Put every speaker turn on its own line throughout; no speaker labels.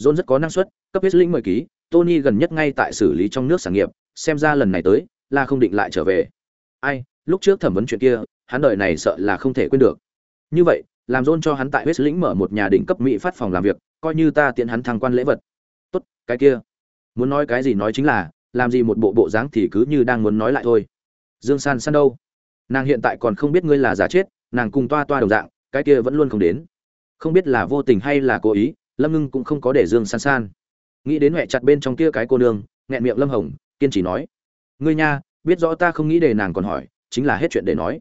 john rất có năng suất, cấp huyết lĩnh mười ký, tony gần nhất ngay tại xử lý trong nước sản nghiệp, xem ra lần này tới là không định lại trở về. Ai, lúc trước thẩm vấn chuyện kia, hắn đời này sợ là không thể quên được. Như vậy, làm john cho hắn tại huyết lĩnh mở một nhà đỉnh cấp mỹ phát phòng làm việc, coi như ta tiện hắn thăng quan lễ vật. Tốt, cái kia. Muốn nói cái gì nói chính là, làm gì một bộ bộ dáng thì cứ như đang muốn nói lại thôi. Dương san san đâu? Nàng hiện tại còn không biết ngươi là giả chết, nàng cùng toa toa đồng dạng, cái kia vẫn luôn không đến. Không biết là vô tình hay là cố ý lâm ngưng cũng không có để dương san san. Nghĩ đến huệ chặt bên trong kia cái cô nương, nghẹn miệng lâm hồng, kiên trì nói. Ngươi nha, biết rõ ta không nghĩ để nàng còn hỏi, chính là hết chuyện để nói.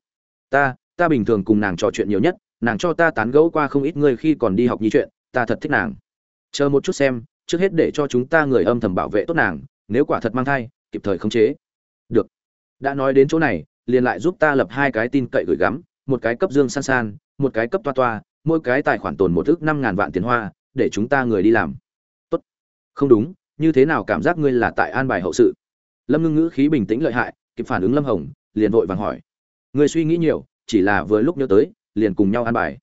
Ta ta bình thường cùng nàng trò chuyện nhiều nhất, nàng cho ta tán gẫu qua không ít người khi còn đi học nhi chuyện, ta thật thích nàng. Chờ một chút xem, trước hết để cho chúng ta người âm thầm bảo vệ tốt nàng, nếu quả thật mang thai, kịp thời khống chế. Được. Đã nói đến chỗ này, liền lại giúp ta lập hai cái tin cậy gửi gắm, một cái cấp dương san san, một cái cấp toa toa, mỗi cái tài khoản tồn một ước năm ngàn vạn tiền hoa để chúng ta người đi làm. Tốt. Không đúng, như thế nào cảm giác ngươi là tại an bài hậu sự? Lâm ngưng ngữ khí bình tĩnh lợi hại, kịp phản ứng lâm hồng, liền vội vàng hỏi. Người suy nghĩ nhiều, chỉ là vừa lúc nhớ tới, liền cùng nhau an bài.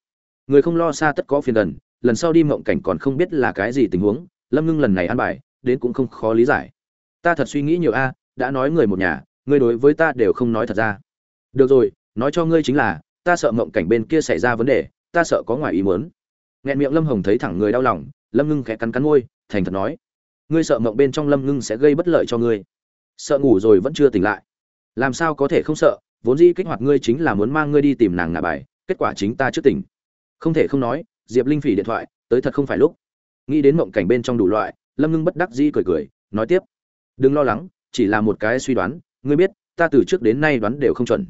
Người không lo xa tất có phiền gần, lần sau đi mộng cảnh còn không biết là cái gì tình huống, lâm ngưng lần này an bài, đến cũng không khó lý giải. Ta thật suy nghĩ nhiều a, đã nói người một nhà, ngươi đối với ta đều không nói thật ra. Được rồi, nói cho ngươi chính là, ta sợ mộng cảnh bên kia xảy ra vấn đề, ta sợ có ngoài ý muốn nghẹn miệng lâm hồng thấy thẳng người đau lòng, lâm ngưng khẽ cắn cắn môi, thành thật nói, ngươi sợ mộng bên trong lâm ngưng sẽ gây bất lợi cho ngươi. Sợ ngủ rồi vẫn chưa tỉnh lại. Làm sao có thể không sợ? Vốn dĩ kích hoạt ngươi chính là muốn mang ngươi đi tìm nàng ngả bài, kết quả chính ta trước tỉnh. Không thể không nói, diệp linh phỉ điện thoại, tới thật không phải lúc. Nghĩ đến mộng cảnh bên trong đủ loại, lâm ngưng bất đắc dĩ cười cười, nói tiếp, đừng lo lắng, chỉ là một cái suy đoán, ngươi biết, ta từ trước đến nay đoán đều không chuẩn.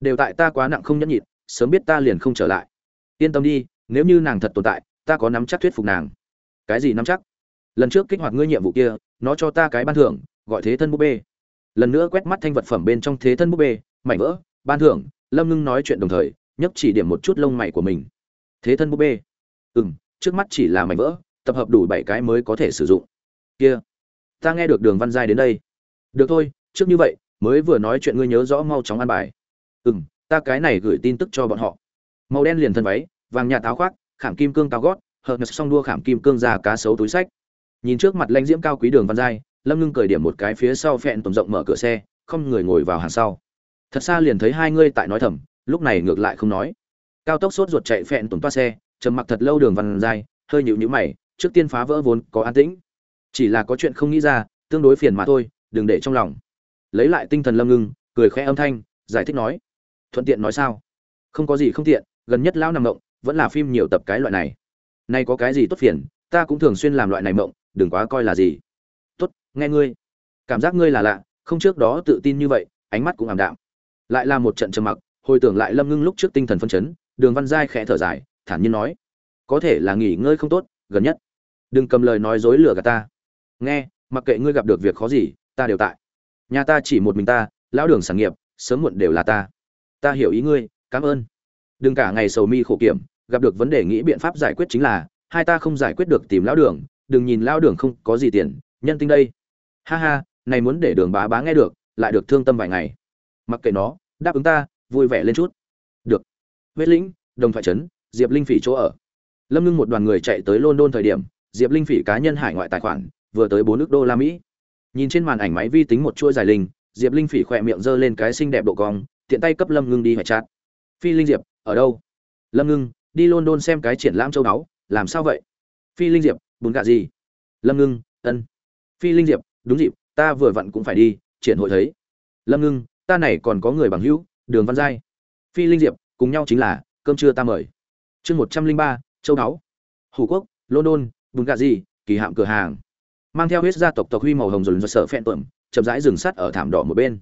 Đều tại ta quá nặng không nhẫn nhịn, sớm biết ta liền không trở lại. Yên tâm đi nếu như nàng thật tồn tại, ta có nắm chắc thuyết phục nàng. Cái gì nắm chắc? Lần trước kích hoạt ngươi nhiệm vụ kia, nó cho ta cái ban thưởng, gọi thế thân búp bê. Lần nữa quét mắt thanh vật phẩm bên trong thế thân búp bê, mảnh vỡ, ban thưởng, lâm ngưng nói chuyện đồng thời nhấp chỉ điểm một chút lông mày của mình. Thế thân búp bê. Ừ m trước mắt chỉ là mảnh vỡ, tập hợp đủ bảy cái mới có thể sử dụng. Kia, ta nghe được đường văn giai đến đây. Được thôi, trước như vậy, mới vừa nói chuyện ngươi nhớ rõ mau chóng ăn bài. Ừ m ta cái này gửi tin tức cho bọn họ. Màu đen liền thân váy vàng nhạt áo khoác, khảm kim cương cao gót hợt ngực xong đua khảm kim cương ra cá sấu túi sách. Nhìn trước mặt lãnh diễm cao quý đường văn giai, lâm ngưng cởi điểm một cái phía sau phẹn tổng rộng mở cửa xe, không người ngồi vào hàng sau. Thật xa liền thấy hai ngươi tại nói thầm, lúc này ngược lại không nói. Cao tốc sốt ruột chạy phẹn tổng toa xe, trầm mặc thật lâu đường văn giai, hơi nhịu nhữ mày, trước tiên phá vỡ vốn, có an tĩnh. Chỉ là có chuyện không nghĩ ra, tương đối phiền mà thôi, đừng để trong lòng. Lấy lại tinh thần lâm ngưng, cười khẽ âm thanh, giải thích nói, thuận tiện nói sao? Không có gì không tiện, gần nhất lão nằm động vẫn là phim nhiều tập cái loại này. Nay có cái gì tốt phiền, ta cũng thường xuyên làm loại này mộng, đừng quá coi là gì. Tốt, nghe ngươi. Cảm giác ngươi là lạ, không trước đó tự tin như vậy, ánh mắt cũng ảm đạm. Lại là một trận trầm mặc, hồi tưởng lại lâm ngưng lúc trước tinh thần phân chấn, đường văn giai khẽ thở dài, thản nhiên nói, có thể là nghỉ ngơi không tốt, gần nhất. Đừng cầm lời nói dối lừa gạt ta. Nghe, mặc kệ ngươi gặp được việc khó gì, ta đều tại. Nhà ta chỉ một mình ta, lão đường sản nghiệp, sớm muộn đều là ta. Ta hiểu ý ngươi, cảm ơn đừng cả ngày sầu mi khổ kiểm, gặp được vấn đề nghĩ biện pháp giải quyết chính là, hai ta không giải quyết được tìm lão đường, đừng nhìn lão đường không có gì tiền, nhân tinh đây. Ha ha, này muốn để đường bá bá nghe được, lại được thương tâm vài ngày. Mặc kệ nó, đáp ứng ta, vui vẻ lên chút. Được. Huyết lĩnh, đồng thoại trấn, diệp linh phỉ chỗ ở. Lâm ngưng một đoàn người chạy tới london thời điểm, diệp linh phỉ cá nhân hải ngoại tài khoản, vừa tới bốn nước đô la mỹ. Nhìn trên màn ảnh máy vi tính một chuỗi dài linh, diệp linh phỉ khỏe miệng giơ lên cái xinh đẹp độ cong, tiện tay cấp lâm ngưng đi hoại chát phi linh diệp ở đâu? Lâm ngưng, đi london xem cái triển lãm châu đáo làm sao vậy? Phi linh diệp bùn gạ gì? Lâm ngưng, ân. Phi linh diệp, đúng dịp, ta vừa vặn cũng phải đi, triển hội thấy. Lâm ngưng, ta này còn có người bằng hữu, đường văn giai. Phi linh diệp, cùng nhau chính là, cơm trưa ta mời. Chương một trăm linh ba, châu đáo hủ quốc, london bùn gạ gì? Kỳ hạm cửa hàng. Mang theo huyết gia tộc tộc huy màu hồng dồn do sợ phen tuẩm, chậm rãi dừng sắt ở thảm đỏ một bên.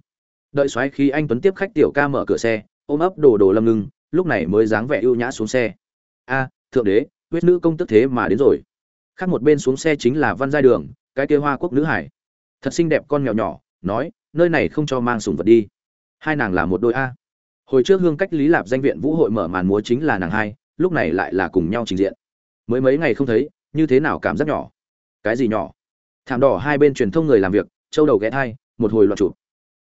Đợi xoáy khi anh tuấn tiếp khách tiểu ca mở cửa xe, ôm ấp đồ đồ lâm ngưng lúc này mới dáng vẻ ưu nhã xuống xe. A, thượng đế, huyết nữ công tức thế mà đến rồi. Khác một bên xuống xe chính là văn giai đường, cái kia hoa quốc nữ hải. Thật xinh đẹp con mèo nhỏ, nói, nơi này không cho mang sùng vật đi. Hai nàng là một đôi a. Hồi trước hương cách lý lạp danh viện vũ hội mở màn múa chính là nàng hai, lúc này lại là cùng nhau trình diện. Mới mấy ngày không thấy, như thế nào cảm giác nhỏ? Cái gì nhỏ? Thảm đỏ hai bên truyền thông người làm việc, châu đầu ghé thai, một hồi loạn chụp.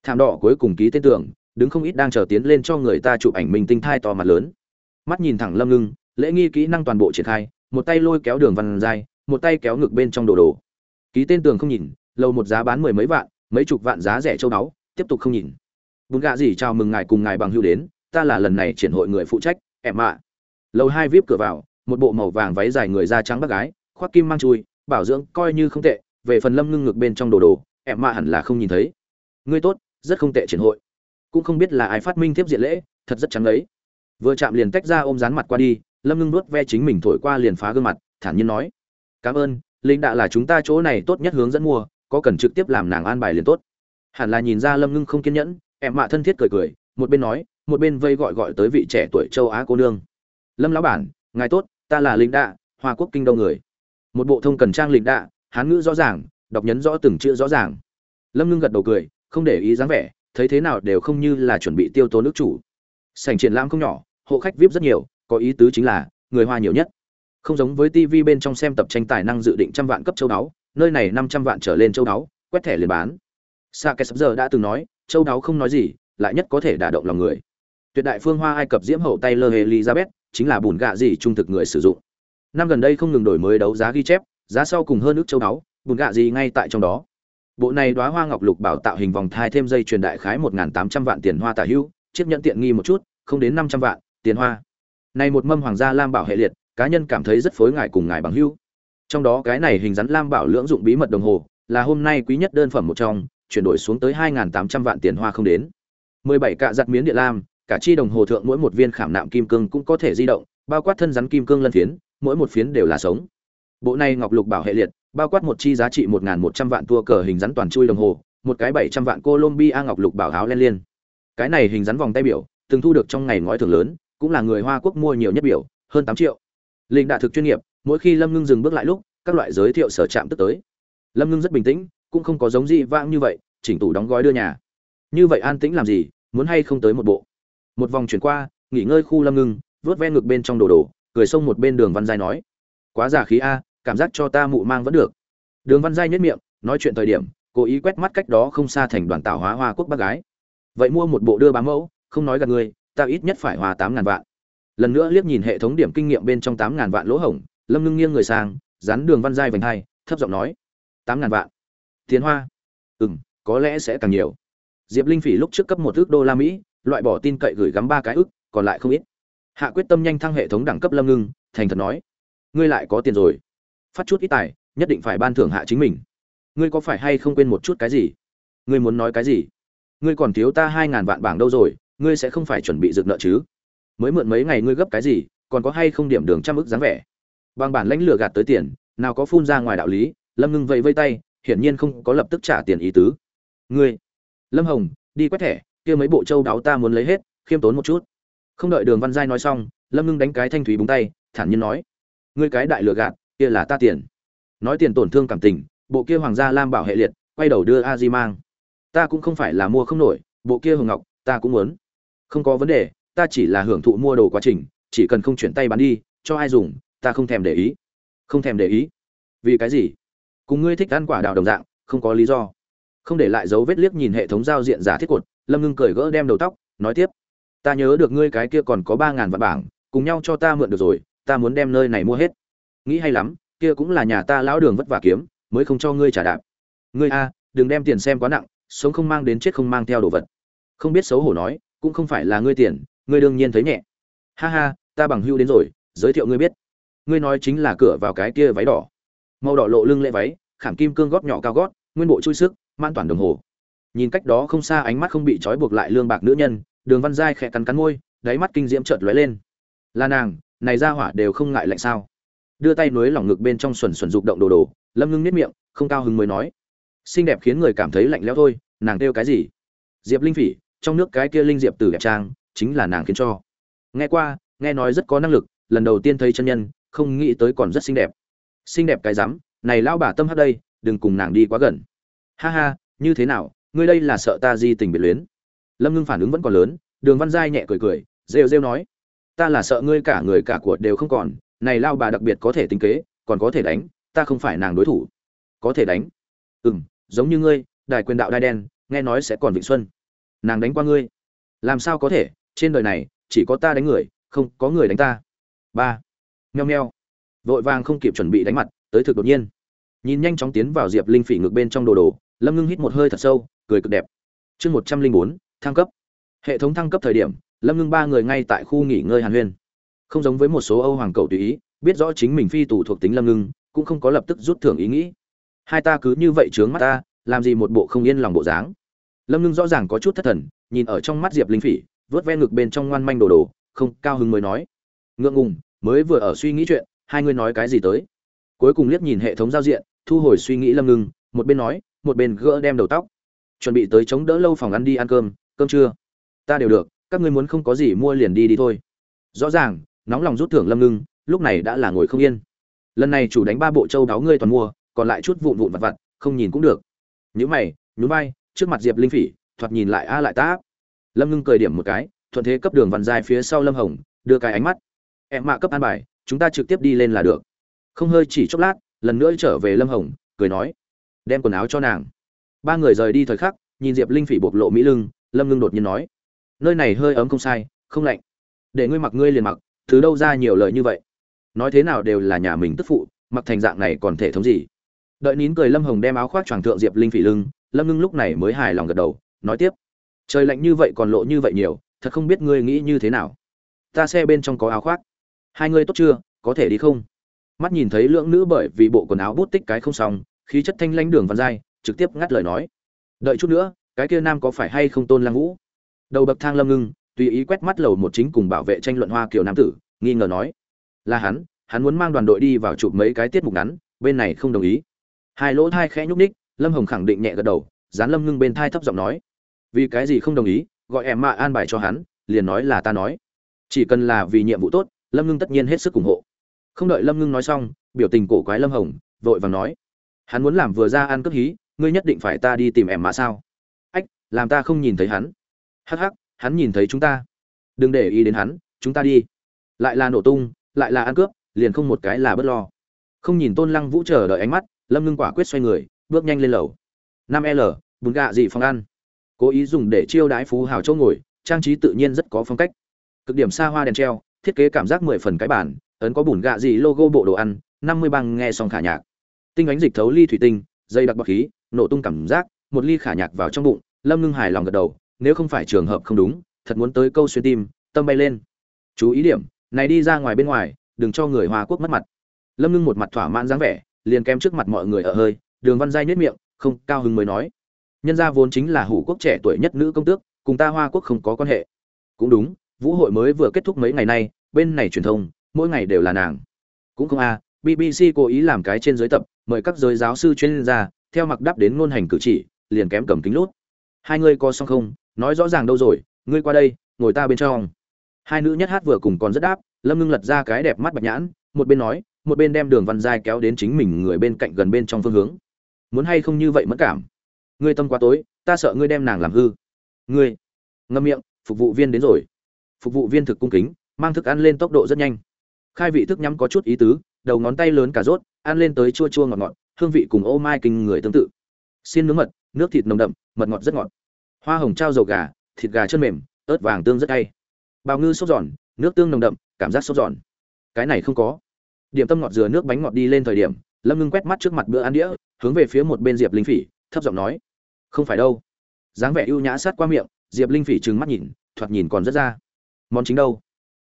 Thảm đỏ cuối cùng ký tên tưởng đứng không ít đang chờ tiến lên cho người ta chụp ảnh mình tinh thai to mặt lớn. Mắt nhìn thẳng lâm ngưng lễ nghi kỹ năng toàn bộ triển khai một tay lôi kéo đường văn dài, một tay kéo ngực bên trong đồ đồ. Ký tên tường không nhìn lầu một giá bán mười mấy vạn mấy chục vạn giá rẻ châu báu, tiếp tục không nhìn. Bún gạ gì chào mừng ngài cùng ngài bằng hưu đến ta là lần này triển hội người phụ trách em ạ. Lầu hai vip cửa vào một bộ màu vàng váy dài người da trắng bác gái khoác kim mang chui bảo dưỡng coi như không tệ về phần lâm ngưng ngực bên trong đồ đồ em mạ hẳn là không nhìn thấy. Ngươi tốt rất không tệ triển hội cũng không biết là ai phát minh tiếp diện lễ, thật rất trắng ấy vừa chạm liền tách ra ôm dán mặt qua đi, lâm ngưng nuốt ve chính mình thổi qua liền phá gương mặt, thản nhiên nói, cảm ơn linh đạ là chúng ta chỗ này tốt nhất hướng dẫn mua, có cần trực tiếp làm nàng an bài liền tốt. Hẳn là nhìn ra lâm ngưng không kiên nhẫn, em mạ thân thiết cười cười, một bên nói, một bên vây gọi gọi tới vị trẻ tuổi châu á cô nương. Lâm lão bản, ngài tốt, ta là linh đạ, hoa quốc kinh đông người. Một bộ thông cần trang linh đạ, hán ngữ rõ ràng, đọc nhấn rõ từng chữ rõ ràng. Lâm ngưng gật đầu cười, không để ý dáng vẻ thấy thế nào đều không như là chuẩn bị tiêu tố nước chủ. Sảnh triển lãm không nhỏ, hộ khách vip rất nhiều, có ý tứ chính là, người hoa nhiều nhất. Không giống với tv bên trong xem tập tranh tài năng dự định trăm vạn cấp châu đáo, nơi này năm trăm vạn trở lên châu đáo, quét thẻ liền bán. Sa kẻ sắp giờ đã từng nói, châu đáo không nói gì, lại nhất có thể đả động lòng người. Tuyệt đại phương hoa ai cập diễm hậu tay lơ elizabeth, chính là bùn gạ gì trung thực người sử dụng. Năm gần đây không ngừng đổi mới đấu giá ghi chép, giá sau cùng hơn ước châu đáo, bùn gạ gì ngay tại trong đó bộ này đoá hoa ngọc lục bảo tạo hình vòng thai thêm dây truyền đại khái một tám trăm vạn tiền hoa tả hữu, chiếc nhẫn tiện nghi một chút, không đến năm trăm vạn, tiền hoa. Này một mâm hoàng gia lam bảo hệ liệt, cá nhân cảm thấy rất phối ngại cùng ngài bằng hữu. Trong đó cái này hình rắn lam bảo lưỡng dụng bí mật đồng hồ, là hôm nay quý nhất đơn phẩm một trong, chuyển đổi xuống tới hai tám trăm vạn tiền hoa không đến. Mười bảy cạ giặt miếng địa lam, cả chi đồng hồ thượng mỗi một viên khảm nạm kim cương cũng có thể di động, bao quát thân rắn kim cương lân phiến, mỗi một phiến đều là sống. Bộ này ngọc lục bảo hệ liệt bao quát một chi giá trị một một trăm vạn tua cờ hình rắn toàn chui đồng hồ, một cái bảy trăm vạn colombia ngọc lục bảo áo len liên. Cái này hình rắn vòng tay biểu, từng thu được trong ngày ngói thưởng lớn, cũng là người hoa quốc mua nhiều nhất biểu, hơn tám triệu. Linh đã thực chuyên nghiệp, mỗi khi lâm ngưng dừng bước lại lúc, các loại giới thiệu sở trạm tức tới. Lâm ngưng rất bình tĩnh, cũng không có giống gì vãng như vậy, chỉnh tủ đóng gói đưa nhà. Như vậy an tĩnh làm gì, muốn hay không tới một bộ? Một vòng chuyển qua, nghỉ ngơi khu lâm ngưng vớt ve ngực bên trong đồ đồ, cười xông một bên đường văn giai nói. Quá giả khí a cảm giác cho ta mụ mang vẫn được. Đường văn giai nhất miệng, nói chuyện thời điểm, cố ý quét mắt cách đó không xa thành đoàn tạo hóa hoa quốc bác gái. Vậy mua một bộ đưa bám mẫu, không nói gặp ngươi ta ít nhất phải hòa tám ngàn vạn. Lần nữa liếc nhìn hệ thống điểm kinh nghiệm bên trong tám ngàn vạn lỗ hổng, lâm ngưng nghiêng người sang, dán đường văn giai vành hai, thấp giọng nói, tám ngàn vạn. Tiến hoa. Ừ m có lẽ sẽ càng nhiều. Diệp linh phỉ lúc trước cấp một ước đô la mỹ, loại bỏ tin cậy gửi gắm ba cái ước, còn lại không ít. Hạ quyết tâm nhanh thăng hệ thống đẳng cấp lâm ngưng, thành thật nói, ngươi lại có tiền rồi phát chút ít tài, nhất định phải ban thưởng hạ chính mình. Ngươi có phải hay không quên một chút cái gì? Ngươi muốn nói cái gì? Ngươi còn thiếu ta hai ngàn vạn bảng đâu rồi, ngươi sẽ không phải chuẩn bị dựng nợ chứ? Mới mượn mấy ngày ngươi gấp cái gì, còn có hay không điểm đường trăm ức dáng vẻ? Bằng bản lãnh lừa gạt tới tiền, nào có phun ra ngoài đạo lý, lâm ngưng vẫy vây tay, hiển nhiên không có lập tức trả tiền ý tứ. Ngươi, lâm hồng, đi quét thẻ, kia mấy bộ châu đáo ta muốn lấy hết, khiêm tốn một chút. Không đợi đường văn giai nói xong, lâm ngưng đánh cái thanh thúy búng tay, thản nhiên nói. Ngươi cái đại lừa gạt kia là ta tiền. Nói tiền tổn thương cảm tình, bộ kia hoàng gia lam bảo hệ liệt, quay đầu đưa a di mang. Ta cũng không phải là mua không nổi, bộ kia hồng ngọc, ta cũng muốn. Không có vấn đề, ta chỉ là hưởng thụ mua đồ quá trình, chỉ cần không chuyển tay bán đi, cho ai dùng, ta không thèm để ý. Không thèm để ý. Vì cái gì? Cùng ngươi thích ăn quả đào đồng dạng, không có lý do. Không để lại dấu vết liếc nhìn hệ thống giao diện giả thiết cột, lâm ngưng cười gỡ đem đầu tóc, nói tiếp. Ta nhớ được ngươi cái kia còn có ba ngàn vạn bảng, cùng nhau cho ta mượn được rồi, ta muốn đem nơi này mua hết nghĩ hay lắm, kia cũng là nhà ta lão đường vất vả kiếm, mới không cho ngươi trả đạp. Ngươi a, đừng đem tiền xem quá nặng, sống không mang đến chết không mang theo đồ vật. Không biết xấu hổ nói, cũng không phải là ngươi tiền, ngươi đương nhiên thấy nhẹ. Ha ha, ta bằng hưu đến rồi, giới thiệu ngươi biết. Ngươi nói chính là cửa vào cái kia váy đỏ. Màu đỏ lộ lưng lễ váy, khảm kim cương gót nhỏ cao gót, nguyên bộ chui sức man toàn đồng hồ. Nhìn cách đó không xa ánh mắt không bị trói buộc lại lương bạc nữ nhân, đường văn giai khẽ cắn cắn môi, đáy mắt kinh diễm chợt lóe lên. Là nàng, này ra hỏa đều không ngại lạnh sao? Đưa tay nối lỏng ngực bên trong xuẩn xuẩn rụng động đồ đồ, lâm ngưng nếp miệng, không cao hứng mới nói. Xinh đẹp khiến người cảm thấy lạnh lẽo thôi, nàng kêu cái gì? Diệp linh phỉ, trong nước cái kia linh diệp từ đẹp trang, chính là nàng khiến cho. Nghe qua, nghe nói rất có năng lực, lần đầu tiên thấy chân nhân, không nghĩ tới còn rất xinh đẹp. Xinh đẹp cái rắm, này lao bà tâm hát đây, đừng cùng nàng đi quá gần. Ha ha, như thế nào, ngươi đây là sợ ta di tình biệt luyến. Lâm ngưng phản ứng vẫn còn lớn, đường văn giai nhẹ cười cười, rêu rêu nói. Ta là sợ ngươi cả người cả của đều không còn này lao bà đặc biệt có thể tính kế, còn có thể đánh, ta không phải nàng đối thủ. Có thể đánh? Ừ m giống như ngươi, đài quyền đạo đai đen, nghe nói sẽ còn vịnh xuân. Nàng đánh qua ngươi. Làm sao có thể? Trên đời này, chỉ có ta đánh người, không có người đánh ta. Ba. Nheo nheo vội vàng không kịp chuẩn bị đánh mặt, tới thực đột nhiên. Nhìn nhanh chóng tiến vào diệp linh phỉ ngược bên trong đồ đồ, lâm ngưng hít một hơi thật sâu, cười cực đẹp. Chương một trăm linh bốn, thăng cấp. Hệ thống thăng cấp thời điểm, lâm ngưng ba người ngay tại khu nghỉ ngơi hàn huyên không giống với một số âu hoàng cầu tùy ý, biết rõ chính mình phi tù thuộc tính lâm ngưng, cũng không có lập tức rút thưởng ý nghĩ. Hai ta cứ như vậy trướng mắt ta, làm gì một bộ không yên lòng bộ dáng. Lâm ngưng rõ ràng có chút thất thần, nhìn ở trong mắt diệp linh phỉ, vớt ve ngực bên trong ngoan manh đồ đồ, không cao hứng mới nói. Ngượng ngùng, mới vừa ở suy nghĩ chuyện, hai người nói cái gì tới? Cuối cùng liếc nhìn hệ thống giao diện, thu hồi suy nghĩ lâm ngưng, một bên nói, một bên gỡ đem đầu tóc. Chuẩn bị tới chống đỡ lâu phòng ăn đi ăn cơm cơm trưa. Ta đều được, các ngươi muốn không có gì mua liền đi đi thôi. Rõ ràng nóng lòng rút thưởng lâm ngưng, lúc này đã là ngồi không yên. Lần này chủ đánh ba bộ châu đáo ngươi toàn mua, còn lại chút vụn vụn vặt vặt, không nhìn cũng được. Nhữ mày, nhún vai, trước mặt diệp linh phỉ, thoạt nhìn lại a lại tá lâm ngưng cười điểm một cái, thuận thế cấp đường văn dài phía sau lâm hồng, đưa cái ánh mắt. Em mạ cấp an bài, chúng ta trực tiếp đi lên là được. Không hơi chỉ chốc lát, lần nữa trở về lâm hồng, cười nói, đem quần áo cho nàng. Ba người rời đi thời khắc, nhìn diệp linh phỉ bộc lộ mỹ lưng, lâm ngưng đột nhiên nói, nơi này hơi ấm không sai, không lạnh. Để ngươi mặc, ngươi liền mặc thứ đâu ra nhiều lời như vậy? Nói thế nào đều là nhà mình tức phụ, mặc thành dạng này còn thể thống gì? Đợi nín cười lâm hồng đem áo khoác choàng thượng diệp linh phỉ lưng, lâm ngưng lúc này mới hài lòng gật đầu, nói tiếp. Trời lạnh như vậy còn lộ như vậy nhiều, thật không biết ngươi nghĩ như thế nào. Ta xe bên trong có áo khoác. Hai ngươi tốt chưa, có thể đi không? Mắt nhìn thấy lưỡng nữ bởi vì bộ quần áo bút tích cái không xong, khí chất thanh lãnh đường văn giai trực tiếp ngắt lời nói. Đợi chút nữa, cái kia nam có phải hay không tôn lăng vũ? Đầu bậc thang lâm ngưng tùy ý quét mắt lầu một chính cùng bảo vệ tranh luận hoa kiều nam tử, nghi ngờ nói, là hắn hắn muốn mang đoàn đội đi vào chụp mấy cái tiết mục ngắn, bên này không đồng ý. Hai lỗ thai khẽ nhúc ních lâm hồng khẳng định nhẹ gật đầu, dán lâm ngưng bên thai thấp giọng nói, vì cái gì không đồng ý, gọi em mạ an bài cho hắn, liền nói là ta nói. Chỉ cần là vì nhiệm vụ tốt, lâm ngưng tất nhiên hết sức ủng hộ. Không đợi lâm ngưng nói xong, biểu tình cổ quái lâm hồng, vội vàng nói, hắn muốn làm vừa ra ăn cướp hí, ngươi nhất định phải ta đi tìm em mạ sao? Ách, làm ta không nhìn thấy hắn. Hắc hắc hắn nhìn thấy chúng ta. Đừng để ý đến hắn, chúng ta đi. Lại là nổ tung, lại là ăn cướp, liền không một cái là bất lo. Không nhìn tôn lăng vũ chờ đợi ánh mắt, lâm ngưng quả quyết xoay người, bước nhanh lên lầu. Năm l, bún gạ dị phòng ăn. Cố ý dùng để chiêu đãi phú hào châu ngồi, trang trí tự nhiên rất có phong cách. Cực điểm xa hoa đèn treo, thiết kế cảm giác mười phần cái bản, ấn có bùn gạ dị logo bộ đồ ăn, năm mươi băng nghe xong khả nhạc. Tinh ánh dịch thấu ly thủy tinh, dây đặc bọc khí, nổ tung cảm giác, một ly khả nhạc vào trong bụng, lâm ngưng hài lòng gật đầu nếu không phải trường hợp không đúng, thật muốn tới câu xuyên tim, tâm bay lên. Chú ý điểm, này đi ra ngoài bên ngoài, đừng cho người hoa quốc mất mặt. Lâm ngưng một mặt thỏa mãn dáng vẻ, liền kém trước mặt mọi người ở hơi, đường văn giai nhất miệng, không, cao hứng mới nói. Nhân gia vốn chính là hủ quốc trẻ tuổi nhất nữ công tước, cùng ta hoa quốc không có quan hệ. Cũng đúng, vũ hội mới vừa kết thúc mấy ngày nay, bên này truyền thông, mỗi ngày đều là nàng. Cũng không a bbc cố ý làm cái trên giới tập, mời các giới giáo sư chuyên gia, theo mặc đắp đến ngôn hành cử chỉ, liền kém cầm kính lút. Hai người có xong không? Nói rõ ràng đâu rồi, ngươi qua đây, ngồi ta bên trong. Hai nữ nhất hát vừa cùng còn rất đáp, lâm ngưng lật ra cái đẹp mắt bạch nhãn, một bên nói, một bên đem đường văn giai kéo đến chính mình người bên cạnh gần bên trong phương hướng. Muốn hay không như vậy mất cảm? Ngươi tâm quá tối, ta sợ ngươi đem nàng làm hư. Ngươi, ngâm miệng, phục vụ viên đến rồi. Phục vụ viên thực cung kính, mang thức ăn lên tốc độ rất nhanh. Khai vị thức nhắm có chút ý tứ, đầu ngón tay lớn cả rốt, ăn lên tới chua chua ngọt ngọt, hương vị cùng ô mai kinh người tương tự. Xiên nướng mật, nước thịt nồng đậm, mật ngọt rất ngọt hoa hồng trao dầu gà, thịt gà chân mềm, ớt vàng tương rất hay. Bào ngư sốt giòn, nước tương nồng đậm, cảm giác sốt giòn. Cái này không có. Điểm tâm ngọt dừa nước bánh ngọt đi lên thời điểm, lâm ngưng quét mắt trước mặt bữa ăn đĩa, hướng về phía một bên diệp linh phỉ, thấp giọng nói, không phải đâu. Dáng vẻ ưu nhã sát qua miệng, diệp linh phỉ trừng mắt nhìn, thoạt nhìn còn rất ra. Món chính đâu?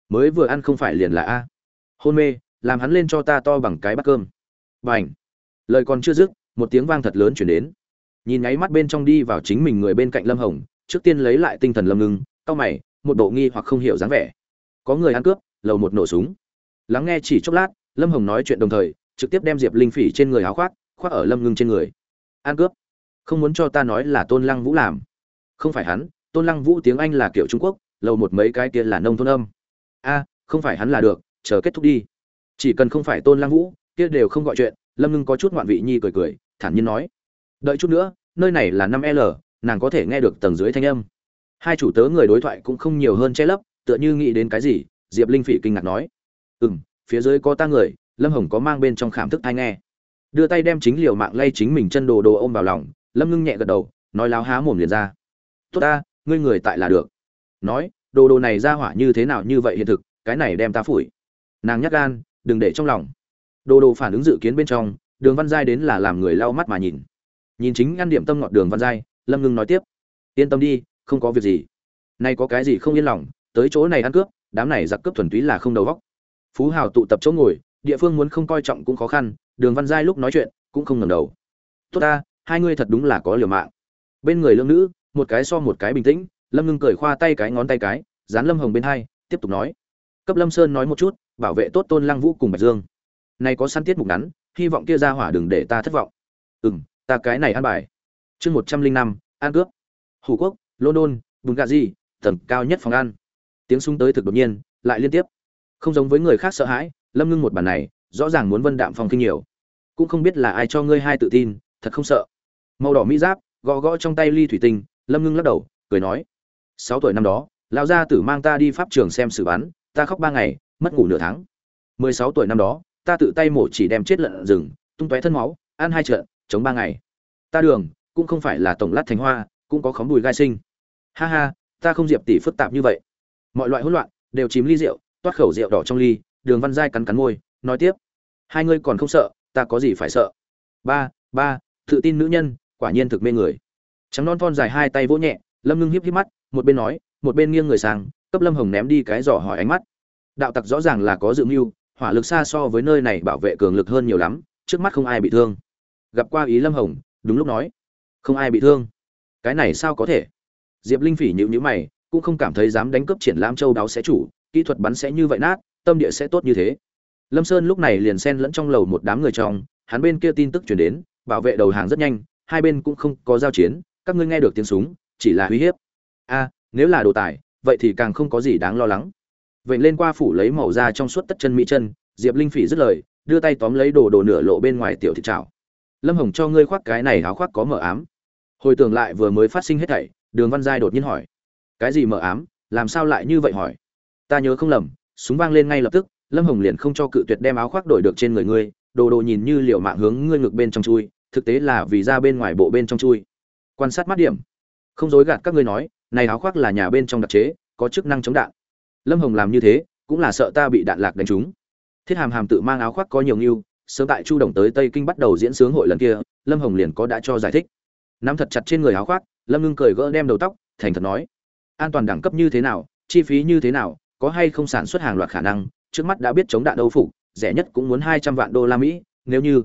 Mới vừa ăn không phải liền là a? Hôn mê, làm hắn lên cho ta to bằng cái bát cơm. B à n h lời còn chưa dứt, một tiếng vang thật lớn chuyển đến nhìn nháy mắt bên trong đi vào chính mình người bên cạnh lâm hồng, trước tiên lấy lại tinh thần lâm ngưng, cau mày, một bộ nghi hoặc không hiểu dáng vẻ. Có người ăn cướp, lầu một nổ súng. Lắng nghe chỉ chốc lát, lâm hồng nói chuyện đồng thời, trực tiếp đem diệp linh phỉ trên người áo khoác khoác ở lâm ngưng trên người. Ăn cướp? Không muốn cho ta nói là tôn lăng vũ làm. Không phải hắn, tôn lăng vũ tiếng anh là kiểu trung quốc, lầu một mấy cái kia là nông thôn âm. A, không phải hắn là được, chờ kết thúc đi. Chỉ cần không phải tôn lăng vũ, kia đều không gọi chuyện, lâm ngưng có chút ngoạn vị nhi cười cười, thản nhiên nói. Đợi chút nữa nơi này là năm l, nàng có thể nghe được tầng dưới thanh âm. Hai chủ tớ người đối thoại cũng không nhiều hơn che lấp, tựa như nghĩ đến cái gì, diệp linh phỉ kinh ngạc nói. Ừ m phía dưới có ta người, lâm hồng có mang bên trong khảm thức thai nghe. Đưa tay đem chính liều mạng lay chính mình chân đồ đồ ôm vào lòng, lâm ngưng nhẹ gật đầu, nói láo há mồm liền ra. Tốt ta, ngươi người tại là được. Nói, đồ đồ này ra hỏa như thế nào như vậy hiện thực, cái này đem ta phủi. Nàng nhắc gan, đừng để trong lòng. Đồ đồ phản ứng dự kiến bên trong, đường văn giai đến là làm người lau mắt mà nhìn nhìn chính ngăn điểm tâm ngọt đường văn giai, lâm ngưng nói tiếp, yên tâm đi, không có việc gì. Nay có cái gì không yên lòng, tới chỗ này ăn cướp, đám này giặc cướp thuần túy là không đầu góc phú hào tụ tập chỗ ngồi, địa phương muốn không coi trọng cũng khó khăn, đường văn giai lúc nói chuyện, cũng không ngẩng đầu. Tốt ta, hai ngươi thật đúng là có liều mạng. Bên người lương nữ, một cái so một cái bình tĩnh, lâm ngưng cười khoa tay cái ngón tay cái, dán lâm hồng bên hai, tiếp tục nói, cấp lâm sơn nói một chút, bảo vệ tốt tôn lăng vũ cùng bạch dương. Này có săn tiết mục ngắn, hy vọng kia ra hỏa đừng để ta thất vọng. Ừ m ta cái này ăn bài. Chương một trăm linh năm an cướp. Hủ quốc, london bùn gà di tầng cao nhất phòng ăn. Tiếng súng tới thực đột nhiên, lại liên tiếp. Không giống với người khác sợ hãi, lâm ngưng một bản này, rõ ràng muốn vân đạm phòng kinh nhiều. Cũng không biết là ai cho ngươi hai tự tin, thật không sợ. Màu đỏ mỹ giáp, gõ gõ trong tay ly thủy tinh, lâm ngưng lắc đầu, cười nói. Sáu tuổi năm đó, lão gia tử mang ta đi pháp trường xem xử bắn, ta khóc ba ngày, mất ngủ nửa tháng. Mười sáu tuổi năm đó, ta tự tay mổ chỉ đem chết lợn rừng, tung tóe thân máu, ăn hai trận chống ba ngày. Ta đường, cũng không phải là tổng lát thành hoa, cũng có khóm bùi gai sinh. Ha ha, ta không diệp tỷ phức tạp như vậy. Mọi loại hỗn loạn, đều chìm ly rượu, toát khẩu rượu đỏ trong ly, đường văn giai cắn cắn môi, nói tiếp. Hai ngươi còn không sợ, ta có gì phải sợ? Ba ba, tự tin nữ nhân, quả nhiên thực mê người. Trắng non thon dài hai tay vỗ nhẹ, lâm ngưng hiếp hiếp mắt, một bên nói, một bên nghiêng người sang, cấp lâm hồng ném đi cái giỏ hỏi ánh mắt. Đạo tặc rõ ràng là có dự mưu, hỏa lực xa so với nơi này bảo vệ cường lực hơn nhiều lắm, trước mắt không ai bị thương gặp qua ý lâm hồng đúng lúc nói không ai bị thương. Cái này sao có thể? Diệp linh phỉ nhịu nhữ mày cũng không cảm thấy dám đánh cướp triển lãm châu đáo sẽ chủ kỹ thuật bắn sẽ như vậy nát tâm địa sẽ tốt như thế. Lâm sơn lúc này liền xen lẫn trong lầu một đám người trong hắn bên kia tin tức chuyển đến bảo vệ đầu hàng rất nhanh hai bên cũng không có giao chiến các ngươi nghe được tiếng súng chỉ là uy hiếp. A nếu là đồ tải, vậy thì càng không có gì đáng lo lắng. Vậy lên qua phủ lấy màu ra trong suốt tất chân mỹ chân diệp linh phỉ dứt lời đưa tay tóm lấy đồ đồ nửa lộ bên ngoài tiểu thị trảo lâm hồng cho ngươi khoác cái này áo khoác có mở ám. Hồi tưởng lại vừa mới phát sinh hết thảy, đường văn giai đột nhiên hỏi, cái gì mở ám? Làm sao lại như vậy hỏi? Ta nhớ không lầm, súng vang lên ngay lập tức, lâm hồng liền không cho cự tuyệt đem áo khoác đổi được trên người ngươi, đồ đồ nhìn như liệu mạng hướng ngươi ngược bên trong chui, thực tế là vì ra bên ngoài bộ bên trong chui. Quan sát mắt điểm, không dối gạt các ngươi nói, này áo khoác là nhà bên trong đặc chế, có chức năng chống đạn. Lâm hồng làm như thế, cũng là sợ ta bị đạn lạc đánh trúng. Thiết hàm hàm tự mang áo khoác có nhiều nghiêu sớm tại chu đồng tới tây kinh bắt đầu diễn sướng hội lần kia, lâm hồng liền có đã cho giải thích. Nắm thật chặt trên người áo khoác, lâm ngưng cười gỡ đem đầu tóc, thành thật nói, an toàn đẳng cấp như thế nào, chi phí như thế nào, có hay không sản xuất hàng loạt khả năng, trước mắt đã biết chống đạn đấu phục, rẻ nhất cũng muốn hai trăm vạn đô la mỹ, nếu như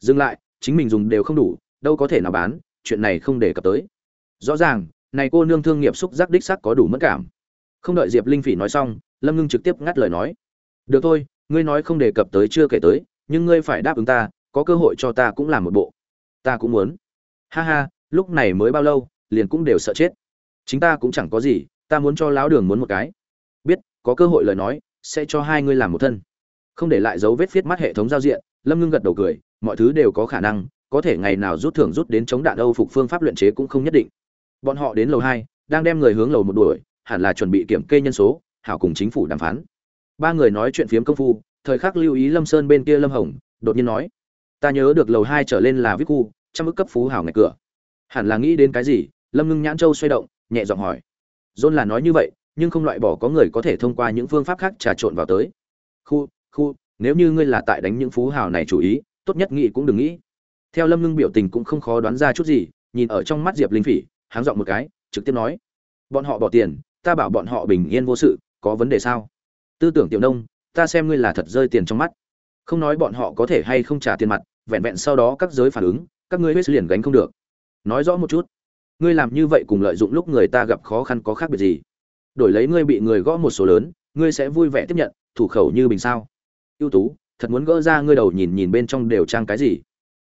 dừng lại, chính mình dùng đều không đủ, đâu có thể nào bán, chuyện này không để cập tới. Rõ ràng, này cô nương thương nghiệp xúc giác đích sắc có đủ mất cảm. Không đợi diệp linh phỉ nói xong, lâm ngưng trực tiếp ngắt lời nói, được thôi, ngươi nói không đề cập tới chưa kể tới nhưng ngươi phải đáp ứng ta, có cơ hội cho ta cũng làm một bộ. Ta cũng muốn. Ha ha, lúc này mới bao lâu, liền cũng đều sợ chết. Chính ta cũng chẳng có gì, ta muốn cho lão đường muốn một cái. Biết, có cơ hội lời nói, sẽ cho hai ngươi làm một thân. Không để lại dấu vết viết mắt hệ thống giao diện, lâm ngưng gật đầu cười, mọi thứ đều có khả năng, có thể ngày nào rút thưởng rút đến chống đạn âu phục phương pháp luyện chế cũng không nhất định. Bọn họ đến lầu hai, đang đem người hướng lầu một đuổi, hẳn là chuẩn bị kiểm kê nhân số, hảo cùng chính phủ đàm phán. Ba người nói chuyện phiếm công phu thời khắc lưu ý lâm sơn bên kia lâm hồng, đột nhiên nói, ta nhớ được lầu hai trở lên là viết khu, trăm ức cấp phú hảo ngày cửa. Hẳn là nghĩ đến cái gì, lâm ngưng nhãn châu xoay động, nhẹ giọng hỏi, john là nói như vậy, nhưng không loại bỏ có người có thể thông qua những phương pháp khác trà trộn vào tới. Khu khu, nếu như ngươi là tại đánh những phú hào này chủ ý, tốt nhất nghĩ cũng đừng nghĩ. Theo lâm ngưng biểu tình cũng không khó đoán ra chút gì, nhìn ở trong mắt diệp linh phỉ, háng dọn một cái, trực tiếp nói, bọn họ bỏ tiền, ta bảo bọn họ bình yên vô sự, có vấn đề sao? Tư tưởng tiểu nông ta xem ngươi là thật rơi tiền trong mắt. Không nói bọn họ có thể hay không trả tiền mặt, vẹn vẹn sau đó các giới phản ứng, các ngươi huyết liền gánh không được. Nói rõ một chút, ngươi làm như vậy cùng lợi dụng lúc người ta gặp khó khăn có khác biệt gì? Đổi lấy ngươi bị người gõ một số lớn, ngươi sẽ vui vẻ tiếp nhận, thủ khẩu như bình sao? Ưu tú, thật muốn gỡ ra ngươi đầu nhìn nhìn bên trong đều trang cái gì?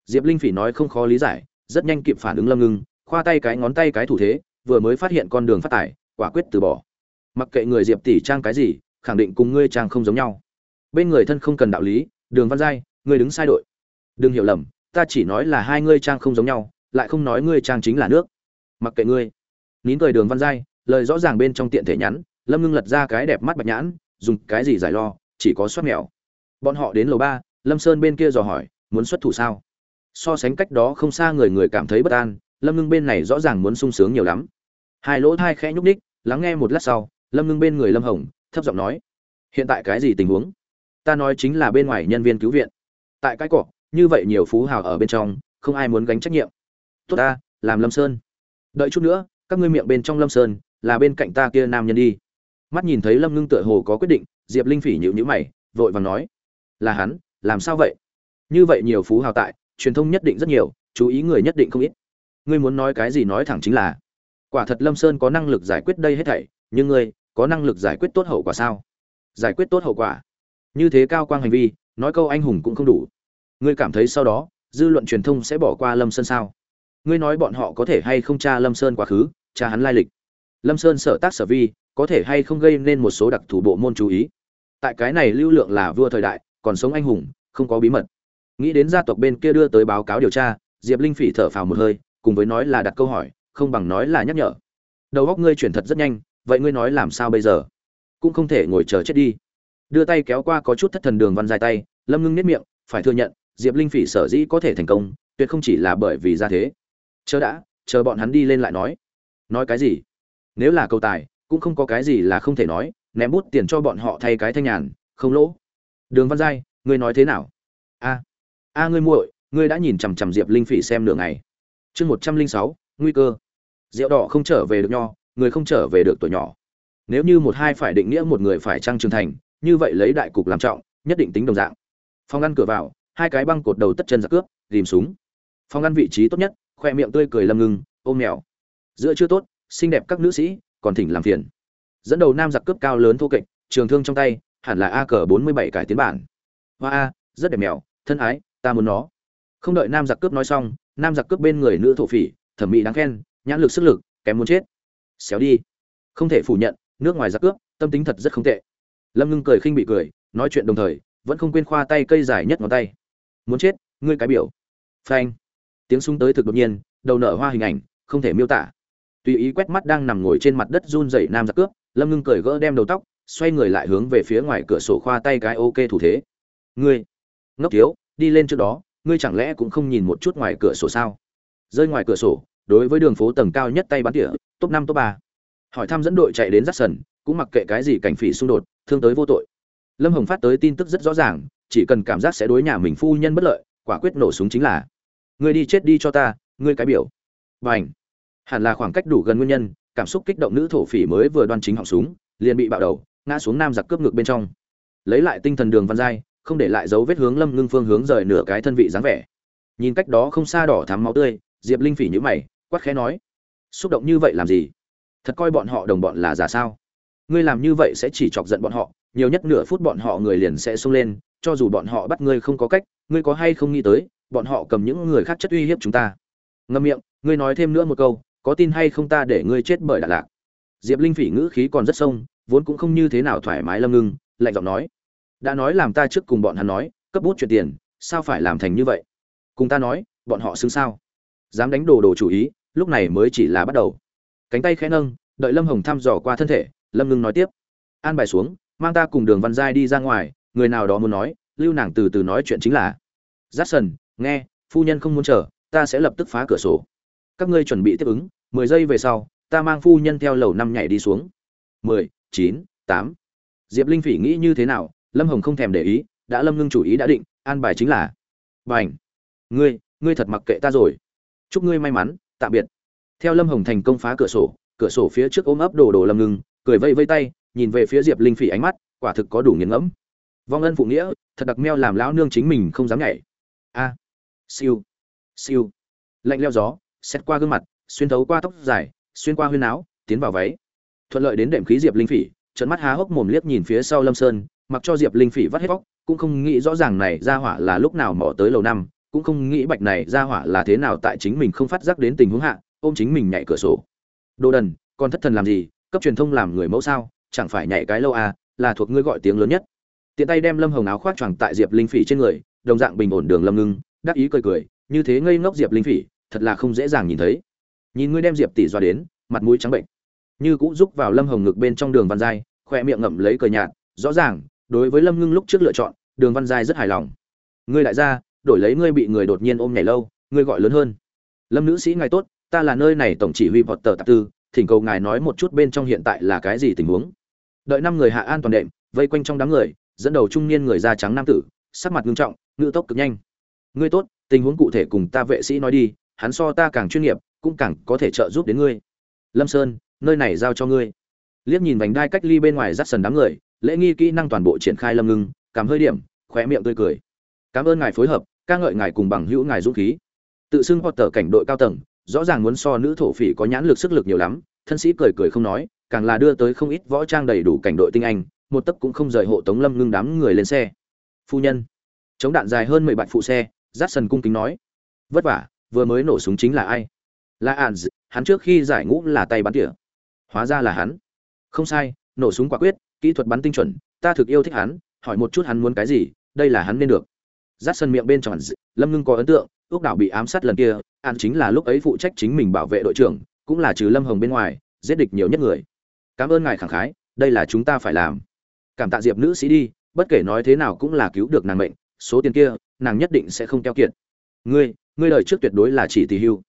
Diệp linh phỉ nói không khó lý giải, rất nhanh kịp phản ứng lâm ngưng, khoa tay cái ngón tay cái thủ thế, vừa mới phát hiện con đường phát tải, quả quyết từ bỏ. Mặc kệ người diệp tỷ trang cái gì khẳng định cùng ngươi trang không giống nhau. Bên người thân không cần đạo lý, đường văn giai, ngươi đứng sai đội. Đừng hiểu lầm, ta chỉ nói là hai ngươi trang không giống nhau, lại không nói ngươi trang chính là nước. Mặc kệ ngươi. Nín cười đường văn giai, lời rõ ràng bên trong tiện thể nhắn, lâm ngưng lật ra cái đẹp mắt bạch nhãn, dùng cái gì giải lo, chỉ có soát mèo. Bọn họ đến lầu ba, lâm sơn bên kia dò hỏi, muốn xuất thủ sao? So sánh cách đó không xa người người cảm thấy bất an, lâm ngưng bên này rõ ràng muốn sung sướng nhiều lắm. Hai lỗ thai khẽ nhúc ních lắng nghe một lát sau, lâm ngưng bên người lâm hồng thấp giọng nói, hiện tại cái gì tình huống? Ta nói chính là bên ngoài nhân viên cứu viện. Tại cái cỏ, như vậy nhiều phú hào ở bên trong, không ai muốn gánh trách nhiệm. Tốt ta, làm lâm sơn. Đợi chút nữa, các ngươi miệng bên trong lâm sơn, là bên cạnh ta kia nam nhân đi. Mắt nhìn thấy lâm ngưng tựa hồ có quyết định, diệp linh phỉ nhịu nhữ mày, vội vàng nói, là hắn, làm sao vậy? Như vậy nhiều phú hào tại, truyền thông nhất định rất nhiều, chú ý người nhất định không ít. Ngươi muốn nói cái gì nói thẳng chính là, quả thật lâm sơn có năng lực giải quyết đây hết thảy, nhưng ngươi có năng lực giải quyết tốt hậu quả sao? Giải quyết tốt hậu quả? Như thế cao quang hành vi, nói câu anh hùng cũng không đủ. Ngươi cảm thấy sau đó, dư luận truyền thông sẽ bỏ qua lâm sơn sao? Ngươi nói bọn họ có thể hay không tra lâm sơn quá khứ, tra hắn lai lịch? Lâm sơn sở tác sở vi, có thể hay không gây nên một số đặc thù bộ môn chú ý? Tại cái này lưu lượng là vua thời đại, còn sống anh hùng, không có bí mật. Nghĩ đến gia tộc bên kia đưa tới báo cáo điều tra, diệp linh phỉ thở phào một hơi, cùng với nói là đặt câu hỏi, không bằng nói là nhắc nhở. Đầu óc ngươi chuyển thật rất nhanh vậy ngươi nói làm sao bây giờ? Cũng không thể ngồi chờ chết đi. Đưa tay kéo qua có chút thất thần đường văn dài tay, lâm ngưng nếp miệng, phải thừa nhận, diệp linh phỉ sở dĩ có thể thành công, tuyệt không chỉ là bởi vì ra thế. Chờ đã, chờ bọn hắn đi lên lại nói. Nói cái gì? Nếu là câu tài, cũng không có cái gì là không thể nói, ném bút tiền cho bọn họ thay cái thanh nhàn, không lỗ. Đường văn giai ngươi nói thế nào? A a ngươi muội, ngươi đã nhìn chằm chằm diệp linh phỉ xem nửa ngày. Chương một trăm linh sáu, nguy cơ. Rượu đỏ không trở về được nho người không trở về được tuổi nhỏ. Nếu như một hai phải định nghĩa một người phải trăng trưởng thành, như vậy lấy đại cục làm trọng, nhất định tính đồng dạng. Phong ngăn cửa vào, hai cái băng cột đầu tất chân giặc cướp ghìm súng. Phong ngăn vị trí tốt nhất, khoe miệng tươi cười lâm ngưng, ôm mèo. Giữa chưa tốt, xinh đẹp các nữ sĩ, còn thỉnh làm phiền. Dẫn đầu nam giặc cướp cao lớn thô kệch, trường thương trong tay, hẳn là a cờ bốn mươi bảy cải tiến bản. Hoa a, rất đẹp mèo, thân ái, ta muốn nó. Không đợi nam giặc cướp nói xong, nam giặc cướp bên người nữ thổ phỉ, thẩm mỹ đáng khen, nhãn lực sức lực, kém muốn chết xéo đi. Không thể phủ nhận, nước ngoài giặc cướp, tâm tính thật rất không tệ. Lâm ngưng cười khinh bị cười, nói chuyện đồng thời, vẫn không quên khoa tay cây dài nhất ngón tay. Muốn chết, ngươi cái biểu. Phanh. Tiếng súng tới thực đột nhiên, đầu nở hoa hình ảnh, không thể miêu tả. Tùy ý quét mắt đang nằm ngồi trên mặt đất run dậy nam giặc cướp, lâm ngưng cười gỡ đem đầu tóc, xoay người lại hướng về phía ngoài cửa sổ khoa tay cái ok thủ thế. Ngươi. Ngốc thiếu, đi lên trước đó, ngươi chẳng lẽ cũng không nhìn một chút ngoài cửa sổ sao? Rơi ngoài cửa sổ, đối với đường phố tầng cao nhất tay bắn tỉa top năm, top ba. Hỏi thăm dẫn đội chạy đến rắt sần cũng mặc kệ cái gì cảnh phỉ xung đột, thương tới vô tội. Lâm hồng phát tới tin tức rất rõ ràng, chỉ cần cảm giác sẽ đối nhà mình phu nhân bất lợi, quả quyết nổ súng chính là ngươi đi chết đi cho ta, ngươi cái biểu. Và ảnh hẳn là khoảng cách đủ gần nguyên nhân, cảm xúc kích động nữ thổ phỉ mới vừa đoan chính họng súng, liền bị bạo đầu, ngã xuống nam giặc cướp ngược bên trong. Lấy lại tinh thần đường văn giai, không để lại dấu vết hướng lâm ngưng phương hướng rời nửa cái thân vị dáng vẻ. Nhìn cách đó không xa đỏ thắm máu tươi, diệp linh phỉ nhữ mày, quát khẽ nói xúc động như vậy làm gì? Thật coi bọn họ đồng bọn là giả sao? Ngươi làm như vậy sẽ chỉ chọc giận bọn họ, nhiều nhất nửa phút bọn họ người liền sẽ xông lên, cho dù bọn họ bắt ngươi không có cách, ngươi có hay không nghĩ tới, bọn họ cầm những người khác chất uy hiếp chúng ta. Ngâm miệng, ngươi nói thêm nữa một câu, có tin hay không ta để ngươi chết bởi đà lạc? Diệp linh phỉ ngữ khí còn rất sông, vốn cũng không như thế nào thoải mái lâm ngưng, lạnh giọng nói. Đã nói làm ta trước cùng bọn hắn nói, cấp bút chuyển tiền, sao phải làm thành như vậy? Cùng ta nói, bọn họ xứng sao? Dám đánh đồ đồ chủ ý lúc này mới chỉ là bắt đầu. Cánh tay khẽ nâng, đợi lâm hồng thăm dò qua thân thể, lâm ngưng nói tiếp. An bài xuống, mang ta cùng đường văn giai đi ra ngoài, người nào đó muốn nói, lưu nàng từ từ nói chuyện chính là j a c k s o n nghe, phu nhân không muốn chờ, ta sẽ lập tức phá cửa sổ. Các ngươi chuẩn bị tiếp ứng, mười giây về sau, ta mang phu nhân theo lầu năm nhảy đi xuống. Mười, chín, tám. Diệp linh phỉ nghĩ như thế nào, lâm hồng không thèm để ý, đã lâm ngưng chủ ý đã định, an bài chính là b à n h ngươi ngươi thật mặc kệ ta rồi. Chúc ngươi may mắn tạm biệt. Theo lâm hồng thành công phá cửa sổ cửa sổ phía trước ôm ấp đồ đồ lâm ngưng cười vây vây tay nhìn về phía diệp linh phỉ ánh mắt quả thực có đủ nghiền ngẫm. Vong ân phụ nghĩa thật đặc meo làm lão nương chính mình không dám nhảy. A siêu siêu. Lạnh leo gió xét qua gương mặt xuyên thấu qua tóc dài xuyên qua huyên áo tiến vào váy. Thuận lợi đến đệm khí diệp linh phỉ trận mắt há hốc mồm liếc nhìn phía sau lâm sơn mặc cho diệp linh phỉ vắt hết vóc, cũng không nghĩ rõ ràng này ra hỏa là lúc nào mò tới lầu năm cũng không nghĩ bạch này ra hỏa là thế nào tại chính mình không phát giác đến tình huống hạ, ôm chính mình nhảy cửa sổ. Đồ đần còn thất thần làm gì, cấp truyền thông làm người mẫu sao, chẳng phải nhảy cái lâu à là thuộc ngươi gọi tiếng lớn nhất. Tiện tay đem lâm hồng áo khoác choàng tại diệp linh phỉ trên người, đồng dạng bình ổn đường lâm ngưng, đắc ý cười cười, như thế ngây ngốc diệp linh phỉ, thật là không dễ dàng nhìn thấy. Nhìn ngươi đem diệp tỷ doa đến, mặt mũi trắng bệnh. Như cũng rúc vào lâm hồng ngực bên trong đường văn giai, khoe miệng ngậm lấy cười nhạt, rõ ràng, đối với lâm ngưng lúc trước lựa chọn, đường văn giai rất hài lòng. Ngươi lại ra đổi lấy ngươi bị người đột nhiên ôm nhảy lâu, ngươi gọi lớn hơn. Lâm nữ sĩ, ngài tốt, ta là nơi này tổng chỉ huy vọt tờ tạp tư, thỉnh cầu ngài nói một chút bên trong hiện tại là cái gì tình huống. Đợi năm người hạ an toàn đệm, vây quanh trong đám người, dẫn đầu trung niên người da trắng nam tử, sắc mặt nghiêm trọng, ngữ tốc cực nhanh. Ngươi tốt, tình huống cụ thể cùng ta vệ sĩ nói đi, hắn so ta càng chuyên nghiệp, cũng càng có thể trợ giúp đến ngươi. Lâm sơn, nơi này giao cho ngươi. Liếc nhìn vành đai cách ly bên ngoài rắt sần đám người, lễ nghi kỹ năng toàn bộ triển khai lâm ngưng, cảm hơi điểm, khóe miệng tươi cười. Cảm ơn ngài phối hợp ca ngợi ngài cùng bằng hữu ngài dũng khí. Tự xưng hoặc tờ cảnh đội cao tầng, rõ ràng muốn so nữ thổ phỉ có nhãn lực sức lực nhiều lắm, thân sĩ cười cười không nói, càng là đưa tới không ít võ trang đầy đủ cảnh đội tinh anh, một tấc cũng không rời hộ tống lâm ngưng đám người lên xe. Phu nhân, chống đạn dài hơn mười bạch phụ xe, rát sần cung kính nói. Vất vả, vừa mới nổ súng chính là ai? Là ạn hắn trước khi giải ngũ là tay bắn tỉa. Hóa ra là hắn. Không sai, nổ súng quả quyết, kỹ thuật bắn tinh chuẩn, ta thực yêu thích hắn, hỏi một chút hắn muốn cái gì, đây là hắn nên được rát sân miệng bên tròn lâm ngưng có ấn tượng ước đảo bị ám sát lần kia, an chính là lúc ấy phụ trách chính mình bảo vệ đội trưởng, cũng là trừ lâm hồng bên ngoài, giết địch nhiều nhất người. Cảm ơn ngài khẳng khái, đây là chúng ta phải làm. Cảm tạ diệp nữ sĩ đi, bất kể nói thế nào cũng là cứu được nàng mệnh, số tiền kia, nàng nhất định sẽ không keo kiệt. Ngươi ngươi lời trước tuyệt đối là chỉ tỷ hưu.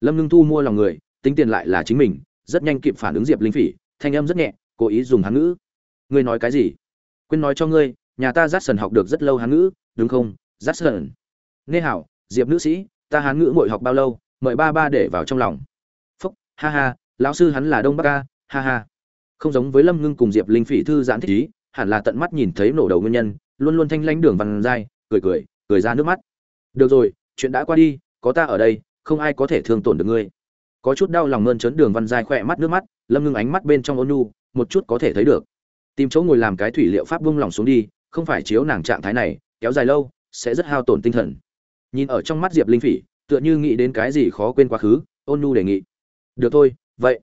Lâm ngưng thu mua lòng người, tính tiền lại là chính mình, rất nhanh kịp phản ứng diệp linh phỉ, thanh âm rất nhẹ, cố ý dùng hán ngữ. Ngươi nói cái gì? Quên nói cho ngươi, nhà ta rát sần học được rất lâu hán ngữ, đúng không? Rát sơn, nghe hảo diệp nữ sĩ ta hán ngữ ngồi học bao lâu mời ba ba để vào trong lòng. Phúc ha ha lão sư hắn là đông bắc ca ha ha. Không giống với lâm ngưng cùng diệp linh phỉ thư giãn thích ý hẳn là tận mắt nhìn thấy nổ đầu nguyên nhân luôn luôn thanh lãnh đường văn dai, cười cười cười ra nước mắt. Được rồi chuyện đã qua đi có ta ở đây không ai có thể thương tổn được ngươi. Có chút đau lòng mơn trớn đường văn dai khỏe mắt nước mắt lâm ngưng ánh mắt bên trong ôn nhu một chút có thể thấy được. Tìm chỗ ngồi làm cái thủy liệu pháp buông lòng xuống đi không phải chiếu nàng trạng thái này kéo dài lâu sẽ rất hao tổn tinh thần. Nhìn ở trong mắt diệp linh phỉ, tựa như nghĩ đến cái gì khó quên quá khứ, ôn nhu đề nghị. Được thôi, vậy.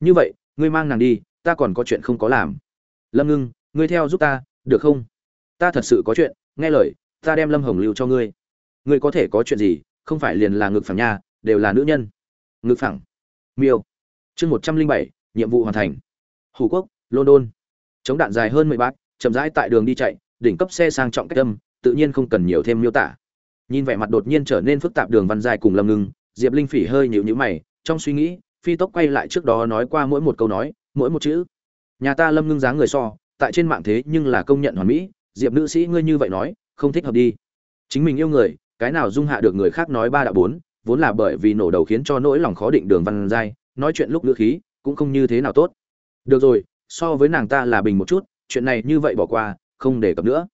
Như vậy, ngươi mang nàng đi, ta còn có chuyện không có làm. Lâm ngưng, ngươi theo giúp ta, được không? Ta thật sự có chuyện, nghe lời, ta đem lâm hồng lưu cho ngươi. Ngươi có thể có chuyện gì, không phải liền là ngực phẳng nha, đều là nữ nhân. Ngực phẳng. Miêu. Chương một trăm linh bảy, nhiệm vụ hoàn thành. Hủ quốc, london. Chống đạn dài hơn mười bát, chậm rãi tại đường đi chạy, đỉnh cấp xe sang trọng cách âm tự nhiên không cần nhiều thêm miêu tả. Nhìn vẻ mặt đột nhiên trở nên phức tạp đường văn dài cùng lâm ngưng, diệp linh phỉ hơi nhịu nhữ mày, trong suy nghĩ, phi tốc quay lại trước đó nói qua mỗi một câu nói, mỗi một chữ. Nhà ta lâm ngưng dáng người so, tại trên mạng thế nhưng là công nhận hoàn mỹ, diệp nữ sĩ ngươi như vậy nói, không thích hợp đi. Chính mình yêu người, cái nào dung hạ được người khác nói ba đạo bốn, vốn là bởi vì nổ đầu khiến cho nỗi lòng khó định đường văn giai nói chuyện lúc ngữ khí cũng không như thế nào tốt. Được rồi, so với nàng ta là bình một chút, chuyện này như vậy bỏ qua, không để cập nữa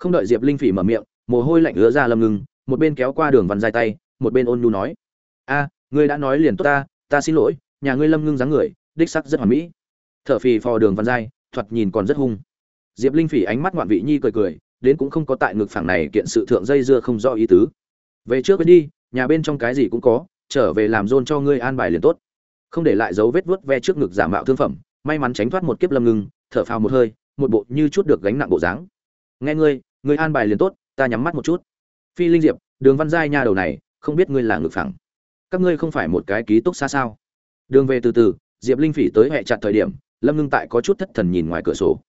không đợi diệp linh phỉ mở miệng, mồ hôi lạnh ứa ra lâm ngưng, một bên kéo qua đường văn dài tay, một bên ôn nhu nói. A, ngươi đã nói liền tốt ta ta xin lỗi, nhà ngươi lâm ngưng dáng người, đích sắc rất hoàn mỹ. Thở phì phò đường văn dài, thoạt nhìn còn rất hung. Diệp linh phỉ ánh mắt ngoạn vị nhi cười cười, đến cũng không có tại ngực phẳng này kiện sự thượng dây dưa không rõ ý tứ. Về trước bên đi, nhà bên trong cái gì cũng có, trở về làm rôn cho ngươi an bài liền tốt. Không để lại dấu vết vuốt ve trước ngực giả mạo thương phẩm, may mắn tránh thoát một kiếp lâm ngưng. Thở phào một hơi, một bộ như chút được gánh nặng bộ dáng. Nghe ngươi ngươi an bài liền tốt, ta nhắm mắt một chút. Phi linh diệp, đường văn giai nhà đầu này, không biết ngươi là ngực phẳng. Các ngươi không phải một cái ký túc xa sao? Đường về từ từ, diệp linh phỉ tới hẹ chặt thời điểm, lâm ngưng tại có chút thất thần nhìn ngoài cửa sổ.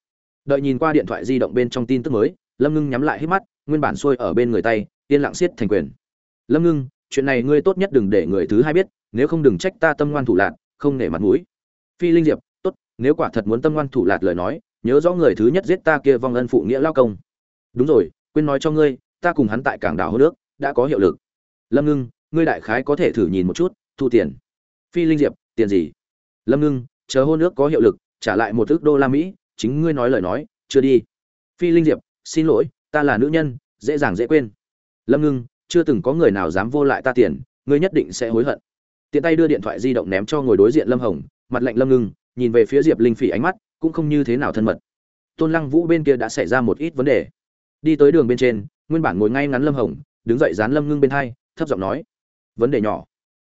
Đợi nhìn qua điện thoại di động bên trong tin tức mới, lâm ngưng nhắm lại hít mắt, nguyên bản xuôi ở bên người tay, yên lặng siết thành quyền. Lâm ngưng, chuyện này ngươi tốt nhất đừng để người thứ hai biết, nếu không đừng trách ta tâm ngoan thủ lạc không nể mặt mũi. Phi linh diệp, tốt, nếu quả thật muốn tâm ngoan thủ lạc lời nói, nhớ rõ người thứ nhất giết ta kia vong ân phụ nghĩa lao công đúng rồi, quên nói cho ngươi, ta cùng hắn tại cảng đảo hô nước, đã có hiệu lực. Lâm ngưng, ngươi đại khái có thể thử nhìn một chút, thu tiền. Phi linh diệp, tiền gì? Lâm ngưng, chờ hôn nước có hiệu lực, trả lại một ước đô la mỹ, chính ngươi nói lời nói, chưa đi. Phi linh diệp, xin lỗi, ta là nữ nhân, dễ dàng dễ quên. Lâm ngưng, chưa từng có người nào dám vô lại ta tiền, ngươi nhất định sẽ hối hận. Tiện tay đưa điện thoại di động ném cho ngồi đối diện lâm hồng, mặt lạnh lâm ngưng, nhìn về phía diệp linh phỉ ánh mắt, cũng không như thế nào thân mật. Tôn lăng vũ bên kia đã xảy ra một ít vấn đề đi tới đường bên trên, nguyên bản ngồi ngay ngắn lâm hồng, đứng dậy dán lâm ngưng bên hai, thấp giọng nói, vấn đề nhỏ.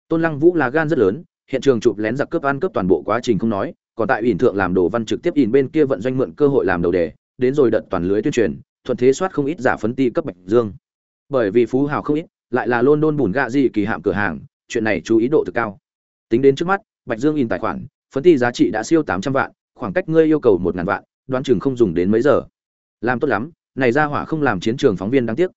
Tôn lăng vũ là gan rất lớn, hiện trường chụp lén giặc cướp ăn cướp toàn bộ quá trình không nói, còn tại ỉn thượng làm đồ văn trực tiếp ỉn bên kia vận doanh mượn cơ hội làm đầu đề, đến rồi đợt toàn lưới tuyên truyền, thuận thế soát không ít giả phấn ti cấp bạch dương. Bởi vì phú hào không ít, lại là london bùn gạ gì kỳ hạm cửa hàng, chuyện này chú ý độ thực cao. Tính đến trước mắt, bạch dương in tài khoản, phấn ti giá trị đã siêu tám trăm vạn, khoảng cách ngươi yêu cầu một ngàn vạn, đoán chừng không dùng đến mấy giờ. Làm tốt lắm này ra hỏa không làm chiến trường phóng viên đáng tiếc.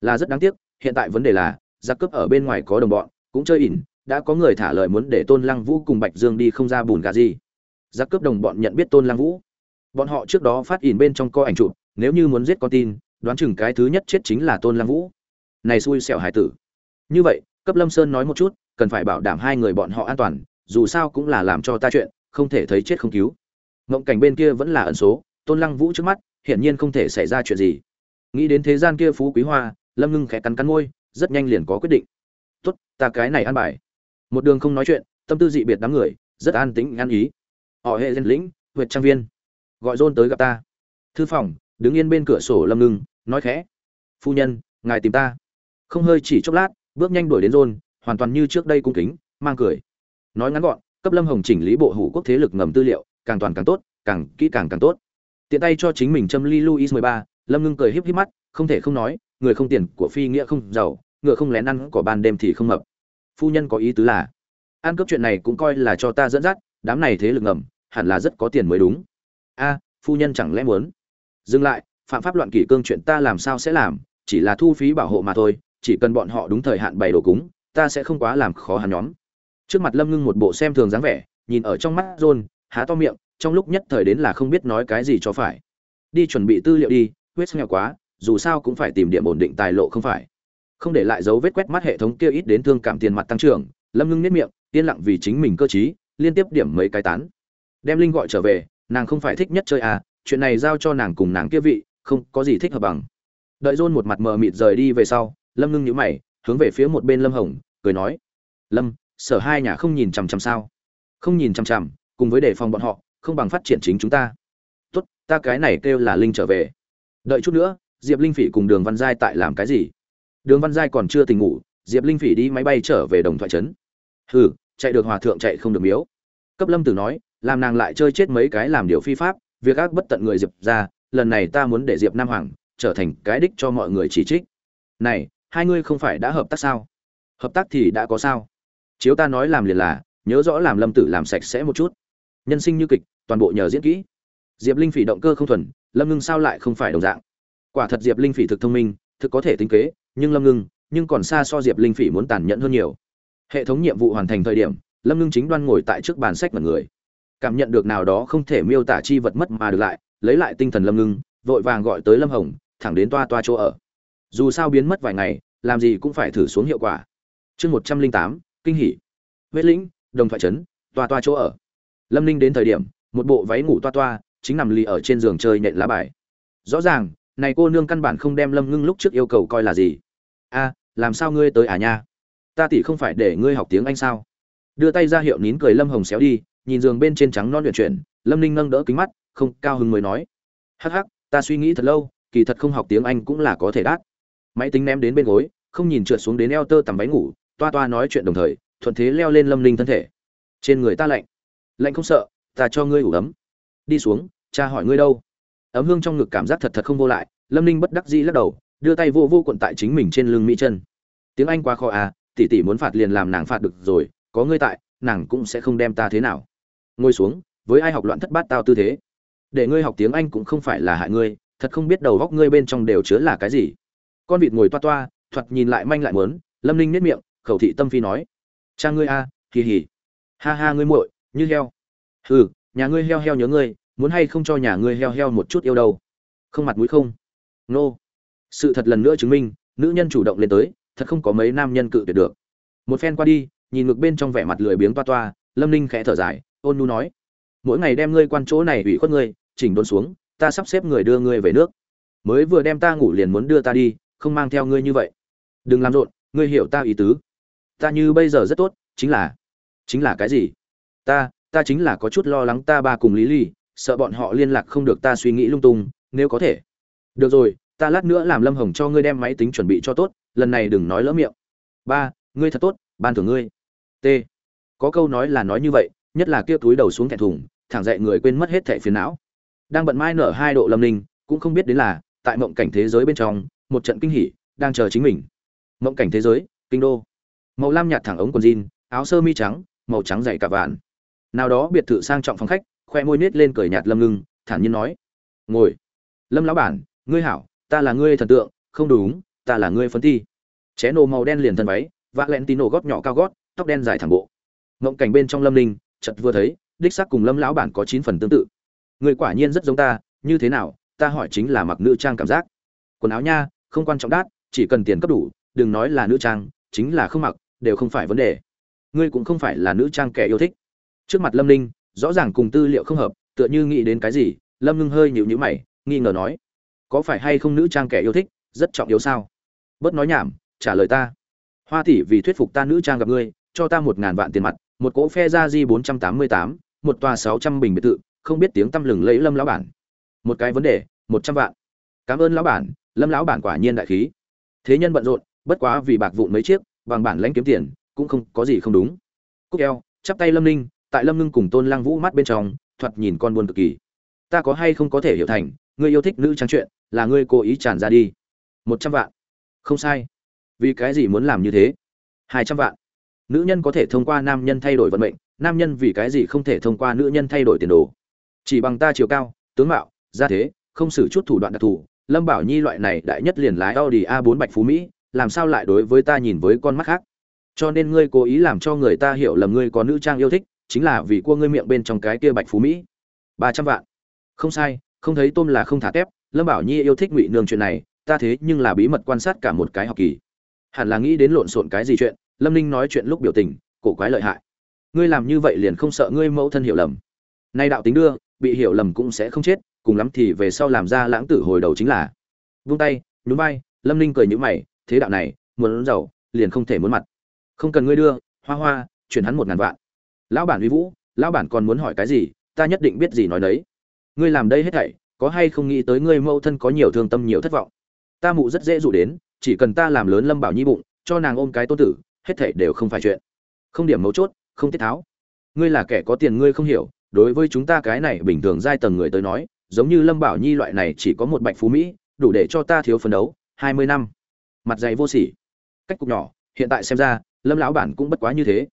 Là rất đáng tiếc, hiện tại vấn đề là, giặc cướp ở bên ngoài có đồng bọn, cũng chơi ỉn, đã có người thả lời muốn để tôn lăng vũ cùng bạch dương đi không ra bùn gà gì. Giặc cướp đồng bọn nhận biết tôn lăng vũ. Bọn họ trước đó phát ỉn bên trong co ảnh chụp, nếu như muốn giết con tin, đoán chừng cái thứ nhất chết chính là tôn lăng vũ. Này xui xẻo hải tử. Như vậy, cấp lâm sơn nói một chút, cần phải bảo đảm hai người bọn họ an toàn, dù sao cũng là làm cho ta chuyện, không thể thấy chết không cứu. Ngộng cảnh bên kia vẫn là ẩn số, tôn lăng vũ trước mắt hiển nhiên không thể xảy ra chuyện gì. Nghĩ đến thế gian kia phú quý hoa, lâm ngưng khẽ cắn cắn môi, rất nhanh liền có quyết định. Tốt, ta cái này ăn bài. Một đường không nói chuyện, tâm tư dị biệt đám người, rất an tĩnh ăn ý. Họ hệ dân lĩnh huyệt trang viên, gọi dôn tới gặp ta. Thư phòng, đứng yên bên cửa sổ lâm ngưng, nói khẽ. Phu nhân, ngài tìm ta. Không hơi chỉ chốc lát, bước nhanh đuổi đến dôn, hoàn toàn như trước đây cung kính, mang cười. Nói ngắn gọn, cấp lâm hồng chỉnh lý bộ hủ quốc thế lực ngầm tư liệu, càng toàn càng tốt, càng kỹ càng càng tốt tiện tay cho chính mình châm ly luis mười ba, lâm ngưng cười híp híp mắt, không thể không nói, người không tiền của phi nghĩa không giàu, ngựa không lén ăn, cỏ ban đêm thì không mập. Phu nhân có ý tứ là, ăn cướp chuyện này cũng coi là cho ta dẫn dắt, đám này thế lực ngầm, hẳn là rất có tiền mới đúng. A, phu nhân chẳng lẽ muốn? Dừng lại, phạm pháp loạn kỷ cương chuyện ta làm sao sẽ làm, chỉ là thu phí bảo hộ mà thôi, chỉ cần bọn họ đúng thời hạn bày đồ cúng, ta sẽ không quá làm khó hắn nhóm. Trước mặt lâm ngưng một bộ xem thường dáng vẻ, nhìn ở trong mắt john, há to miệng trong lúc nhất thời đến là không biết nói cái gì cho phải. Đi chuẩn bị tư liệu đi, huyết nghèo quá, dù sao cũng phải tìm điểm ổn định tài lộ không phải. Không để lại dấu vết quét mắt hệ thống kia ít đến thương cảm tiền mặt tăng trưởng, lâm ngưng nếp miệng, yên lặng vì chính mình cơ t liên tiếp điểm mấy cái tán. Đem linh gọi trở về, nàng không phải thích nhất chơi à chuyện này giao cho nàng cùng nàng kia vị, không có gì thích hợp bằng. Đợi dôn một mặt mờ mịt rời đi về sau, lâm ngưng nhíu mày, hướng về phía một bên lâm hồng, cười nói, lâm, sở hai nhà không nhìn chằm chằm sao? Không nhìn chằm chằm, cùng với đề phòng bọn họ không bằng phát triển chính chúng ta. Tốt, ta cái này kêu là linh trở về. Đợi chút nữa, diệp linh phỉ cùng đường văn giai tại làm cái gì? Đường văn giai còn chưa tỉnh ngủ, diệp linh phỉ đi máy bay trở về đồng thoại trấn. Hừ, chạy được hòa thượng chạy không được miếu. Cấp lâm tử nói, làm nàng lại chơi chết mấy cái làm điều phi pháp, việc ác bất tận người diệp ra, lần này ta muốn để diệp nam hoàng trở thành cái đích cho mọi người chỉ trích. Này, hai ngươi không phải đã hợp tác sao? Hợp tác thì đã có sao? Chiếu ta nói làm liền là, nhớ rõ làm lâm tử làm sạch sẽ một chút. Nhân sinh như kịch toàn bộ nhờ diễn kỹ. Diệp linh phỉ động cơ không thuần, lâm ngưng sao lại không phải đồng dạng? Quả thật diệp linh phỉ thực thông minh, thực có thể tính kế, nhưng lâm ngưng, nhưng còn xa so diệp linh phỉ muốn tàn nhẫn hơn nhiều. Hệ thống nhiệm vụ hoàn thành thời điểm, lâm ngưng chính đoan ngồi tại trước bàn sách mật người. Cảm nhận được nào đó không thể miêu tả chi vật mất mà được lại, lấy lại tinh thần lâm ngưng, vội vàng gọi tới lâm hồng, thẳng đến toa toa chỗ ở. Dù sao biến mất vài ngày, làm gì cũng phải thử xuống hiệu quả. Chương một trăm linh tám, kinh hỉ. Huyết lĩnh, đồng thoại trấn toa toa chỗ ở. Lâm ninh đến thời điểm một bộ váy ngủ toa toa, chính nằm lì ở trên giường chơi nện lá bài. Rõ ràng, này cô nương căn bản không đem lâm ngưng lúc trước yêu cầu coi là gì. A, làm sao ngươi tới à nha? Ta tỷ không phải để ngươi học tiếng anh sao? Đưa tay ra hiệu nín cười lâm hồng xéo đi, nhìn giường bên trên trắng non luyện chuyển, lâm ninh nâng đỡ kính mắt, không, cao hứng mới nói. Hắc hắc, ta suy nghĩ thật lâu, kỳ thật không học tiếng anh cũng là có thể đát. Máy tính ném đến bên gối, không nhìn trượt xuống đến eo tơ tằm váy ngủ, toa toa nói chuyện đồng thời, thuận thế leo lên lâm ninh thân thể. Trên người ta lạnh. Lạnh không sợ ta cho ngươi ủ ấm. Đi xuống cha hỏi ngươi đâu? Ấm hương trong ngực cảm giác thật thật không vô lại lâm ninh bất đắc dĩ lắc đầu đưa tay vô vô quận tại chính mình trên lưng mỹ chân tiếng anh quá khó à tỷ tỷ muốn phạt liền làm nàng phạt được rồi có ngươi tại nàng cũng sẽ không đem ta thế nào. Ngồi xuống với ai học loạn thất bát tao tư thế? Để ngươi học tiếng anh cũng không phải là hại ngươi thật không biết đầu góc ngươi bên trong đều chứa là cái gì. Con vịt ngồi toa toa thoạt nhìn lại manh lại mớn lâm ninh nếp miệng khẩu thị tâm phi nói. Cha ngươi a à, kỳ, ha ha ngươi muội như heo hừ nhà ngươi heo heo nhớ ngươi, muốn hay không cho nhà ngươi heo heo một chút yêu đâu? Không mặt mũi không? Nô. Sự thật lần nữa chứng minh, nữ nhân chủ động lên tới, thật không có mấy nam nhân cự tuyệt được. Một phen qua đi, nhìn ngược bên trong vẻ mặt lười biếng toa toa, lâm ninh khẽ thở dài, ôn nu nói. Mỗi ngày đem ngươi quan chỗ này ủy khuất ngươi, chỉnh đốn xuống, ta sắp xếp người đưa ngươi về nước. Mới vừa đem ta ngủ liền muốn đưa ta đi, không mang theo ngươi như vậy. Đừng làm rộn, ngươi hiểu ta ý tứ. Ta như bây giờ rất tốt, chính là chính là cái gì? Ta ta chính là có chút lo lắng ta ba cùng lý ly sợ bọn họ liên lạc không được ta suy nghĩ lung tung, nếu có thể. Được rồi, ta lát nữa làm lâm hồng cho ngươi đem máy tính chuẩn bị cho tốt, lần này đừng nói lỡ miệng. Ba, ngươi thật tốt, ban thưởng ngươi. T. Có câu nói là nói như vậy, nhất là kia túi đầu xuống thẹn thùng, thẳng dậy người quên mất hết thẻ phiền não. Đang bận mai nở hai độ lâm ninh, cũng không biết đến là, tại mộng cảnh thế giới bên trong, một trận kinh hỉ, đang chờ chính mình. Mộng cảnh thế giới, kinh đô. Màu lam nhạt thẳng ống quần jean, áo sơ mi trắng, màu trắng dày cả vạn nào đó biệt thự sang trọng phòng khách, khoe môi nết lên cười nhạt lâm ngưng, thản nhiên nói, ngồi. Lâm lão bản, ngươi hảo, ta là ngươi thần tượng, không đúng, ta là ngươi phấn thi ché nổ màu đen liền thân váy vạ lẹn nổ gót nhỏ cao gót, tóc đen dài thẳng bộ. Ngộng cảnh bên trong lâm ninh, chợt vừa thấy, đích xác cùng lâm lão bản có chín phần tương tự. Người quả nhiên rất giống ta, như thế nào, ta hỏi chính là mặc nữ trang cảm giác. Quần áo nha, không quan trọng đắt, chỉ cần tiền cấp đủ, đừng nói là nữ trang, chính là không mặc, đều không phải vấn đề. Ngươi cũng không phải là nữ trang kẻ yêu thích trước mặt lâm ninh, rõ ràng cùng tư liệu không hợp, tựa như nghĩ đến cái gì, lâm ngưng hơi nhịu nhữ mày, nghi ngờ nói, có phải hay không nữ trang kẻ yêu thích, rất trọng yếu sao? Bớt nói nhảm, trả lời ta. Hoa tỷ vì thuyết phục ta nữ trang gặp ngươi, cho ta một ngàn vạn tiền mặt, một cỗ phe ra di bốn trăm tám mươi tám, một tòa sáu trăm bình biệt thự, không biết tiếng tăm lừng lấy lâm lão bản. Một cái vấn đề, một trăm vạn. Cảm ơn lão bản, lâm lão bản quả nhiên đại khí. Thế nhân bận rộn, bất quá vì bạc vụn mấy chiếc, bằng bản lãnh kiếm tiền, cũng không có gì không đúng. Cúc eo, chắp tay lâm ninh tại lâm ngưng cùng tôn lăng vũ mắt bên trong, thoạt nhìn con buồn cực kỳ. Ta có hay không có thể hiểu thành, ngươi yêu thích nữ trang chuyện, là ngươi cố ý tràn ra đi. Một trăm vạn. Không sai. Vì cái gì muốn làm như thế? Hai trăm vạn. Nữ nhân có thể thông qua nam nhân thay đổi vận mệnh, nam nhân vì cái gì không thể thông qua nữ nhân thay đổi tiền đồ? Chỉ bằng ta chiều cao, tướng mạo, gia thế, không xử chút thủ đoạn đặc thù, lâm bảo nhi loại này đại nhất liền lái audi a 4 bạch phú mỹ, làm sao lại đối với ta nhìn với con mắt khác? Cho nên ngươi cố ý làm cho người ta hiểu lầm ngươi có nữ trang yêu thích chính là vì cua ngươi miệng bên trong cái kia bạch phú mỹ. Ba trăm vạn. Không sai, không thấy tôm là không thả tép, lâm bảo nhi yêu thích ngụy nương chuyện này, ta thế nhưng là bí mật quan sát cả một cái học kỳ. Hẳn là nghĩ đến lộn xộn cái gì chuyện, lâm ninh nói chuyện lúc biểu tình, cổ quái lợi hại. Ngươi làm như vậy liền không sợ ngươi mẫu thân hiểu lầm. Nay đạo tính đưa, bị hiểu lầm cũng sẽ không chết, cùng lắm thì về sau làm ra lãng tử hồi đầu chính là. Vung tay, nhún vai, lâm ninh cười nhữ mày, thế đạo này, muốn giàu, liền không thể muốn mặt. Không cần ngươi đưa, hoa hoa, chuyển hắn một ngàn vạn lão bản uy vũ, lão bản còn muốn hỏi cái gì, ta nhất định biết gì nói đấy ngươi làm đây hết thảy, có hay không nghĩ tới ngươi mẫu thân có nhiều thương tâm, nhiều thất vọng. Ta mụ rất dễ dụ đến, chỉ cần ta làm lớn lâm bảo nhi bụng, cho nàng ôm cái tôn tử, hết thảy đều không phải chuyện. Không điểm mấu chốt, không tiết tháo. Ngươi là kẻ có tiền ngươi không hiểu, đối với chúng ta cái này bình thường giai tầng người tới nói, giống như lâm bảo nhi loại này chỉ có một bạch phú mỹ, đủ để cho ta thiếu phấn đấu, hai mươi năm. Mặt dày vô sỉ. Cách cục nhỏ, hiện tại xem ra, lâm lão bản cũng bất quá như thế.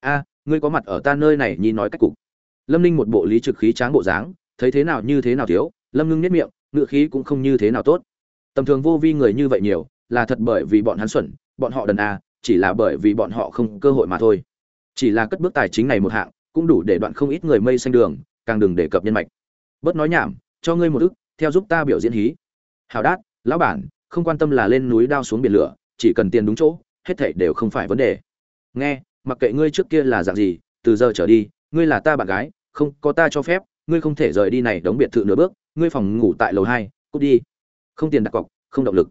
A ngươi có mặt ở ta nơi này nhi nói cách cục. Lâm ninh một bộ lý trực khí tráng bộ dáng, thấy thế nào như thế nào thiếu, lâm ngưng nhất miệng, ngựa khí cũng không như thế nào tốt. Tầm thường vô vi người như vậy nhiều, là thật bởi vì bọn hắn xuẩn, bọn họ đần a chỉ là bởi vì bọn họ không cơ hội mà thôi. Chỉ là cất bước tài chính này một hạng, cũng đủ để đoạn không ít người mây xanh đường, càng đừng đề cập nhân mạch. Bớt nói nhảm, cho ngươi một ức, theo giúp ta biểu diễn hí. Hào đát, lão bản, không quan tâm là lên núi đao xuống biển lửa, chỉ cần tiền đúng chỗ, hết thảy đều không phải vấn đề. Nghe mặc kệ ngươi trước kia là dạng gì, từ giờ trở đi, ngươi là ta bạn gái, không có ta cho phép, ngươi không thể rời đi này đóng biệt thự nửa bước, ngươi phòng ngủ tại lầu hai, cút đi. Không tiền đặt cọc, không động lực.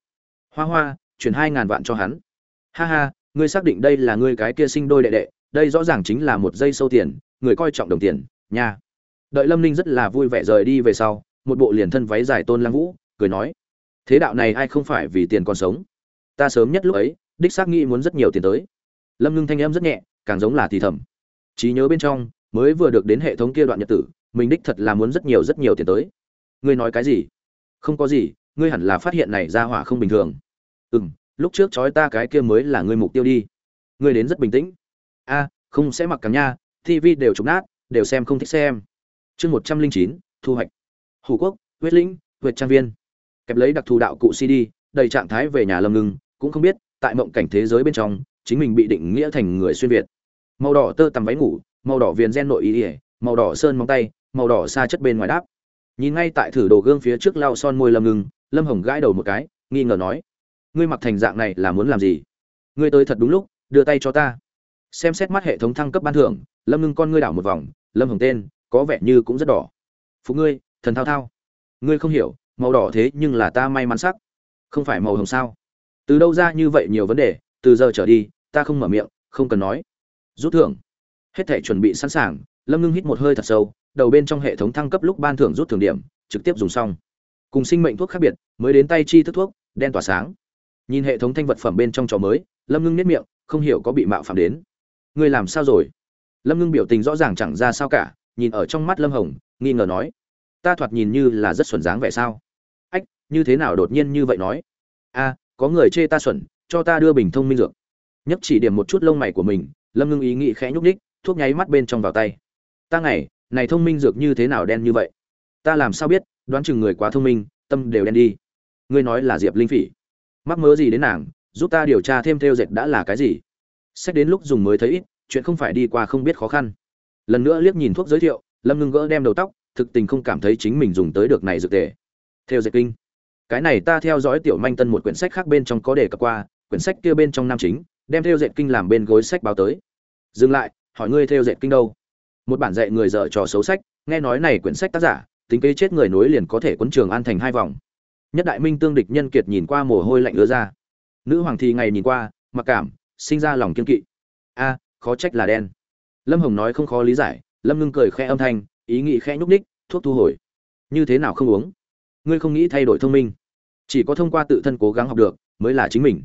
Hoa hoa, chuyển hai ngàn vạn cho hắn. Ha ha, ngươi xác định đây là ngươi cái kia sinh đôi đệ đệ, đây rõ ràng chính là một dây sâu tiền, người coi trọng đồng tiền, nha. Đợi lâm ninh rất là vui vẻ rời đi về sau, một bộ liền thân váy dài tôn lăng vũ, cười nói, thế đạo này ai không phải vì tiền còn sống? Ta sớm nhất lúc ấy, đích xác nghĩ muốn rất nhiều tiền tới lâm ngưng thanh em rất nhẹ, càng giống là thì thầm. Trí nhớ bên trong, mới vừa được đến hệ thống kia đoạn nhật tử, mình đích thật là muốn rất nhiều rất nhiều tiền tới. Ngươi nói cái gì? Không có gì, ngươi hẳn là phát hiện này ra hỏa không bình thường. Ừ m lúc trước trói ta cái kia mới là ngươi mục tiêu đi. Ngươi đến rất bình tĩnh. A, không sẽ mặc càng nha tv đều trục nát, đều xem không thích xem. Chương một trăm linh chín, thu hoạch. Hủ quốc, huyết lĩnh, huyệt trang viên. Kẹp lấy đặc thù đạo cụ cd đầy trạng thái về nhà lâm ngưng, cũng không biết, tại mộng cảnh thế giới bên trong chính mình bị định nghĩa thành người xuyên việt. Màu đỏ tơ tằm váy ngủ, màu đỏ viền gen nội ý ỉa màu đỏ sơn móng tay, màu đỏ xa chất bên ngoài đáp. Nhìn ngay tại thử đồ gương phía trước lau son môi lâm ngưng, lâm hồng gãi đầu một cái, nghi ngờ nói, ngươi mặc thành dạng này là muốn làm gì? Ngươi tới thật đúng lúc, đưa tay cho ta. Xem xét mắt hệ thống thăng cấp ban thưởng, lâm ngưng con ngươi đảo một vòng, lâm hồng tên, có vẻ như cũng rất đỏ. Phụ ngươi, thần thao thao. Ngươi không hiểu, màu đỏ thế nhưng là ta may mắn sắc. Không phải màu hồng sao? Từ đâu ra như vậy nhiều vấn đề, từ giờ trở đi ta không mở miệng, không cần nói. Rút thưởng. Hết thể chuẩn bị sẵn sàng, lâm ngưng hít một hơi thật sâu, đầu bên trong hệ thống thăng cấp lúc ban thưởng rút thưởng điểm, trực tiếp dùng xong. Cùng sinh mệnh thuốc khác biệt, mới đến tay chi thức thuốc, đen tỏa sáng. Nhìn hệ thống thanh vật phẩm bên trong trò mới, lâm ngưng nếp miệng, không hiểu có bị mạo phạm đến. Ngươi làm sao rồi? Lâm ngưng biểu tình rõ ràng chẳng ra sao cả, nhìn ở trong mắt lâm hồng, nghi ngờ nói. Ta thoạt nhìn như là rất xuẩn dáng vẻ sao? Ách, như thế nào đột nhiên như vậy nói? A có người chê ta xuẩn, cho ta đưa bình thông minh dược nhấp chỉ điểm một chút lông mày của mình, lâm ngưng ý nghĩ khẽ nhúc ních thuốc nháy mắt bên trong vào tay. Ta ngày, này thông minh dược như thế nào đen như vậy? Ta làm sao biết, đoán chừng người quá thông minh, tâm đều đen đi. Ngươi nói là diệp linh phỉ. Mắc mớ gì đến nàng, giúp ta điều tra thêm theo dệt đã là cái gì? Xét đến lúc dùng mới thấy ít, chuyện không phải đi qua không biết khó khăn. Lần nữa liếc nhìn thuốc giới thiệu, lâm ngưng gỡ đem đầu tóc, thực tình không cảm thấy chính mình dùng tới được này dược tề. Theo dệt kinh. Cái này ta theo dõi tiểu manh tân một quyển sách khác bên trong có đề cập qua, quyển sách kia bên trong nam chính đem theo dệt kinh làm bên gối sách báo tới. Dừng lại, hỏi ngươi theo dệt kinh đâu? Một bản dạy người dở trò xấu sách, nghe nói này quyển sách tác giả, tính kế chết người nối liền có thể quấn trường an thành hai vòng. Nhất đại minh tương địch nhân kiệt nhìn qua mồ hôi lạnh ứa ra. Nữ hoàng thì ngày nhìn qua, mặc cảm, sinh ra lòng kiên kỵ. A, khó trách là đen. Lâm hồng nói không khó lý giải, lâm ngưng cười khẽ âm thanh, ý nghĩ khẽ nhúc ních thuốc thu hồi. Như thế nào không uống? Ngươi không nghĩ thay đổi thông minh. Chỉ có thông qua tự thân cố gắng học được, mới là chính mình.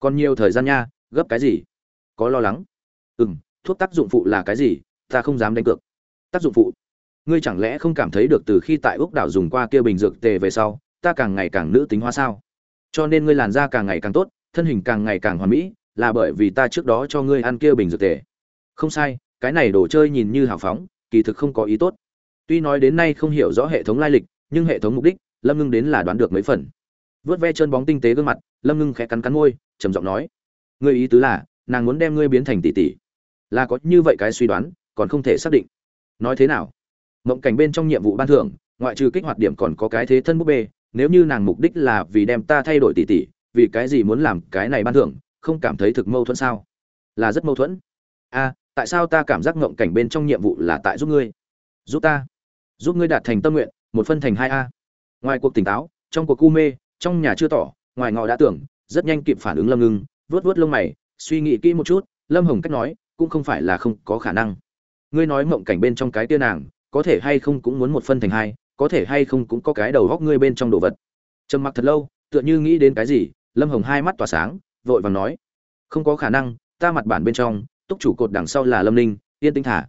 Còn nhiều thời gian nha gấp cái gì? Có lo lắng? Ừ m thuốc tác dụng phụ là cái gì? Ta không dám đánh cược. Tác dụng phụ? Ngươi chẳng lẽ không cảm thấy được từ khi tại úc đảo dùng qua kia bình dược tề về sau, ta càng ngày càng nữ tính hóa sao? Cho nên ngươi làn da càng ngày càng tốt, thân hình càng ngày càng hoàn mỹ, là bởi vì ta trước đó cho ngươi ăn kia bình dược tề. Không sai, cái này đồ chơi nhìn như hào phóng, kỳ thực không có ý tốt. Tuy nói đến nay không hiểu rõ hệ thống lai lịch, nhưng hệ thống mục đích, lâm ngưng đến là đoán được mấy phần. Vớt ve chân bóng tinh tế gương mặt, lâm ngưng khẽ cắn cắn môi, trầm giọng nói ngươi ý tứ là, nàng muốn đem ngươi biến thành tỷ tỷ. Là có như vậy cái suy đoán, còn không thể xác định. Nói thế nào? Mộng cảnh bên trong nhiệm vụ ban thưởng, ngoại trừ kích hoạt điểm còn có cái thế thân búp bê, nếu như nàng mục đích là vì đem ta thay đổi tỷ tỷ, vì cái gì muốn làm cái này ban thưởng, không cảm thấy thực mâu thuẫn sao? Là rất mâu thuẫn. A tại sao ta cảm giác ngộng cảnh bên trong nhiệm vụ là tại giúp ngươi? Giúp ta. Giúp ngươi đạt thành tâm nguyện, một phân thành hai a. Ngoài cuộc tỉnh táo, trong cuộc cu mê, trong nhà chưa tỏ, ngoài ngọ đã tưởng, rất nhanh kịp phản ứng lâm ngưng vớt vớt lông mày, suy nghĩ kỹ một chút, lâm hồng cách nói, cũng không phải là không có khả năng. Ngươi nói mộng cảnh bên trong cái tia nàng, có thể hay không cũng muốn một phân thành hai, có thể hay không cũng có cái đầu góc ngươi bên trong đồ vật. Trầm mặc thật lâu, tựa như nghĩ đến cái gì, lâm hồng hai mắt tỏa sáng, vội vàng nói, không có khả năng, ta mặt bản bên trong, túc chủ cột đằng sau là lâm ninh, yên tinh thả.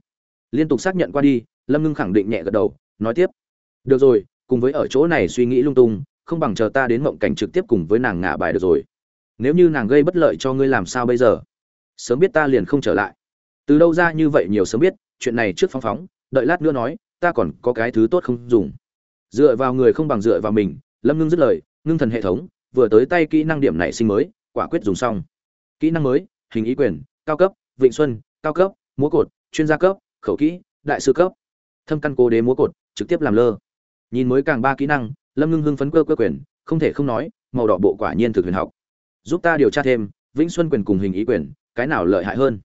Liên tục xác nhận qua đi, lâm ngưng khẳng định nhẹ gật đầu, nói tiếp, được rồi, cùng với ở chỗ này suy nghĩ lung tung, không bằng chờ ta đến mộng cảnh trực tiếp cùng với nàng ngả bài được rồi nếu như nàng gây bất lợi cho ngươi làm sao bây giờ? Sớm biết ta liền không trở lại. Từ đâu ra như vậy nhiều sớm biết, chuyện này trước phóng phóng, đợi lát nữa nói, ta còn có cái thứ tốt không dùng. Dựa vào người không bằng dựa vào mình, lâm ngưng dứt lời, ngưng thần hệ thống, vừa tới tay kỹ năng điểm này sinh mới, quả quyết dùng xong. Kỹ năng mới, hình ý quyền, cao cấp, vịnh xuân, cao cấp, múa cột, chuyên gia cấp, khẩu kỹ, đại sư cấp. Thâm căn cố đế múa cột, trực tiếp làm lơ. Nhìn mới càng ba kỹ năng, lâm ngưng hưng phấn cơ cơ quyền, không thể không nói, màu đỏ bộ quả nhiên thực huyền học giúp ta điều tra thêm, vĩnh xuân quyền cùng hình ý quyền, cái nào lợi hại hơn?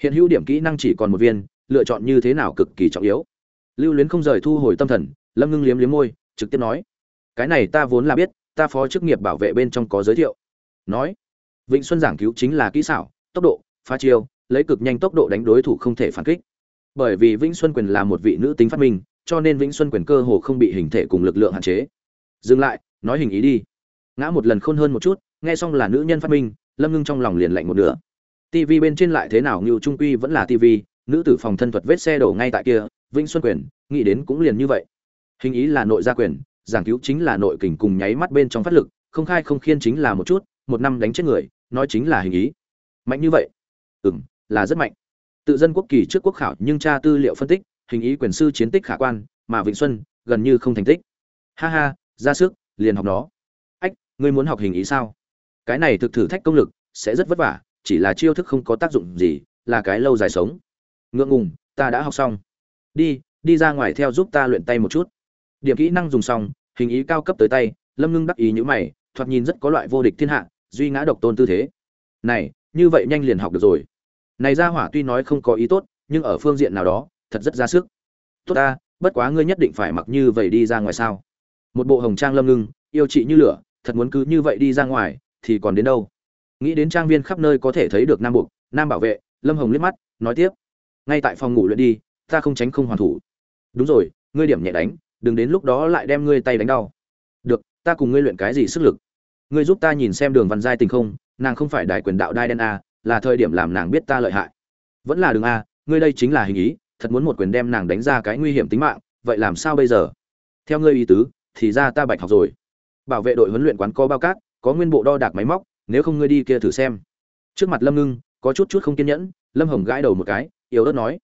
Hiện hữu điểm kỹ năng chỉ còn một viên, lựa chọn như thế nào cực kỳ trọng yếu. Lưu luyến không rời thu hồi tâm thần, lâm ngưng liếm liếm môi, trực tiếp nói, cái này ta vốn là biết, ta phó chức nghiệp bảo vệ bên trong có giới thiệu. Nói, vĩnh xuân giảng cứu chính là kỹ xảo, tốc độ, phá chiêu, lấy cực nhanh tốc độ đánh đối thủ không thể phản kích. Bởi vì vĩnh xuân quyền là một vị nữ tính phát minh, cho nên vĩnh xuân quyền cơ hồ không bị hình thể cùng lực lượng hạn chế. Dừng lại, nói hình ý đi. Ngã một lần khôn hơn một chút nghe xong là nữ nhân phát minh, lâm ngưng trong lòng liền lạnh một nửa. Tv bên trên lại thế nào ngưu trung quy vẫn là tv nữ tử phòng thân thuật vết xe đổ ngay tại kia, vĩnh xuân quyền, nghĩ đến cũng liền như vậy. Hình ý là nội gia quyền, giảng cứu chính là nội kình cùng nháy mắt bên trong phát lực, không khai không khiên chính là một chút, một năm đánh chết người, nói chính là hình ý. Mạnh như vậy? Ừ m là rất mạnh. Tự dân quốc kỳ trước quốc khảo nhưng tra tư liệu phân tích, hình ý quyền sư chiến tích khả quan, mà vĩnh xuân, gần như không thành tích. Ha ha, ra sức, liền học nó. Ách, ngươi muốn học hình ý sao? Cái này thực thử thách công lực sẽ rất vất vả, chỉ là chiêu thức không có tác dụng gì, là cái lâu dài sống. Ngượng ngùng, ta đã học xong. Đi đi ra ngoài theo giúp ta luyện tay một chút. Điểm kỹ năng dùng xong, hình ý cao cấp tới tay, lâm ngưng đắc ý nhữ mày, thoạt nhìn rất có loại vô địch thiên hạ, duy ngã độc tôn tư thế. Này, như vậy nhanh liền học được rồi. Này ra hỏa tuy nói không có ý tốt, nhưng ở phương diện nào đó, thật rất ra sức. Tốt ta, bất quá ngươi nhất định phải mặc như vậy đi ra ngoài sao? Một bộ hồng trang lâm ngưng, yêu chị như lửa, thật muốn cứ như vậy đi ra ngoài thì còn đến đâu? Nghĩ đến trang viên khắp nơi có thể thấy được nam buộc nam bảo vệ, lâm hồng liếc mắt, nói tiếp. Ngay tại phòng ngủ luyện đi, ta không tránh không hoàn thủ. Đúng rồi, ngươi điểm nhẹ đánh, đừng đến lúc đó lại đem ngươi tay đánh đau. Được, ta cùng ngươi luyện cái gì sức lực? Ngươi giúp ta nhìn xem đường văn giai tình không, nàng không phải đại quyền đạo đai đen a, là thời điểm làm nàng biết ta lợi hại. Vẫn là đường a, ngươi đây chính là hình ý, thật muốn một quyền đem nàng đánh ra cái nguy hiểm tính mạng, vậy làm sao bây giờ? Theo ngươi ý tứ, thì ra ta bạch học rồi. Bảo vệ đội huấn luyện quán co bao cát có nguyên bộ đo đạc máy móc, nếu không ngươi đi kia thử xem. Trước mặt lâm ngưng, có chút chút không kiên nhẫn, lâm hồng gãi đầu một cái, yếu ớt nói,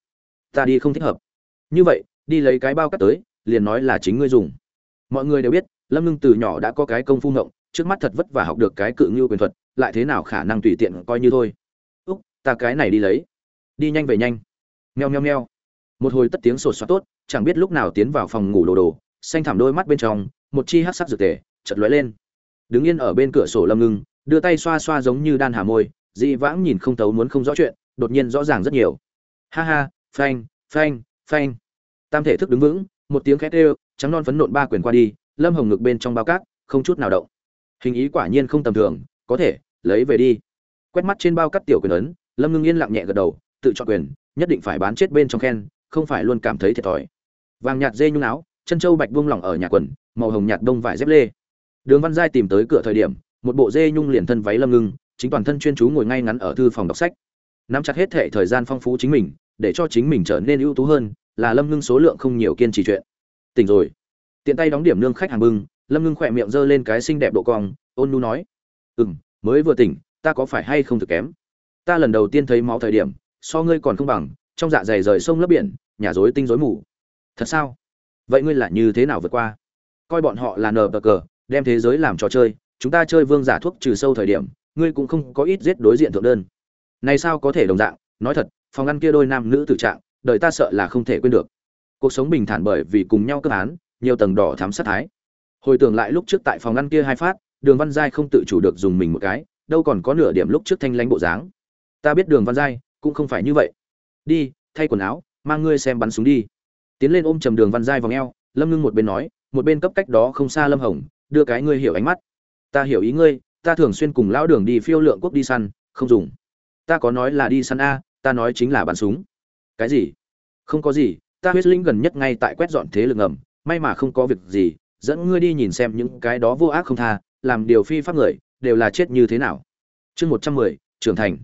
ta đi không thích hợp. Như vậy, đi lấy cái bao cắt tới, liền nói là chính ngươi dùng. Mọi người đều biết, lâm ngưng từ nhỏ đã có cái công phu ngộng, trước mắt thật vất vả học được cái cự ngưu quyền thuật, lại thế nào khả năng tùy tiện coi như thôi. Úc, ta cái này đi lấy. Đi nhanh về nhanh. Nheo nheo nheo một hồi tất tiếng sột soát tốt, chẳng biết lúc nào tiến vào phòng ngủ đồ đồ, xanh thảm đôi mắt bên trong, một chi hát sắc dược tề chật lóe lên đứng yên ở bên cửa sổ lâm ngưng, đưa tay xoa xoa giống như đan hà môi, dị vãng nhìn không tấu muốn không rõ chuyện, đột nhiên rõ ràng rất nhiều. Ha ha, phanh phanh phanh. Tam thể thức đứng vững, một tiếng khét ê trắng non phấn nộn ba quyền qua đi, lâm hồng ngực bên trong bao cát, không chút nào động. Hình ý quả nhiên không tầm thường, có thể, lấy về đi. Quét mắt trên bao cát tiểu quyền ấn, lâm ngưng yên lặng nhẹ gật đầu, tự chọn quyền, nhất định phải bán chết bên trong khen, không phải luôn cảm thấy thiệt thòi. Vàng nhạt dê nhung áo, chân châu bạch buông lỏng ở nhà quần, màu hồng nhạt đông vải dép lê đường văn giai tìm tới cửa thời điểm, một bộ dê nhung liền thân váy lâm ngưng, chính toàn thân chuyên chú ngồi ngay ngắn ở thư phòng đọc sách. Nắm chặt hết thệ thời gian phong phú chính mình, để cho chính mình trở nên ưu tú hơn, là lâm ngưng số lượng không nhiều kiên trì chuyện. Tỉnh rồi. Tiện tay đóng điểm nương khách hàng bưng, lâm ngưng khỏe miệng giơ lên cái xinh đẹp độ cong, ôn nu nói. Ừ m mới vừa tỉnh, ta có phải hay không thực kém? Ta lần đầu tiên thấy máu thời điểm, so ngươi còn không bằng, trong dạ dày rời sông lấp biển, nhà rối tinh rối mù. Thật sao? Vậy ngươi là như thế nào vượt qua? Coi bọn họ là nờ bờ cờ đem thế giới làm trò chơi, chúng ta chơi vương giả thuốc trừ sâu thời điểm, ngươi cũng không có ít giết đối diện thượng đơn. Này sao có thể đồng dạng, nói thật, phòng ăn kia đôi nam nữ tử trạng, đời ta sợ là không thể quên được. Cuộc sống bình thản bởi vì cùng nhau cấp án, nhiều tầng đỏ thám sát thái. Hồi tưởng lại lúc trước tại phòng ăn kia hai phát, đường văn giai không tự chủ được dùng mình một cái, đâu còn có nửa điểm lúc trước thanh lãnh bộ dáng. Ta biết đường văn giai cũng không phải như vậy. Đi, thay quần áo, mang ngươi xem bắn súng đi. Tiến lên ôm chầm đường văn giai vòng eo, lâm ngưng một bên nói, một bên cấp cách đó không xa lâm hồng đưa cái ngươi hiểu ánh mắt. Ta hiểu ý ngươi, ta thường xuyên cùng lão đường đi phiêu lượng quốc đi săn, không dùng. Ta có nói là đi săn a, ta nói chính là bắn súng. Cái gì? Không có gì, ta huyết linh gần nhất ngay tại quét dọn thế lực ngầm, may mà không có việc gì, dẫn ngươi đi nhìn xem những cái đó vô ác không tha, làm điều phi pháp người, đều là chết như thế nào. Chương một trăm mười, trưởng thành.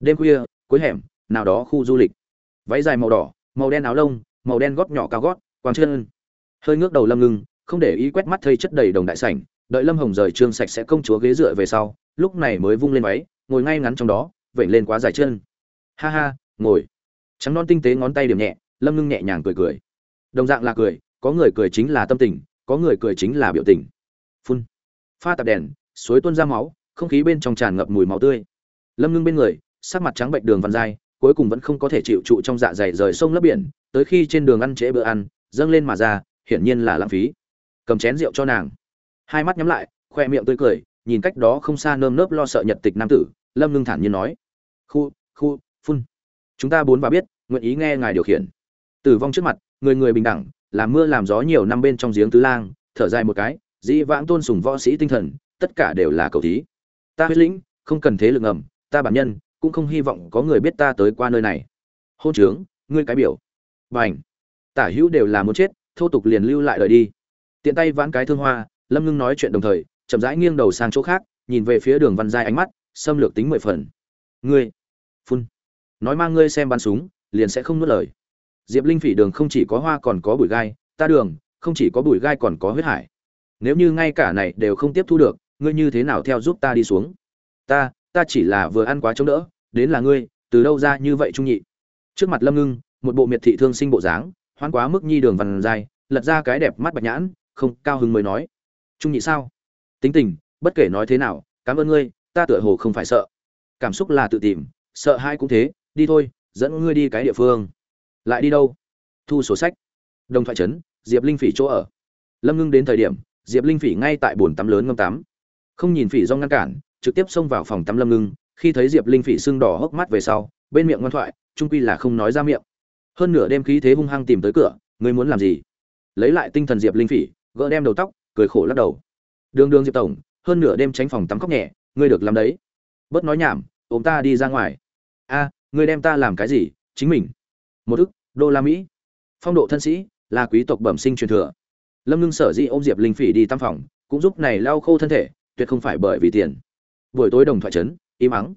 Đêm khuya, cuối hẻm, nào đó khu du lịch. Váy dài màu đỏ, màu đen áo lông, màu đen gót nhỏ cao gót, quàng chân. Hơi ngước đầu lâm ngưng không để ý quét mắt thây chất đầy đồng đại sảnh, đợi lâm hồng rời trương sạch sẽ công chúa ghế dựa về sau, lúc này mới vung lên váy, ngồi ngay ngắn trong đó, vểnh lên quá dài chân. Ha ha, ngồi. Trắng non tinh tế ngón tay điểm nhẹ, lâm ngưng nhẹ nhàng cười cười. Đồng dạng là cười, có người cười chính là tâm tình, có người cười chính là biểu tình. Phun. Pha tạp đèn, suối tuôn ra máu, không khí bên trong tràn ngập mùi máu tươi. Lâm ngưng bên người, sắc mặt trắng bệnh đường văn dai, cuối cùng vẫn không có thể chịu trụ trong dạ dày rời sông lấp biển, tới khi trên đường ăn trễ bữa ăn, dâng lên mà ra, hiển nhiên là lãng phí cầm chén rượu cho nàng. Hai mắt nhắm lại, khoe miệng tươi cười, nhìn cách đó không xa nơm nớp lo sợ nhật tịch nam tử, lâm ngưng thản nhiên nói, khu khu, phun. Chúng ta bốn và biết, nguyện ý nghe ngài điều khiển. Tử vong trước mặt, người người bình đẳng làm mưa làm gió nhiều năm bên trong giếng tứ lang, thở dài một cái, dĩ vãng tôn sùng võ sĩ tinh thần, tất cả đều là cầu thí. Ta huyết lĩnh, không cần thế lực ngầm, ta bản nhân, cũng không hy vọng có người biết ta tới qua nơi này. Hôn trướng, ngươi cái biểu. B tả hữu đều là muốn chết, thô tục liền lưu lại đời đi tiện tay vãn cái thương hoa, lâm ngưng nói chuyện đồng thời, chậm rãi nghiêng đầu sang chỗ khác, nhìn về phía đường văn giai ánh mắt, xâm lược tính mười phần. Ngươi, phun. Nói mang ngươi xem bắn súng, liền sẽ không nuốt lời. Diệp linh phỉ đường không chỉ có hoa còn có bụi gai, ta đường, không chỉ có bụi gai còn có huyết hải. Nếu như ngay cả này đều không tiếp thu được, ngươi như thế nào theo giúp ta đi xuống? Ta ta chỉ là vừa ăn quá chống đỡ, đến là ngươi, từ đâu ra như vậy trung nhị? Trước mặt lâm ngưng, một bộ miệt thị thương sinh bộ dáng hoan quá mức nhi đường văn giai, lật ra cái đẹp mắt bạch nhãn không cao hứng mới nói. Trung nhị sao? Tính tình, bất kể nói thế nào, cảm ơn ngươi, ta tựa hồ không phải sợ. Cảm xúc là tự tìm, sợ hai cũng thế, đi thôi, dẫn ngươi đi cái địa phương. Lại đi đâu? Thu sổ sách. Đồng thoại trấn, diệp linh phỉ chỗ ở. Lâm ngưng đến thời điểm, diệp linh phỉ ngay tại bồn tắm lớn ngâm tắm. Không nhìn phỉ do ngăn cản, trực tiếp xông vào phòng tắm lâm ngưng. Khi thấy diệp linh phỉ sưng đỏ hốc mắt về sau, bên miệng ngoan thoại, trung quy là không nói ra miệng. Hơn nửa đêm khí thế hung hăng tìm tới cửa, ngươi muốn làm gì? Lấy lại tinh thần diệp linh phỉ gỡ đem đầu tóc, cười khổ lắc đầu. Đường đường diệp tổng, hơn nửa đêm tránh phòng tắm khóc nhẹ, ngươi được làm đấy. Bớt nói nhảm, ôm ta đi ra ngoài. A, ngươi đem ta làm cái gì? Chính mình. Một ức, đô la mỹ. Phong độ thân sĩ, là quý tộc bẩm sinh truyền thừa. Lâm ngưng sở dĩ ôm diệp linh phỉ đi tam phòng, cũng giúp này lau khô thân thể, tuyệt không phải bởi vì tiền. Buổi tối đồng thoại trấn, im ắng.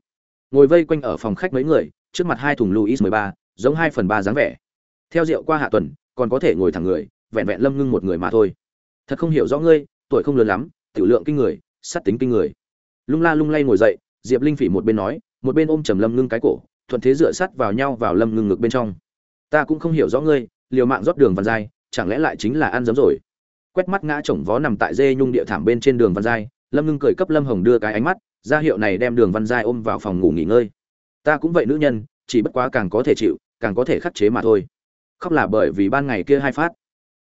Ngồi vây quanh ở phòng khách mấy người, trước mặt hai thùng luis mười ba, giống hai phần ba dáng vẻ. Theo rượu qua hạ tuần, còn có thể ngồi thẳng người, vẹn vẹn lâm ngưng một người mà thôi thật không hiểu rõ ngươi, tuổi không lớn lắm, tiểu lượng kinh người, sát tính kinh người. Lung la lung lay ngồi dậy, diệp linh phỉ một bên nói, một bên ôm trầm lâm ngưng cái cổ, thuận thế dựa sát vào nhau vào lâm ngưng ngực bên trong. Ta cũng không hiểu rõ ngươi, liều mạng rót đường văn giai chẳng lẽ lại chính là ăn giấm rồi? Quét mắt ngã chồng vó nằm tại dê nhung địa thảm bên trên đường văn giai lâm ngưng cười cấp lâm hồng đưa cái ánh mắt, ra hiệu này đem đường văn giai ôm vào phòng ngủ nghỉ ngơi. Ta cũng vậy nữ nhân, chỉ bất quá càng có thể chịu, càng có thể khắc chế mà thôi. Khóc là bởi vì ban ngày kia hai phát.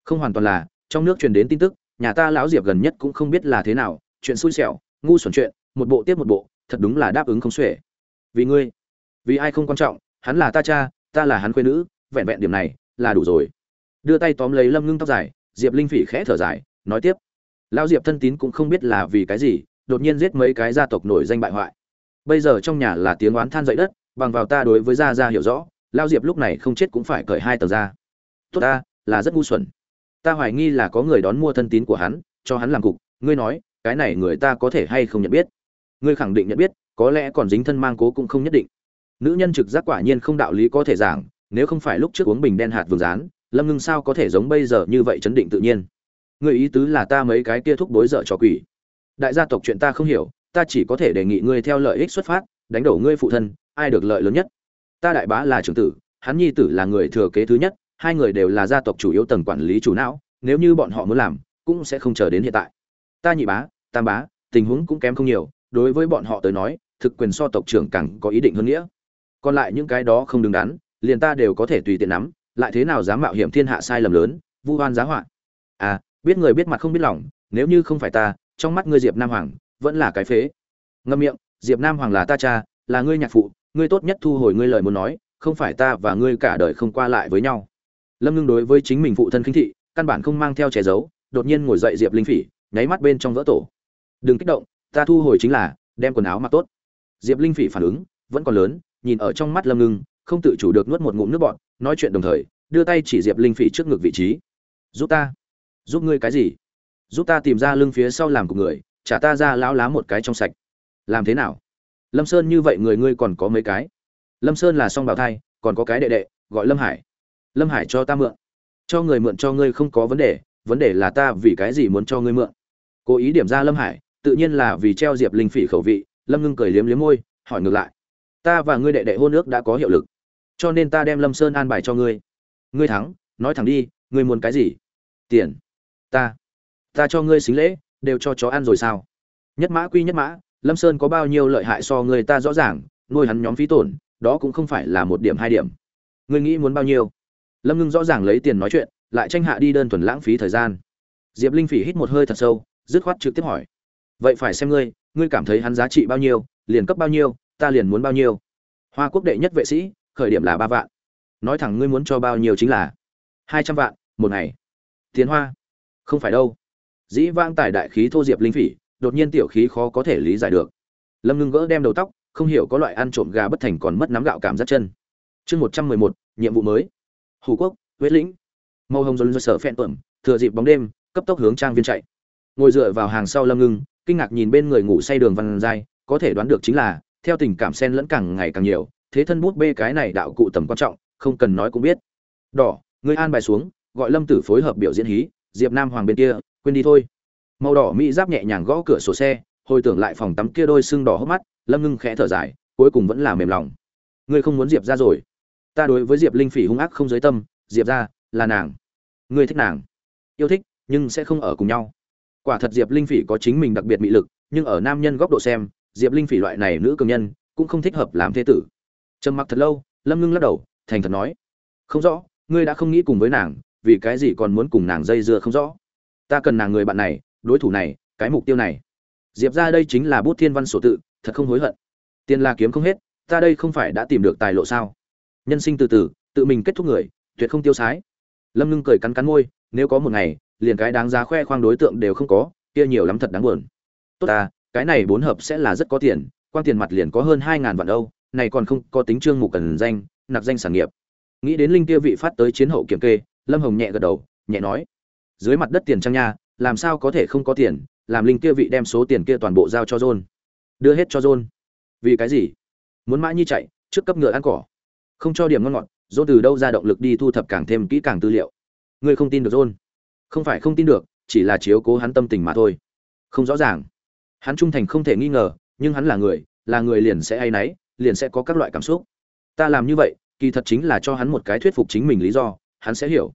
Không hoàn toàn là trong nước truyền đến tin tức, nhà ta lão diệp gần nhất cũng không biết là thế nào, chuyện xui xẻo, ngu xuẩn chuyện, một bộ tiếp một bộ, thật đúng là đáp ứng không xuể. Vì ngươi, vì ai không quan trọng, hắn là ta cha, ta là hắn quê nữ, vẹn vẹn điểm này là đủ rồi. Đưa tay tóm lấy lâm ngưng tóc dài, diệp linh phỉ khẽ thở dài, nói tiếp. Lão diệp thân tín cũng không biết là vì cái gì, đột nhiên giết mấy cái gia tộc nổi danh bại hoại. Bây giờ trong nhà là tiếng oán than dậy đất, bằng vào ta đối với gia gia hiểu rõ, lão diệp lúc này không chết cũng phải cởi hai tờ ra. Tốt ta, là rất ngu xuẩn ta hoài nghi là có người đón mua thân tín của hắn, cho hắn làm cục, ngươi nói, cái này người ta có thể hay không nhận biết? Ngươi khẳng định nhận biết, có lẽ còn dính thân mang cố cũng không nhất định. Nữ nhân trực giác quả nhiên không đạo lý có thể giảng, nếu không phải lúc trước uống bình đen hạt vườn rán, lâm ngưng sao có thể giống bây giờ như vậy chấn định tự nhiên? Người ý tứ là ta mấy cái kia thúc bối dở cho quỷ. Đại gia tộc chuyện ta không hiểu, ta chỉ có thể đề nghị ngươi theo lợi ích xuất phát, đánh đổ ngươi phụ thân, ai được lợi lớn nhất? Ta đại bá là trưởng tử, hắn nhi tử là người thừa kế thứ nhất hai người đều là gia tộc chủ yếu tầng quản lý chủ não, nếu như bọn họ muốn làm, cũng sẽ không chờ đến hiện tại. Ta nhị bá, tam bá, tình huống cũng kém không nhiều, đối với bọn họ tới nói, thực quyền so tộc trưởng càng có ý định hơn nghĩa. Còn lại những cái đó không đứng đắn, liền ta đều có thể tùy tiện nắm, lại thế nào dám mạo hiểm thiên hạ sai lầm lớn, vu oan giá họa. À biết người biết mặt không biết lòng, nếu như không phải ta, trong mắt ngươi diệp nam hoàng, vẫn là cái phế. Ngâm miệng, diệp nam hoàng là ta cha, là ngươi nhạc phụ, ngươi tốt nhất thu hồi ngươi lời muốn nói, không phải ta và ngươi cả đời không qua lại với nhau lâm ngưng đối với chính mình phụ thân khinh thị, căn bản không mang theo che giấu, đột nhiên ngồi dậy diệp linh phỉ, nháy mắt bên trong vỡ tổ. Đừng kích động, ta thu hồi chính là, đem quần áo mặc tốt. Diệp linh phỉ phản ứng, vẫn còn lớn, nhìn ở trong mắt lâm ngưng, không tự chủ được nuốt một ngụm nước bọt, nói chuyện đồng thời, đưa tay chỉ diệp linh phỉ trước ngực vị trí. Giúp ta. Giúp ngươi cái gì? Giúp ta tìm ra lưng phía sau làm của người, trả ta ra lão lá một cái trong sạch. Làm thế nào? Lâm sơn như vậy người ngươi còn có mấy cái? Lâm sơn là song Bảo thai, còn có cái đệ đệ, gọi lâm hải lâm hải cho ta mượn. Cho người mượn cho ngươi không có vấn đề vấn đề là ta vì cái gì muốn cho ngươi mượn. Cố ý điểm ra lâm hải, tự nhiên là vì treo diệp linh phỉ khẩu vị, lâm ngưng cười liếm liếm môi, hỏi ngược lại. Ta và ngươi đệ đệ hôn ước đã có hiệu lực, cho nên ta đem lâm sơn an bài cho ngươi. Ngươi thắng, nói thẳng đi, ngươi muốn cái gì? Tiền. Ta. Ta cho ngươi xính lễ, đều cho chó ăn rồi sao? Nhất mã quy nhất mã, lâm sơn có bao nhiêu lợi hại so người ta rõ ràng, nuôi hắn nhóm phí tổn, đó cũng không phải là một điểm hai điểm. Ngươi nghĩ muốn bao nhiêu? Lâm ngưng rõ ràng lấy tiền nói chuyện, lại tranh hạ đi đơn thuần lãng phí thời gian. Diệp linh phỉ hít một hơi thật sâu, dứt khoát trực tiếp hỏi. Vậy phải xem ngươi ngươi cảm thấy hắn giá trị bao nhiêu, liền cấp bao nhiêu, ta liền muốn bao nhiêu. Hoa quốc đệ nhất vệ sĩ, khởi điểm là ba vạn. Nói thẳng ngươi muốn cho bao nhiêu chính là hai trăm vạn, một ngày. Tiến hoa. Không phải đâu. Dĩ vang tài đại khí thô diệp linh phỉ, đột nhiên tiểu khí khó có thể lý giải được. Lâm ngưng gỡ đem đầu tóc, không hiểu có loại ăn trộm gà bất thành còn mất nắm gạo cảm giác chân. Chương một trăm mười một, nhiệm vụ mới hủ quốc huyết lĩnh. Màu hồng dồn dơ sở phèn tuẩm, thừa dịp bóng đêm, cấp tốc hướng trang viên chạy. Ngồi dựa vào hàng sau lâm ngưng, kinh ngạc nhìn bên người ngủ say đường văn giai, có thể đoán được chính là, theo tình cảm sen lẫn càng ngày càng nhiều, thế thân bút bê cái này đạo cụ tầm quan trọng, không cần nói cũng biết. Đỏ, người an bài xuống, gọi lâm tử phối hợp biểu diễn hí, diệp nam hoàng bên kia, quên đi thôi. Màu đỏ mỹ giáp nhẹ nhàng gõ cửa sổ xe, hồi tưởng lại phòng tắm kia đôi sưng đỏ hốc mắt, lâm ngưng khẽ thở dài, cuối cùng vẫn là mềm lòng. Ngươi không muốn diệp ra rồi ta đối với diệp linh phỉ hung ác không giới tâm, diệp ra là nàng. Ngươi thích nàng. Yêu thích, nhưng sẽ không ở cùng nhau. Quả thật diệp linh phỉ có chính mình đặc biệt mị lực, nhưng ở nam nhân góc độ xem, diệp linh phỉ loại này nữ cường nhân cũng không thích hợp làm thế tử. Trầm mặc thật lâu, lâm ngưng lắc đầu, thành thật nói, không rõ, ngươi đã không nghĩ cùng với nàng, vì cái gì còn muốn cùng nàng dây dưa không rõ? Ta cần nàng người bạn này, đối thủ này, cái mục tiêu này. Diệp ra đây chính là bút thiên văn sổ tự, thật không hối hận. Tiền là kiếm không hết, ta đây không phải đã tìm được tài lộ sao? Nhân sinh từ từ, tự mình kết thúc người, tuyệt không tiêu sái. Lâm ngưng cười cắn cắn môi, nếu có một ngày, liền cái đáng giá khoe khoang đối tượng đều không có, kia nhiều lắm thật đáng buồn. Tốt ta, cái này bốn hợp sẽ là rất có tiền quan tiền mặt liền có hơn hai ngàn vạn âu, này còn không có tính trương mục cần danh, nạp danh sản nghiệp. Nghĩ đến linh kia vị phát tới chiến hậu kiểm kê, lâm hồng nhẹ gật đầu, nhẹ nói, dưới mặt đất tiền trang nha, làm sao có thể không có tiền, làm linh kia vị đem số tiền kia toàn bộ giao cho john. Đưa hết cho john. Vì cái gì? Muốn mã nhi chạy, trước cấp ngựa ăn cỏ không cho điểm ngon ngọt dôn từ đâu ra động lực đi thu thập càng thêm kỹ càng tư liệu? Ngươi không tin được dôn không phải không tin được, chỉ là chiếu cố hắn tâm tình mà thôi. Không rõ ràng. Hắn trung thành không thể nghi ngờ, nhưng hắn là người là người liền sẽ hay náy, liền sẽ có các loại cảm xúc. Ta làm như vậy, kỳ thật chính là cho hắn một cái thuyết phục chính mình lý do, hắn sẽ hiểu.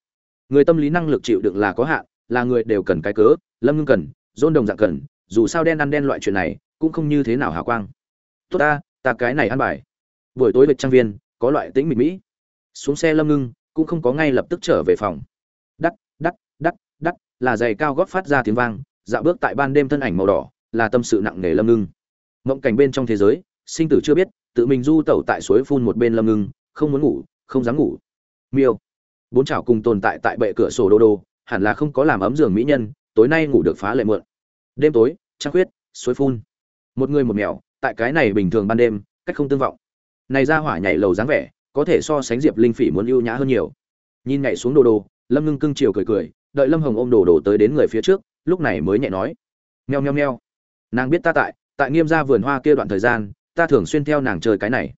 Người tâm lý năng lực chịu đựng là có hạn, là người đều cần cái cớ, lâm ngưng cần dôn đồng dạng cần, dù sao đen ăn đen loại chuyện này, cũng không như thế nào hào quang. Tốt ta ta cái này ăn bài. Buổi tối lịch trang viên có loại tĩnh mịch mỹ. Xuống xe lâm ngưng, cũng không có ngay lập tức trở về phòng. Đắc đắc đắc đắc, là giày cao gót phát ra tiếng vang dạo bước tại ban đêm thân ảnh màu đỏ, là tâm sự nặng nề lâm ngưng. Mộng cảnh bên trong thế giới, sinh tử chưa biết, tự mình du tẩu tại suối phun một bên lâm ngưng, không muốn ngủ, không dám ngủ. Miêu. Bốn chảo cùng tồn tại tại bệ cửa sổ đô đô, hẳn là không có làm ấm giường mỹ nhân, tối nay ngủ được phá lệ mượn đêm tối, trăng khuyết, suối phun. Một người một mèo, tại cái này bình thường ban đêm, cách không tương vọng này ra hỏa nhảy lầu dáng vẻ, có thể so sánh diệp linh phỉ muốn ưu nhã hơn nhiều. Nhìn nhảy xuống đồ đồ, lâm ngưng cưng chiều cười cười, đợi lâm hồng ôm đồ đồ tới đến người phía trước, lúc này mới nhẹ nói. Nheo nheo nheo nàng biết ta tại tại nghiêm gia vườn hoa kia đoạn thời gian, ta thường xuyên theo nàng chơi cái này.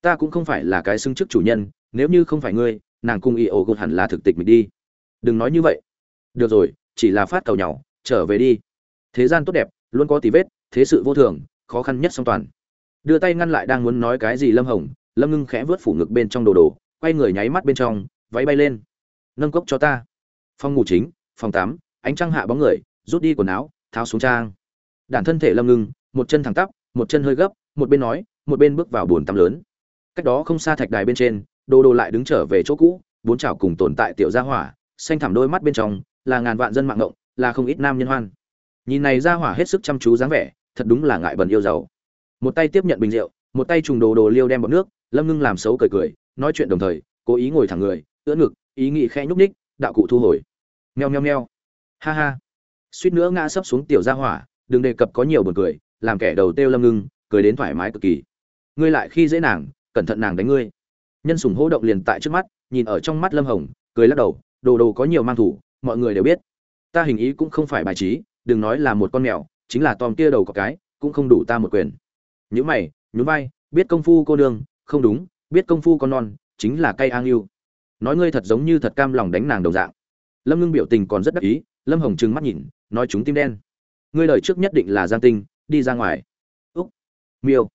Ta cũng không phải là cái xưng chức chủ nhân, nếu như không phải ngươi, nàng cung y ổ gột hẳn là thực tịch mình đi. Đừng nói như vậy. Được rồi, chỉ là phát cầu nhau trở về đi. Thế gian tốt đẹp, luôn có tí vết, thế sự vô thường, khó khăn nhất song toàn đưa tay ngăn lại đang muốn nói cái gì lâm hồng, lâm ngưng khẽ vớt phủ ngực bên trong đồ đồ, quay người nháy mắt bên trong, váy bay lên. Nâng cốc cho ta. Phòng ngủ chính, phòng tắm, ánh trăng hạ bóng người, rút đi quần áo, tháo xuống trang. Đản thân thể lâm ngưng, một chân thẳng tắp, một chân hơi gấp, một bên nói, một bên bước vào bồn tắm lớn. Cách đó không xa thạch đài bên trên, đồ đồ lại đứng trở về chỗ cũ, bốn chảo cùng tồn tại tiểu gia hỏa, xanh thẳm đôi mắt bên trong, là ngàn vạn dân mạng ngộng, là không ít nam nhân hoan. Nhìn này gia hỏa hết sức chăm chú dáng vẻ, thật đúng là ngại bần yêu giàu một tay tiếp nhận bình rượu, một tay trùng đồ đồ liêu đem bọc nước, lâm ngưng làm xấu cười cười, nói chuyện đồng thời, cố ý ngồi thẳng người, ưỡn ngực, ý nghĩ khẽ nhúc ních đạo cụ thu hồi. Meo meo meo. Ha ha. Suýt nữa ngã sấp xuống tiểu gia hỏa, đừng đề cập có nhiều buồn cười, làm kẻ đầu têu lâm ngưng, cười đến thoải mái cực kỳ. Ngươi lại khi dễ nàng, cẩn thận nàng đánh ngươi. Nhân sùng hô động liền tại trước mắt, nhìn ở trong mắt lâm hồng, cười lắc đầu, đồ đồ có nhiều mang thủ, mọi người đều biết. Ta hình ý cũng không phải bài trí, đừng nói là một con mèo, chính là tòm kia đầu có cái, cũng không đủ ta một quyền nhữ mày, nhún vai, biết công phu cô nương, không đúng, biết công phu con non, chính là cây an yêu. Nói ngươi thật giống như thật cam lòng đánh nàng đồng dạng. Lâm ngưng biểu tình còn rất đắc ý, lâm hồng trừng mắt nhìn, nói chúng tim đen. Ngươi lời trước nhất định là giang tinh, đi ra ngoài. Úc, miêu.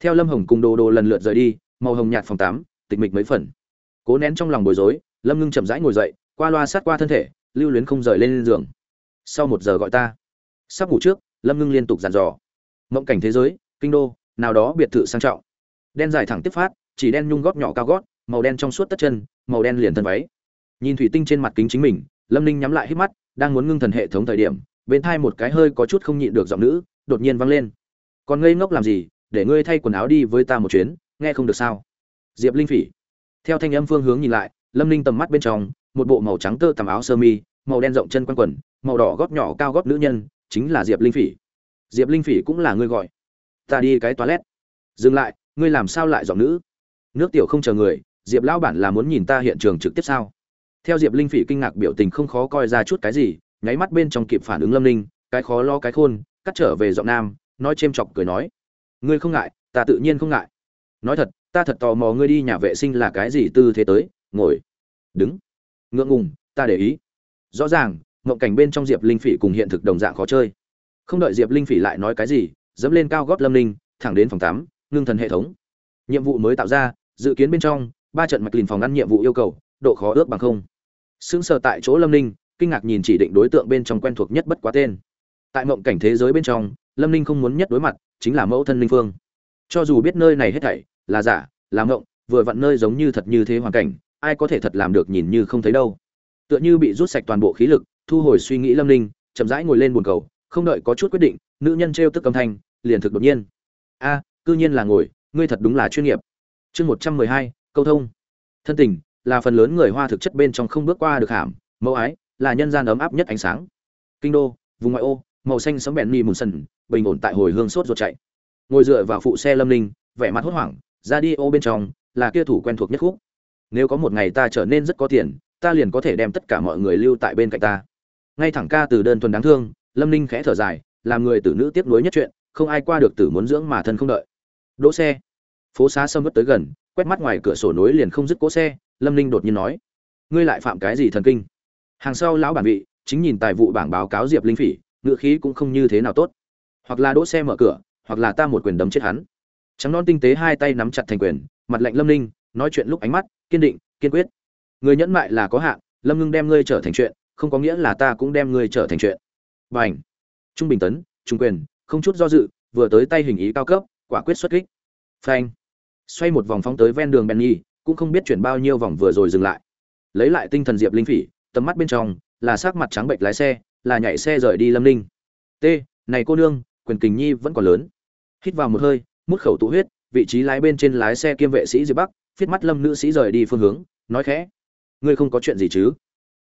Theo lâm hồng cùng đồ đồ lần lượt rời đi, màu hồng nhạt phòng tám tịch mịch mấy phần. Cố nén trong lòng bối rối, lâm ngưng chậm rãi ngồi dậy, qua loa sát qua thân thể, lưu luyến không rời lên giường. Sau một giờ gọi ta. Sắp ngủ trước, lâm ngưng liên tục dàn dò. Mộng cảnh thế giới kinh đô, nào đó biệt thự sang trọng. Đen dài thẳng tiếp phát, chỉ đen nhung gót nhỏ cao gót, màu đen trong suốt tất chân, màu đen liền thân váy. Nhìn thủy tinh trên mặt kính chính mình, lâm ninh nhắm lại hít mắt, đang muốn ngưng thần hệ thống thời điểm, bên thai một cái hơi có chút không nhịn được giọng nữ, đột nhiên vang lên. Còn ngây ngốc làm gì, để ngươi thay quần áo đi với ta một chuyến, nghe không được sao? Diệp linh phỉ. Theo thanh âm phương hướng nhìn lại, lâm ninh tầm mắt bên trong, một bộ màu trắng tơ tằm áo sơ mi, màu đen rộng chân quanh quần, màu đỏ gót nhỏ cao gót nữ nhân, chính là diệp linh phỉ. Diệp linh phỉ cũng là ngươi gọi ta đi cái toilet. Dừng lại, ngươi làm sao lại giọng nữ? Nước tiểu không chờ người, diệp lão bản là muốn nhìn ta hiện trường trực tiếp sao? Theo diệp linh phỉ kinh ngạc biểu tình không khó coi ra chút cái gì, nháy mắt bên trong kịp phản ứng lâm linh cái khó lo cái khôn, cắt trở về giọng nam, nói chêm chọc cười nói. Ngươi không ngại, ta tự nhiên không ngại. Nói thật, ta thật tò mò ngươi đi nhà vệ sinh là cái gì tư thế tới, ngồi. Đứng. Ngượng ngùng, ta để ý. Rõ ràng ngộng cảnh bên trong diệp linh phỉ cùng hiện thực đồng dạng khó chơi. Không đợi diệp linh phỉ lại nói cái gì dẫm lên cao gót lâm linh, thẳng đến phòng tám ngưng thần hệ thống. Nhiệm vụ mới tạo ra, dự kiến bên trong, ba trận mạch lìn phòng ngăn nhiệm vụ yêu cầu, độ khó ước bằng không. Sững sờ tại chỗ lâm ninh kinh ngạc nhìn chỉ định đối tượng bên trong quen thuộc nhất bất quá tên. Tại mộng cảnh thế giới bên trong, lâm ninh không muốn nhất đối mặt, chính là mẫu thân linh phương. Cho dù biết nơi này hết thảy, là giả, là mộng, vừa vặn nơi giống như thật như thế hoàn cảnh, ai có thể thật làm được nhìn như không thấy đâu. Tựa như bị rút sạch toàn bộ khí lực, thu hồi suy nghĩ lâm ninh chậm rãi ngồi lên buồn cầu, không đợi có chút quyết định nữ nhân trêu tức âm thanh, liền thực đột nhiên. A, cư nhiên là ngồi, ngươi thật đúng là chuyên nghiệp. Chương một trăm mười hai, câu thông. Thân tình, là phần lớn người hoa thực chất bên trong không bước qua được hàm, mẫu ái, là nhân gian ấm áp nhất ánh sáng. Kinh đô, vùng ngoại ô, màu xanh sấm bèn mi mùn sần, bình ổn tại hồi hương sốt ruột chạy. Ngồi dựa vào phụ xe lâm linh vẻ mặt hốt hoảng, ra đi ô bên trong, là kia thủ quen thuộc nhất khúc. Nếu có một ngày ta trở nên rất có tiền, ta liền có thể đem tất cả mọi người lưu tại bên cạnh ta. Ngay thẳng ca từ đơn thuần đáng thương, lâm ninh khẽ thở dài làm người tử nữ tiếp nối nhất chuyện, không ai qua được tử muốn dưỡng mà thân không đợi. Đỗ xe. Phố xá sâm mất tới gần, quét mắt ngoài cửa sổ nối liền không dứt cỗ xe, lâm ninh đột nhiên nói, ngươi lại phạm cái gì thần kinh? Hàng sau lão bản vị, chính nhìn tài vụ bảng báo cáo diệp linh phỉ ngựa khí cũng không như thế nào tốt. Hoặc là đỗ xe mở cửa, hoặc là ta một quyền đấm chết hắn. Trắng non tinh tế hai tay nắm chặt thành quyền, mặt lạnh lâm ninh, nói chuyện lúc ánh mắt, kiên định, kiên quyết. Người nhẫn mại là có hạn, lâm ngưng đem ngươi trở thành chuyện, không có nghĩa là ta cũng đem ngươi trở thành chuyện. B à n h trung bình tấn, trung quyền, không chút do dự, vừa tới tay hình ý cao cấp, quả quyết xuất kích. Phanh. Xoay một vòng phóng tới ven đường benny, cũng không biết chuyển bao nhiêu vòng vừa rồi dừng lại. Lấy lại tinh thần diệp linh phỉ, tầm mắt bên trong là sắc mặt trắng bệnh lái xe, là nhảy xe rời đi lâm ninh. T, này cô nương, quyền kình nhi vẫn còn lớn. Hít vào một hơi, mút khẩu tụ huyết, vị trí lái bên trên lái xe kiêm vệ sĩ diệp bắc viết mắt lâm nữ sĩ rời đi phương hướng, nói khẽ, ngươi không có chuyện gì chứ?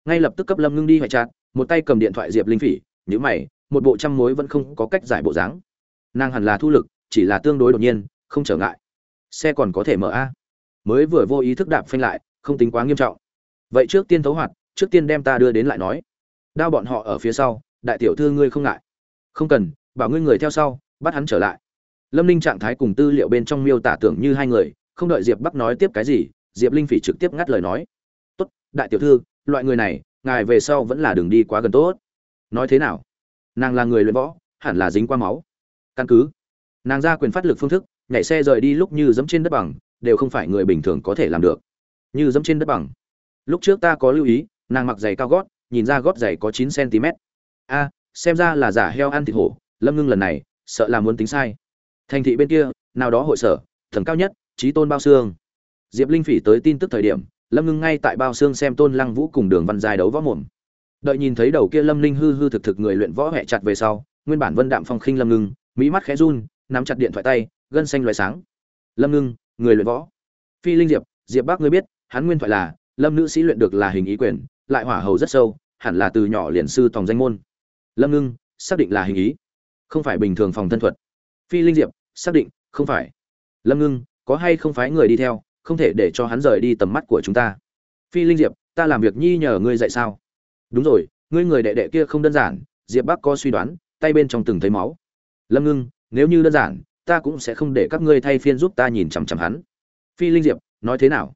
Ngay lập tức cấp lâm ngưng đi hoại chặt, một tay cầm điện thoại diệp linh phỉ nhữ mày một bộ trăm mối vẫn không có cách giải bộ dáng. Nàng hẳn là thu lực, chỉ là tương đối đột nhiên, không trở ngại. Xe còn có thể mở a. Mới vừa vô ý thức đạp phanh lại, không tính quá nghiêm trọng. Vậy trước tiên thấu hoạt, trước tiên đem ta đưa đến lại nói. Đao bọn họ ở phía sau, đại tiểu thư ngươi không ngại. Không cần, bảo ngươi người theo sau, bắt hắn trở lại. Lâm ninh trạng thái cùng tư liệu bên trong miêu tả tưởng như hai người, không đợi diệp bắc nói tiếp cái gì, diệp linh phỉ trực tiếp ngắt lời nói. Tốt, đại tiểu thư, loại người này, ngài về sau vẫn là đường đi quá gần tốt. Nói thế nào? Nàng là người luyện võ, hẳn là dính qua máu. Căn cứ, nàng ra quyền phát lực phương thức, nhảy xe rời đi lúc như dẫm trên đất bằng, đều không phải người bình thường có thể làm được. Như dẫm trên đất bằng. Lúc trước ta có lưu ý, nàng mặc giày cao gót, nhìn ra gót giày có chín cm a, xem ra là giả heo ăn thịt hổ, lâm ngưng lần này, sợ là muốn tính sai. Thành thị bên kia, nào đó hội sở thần cao nhất trí tôn bao xương diệp linh phỉ tới tin tức thời điểm, lâm ngưng ngay tại bao xương xem tôn lăng vũ cùng đường văn dài đấu võ mồm đợi nhìn thấy đầu kia lâm linh hư hư thực thực người luyện võ hẹ chặt về sau, nguyên bản vân đạm phong khinh lâm ngưng, mỹ mắt khẽ run, nắm chặt điện thoại tay, gân xanh loài sáng. Lâm ngưng, người luyện võ. Phi linh diệp diệp bác ngươi biết, hắn nguyên thoại là, lâm nữ sĩ luyện được là hình ý quyền, lại hỏa hầu rất sâu, hẳn là từ nhỏ liền sư tòng danh môn. Lâm ngưng, xác định là hình ý. Không phải bình thường phòng thân thuật. Phi linh diệp, xác định, không phải. Lâm ngưng, có hay không phải người đi theo, không thể để cho hắn rời đi tầm mắt của chúng ta. Phi linh diệp, ta làm việc nhi nhờ ngươi dạy sao? Đúng rồi, ngươi người đệ đệ kia không đơn giản, diệp bắc có suy đoán, tay bên trong từng thấy máu. Lâm ngưng, nếu như đơn giản, ta cũng sẽ không để các ngươi thay phiên giúp ta nhìn chằm chằm hắn. Phi linh diệp, nói thế nào?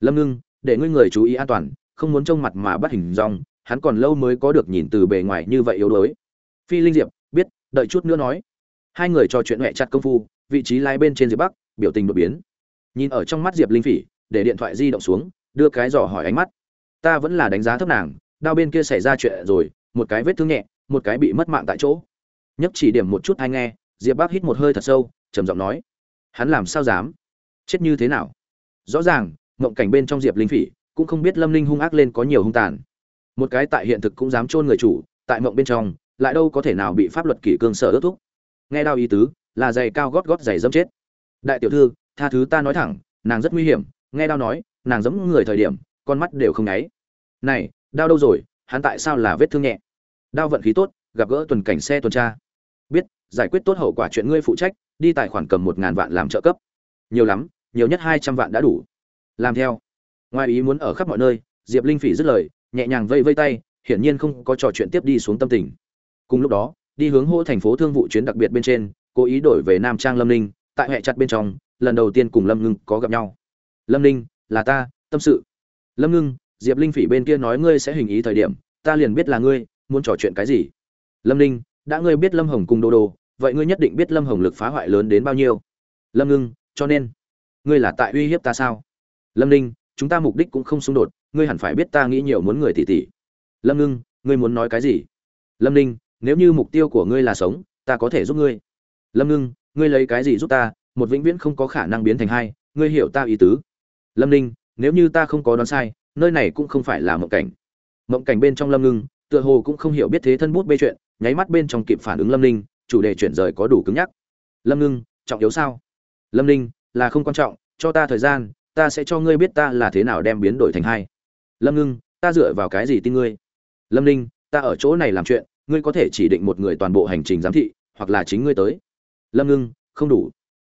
Lâm ngưng, để ngươi người chú ý an toàn, không muốn trông mặt mà bắt hình dong, hắn còn lâu mới có được nhìn từ bề ngoài như vậy yếu đuối. Phi linh diệp, biết, đợi chút nữa nói. Hai người trò chuyện huệ chặt công phu, vị trí lái bên trên diệp bắc, biểu tình đột biến. Nhìn ở trong mắt diệp linh phỉ, để điện thoại di động xuống, đưa cái giỏ hỏi ánh mắt. Ta vẫn là đánh giá thấp nàng đao bên kia xảy ra chuyện rồi, một cái vết thương nhẹ, một cái bị mất mạng tại chỗ. Nhấp chỉ điểm một chút hay nghe, diệp bác hít một hơi thật sâu, trầm giọng nói, hắn làm sao dám? Chết như thế nào? Rõ ràng, mộng cảnh bên trong diệp linh phỉ cũng không biết lâm linh hung ác lên có nhiều hung tàn. Một cái tại hiện thực cũng dám chôn người chủ, tại mộng bên trong, lại đâu có thể nào bị pháp luật kỷ cương sở ước thúc. Nghe đau ý tứ, là giày cao gót gót giày dẫm chết. Đại tiểu thư, tha thứ ta nói thẳng, nàng rất nguy hiểm. Nghe đau nói, nàng giống người thời điểm, con mắt đều không nháy. Này đau đâu rồi, hắn tại sao là vết thương nhẹ? Đau vận khí tốt, gặp gỡ tuần cảnh xe tuần tra. Biết, giải quyết tốt hậu quả chuyện ngươi phụ trách, đi tài khoản cầm một ngàn vạn làm trợ cấp. Nhiều lắm, nhiều nhất hai trăm vạn đã đủ. Làm theo. Ngoài ý muốn ở khắp mọi nơi, diệp linh phỉ dứt lời, nhẹ nhàng vây vây tay, hiển nhiên không có trò chuyện tiếp đi xuống tâm tình. Cùng lúc đó, đi hướng hô thành phố thương vụ chuyến đặc biệt bên trên, cố ý đổi về nam trang lâm ninh, tại hệ chặt bên trong, lần đầu tiên cùng lâm ngưng có gặp nhau. Lâm ninh, là ta, tâm sự. Lâm ngưng diệp linh phỉ bên kia nói ngươi sẽ hình ý thời điểm, ta liền biết là ngươi, muốn trò chuyện cái gì. Lâm ninh, đã ngươi biết lâm hồng cùng đồ đồ vậy ngươi nhất định biết lâm hồng lực phá hoại lớn đến bao nhiêu. Lâm ngưng, cho nên, ngươi là tại uy hiếp ta sao? Lâm ninh, chúng ta mục đích cũng không xung đột, ngươi hẳn phải biết ta nghĩ nhiều muốn người tỷ tỷ lâm ngưng, ngươi muốn nói cái gì? Lâm ninh, nếu như mục tiêu của ngươi là sống, ta có thể giúp ngươi. Lâm ngưng, ngươi lấy cái gì giúp ta? Một vĩnh viễn không có khả năng biến thành hai, ngươi hiểu ta ý tứ. Lâm ninh, nếu như ta không có đoán sai nơi này cũng không phải là mộng cảnh. Mộng cảnh bên trong lâm ngưng, tựa hồ cũng không hiểu biết thế thân bút bê chuyện, nháy mắt bên trong kịp phản ứng lâm ninh chủ đề chuyển rời có đủ cứng nhắc. Lâm ngưng, trọng yếu sao? Lâm ninh là không quan trọng, cho ta thời gian, ta sẽ cho ngươi biết ta là thế nào đem biến đổi thành hai. Lâm ngưng, ta dựa vào cái gì tin ngươi? Lâm ninh ta ở chỗ này làm chuyện, ngươi có thể chỉ định một người toàn bộ hành trình giám thị, hoặc là chính ngươi tới. Lâm ngưng, không đủ.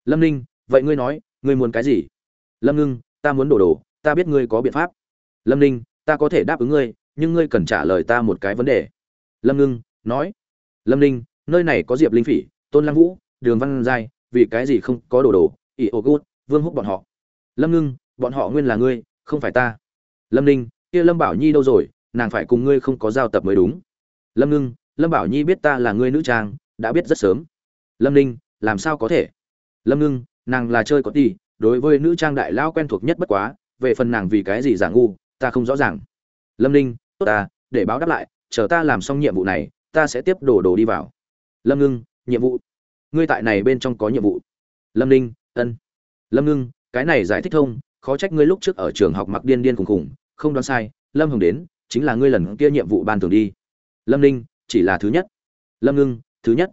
Lâm ninh vậy ngươi nói, ngươi muốn cái gì? Lâm ngưng, ta muốn đổ đồ, ta biết ngươi có biện pháp lâm ninh, ta có thể đáp ứng ngươi, nhưng ngươi cần trả lời ta một cái vấn đề. Lâm ngưng, nói. Lâm ninh, nơi này có diệp linh phỉ, tôn lăng vũ, đường văn giai, vì cái gì không có đồ đồ, ỷ ô gút, vương húc bọn họ. Lâm ngưng, bọn họ nguyên là ngươi, không phải ta. Lâm ninh, kia lâm bảo nhi đâu rồi, nàng phải cùng ngươi không có giao tập mới đúng. Lâm ngưng, lâm bảo nhi biết ta là ngươi nữ trang, đã biết rất sớm. Lâm ninh, làm sao có thể? Lâm ngưng, nàng là chơi có đi đối với nữ trang đại lao quen thuộc nhất bất quá, về phần nàng vì cái gì giả ngu ta không rõ ràng. Lâm ninh, tốt ta để báo đáp lại, chờ ta làm xong nhiệm vụ này, ta sẽ tiếp đổ đồ đi vào. Lâm ngưng, nhiệm vụ. Ngươi tại này bên trong có nhiệm vụ. Lâm ninh, ân. Lâm ngưng, cái này giải thích thông, khó trách ngươi lúc trước ở trường học mặc điên điên khùng khùng, không đoán sai, lâm hồng đến, chính là ngươi lần kia nhiệm vụ ban thường đi. Lâm ninh, chỉ là thứ nhất. Lâm ngưng, thứ nhất.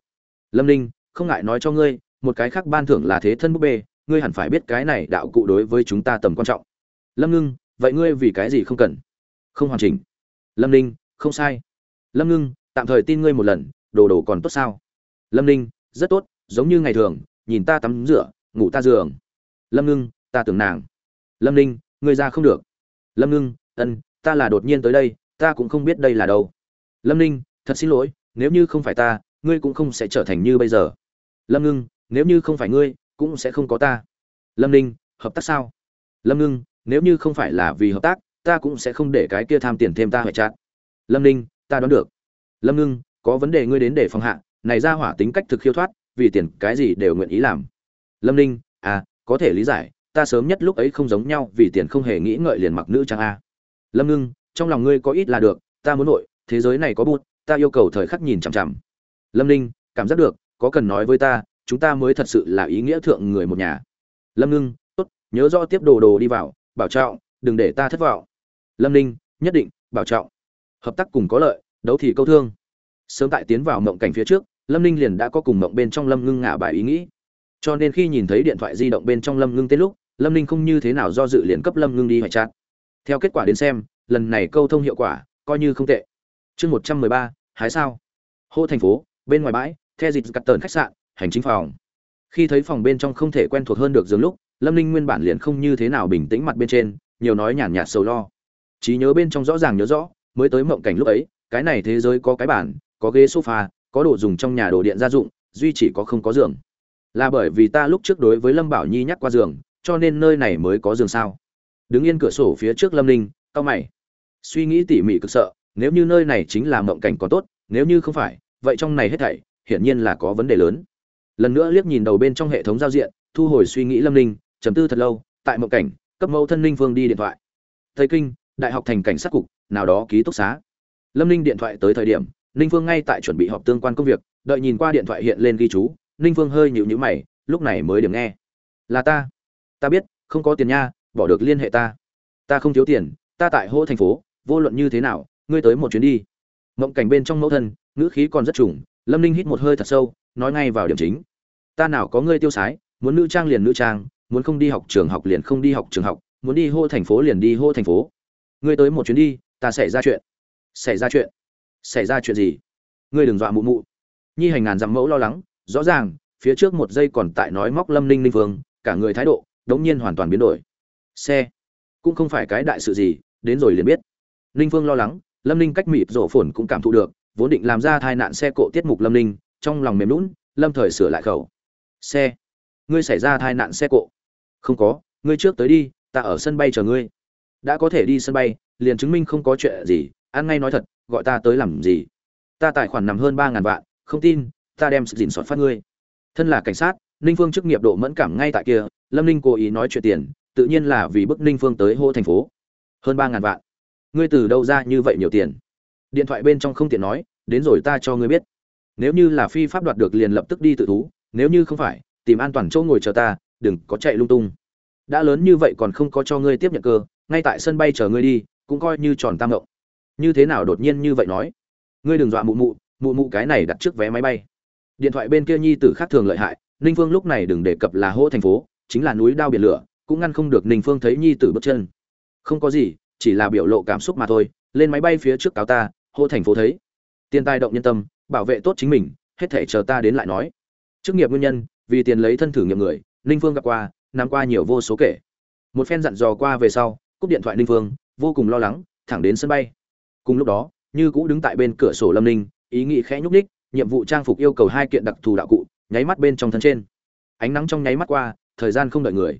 Lâm ninh, không ngại nói cho ngươi, một cái khác ban thưởng là thế thân búp bê, ngươi hẳn phải biết cái này đạo cụ đối với chúng ta tầm quan trọng. Lâm ngưng vậy ngươi vì cái gì không cần? Không hoàn chỉnh. Lâm ninh, không sai. Lâm ngưng, tạm thời tin ngươi một lần, đồ đồ còn tốt sao? Lâm ninh, rất tốt, giống như ngày thường, nhìn ta tắm rửa, ngủ ta giường. Lâm ngưng, ta tưởng nàng. Lâm ninh, ngươi ra không được. Lâm ngưng, ân, ta là đột nhiên tới đây, ta cũng không biết đây là đâu. Lâm ninh, thật xin lỗi, nếu như không phải ta, ngươi cũng không sẽ trở thành như bây giờ. Lâm ngưng, nếu như không phải ngươi, cũng sẽ không có ta. Lâm ninh, hợp tác sao? Lâm ngưng nếu như không phải là vì hợp tác, ta cũng sẽ không để cái kia tham tiền thêm ta hệ chát. Lâm ninh, ta đoán được. Lâm ngưng, có vấn đề ngươi đến để phòng hạ, này ra hỏa tính cách thực khiêu thoát, vì tiền cái gì đều nguyện ý làm. Lâm ninh à có thể lý giải, ta sớm nhất lúc ấy không giống nhau, vì tiền không hề nghĩ ngợi liền mặc nữ trang a. Lâm ngưng, trong lòng ngươi có ít là được, ta muốn nội, thế giới này có bút ta yêu cầu thời khắc nhìn chằm chằm. Lâm ninh, cảm giác được, có cần nói với ta, chúng ta mới thật sự là ý nghĩa thượng người một nhà. Lâm ngưng, tốt, nhớ rõ tiếp đồ đồ đi vào bảo trọng, đừng để ta thất vọng. Lâm ninh, nhất định, bảo trọng. Hợp tác cùng có lợi, đấu thì câu thương. Sớm tại tiến vào mộng cảnh phía trước, lâm ninh liền đã có cùng mộng bên trong lâm ngưng ngả bài ý nghĩ. Cho nên khi nhìn thấy điện thoại di động bên trong lâm ngưng tên lúc, lâm ninh không như thế nào do dự liền cấp lâm ngưng đi hoại chát. Theo kết quả đến xem, lần này câu thông hiệu quả, coi như không tệ. Chương một trăm mười ba, hái sao? Hô thành phố, bên ngoài bãi, the dịch cắt tờn khách sạn, hành chính phòng. Khi thấy phòng bên trong không thể quen thuộc hơn được dường lúc lâm ninh nguyên bản liền không như thế nào bình tĩnh mặt bên trên, nhiều nói nhàn nhạt sầu lo. Trí nhớ bên trong rõ ràng nhớ rõ, mới tới mộng cảnh lúc ấy, cái này thế giới có cái bản, có ghế sofa, có đồ dùng trong nhà đồ điện gia dụng, duy chỉ có không có giường. Là bởi vì ta lúc trước đối với lâm bảo nhi nhắc qua giường, cho nên nơi này mới có giường sao? Đứng yên cửa sổ phía trước lâm ninh, cau mày. Suy nghĩ tỉ mỉ cực sợ, nếu như nơi này chính là mộng cảnh còn tốt, nếu như không phải, vậy trong này hết thảy, hiển nhiên là có vấn đề lớn. Lần nữa liếc nhìn đầu bên trong hệ thống giao diện, thu hồi suy nghĩ lâm ninh trầm tư thật lâu, tại mộng cảnh, cấp mẫu thân ninh phương đi điện thoại. Tây kinh, đại học thành cảnh sát cục, nào đó ký túc xá. Lâm ninh điện thoại tới thời điểm, ninh phương ngay tại chuẩn bị họp tương quan công việc, đợi nhìn qua điện thoại hiện lên ghi chú, ninh phương hơi nhịu nhữ mày, lúc này mới điểm nghe. Là ta. Ta biết, không có tiền nha, bỏ được liên hệ ta. Ta không thiếu tiền, ta tại hô thành phố, vô luận như thế nào, ngươi tới một chuyến đi. Mộng cảnh bên trong mẫu thân, ngữ khí còn rất trùng, lâm ninh hít một hơi thật sâu, nói ngay vào điểm chính. Ta nào có ngươi tiêu sái, muốn nữ trang liền nữ trang muốn không đi học trường học liền không đi học trường học, muốn đi hô thành phố liền đi hô thành phố. Ngươi tới một chuyến đi, ta xảy ra chuyện. Xảy ra chuyện? Xảy ra chuyện gì? Ngươi đừng dọa mụ mụ. Nhi hành ngàn dặm mẫu lo lắng, rõ ràng, phía trước một giây còn tại nói móc lâm ninh ninh vương, cả người thái độ, đống nhiên hoàn toàn biến đổi. Xe. Cũng không phải cái đại sự gì, đến rồi liền biết. Ninh phương lo lắng, lâm ninh cách mịp rổ phồn cũng cảm thụ được, vốn định làm ra tai nạn xe cộ tiết mục lâm ninh, trong lòng mềm lún lâm thời sửa lại khẩu. Xe. Ngươi xảy ra tai nạn xe cộ không có, ngươi trước tới đi, ta ở sân bay chờ ngươi. Đã có thể đi sân bay, liền chứng minh không có chuyện gì, ăn ngay nói thật, gọi ta tới làm gì? Ta tài khoản nằm hơn ba ngàn vạn, không tin, ta đem sự dình soát phát ngươi. Thân là cảnh sát, ninh phương chức nghiệp độ mẫn cảm ngay tại kia, lâm ninh cố ý nói chuyện tiền, tự nhiên là vì bức ninh phương tới hô thành phố. Hơn ba ngàn vạn. Ngươi từ đâu ra như vậy nhiều tiền? Điện thoại bên trong không tiện nói, đến rồi ta cho ngươi biết. Nếu như là phi pháp đoạt được liền lập tức đi tự thú, nếu như không phải, tìm an toàn chỗ ngồi chờ ta đừng có chạy lung tung. Đã lớn như vậy còn không có cho ngươi tiếp nhận cơ, ngay tại sân bay chờ ngươi đi, cũng coi như tròn tam động như thế nào đột nhiên như vậy nói? Ngươi đừng dọa mụ mụ mụ mụ cái này đặt trước vé máy bay. Điện thoại bên kia nhi tử khác thường lợi hại, ninh phương lúc này đừng đề cập là hô thành phố, chính là núi đao biển lửa, cũng ngăn không được ninh phương thấy nhi tử bước chân. Không có gì, chỉ là biểu lộ cảm xúc mà thôi, lên máy bay phía trước cáo ta hô thành phố thấy. Tiền tài động nhân tâm, bảo vệ tốt chính mình, hết thể chờ ta đến lại nói. Chức nghiệp nguyên nhân, vì tiền lấy thân thử nghiệm người ninh phương gặp qua nằm qua nhiều vô số kể. Một phen dặn dò qua về sau, cúp điện thoại ninh phương, vô cùng lo lắng, thẳng đến sân bay. Cùng lúc đó, như cũ đứng tại bên cửa sổ lâm ninh, ý nghĩ khẽ nhúc ních nhiệm vụ trang phục yêu cầu hai kiện đặc thù đạo cụ, nháy mắt bên trong thân trên. Ánh nắng trong nháy mắt qua, thời gian không đợi người.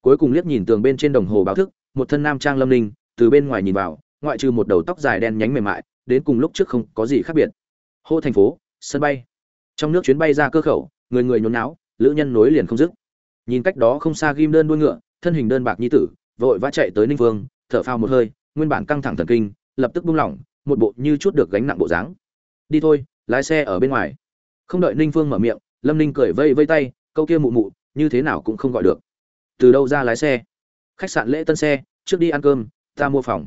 Cuối cùng liếc nhìn tường bên trên đồng hồ báo thức, một thân nam trang lâm ninh, từ bên ngoài nhìn vào, ngoại trừ một đầu tóc dài đen nhánh mềm mại, đến cùng lúc trước không có gì khác biệt. Hô thành phố, sân bay. Trong nước chuyến bay ra cơ khẩu, người người nhốn náo lữ nhân nối liền không dứt nhìn cách đó không xa ghim đơn đuôi ngựa, thân hình đơn bạc nhi tử, vội vã chạy tới ninh vương, thở phao một hơi, nguyên bản căng thẳng thần kinh, lập tức buông lỏng, một bộ như chút được gánh nặng bộ dáng. Đi thôi, lái xe ở bên ngoài. Không đợi ninh phương mở miệng, lâm ninh cười vây vây tay, câu kia mụ mụ, như thế nào cũng không gọi được. Từ đâu ra lái xe? Khách sạn lễ tân xe, trước đi ăn cơm, ta mua phòng.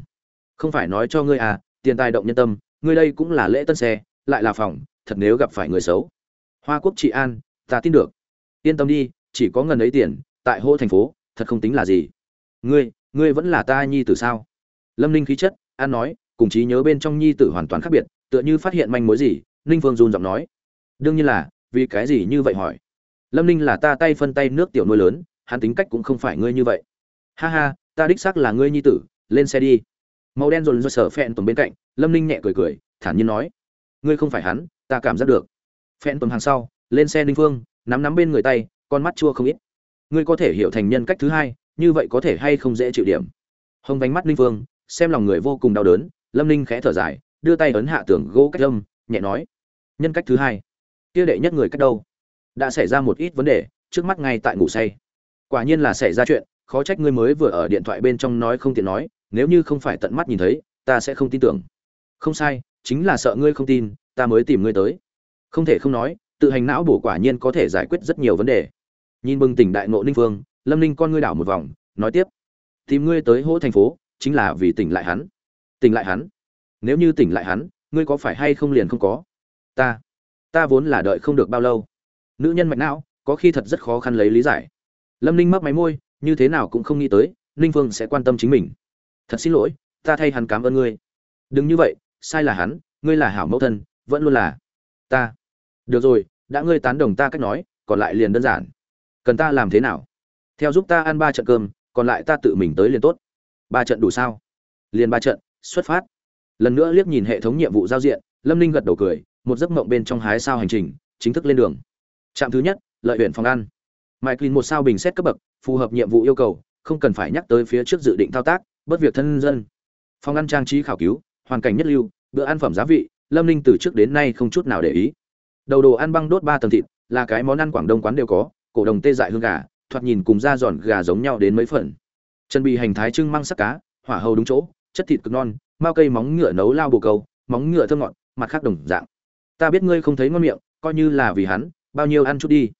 Không phải nói cho ngươi à tiền tài động nhân tâm, ngươi đây cũng là lễ tân xe, lại là phòng, thật nếu gặp phải người xấu. Hoa quốc trị an, ta tin được. Yên tâm đi chỉ có ngần ấy tiền, tại hô thành phố, thật không tính là gì. Ngươi ngươi vẫn là ta nhi tử sao? Lâm ninh khí chất, an nói, cùng trí nhớ bên trong nhi tử hoàn toàn khác biệt, tựa như phát hiện manh mối gì, ninh phương run giọng nói. Đương nhiên là, vì cái gì như vậy hỏi? Lâm ninh là ta tay phân tay nước tiểu nuôi lớn, hắn tính cách cũng không phải ngươi như vậy. Ha ha, ta đích xác là ngươi nhi tử, lên xe đi. Màu đen dồn dồn sở phẹn tùng bên cạnh, lâm ninh nhẹ cười cười, thản nhiên nói. Ngươi không phải hắn, ta cảm giác được. Phẹn tùng hàng sau, lên xe ninh phương, nắm nắm bên người tay con mắt chua không ít. Ngươi có thể hiểu thành nhân cách thứ hai, như vậy có thể hay không dễ chịu điểm? Hông vánh mắt ninh phương, xem lòng người vô cùng đau đớn, lâm ninh khẽ thở dài, đưa tay ấn hạ tường gỗ cách lâm nhẹ nói, nhân cách thứ hai, kia đệ nhất người cách đâu? Đã xảy ra một ít vấn đề, trước mắt ngay tại ngủ say. Quả nhiên là xảy ra chuyện, khó trách ngươi mới vừa ở điện thoại bên trong nói không tiện nói, nếu như không phải tận mắt nhìn thấy, ta sẽ không tin tưởng. Không sai, chính là sợ ngươi không tin, ta mới tìm ngươi tới. Không thể không nói, tự hành não bổ quả nhiên có thể giải quyết rất nhiều vấn đề nhìn bừng tỉnh đại ngộ ninh phương, lâm ninh con ngươi đảo một vòng, nói tiếp. Tìm ngươi tới hỗ thành phố, chính là vì tỉnh lại hắn. Tỉnh lại hắn? Nếu như tỉnh lại hắn, ngươi có phải hay không liền không có? Ta ta vốn là đợi không được bao lâu. Nữ nhân mạch não, có khi thật rất khó khăn lấy lý giải. Lâm ninh mấp máy môi, như thế nào cũng không nghĩ tới, ninh phương sẽ quan tâm chính mình. Thật xin lỗi, ta thay hắn cảm ơn ngươi. Đừng như vậy, sai là hắn, ngươi là hảo mẫu thân, vẫn luôn là ta. Được rồi, đã ngươi tán đồng ta cách nói, còn lại liền đơn giản cần ta làm thế nào? Theo giúp ta ăn ba trận cơm, còn lại ta tự mình tới liền tốt. Ba trận đủ sao? Liền ba trận, xuất phát. Lần nữa liếc nhìn hệ thống nhiệm vụ giao diện, lâm ninh gật đầu cười, một giấc mộng bên trong hái sao hành trình, chính thức lên đường. Trạm thứ nhất, lợi huyện phòng ăn. Mike lin một sao bình xét cấp bậc, phù hợp nhiệm vụ yêu cầu, không cần phải nhắc tới phía trước dự định thao tác bất việc thân dân. Phòng ăn trang trí khảo cứu, hoàn cảnh nhất lưu, bữa ăn phẩm giá vị, lâm ninh từ trước đến nay không chút nào để ý. Đầu đồ ăn băng đốt ba tầng thịt, là cái món ăn quảng đông quán đều có cổ đồng tê dại hương gà, thoạt nhìn cùng da giòn gà giống nhau đến mấy phần. Chân bị hành thái trưng măng sắc cá, hỏa hầu đúng chỗ, chất thịt cực non, mao cây móng ngựa nấu lao bồ câu, móng ngựa thơm ngọt, mặt khác đồng dạng. Ta biết ngươi không thấy ngon miệng, coi như là vì hắn, bao nhiêu ăn chút đi.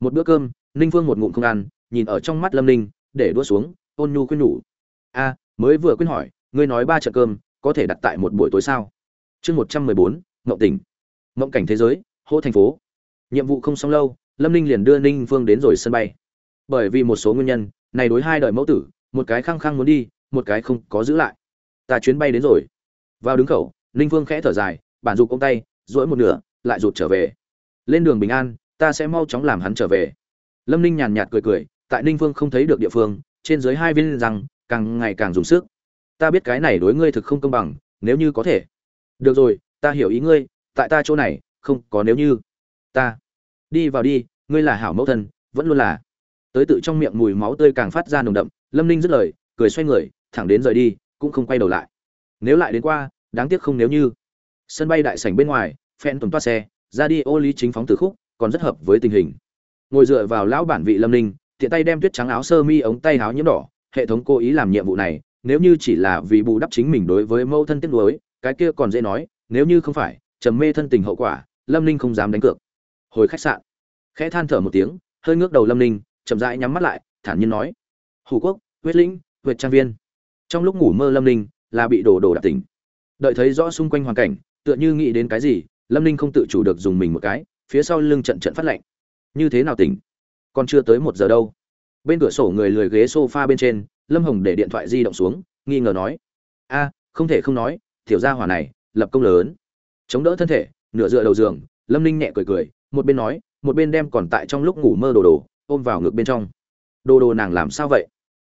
Một bữa cơm, ninh phương một ngụm không ăn, nhìn ở trong mắt lâm ninh, để đua xuống, ôn nhu khuyên nhủ. A, mới vừa khuyên hỏi, ngươi nói ba trận cơm, có thể đặt tại một buổi tối sao? Chương một trăm mười bốn mộng tỉnh. Mộng cảnh thế giới, hô thành phố. Nhiệm vụ không xong lâu lâm ninh liền đưa ninh phương đến rồi sân bay. Bởi vì một số nguyên nhân, này đối hai đời mẫu tử, một cái khăng khăng muốn đi, một cái không có giữ lại. Ta chuyến bay đến rồi. Vào đứng khẩu, ninh phương khẽ thở dài, bản rụt ông tay rỗi một nửa, lại rụt trở về. Lên đường bình an, ta sẽ mau chóng làm hắn trở về. Lâm ninh nhàn nhạt cười cười, tại ninh phương không thấy được địa phương, trên dưới hai viên rằng càng ngày càng dùng sức. Ta biết cái này đối ngươi thực không công bằng, nếu như có thể. Được rồi, ta hiểu ý ngươi, tại ta chỗ này, không có nếu như. Ta. Đi vào đi ngươi là hảo mẫu thân, vẫn luôn là. Tới tự trong miệng mùi máu tươi càng phát ra nồng đậm, lâm ninh dứt lời, cười xoay người, thẳng đến rời đi, cũng không quay đầu lại. Nếu lại đến qua, đáng tiếc không nếu như. Sân bay đại sảnh bên ngoài phen tuần toa xe, ra đi ô lý chính phóng từ khúc, còn rất hợp với tình hình. Ngồi dựa vào lão bản vị lâm ninh, tiện tay đem tuyết trắng áo sơ mi ống tay áo nhiễm đỏ, hệ thống cố ý làm nhiệm vụ này, nếu như chỉ là vì bù đắp chính mình đối với mâu thân tiếc nuối, cái kia còn dễ nói, nếu như không phải, trầm mê thân tình hậu quả, lâm ninh không dám đánh cược. Hồi khách sạn khẽ than thở một tiếng, hơi ngước đầu lâm ninh, chậm rãi nhắm mắt lại, thản nhiên nói, hủ quốc, huyết lĩnh huyệt trang viên. Trong lúc ngủ mơ lâm ninh là bị đổ đổ đặc tỉnh. Đợi thấy rõ xung quanh hoàn cảnh, tựa như nghĩ đến cái gì, lâm ninh không tự chủ được dùng mình một cái, phía sau lưng trận trận phát lạnh. Như thế nào tỉnh? Còn chưa tới một giờ đâu. Bên cửa sổ người lười ghế s o f a bên trên, lâm hồng để điện thoại di động xuống, nghi ngờ nói, a, không thể không nói, tiểu gia hỏa này lập công lớn. Chống đỡ thân thể, nửa dựa đầu giường, lâm ninh nhẹ cười cười, một bên nói một bên đem còn tại trong lúc ngủ mơ đồ đồ ôm vào ngực bên trong. Đồ đồ nàng làm sao vậy?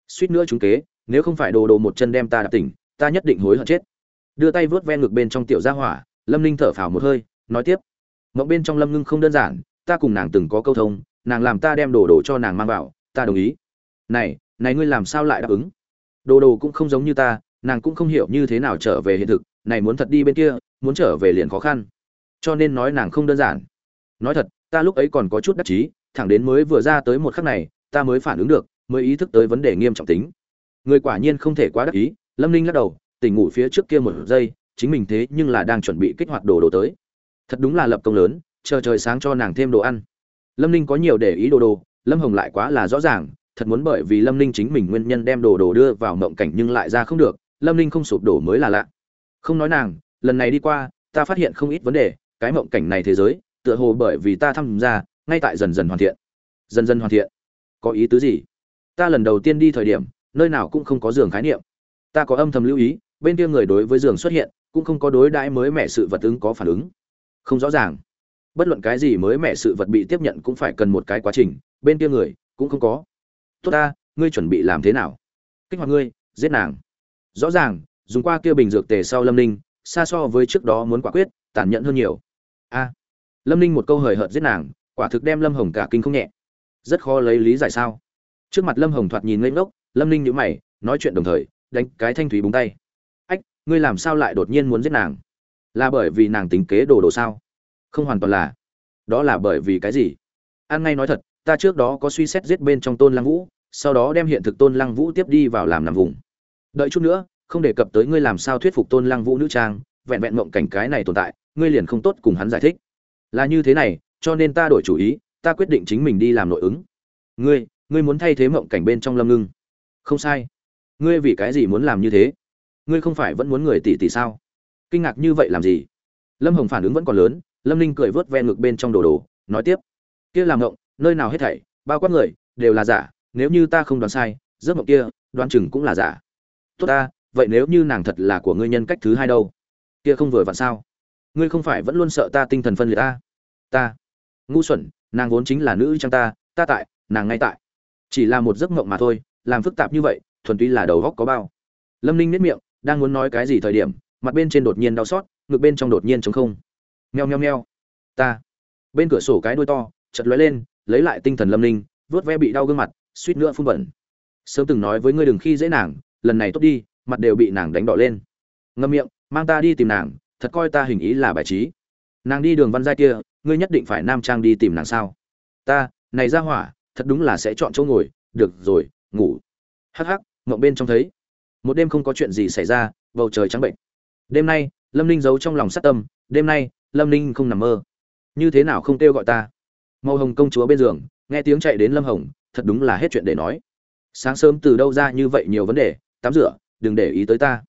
Suýt nữa chúng kế, nếu không phải đồ đồ một chân đem ta đạp tỉnh, ta nhất định hối hận chết. Đưa tay vớt ven ngực bên trong tiểu gia hỏa, lâm ninh thở phào một hơi, nói tiếp. Mộng bên trong lâm ngưng không đơn giản, ta cùng nàng từng có câu thông, nàng làm ta đem đồ đồ cho nàng mang vào, ta đồng ý. Này này ngươi làm sao lại đáp ứng? Đồ đồ cũng không giống như ta, nàng cũng không hiểu như thế nào trở về hiện thực, này muốn thật đi bên kia, muốn trở về liền khó khăn. Cho nên nói nàng không đơn giản. Nói thật ta lúc ấy còn có chút đắc chí, thẳng đến mới vừa ra tới một khắc này, ta mới phản ứng được, mới ý thức tới vấn đề nghiêm trọng tính. Người quả nhiên không thể quá đắc ý, lâm ninh lắc đầu, tỉnh ngủ phía trước kia một giây, chính mình thế nhưng là đang chuẩn bị kích hoạt đồ đồ tới. Thật đúng là lập công lớn, chờ trời sáng cho nàng thêm đồ ăn. Lâm ninh có nhiều để ý đồ đồ, lâm hồng lại quá là rõ ràng, thật muốn bởi vì lâm ninh chính mình nguyên nhân đem đồ đồ đưa vào mộng cảnh nhưng lại ra không được, lâm ninh không sụp đổ mới là lạ. Không nói nàng, lần này đi qua, ta phát hiện không ít vấn đề, cái mộng cảnh này thế giới tựa hồ bởi vì ta tham gia, ngay tại dần dần hoàn thiện. Dần dần hoàn thiện. Có ý tứ gì? Ta lần đầu tiên đi thời điểm, nơi nào cũng không có giường khái niệm. Ta có âm thầm lưu ý, bên kia người đối với giường xuất hiện, cũng không có đối đãi mới mẻ sự vật ứng có phản ứng. Không rõ ràng. Bất luận cái gì mới mẻ sự vật bị tiếp nhận cũng phải cần một cái quá trình, bên kia người cũng không có. Tốt ta, ngươi chuẩn bị làm thế nào? Kích hoạt ngươi, giết nàng. Rõ ràng, dùng qua kia bình dược tề sau lâm ninh, xa so với trước đó muốn quả quyết, tàn nhẫn hơn nhiều. A lâm ninh một câu hời hợt giết nàng, quả thực đem lâm hồng cả kinh không nhẹ. Rất khó lấy lý giải sao? Trước mặt lâm hồng thoạt nhìn ngây ngốc, lâm ninh nhữ mày, nói chuyện đồng thời, đánh cái thanh thúy búng tay. Ách, ngươi làm sao lại đột nhiên muốn giết nàng? Là bởi vì nàng tính kế đồ đồ sao? Không hoàn toàn là. Đó là bởi vì cái gì? An ngay nói thật, ta trước đó có suy xét giết bên trong tôn lăng vũ, sau đó đem hiện thực tôn lăng vũ tiếp đi vào làm nằm vùng. Đợi chút nữa, không đề cập tới ngươi làm sao thuyết phục tôn lăng vũ nữ trang, vẹn vẹn mộng cảnh cái này tồn tại, ngươi liền không tốt cùng hắn giải thích là như thế này, cho nên ta đổi chủ ý, ta quyết định chính mình đi làm nội ứng. Ngươi ngươi muốn thay thế mộng cảnh bên trong lâm ngưng. Không sai. Ngươi vì cái gì muốn làm như thế? Ngươi không phải vẫn muốn người tỷ tỷ sao? Kinh ngạc như vậy làm gì? Lâm hồng phản ứng vẫn còn lớn, lâm ninh cười vớt ve ngực bên trong đồ đồ, nói tiếp. Kia làm ngộng nơi nào hết thảy, bao quát người, đều là giả, nếu như ta không đoán sai, giấc mộng kia, đoán chừng cũng là giả. Tốt ta, vậy nếu như nàng thật là của ngươi nhân cách thứ hai đâu? Kia không vừa vặn sao? Ngươi không phải vẫn luôn sợ ta tinh thần phân liệt ta? Ta. Ngu xuẩn, nàng vốn chính là nữ trang ta ta tại, nàng ngay tại. Chỉ là một giấc mộng mà thôi, làm phức tạp như vậy, thuần túy là đầu góc có bao. Lâm ninh nếp miệng, đang muốn nói cái gì thời điểm, mặt bên trên đột nhiên đau xót, ngực bên trong đột nhiên trống không. Nheo nheo nheo ta. Bên cửa sổ cái đuôi to chật lóe lên, lấy lại tinh thần lâm ninh vớt ve bị đau gương mặt, suýt nữa phun bẩn. Sớm từng nói với ngươi đừng khi dễ nàng, lần này tốt đi, mặt đều bị nàng đánh đỏ lên. Ngâm miệng, mang ta đi tìm nàng, thật coi ta hình ý là bài trí nàng đi đường văn giai kia, ngươi nhất định phải nam trang đi tìm nàng sao? Ta, này ra hỏa, thật đúng là sẽ chọn chỗ ngồi, được rồi, ngủ. Hắc hắc ngậm bên trong thấy. Một đêm không có chuyện gì xảy ra, bầu trời trắng bệnh đêm nay, lâm ninh giấu trong lòng sát tâm, đêm nay, lâm ninh không nằm mơ. Như thế nào không kêu gọi ta? Màu hồng công chúa bên giường, nghe tiếng chạy đến lâm hồng, thật đúng là hết chuyện để nói. Sáng sớm từ đâu ra như vậy nhiều vấn đề, tắm rửa, đừng để ý tới ta.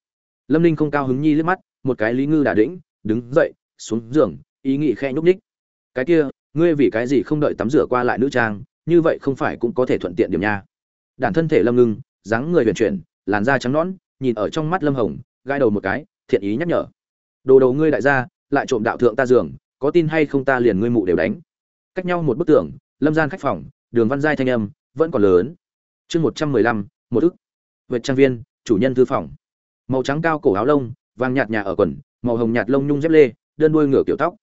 Lâm ninh không cao hứng nhi liếc mắt, một cái lý ngư đà đĩnh, đứng dậy, xuống giường ý nghĩ khe nhúc nhích. Cái kia, ngươi vì cái gì không đợi tắm rửa qua lại nữ trang, như vậy không phải cũng có thể thuận tiện điểm nha. Đản thân thể lâm ngưng, dáng người huyền chuyển, làn da trắng nõn, nhìn ở trong mắt lâm hồng gai đầu một cái, thiện ý nhắc nhở. Đồ đầu ngươi đại gia, lại trộm đạo thượng ta giường, có tin hay không ta liền ngươi mụ đều đánh. Cách nhau một bức tường, lâm gian khách phòng, đường văn giai thanh âm, vẫn còn lớn. Chương một trăm mười lăm, một ức. Vệt trang viên, chủ nhân thư phòng. Màu trắng cao cổ áo lông, vàng nhạt nhà ở quần, màu hồng nhạt lông nhung dép lê, đơn đuôi ngửa kiểu tóc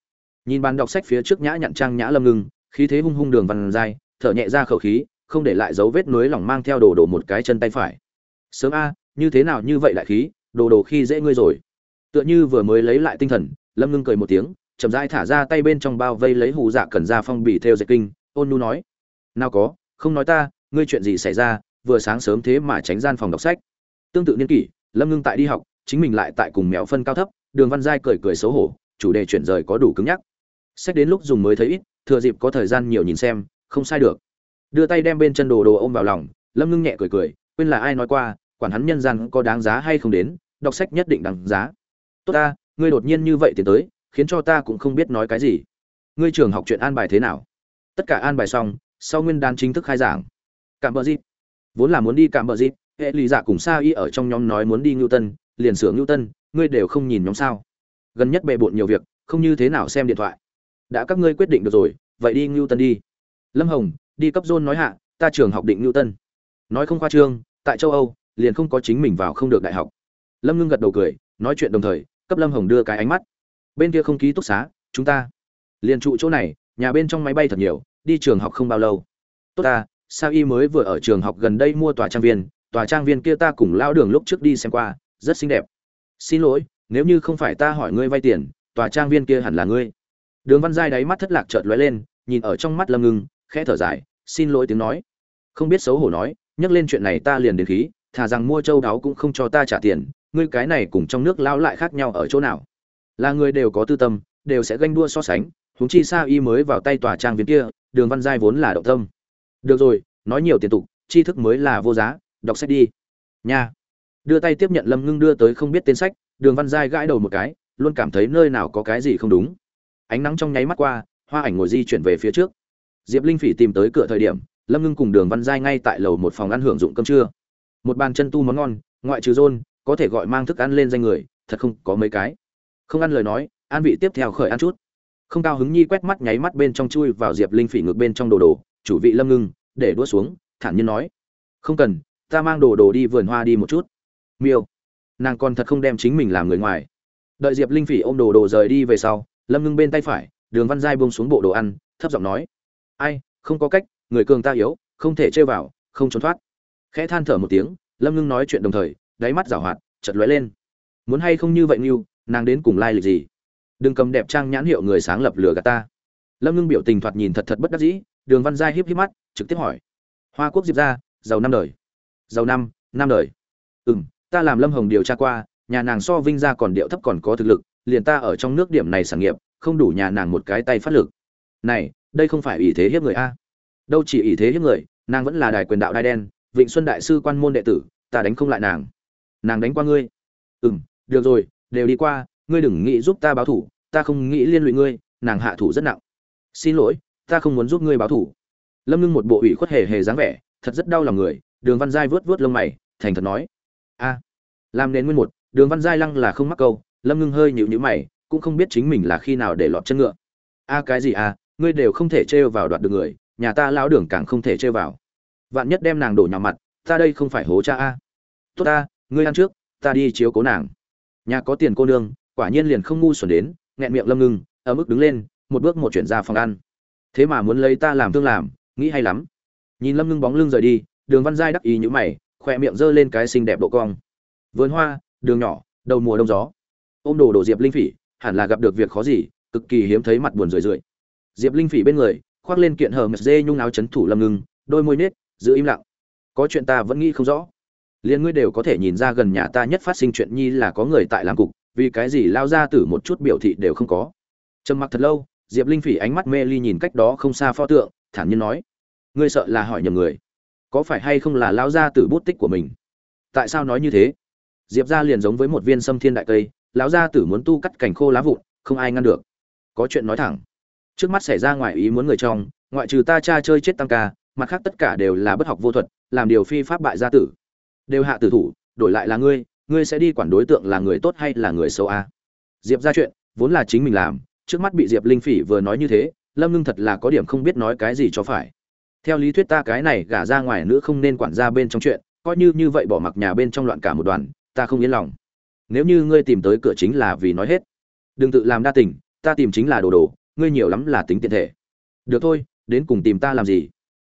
nhìn bàn đọc sách phía trước nhã nhặn trang nhã lâm ngưng, khí thế hung hung đường văn giai thở nhẹ ra khẩu khí, không để lại dấu vết núi lỏng mang theo đồ đồ một cái chân tay phải. Sớm a, như thế nào như vậy lại khí, đồ đồ khi dễ ngươi rồi. Tựa như vừa mới lấy lại tinh thần, lâm ngưng cười một tiếng, chậm rãi thả ra tay bên trong bao vây lấy hù dạ cần ra phong bì theo dệt kinh, ôn nu nói. Nào có, không nói ta, ngươi chuyện gì xảy ra, vừa sáng sớm thế mà tránh gian phòng đọc sách. Tương tự niên kỷ, lâm ngưng tại đi học, chính mình lại tại cùng mèo phân cao thấp, đường văn giai cười cười xấu hổ, chủ đề chuyển rời có đủ cứng nhắc sách đến lúc dùng mới thấy ít, thừa dịp có thời gian nhiều nhìn xem, không sai được. Đưa tay đem bên chân đồ đồ ôm vào lòng, lâm ngưng nhẹ cười cười, quên là ai nói qua, quản hắn nhân gian có đáng giá hay không đến, đọc sách nhất định đáng giá. Tốt ta, ngươi đột nhiên như vậy tiến tới, khiến cho ta cũng không biết nói cái gì. Ngươi trường học chuyện an bài thế nào? Tất cả an bài xong, sau nguyên đan chính thức khai giảng. Cảm bờ dịp. Vốn là muốn đi cảm bờ dịp, hệ lì dạ cùng sa y ở trong nhóm nói muốn đi ngưu tân, liền sửa ngưu tân, ngươi đều không nhìn nhóm sao. Gần nhất bề bộn nhiều việc, không như thế nào xem điện thoại đã các ngươi quyết định được rồi, vậy đi ngưu tân đi. Lâm hồng, đi cấp dôn nói hạ, ta trường học định ngưu tân nói không khoa trương, tại châu âu, liền không có chính mình vào không được đại học. Lâm ngưng gật đầu cười, nói chuyện đồng thời, cấp lâm hồng đưa cái ánh mắt. Bên kia không ký túc xá, chúng ta liền trụ chỗ này, nhà bên trong máy bay thật nhiều, đi trường học không bao lâu. Tốt ta sao y mới vừa ở trường học gần đây mua tòa trang viên, tòa trang viên kia ta cùng lao đường lúc trước đi xem qua, rất xinh đẹp. Xin lỗi, nếu như không phải ta hỏi ngươi vay tiền, tòa trang viên kia hẳn là ngươi đường văn giai đáy mắt thất lạc chợt lóe lên, nhìn ở trong mắt lâm ngưng, khẽ thở dài, xin lỗi tiếng nói. Không biết xấu hổ nói, nhắc lên chuyện này ta liền đến khí, thà rằng mua châu đáo cũng không cho ta trả tiền, ngươi cái này cùng trong nước lao lại khác nhau ở chỗ nào? Là người đều có tư tâm, đều sẽ ganh đua so sánh, huống chi sa y mới vào tay tòa trang viên kia, đường văn giai vốn là động tâm. Được rồi, nói nhiều tiền tục, tri thức mới là vô giá, đọc sách đi. Nha. Đưa tay tiếp nhận lâm ngưng đưa tới không biết tên sách, đường văn giai gãi đầu một cái, luôn cảm thấy nơi nào có cái gì không đúng ánh nắng trong nháy mắt qua, hoa ảnh ngồi di chuyển về phía trước. Diệp linh phỉ tìm tới cửa thời điểm, lâm ngưng cùng đường văn giai ngay tại lầu một phòng ăn hưởng dụng cơm trưa. Một bàn chân tu món ngon, ngoại trừ rôn, có thể gọi mang thức ăn lên danh người, thật không có mấy cái. Không ăn lời nói, an vị tiếp theo khởi ăn chút. Không cao hứng nhi quét mắt nháy mắt bên trong chui vào diệp linh phỉ ngược bên trong đồ đồ, chủ vị lâm ngưng, để đua xuống, thản nhiên nói. Không cần, ta mang đồ đồ đi vườn hoa đi một chút. Miêu. Nàng còn thật không đem chính mình làm người ngoài. Đợi diệp linh phỉ ôm đồ đồ rời đi về sau lâm ngưng bên tay phải, đường văn giai buông xuống bộ đồ ăn, thấp giọng nói, ai, không có cách, người cường ta yếu, không thể chơi vào, không trốn thoát. Khẽ than thở một tiếng, lâm ngưng nói chuyện đồng thời, đáy mắt rảo hoạt chật lóe lên. Muốn hay không như vậy như nàng đến cùng lai lịch gì? Đừng cầm đẹp trang nhãn hiệu người sáng lập lừa gạt ta. Lâm ngưng biểu tình thoạt nhìn thật thật bất đắc dĩ, đường văn giai hiếp hiếp mắt, trực tiếp hỏi, hoa quốc diệp ra, giàu năm đời. Giàu năm năm đời. Ừ m ta làm lâm hồng điều tra qua, nhà nàng so vinh ra còn điệu thấp còn có thực lực liền ta ở trong nước điểm này sản nghiệp, không đủ nhà nàng một cái tay phát lực. Này, đây không phải ý thế hiếp người a? Đâu chỉ ý thế hiếp người, nàng vẫn là đài quyền đạo đai đen, vịnh xuân đại sư quan môn đệ tử, ta đánh không lại nàng. Nàng đánh qua ngươi. Ừ m được rồi, đều đi qua, ngươi đừng nghĩ giúp ta báo thủ, ta không nghĩ liên lụy ngươi, nàng hạ thủ rất nặng. Xin lỗi, ta không muốn giúp ngươi báo thủ. Lâm ngưng một bộ ủy khuất hề hề dáng vẻ, thật rất đau lòng người, đường văn giai vớt vớt lông mày, thành thật nói. A, làm nền nguyên một, đường văn giai lăng là không mắc câu lâm ngưng hơi nhịu nhữ mày, cũng không biết chính mình là khi nào để lọt chân ngựa. A, cái gì à ngươi đều không thể trêu vào đoạt được người, nhà ta lão đường càng không thể trêu vào. Vạn nhất đem nàng đổ nhào mặt, ta đây không phải hố cha a. Tốt ta, ngươi ăn trước, ta đi chiếu cố nàng. Nhà có tiền cô nương, quả nhiên liền không ngu xuẩn đến, nghẹn miệng lâm ngưng, ở mức đứng lên, một bước một chuyển ra phòng ăn. Thế mà muốn lấy ta làm thương làm, nghĩ hay lắm. Nhìn lâm ngưng bóng lưng rời đi, đường văn giai đắc ý nhữ mày, khỏe miệng giơ lên cái xinh đẹp độ cong. Vườn hoa, đường nhỏ, đầu mùa đông gió ôm đồ đồ diệp linh phỉ, hẳn là gặp được việc khó gì, cực kỳ hiếm thấy mặt buồn rười rượi. Diệp linh phỉ bên người, khoác lên kiện hờ mệt dê nhung áo chấn thủ lâm ngưng, đôi môi nết, giữ im lặng. Có chuyện ta vẫn nghĩ không rõ. Liền ngươi đều có thể nhìn ra gần nhà ta nhất phát sinh chuyện nhi là có người tại làm cục, vì cái gì lao ra từ một chút biểu thị đều không có. Trầm mặc thật lâu, diệp linh phỉ ánh mắt mê ly nhìn cách đó không xa pho tượng, thản nhiên nói, ngươi sợ là hỏi nhầm người. Có phải hay không là lao ra từ bút tích của mình? Tại sao nói như thế? Diệp ra liền giống với một viên sâm thiên đại cây lão gia tử muốn tu cắt cảnh khô lá vụn, không ai ngăn được. Có chuyện nói thẳng. Trước mắt xảy ra ngoài ý muốn người trong, ngoại trừ ta cha chơi chết tăng ca, mặt khác tất cả đều là bất học vô thuật, làm điều phi pháp bại gia tử. Đều hạ tử thủ, đổi lại là ngươi ngươi sẽ đi quản đối tượng là người tốt hay là người xấu a? À? diệp ra chuyện, vốn là chính mình làm, trước mắt bị diệp linh phỉ vừa nói như thế, lâm ngưng thật là có điểm không biết nói cái gì cho phải. Theo lý thuyết ta cái này gả ra ngoài nữa không nên quản ra bên trong chuyện, coi như như vậy bỏ mặc nhà bên trong loạn cả một đoàn, ta không yên lòng nếu như ngươi tìm tới cửa chính là vì nói hết. Đừng tự làm đa tình, ta tìm chính là đồ đồ, ngươi nhiều lắm là tính tiện thể. Được thôi, đến cùng tìm ta làm gì?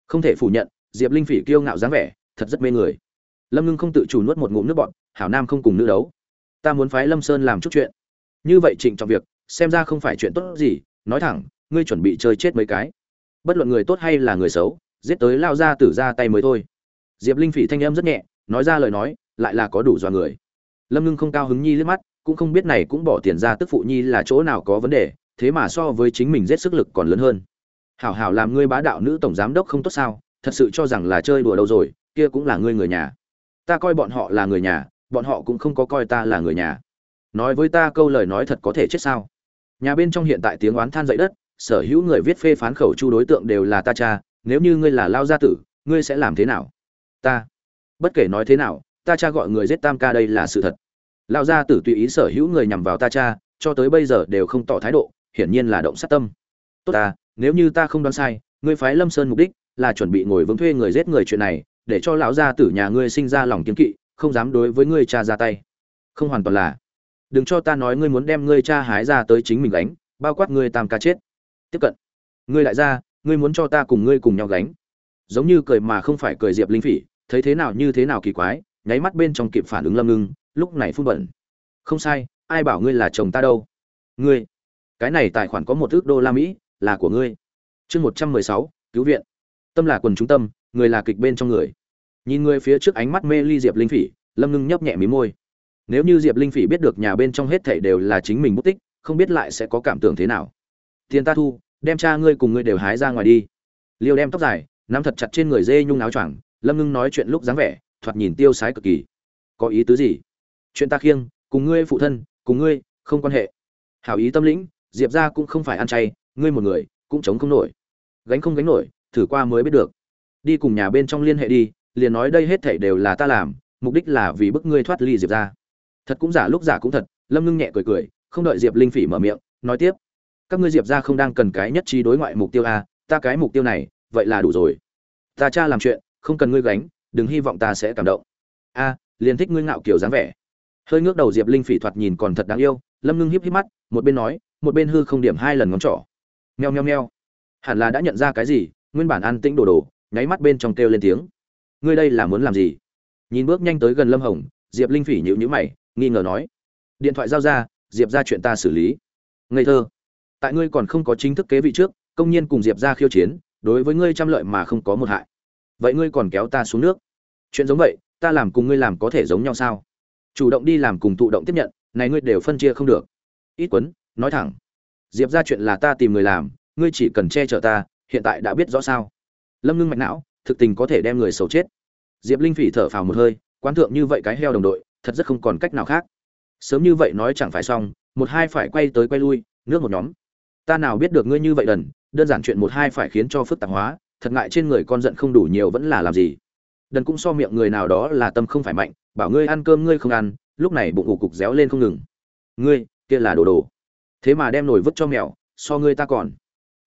Không thể phủ nhận, diệp linh phỉ kiêu ngạo dáng vẻ, thật rất mê người. Lâm ngưng không tự chủ nuốt một ngụm nước bọn hảo nam không cùng nữ đấu. Ta muốn phái lâm sơn làm chút chuyện. Như vậy trịnh trọng việc, xem ra không phải chuyện tốt gì, nói thẳng, ngươi chuẩn bị chơi chết mấy cái. Bất luận người tốt hay là người xấu, giết tới lao ra tử ra tay mới thôi. Diệp linh phỉ thanh âm rất nhẹ, nói ra lời nói, lại là có đủ dọa người lâm ngưng không cao hứng nhi liếc mắt, cũng không biết này cũng bỏ tiền ra tức phụ nhi là chỗ nào có vấn đề, thế mà so với chính mình giết sức lực còn lớn hơn. Hảo hảo làm ngươi bá đạo nữ tổng giám đốc không tốt sao, thật sự cho rằng là chơi đùa đâu rồi, kia cũng là ngươi người nhà. Ta coi bọn họ là người nhà, bọn họ cũng không có coi ta là người nhà. Nói với ta câu lời nói thật có thể chết sao? Nhà bên trong hiện tại tiếng oán than dậy đất, sở hữu người viết phê phán khẩu chu đối tượng đều là ta cha, nếu như ngươi là lao gia tử, ngươi sẽ làm thế nào? Ta, bất kể nói thế nào ta cha gọi người giết tam ca đây là sự thật. Lão gia tử tùy ý sở hữu người nhằm vào ta cha, cho tới bây giờ đều không tỏ thái độ, hiển nhiên là động sát tâm. Tốt ta, nếu như ta không đoán sai, ngươi phái lâm sơn mục đích là chuẩn bị ngồi vững thuê người giết người chuyện này, để cho lão gia tử nhà ngươi sinh ra lòng kiến kỵ, không dám đối với ngươi cha ra tay. Không hoàn toàn là. Đừng cho ta nói ngươi muốn đem ngươi cha hái ra tới chính mình gánh, bao quát ngươi tam ca chết. Tiếp cận. Ngươi lại ra ngươi muốn cho ta cùng ngươi cùng nhau gánh. Giống như cười mà không phải cười diệp linh phỉ, thấy thế nào như thế nào kỳ quái nháy mắt bên trong kịp phản ứng lâm ngưng, lúc này phun bẩn. Không sai, ai bảo ngươi là chồng ta đâu? Ngươi, cái này tài khoản có một ước đô la mỹ, là của ngươi. Chương một trăm mười sáu, cứu viện. Tâm là quần trung tâm, người là kịch bên trong người. Nhìn người phía trước ánh mắt mê ly diệp linh phỉ, lâm ngưng nhấp nhẹ mí môi. Nếu như diệp linh phỉ biết được nhà bên trong hết thảy đều là chính mình bút tích, không biết lại sẽ có cảm tưởng thế nào. Tiền ta thu, đem cha ngươi cùng ngươi đều hái ra ngoài đi. Liêu đem tóc dài, nắm thật chặt trên người dê nhung áo choàng, lâm ngưng nói chuyện lúc dáng vẻ thoạt nhìn tiêu sái cực kỳ. Có ý tứ gì? Chuyện ta khiêng, cùng ngươi phụ thân, cùng ngươi, không quan hệ. Hảo ý tâm lĩnh, diệp ra cũng không phải ăn chay, ngươi một người, cũng chống không nổi. Gánh không gánh nổi, thử qua mới biết được. Đi cùng nhà bên trong liên hệ đi, liền nói đây hết thảy đều là ta làm, mục đích là vì bức ngươi thoát ly diệp ra thật cũng giả, lúc giả cũng thật, lâm ngưng nhẹ cười cười, không đợi diệp linh phỉ mở miệng, nói tiếp. Các ngươi diệp ra không đang cần cái nhất trí đối ngoại mục tiêu a ta cái mục tiêu này, vậy là đủ rồi. Ta cha làm chuyện, không cần ngươi gánh đừng hy vọng ta sẽ cảm động. A, liền thích ngươi ngạo kiểu dáng vẻ. Hơi ngước đầu diệp linh phỉ thoạt nhìn còn thật đáng yêu, lâm ngưng híp híp mắt, một bên nói, một bên hư không điểm hai lần ngón trỏ. Meo meo meo. Hẳn là đã nhận ra cái gì, nguyên bản an tĩnh đồ đồ nháy mắt bên trong kêu lên tiếng. Ngươi đây là muốn làm gì? Nhìn bước nhanh tới gần lâm hồng, diệp linh phỉ nhịu nhữ mày, nghi ngờ nói. Điện thoại giao ra, diệp ra chuyện ta xử lý. Ngây thơ. Tại ngươi còn không có chính thức kế vị trước, công nhiên cùng diệp ra khiêu chiến, đối với ngươi trăm lợi mà không có một hại vậy ngươi còn kéo ta xuống nước? Chuyện giống vậy, ta làm cùng ngươi làm có thể giống nhau sao? Chủ động đi làm cùng thụ động tiếp nhận, này ngươi đều phân chia không được. Ít quấn, nói thẳng. Diệp ra chuyện là ta tìm người làm, ngươi chỉ cần che chở ta, hiện tại đã biết rõ sao. Lâm ngưng mạch não, thực tình có thể đem người xấu chết. Diệp linh phỉ thở phào một hơi quan thượng như vậy cái heo đồng đội, thật rất không còn cách nào khác. Sớm như vậy nói chẳng phải xong, một hai phải quay tới quay lui, nước một nhóm. Ta nào biết được ngươi như vậy đần, đơn giản chuyện một hai phải khiến cho phức tạp hóa thật ngại trên người con giận không đủ nhiều vẫn là làm gì. Đần cũng so miệng người nào đó là tâm không phải mạnh, bảo ngươi ăn cơm ngươi không ăn, lúc này bụng ủ cục réo lên không ngừng. Ngươi, kia là đồ đồ. Thế mà đem nổi vứt cho mèo, so ngươi ta còn.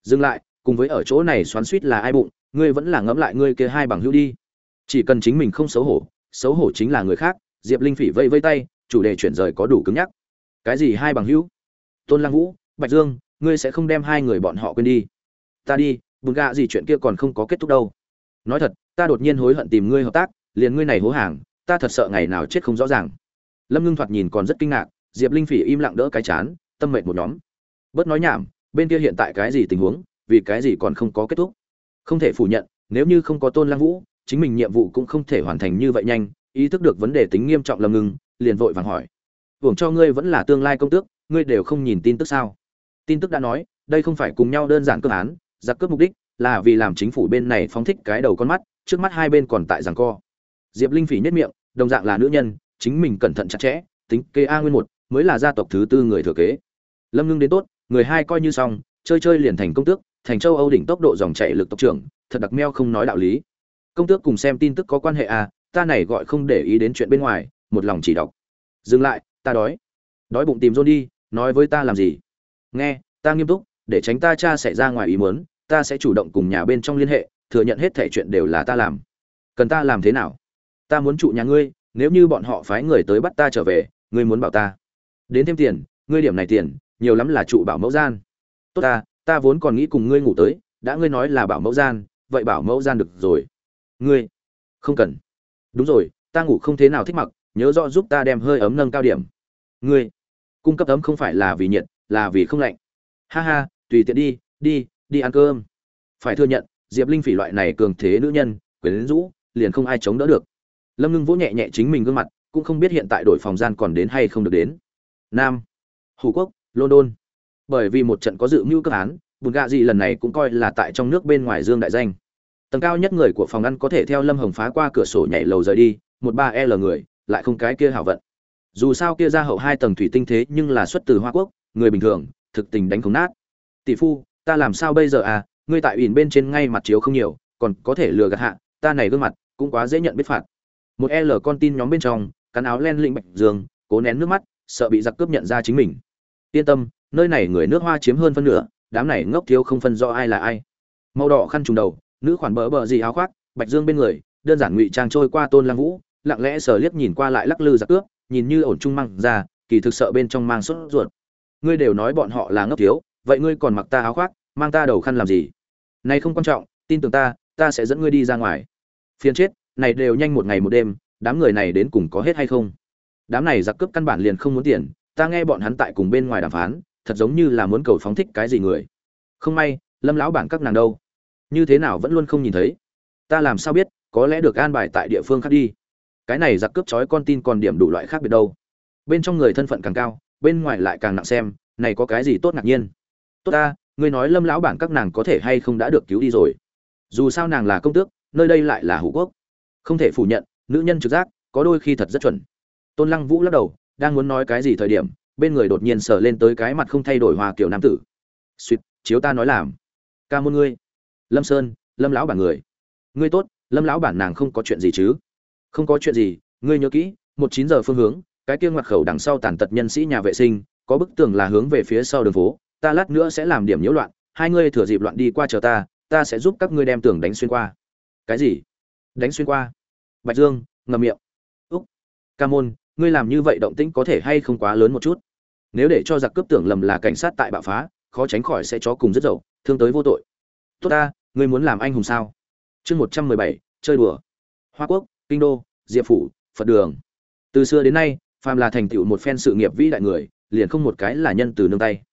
Dừng lại, cùng với ở chỗ này xoắn suýt là ai bụng, ngươi vẫn là ngẫm lại ngươi kia hai bằng hữu đi. Chỉ cần chính mình không xấu hổ xấu hổ chính là người khác, diệp linh phỉ vây vây tay, chủ đề chuyển rời có đủ cứng nhắc. Cái gì hai bằng hữu? Tôn lăng vũ, bạch dương, ngươi sẽ không đem hai người bọn họ quên đi. Ta đi bùn gạ gì chuyện kia còn không có kết thúc đâu. Nói thật, ta đột nhiên hối hận tìm ngươi hợp tác, liền ngươi này hố hàng, ta thật sợ ngày nào chết không rõ ràng. Lâm ngưng thoạt nhìn còn rất kinh ngạc, diệp linh phỉ im lặng đỡ cái chán, tâm mệt một nhóm. Bớt nói nhảm, bên kia hiện tại cái gì tình huống, vì cái gì còn không có kết thúc? Không thể phủ nhận, nếu như không có tôn lăng vũ, chính mình nhiệm vụ cũng không thể hoàn thành như vậy nhanh, ý thức được vấn đề tính nghiêm trọng lâm ngưng, liền vội vàng hỏi. Hưởng cho ngươi vẫn là tương lai công tước, ngươi đều không nhìn tin tức sao? Tin tức đã nói, đây không phải cùng nhau đơn giản cơ án giặc cướp mục đích là vì làm chính phủ bên này phóng thích cái đầu con mắt, trước mắt hai bên còn tại giằng co. Diệp linh phỉ nhất miệng, đồng dạng là nữ nhân, chính mình cẩn thận chặt chẽ, tính kê a nguyên một, mới là gia tộc thứ tư người thừa kế. Lâm ngưng đến tốt, người hai coi như xong, chơi chơi liền thành công tước, thành châu âu đỉnh tốc độ dòng chạy lực tộc trưởng, thật đặc meo không nói đạo lý. Công tước cùng xem tin tức có quan hệ à ta này gọi không để ý đến chuyện bên ngoài, một lòng chỉ đọc. Dừng lại, ta đói. Đói bụng tìm rôn đi, nói với ta làm gì? Nghe, ta nghiêm túc, để tránh ta cha xảy ra ngoài ý muốn ta sẽ chủ động cùng nhà bên trong liên hệ, thừa nhận hết thể chuyện đều là ta làm. Cần ta làm thế nào? Ta muốn trụ nhà ngươi, nếu như bọn họ phái người tới bắt ta trở về, ngươi muốn bảo ta. Đến thêm tiền, ngươi điểm này tiền, nhiều lắm là trụ bảo mẫu gian. Tốt ta ta vốn còn nghĩ cùng ngươi ngủ tới, đã ngươi nói là bảo mẫu gian, vậy bảo mẫu gian được rồi. Ngươi, không cần. Đúng rồi, ta ngủ không thế nào thích mặc, nhớ rõ giúp ta đem hơi ấm nâng cao điểm. Ngươi, cung cấp ấm không phải là vì nhiệt, là vì không lạnh. Ha ha, tùy tiện đi đi đi ăn cơm. Phải thừa nhận, diệp linh phỉ loại này cường thế nữ nhân, quyến rũ, liền không ai chống đỡ được. Lâm ngưng vỗ nhẹ nhẹ chính mình gương mặt, cũng không biết hiện tại đổi phòng gian còn đến hay không được đến. Nam, hủ quốc, london. Bởi vì một trận có dự mưu cơ án, bùn gạ dị lần này cũng coi là tại trong nước bên ngoài dương đại danh. Tầng cao nhất người của phòng ăn có thể theo lâm hồng phá qua cửa sổ nhảy lầu rời đi, một ba l người, lại không cái kia hảo vận. Dù sao kia ra hậu hai tầng thủy tinh thế nhưng là xuất từ hoa quốc, người bình thường, thực tình đánh không nát. Tỷ phu ta làm sao bây giờ à ngươi tại ỉn bên trên ngay mặt chiếu không nhiều, còn có thể lừa gạt hạ, ta này gương mặt cũng quá dễ nhận biết phạt. Một l con tin nhóm bên trong, cắn áo len lĩnh bạch dương, cố nén nước mắt, sợ bị giặc cướp nhận ra chính mình. Yên tâm, nơi này người nước hoa chiếm hơn phân nửa, đám này ngốc thiếu không phân rõ ai là ai. Màu đỏ khăn trùng đầu, nữ khoản bỡ bờ gì áo khoác, bạch dương bên người, đơn giản ngụy trang trôi qua tôn lăng vũ, lặng lẽ sờ liếc nhìn qua lại lắc lư giặc cướp, nhìn như ổn trung măng ra, kỳ thực sợ bên trong mang sốt ruột. Ngươi đều nói bọn họ là ngốc thiếu vậy ngươi còn mặc ta áo khoác, mang ta đầu khăn làm gì? Này không quan trọng, tin tưởng ta ta sẽ dẫn ngươi đi ra ngoài. Phiền chết, này đều nhanh một ngày một đêm, đám người này đến cùng có hết hay không? Đám này giặc cướp căn bản liền không muốn tiền, ta nghe bọn hắn tại cùng bên ngoài đàm phán, thật giống như là muốn cầu phóng thích cái gì người. Không may, lâm lão bản các nàng đâu? Như thế nào vẫn luôn không nhìn thấy? Ta làm sao biết, có lẽ được an bài tại địa phương khác đi. Cái này giặc cướp trói con tin còn điểm đủ loại khác biệt đâu. Bên trong người thân phận càng cao, bên ngoài lại càng nặng xem, này có cái gì tốt ngạc nhiên? Tốt ta, ngươi nói lâm lão bản các nàng có thể hay không đã được cứu đi rồi? Dù sao nàng là công tước, nơi đây lại là hữu quốc. Không thể phủ nhận, nữ nhân trực giác, có đôi khi thật rất chuẩn. Tôn lăng vũ lắc đầu, đang muốn nói cái gì thời điểm, bên người đột nhiên sờ lên tới cái mặt không thay đổi hòa kiểu nam tử. Suýt chiếu ta nói làm. Ca môn ngươi. Lâm sơn, lâm lão bản người. Ngươi tốt, lâm lão bản nàng không có chuyện gì chứ? Không có chuyện gì, ngươi nhớ kỹ, một chín giờ phương hướng, cái kia ngoặt khẩu đằng sau tàn tật nhân sĩ nhà vệ sinh, có bức tường là hướng về phía sau đường phố ta lát nữa sẽ làm điểm nhiễu loạn, hai ngươi thừa dịp loạn đi qua chờ ta ta sẽ giúp các ngươi đem tường đánh xuyên qua. Cái gì? Đánh xuyên qua? Bạch dương ngầm miệng. Úc. Ca môn, ngươi làm như vậy động tĩnh có thể hay không quá lớn một chút? Nếu để cho giặc cướp tưởng lầm là cảnh sát tại bạo phá, khó tránh khỏi sẽ chó cùng rất dậu, thương tới vô tội. Tốt ta, ngươi muốn làm anh hùng sao? Chương một trăm mười bảy, chơi đùa. Hoa quốc, kinh đô, diệp phủ, phật đường. Từ xưa đến nay, phàm là thành tựu một phen sự nghiệp vĩ đại người, liền không một cái là nhân từ nương tay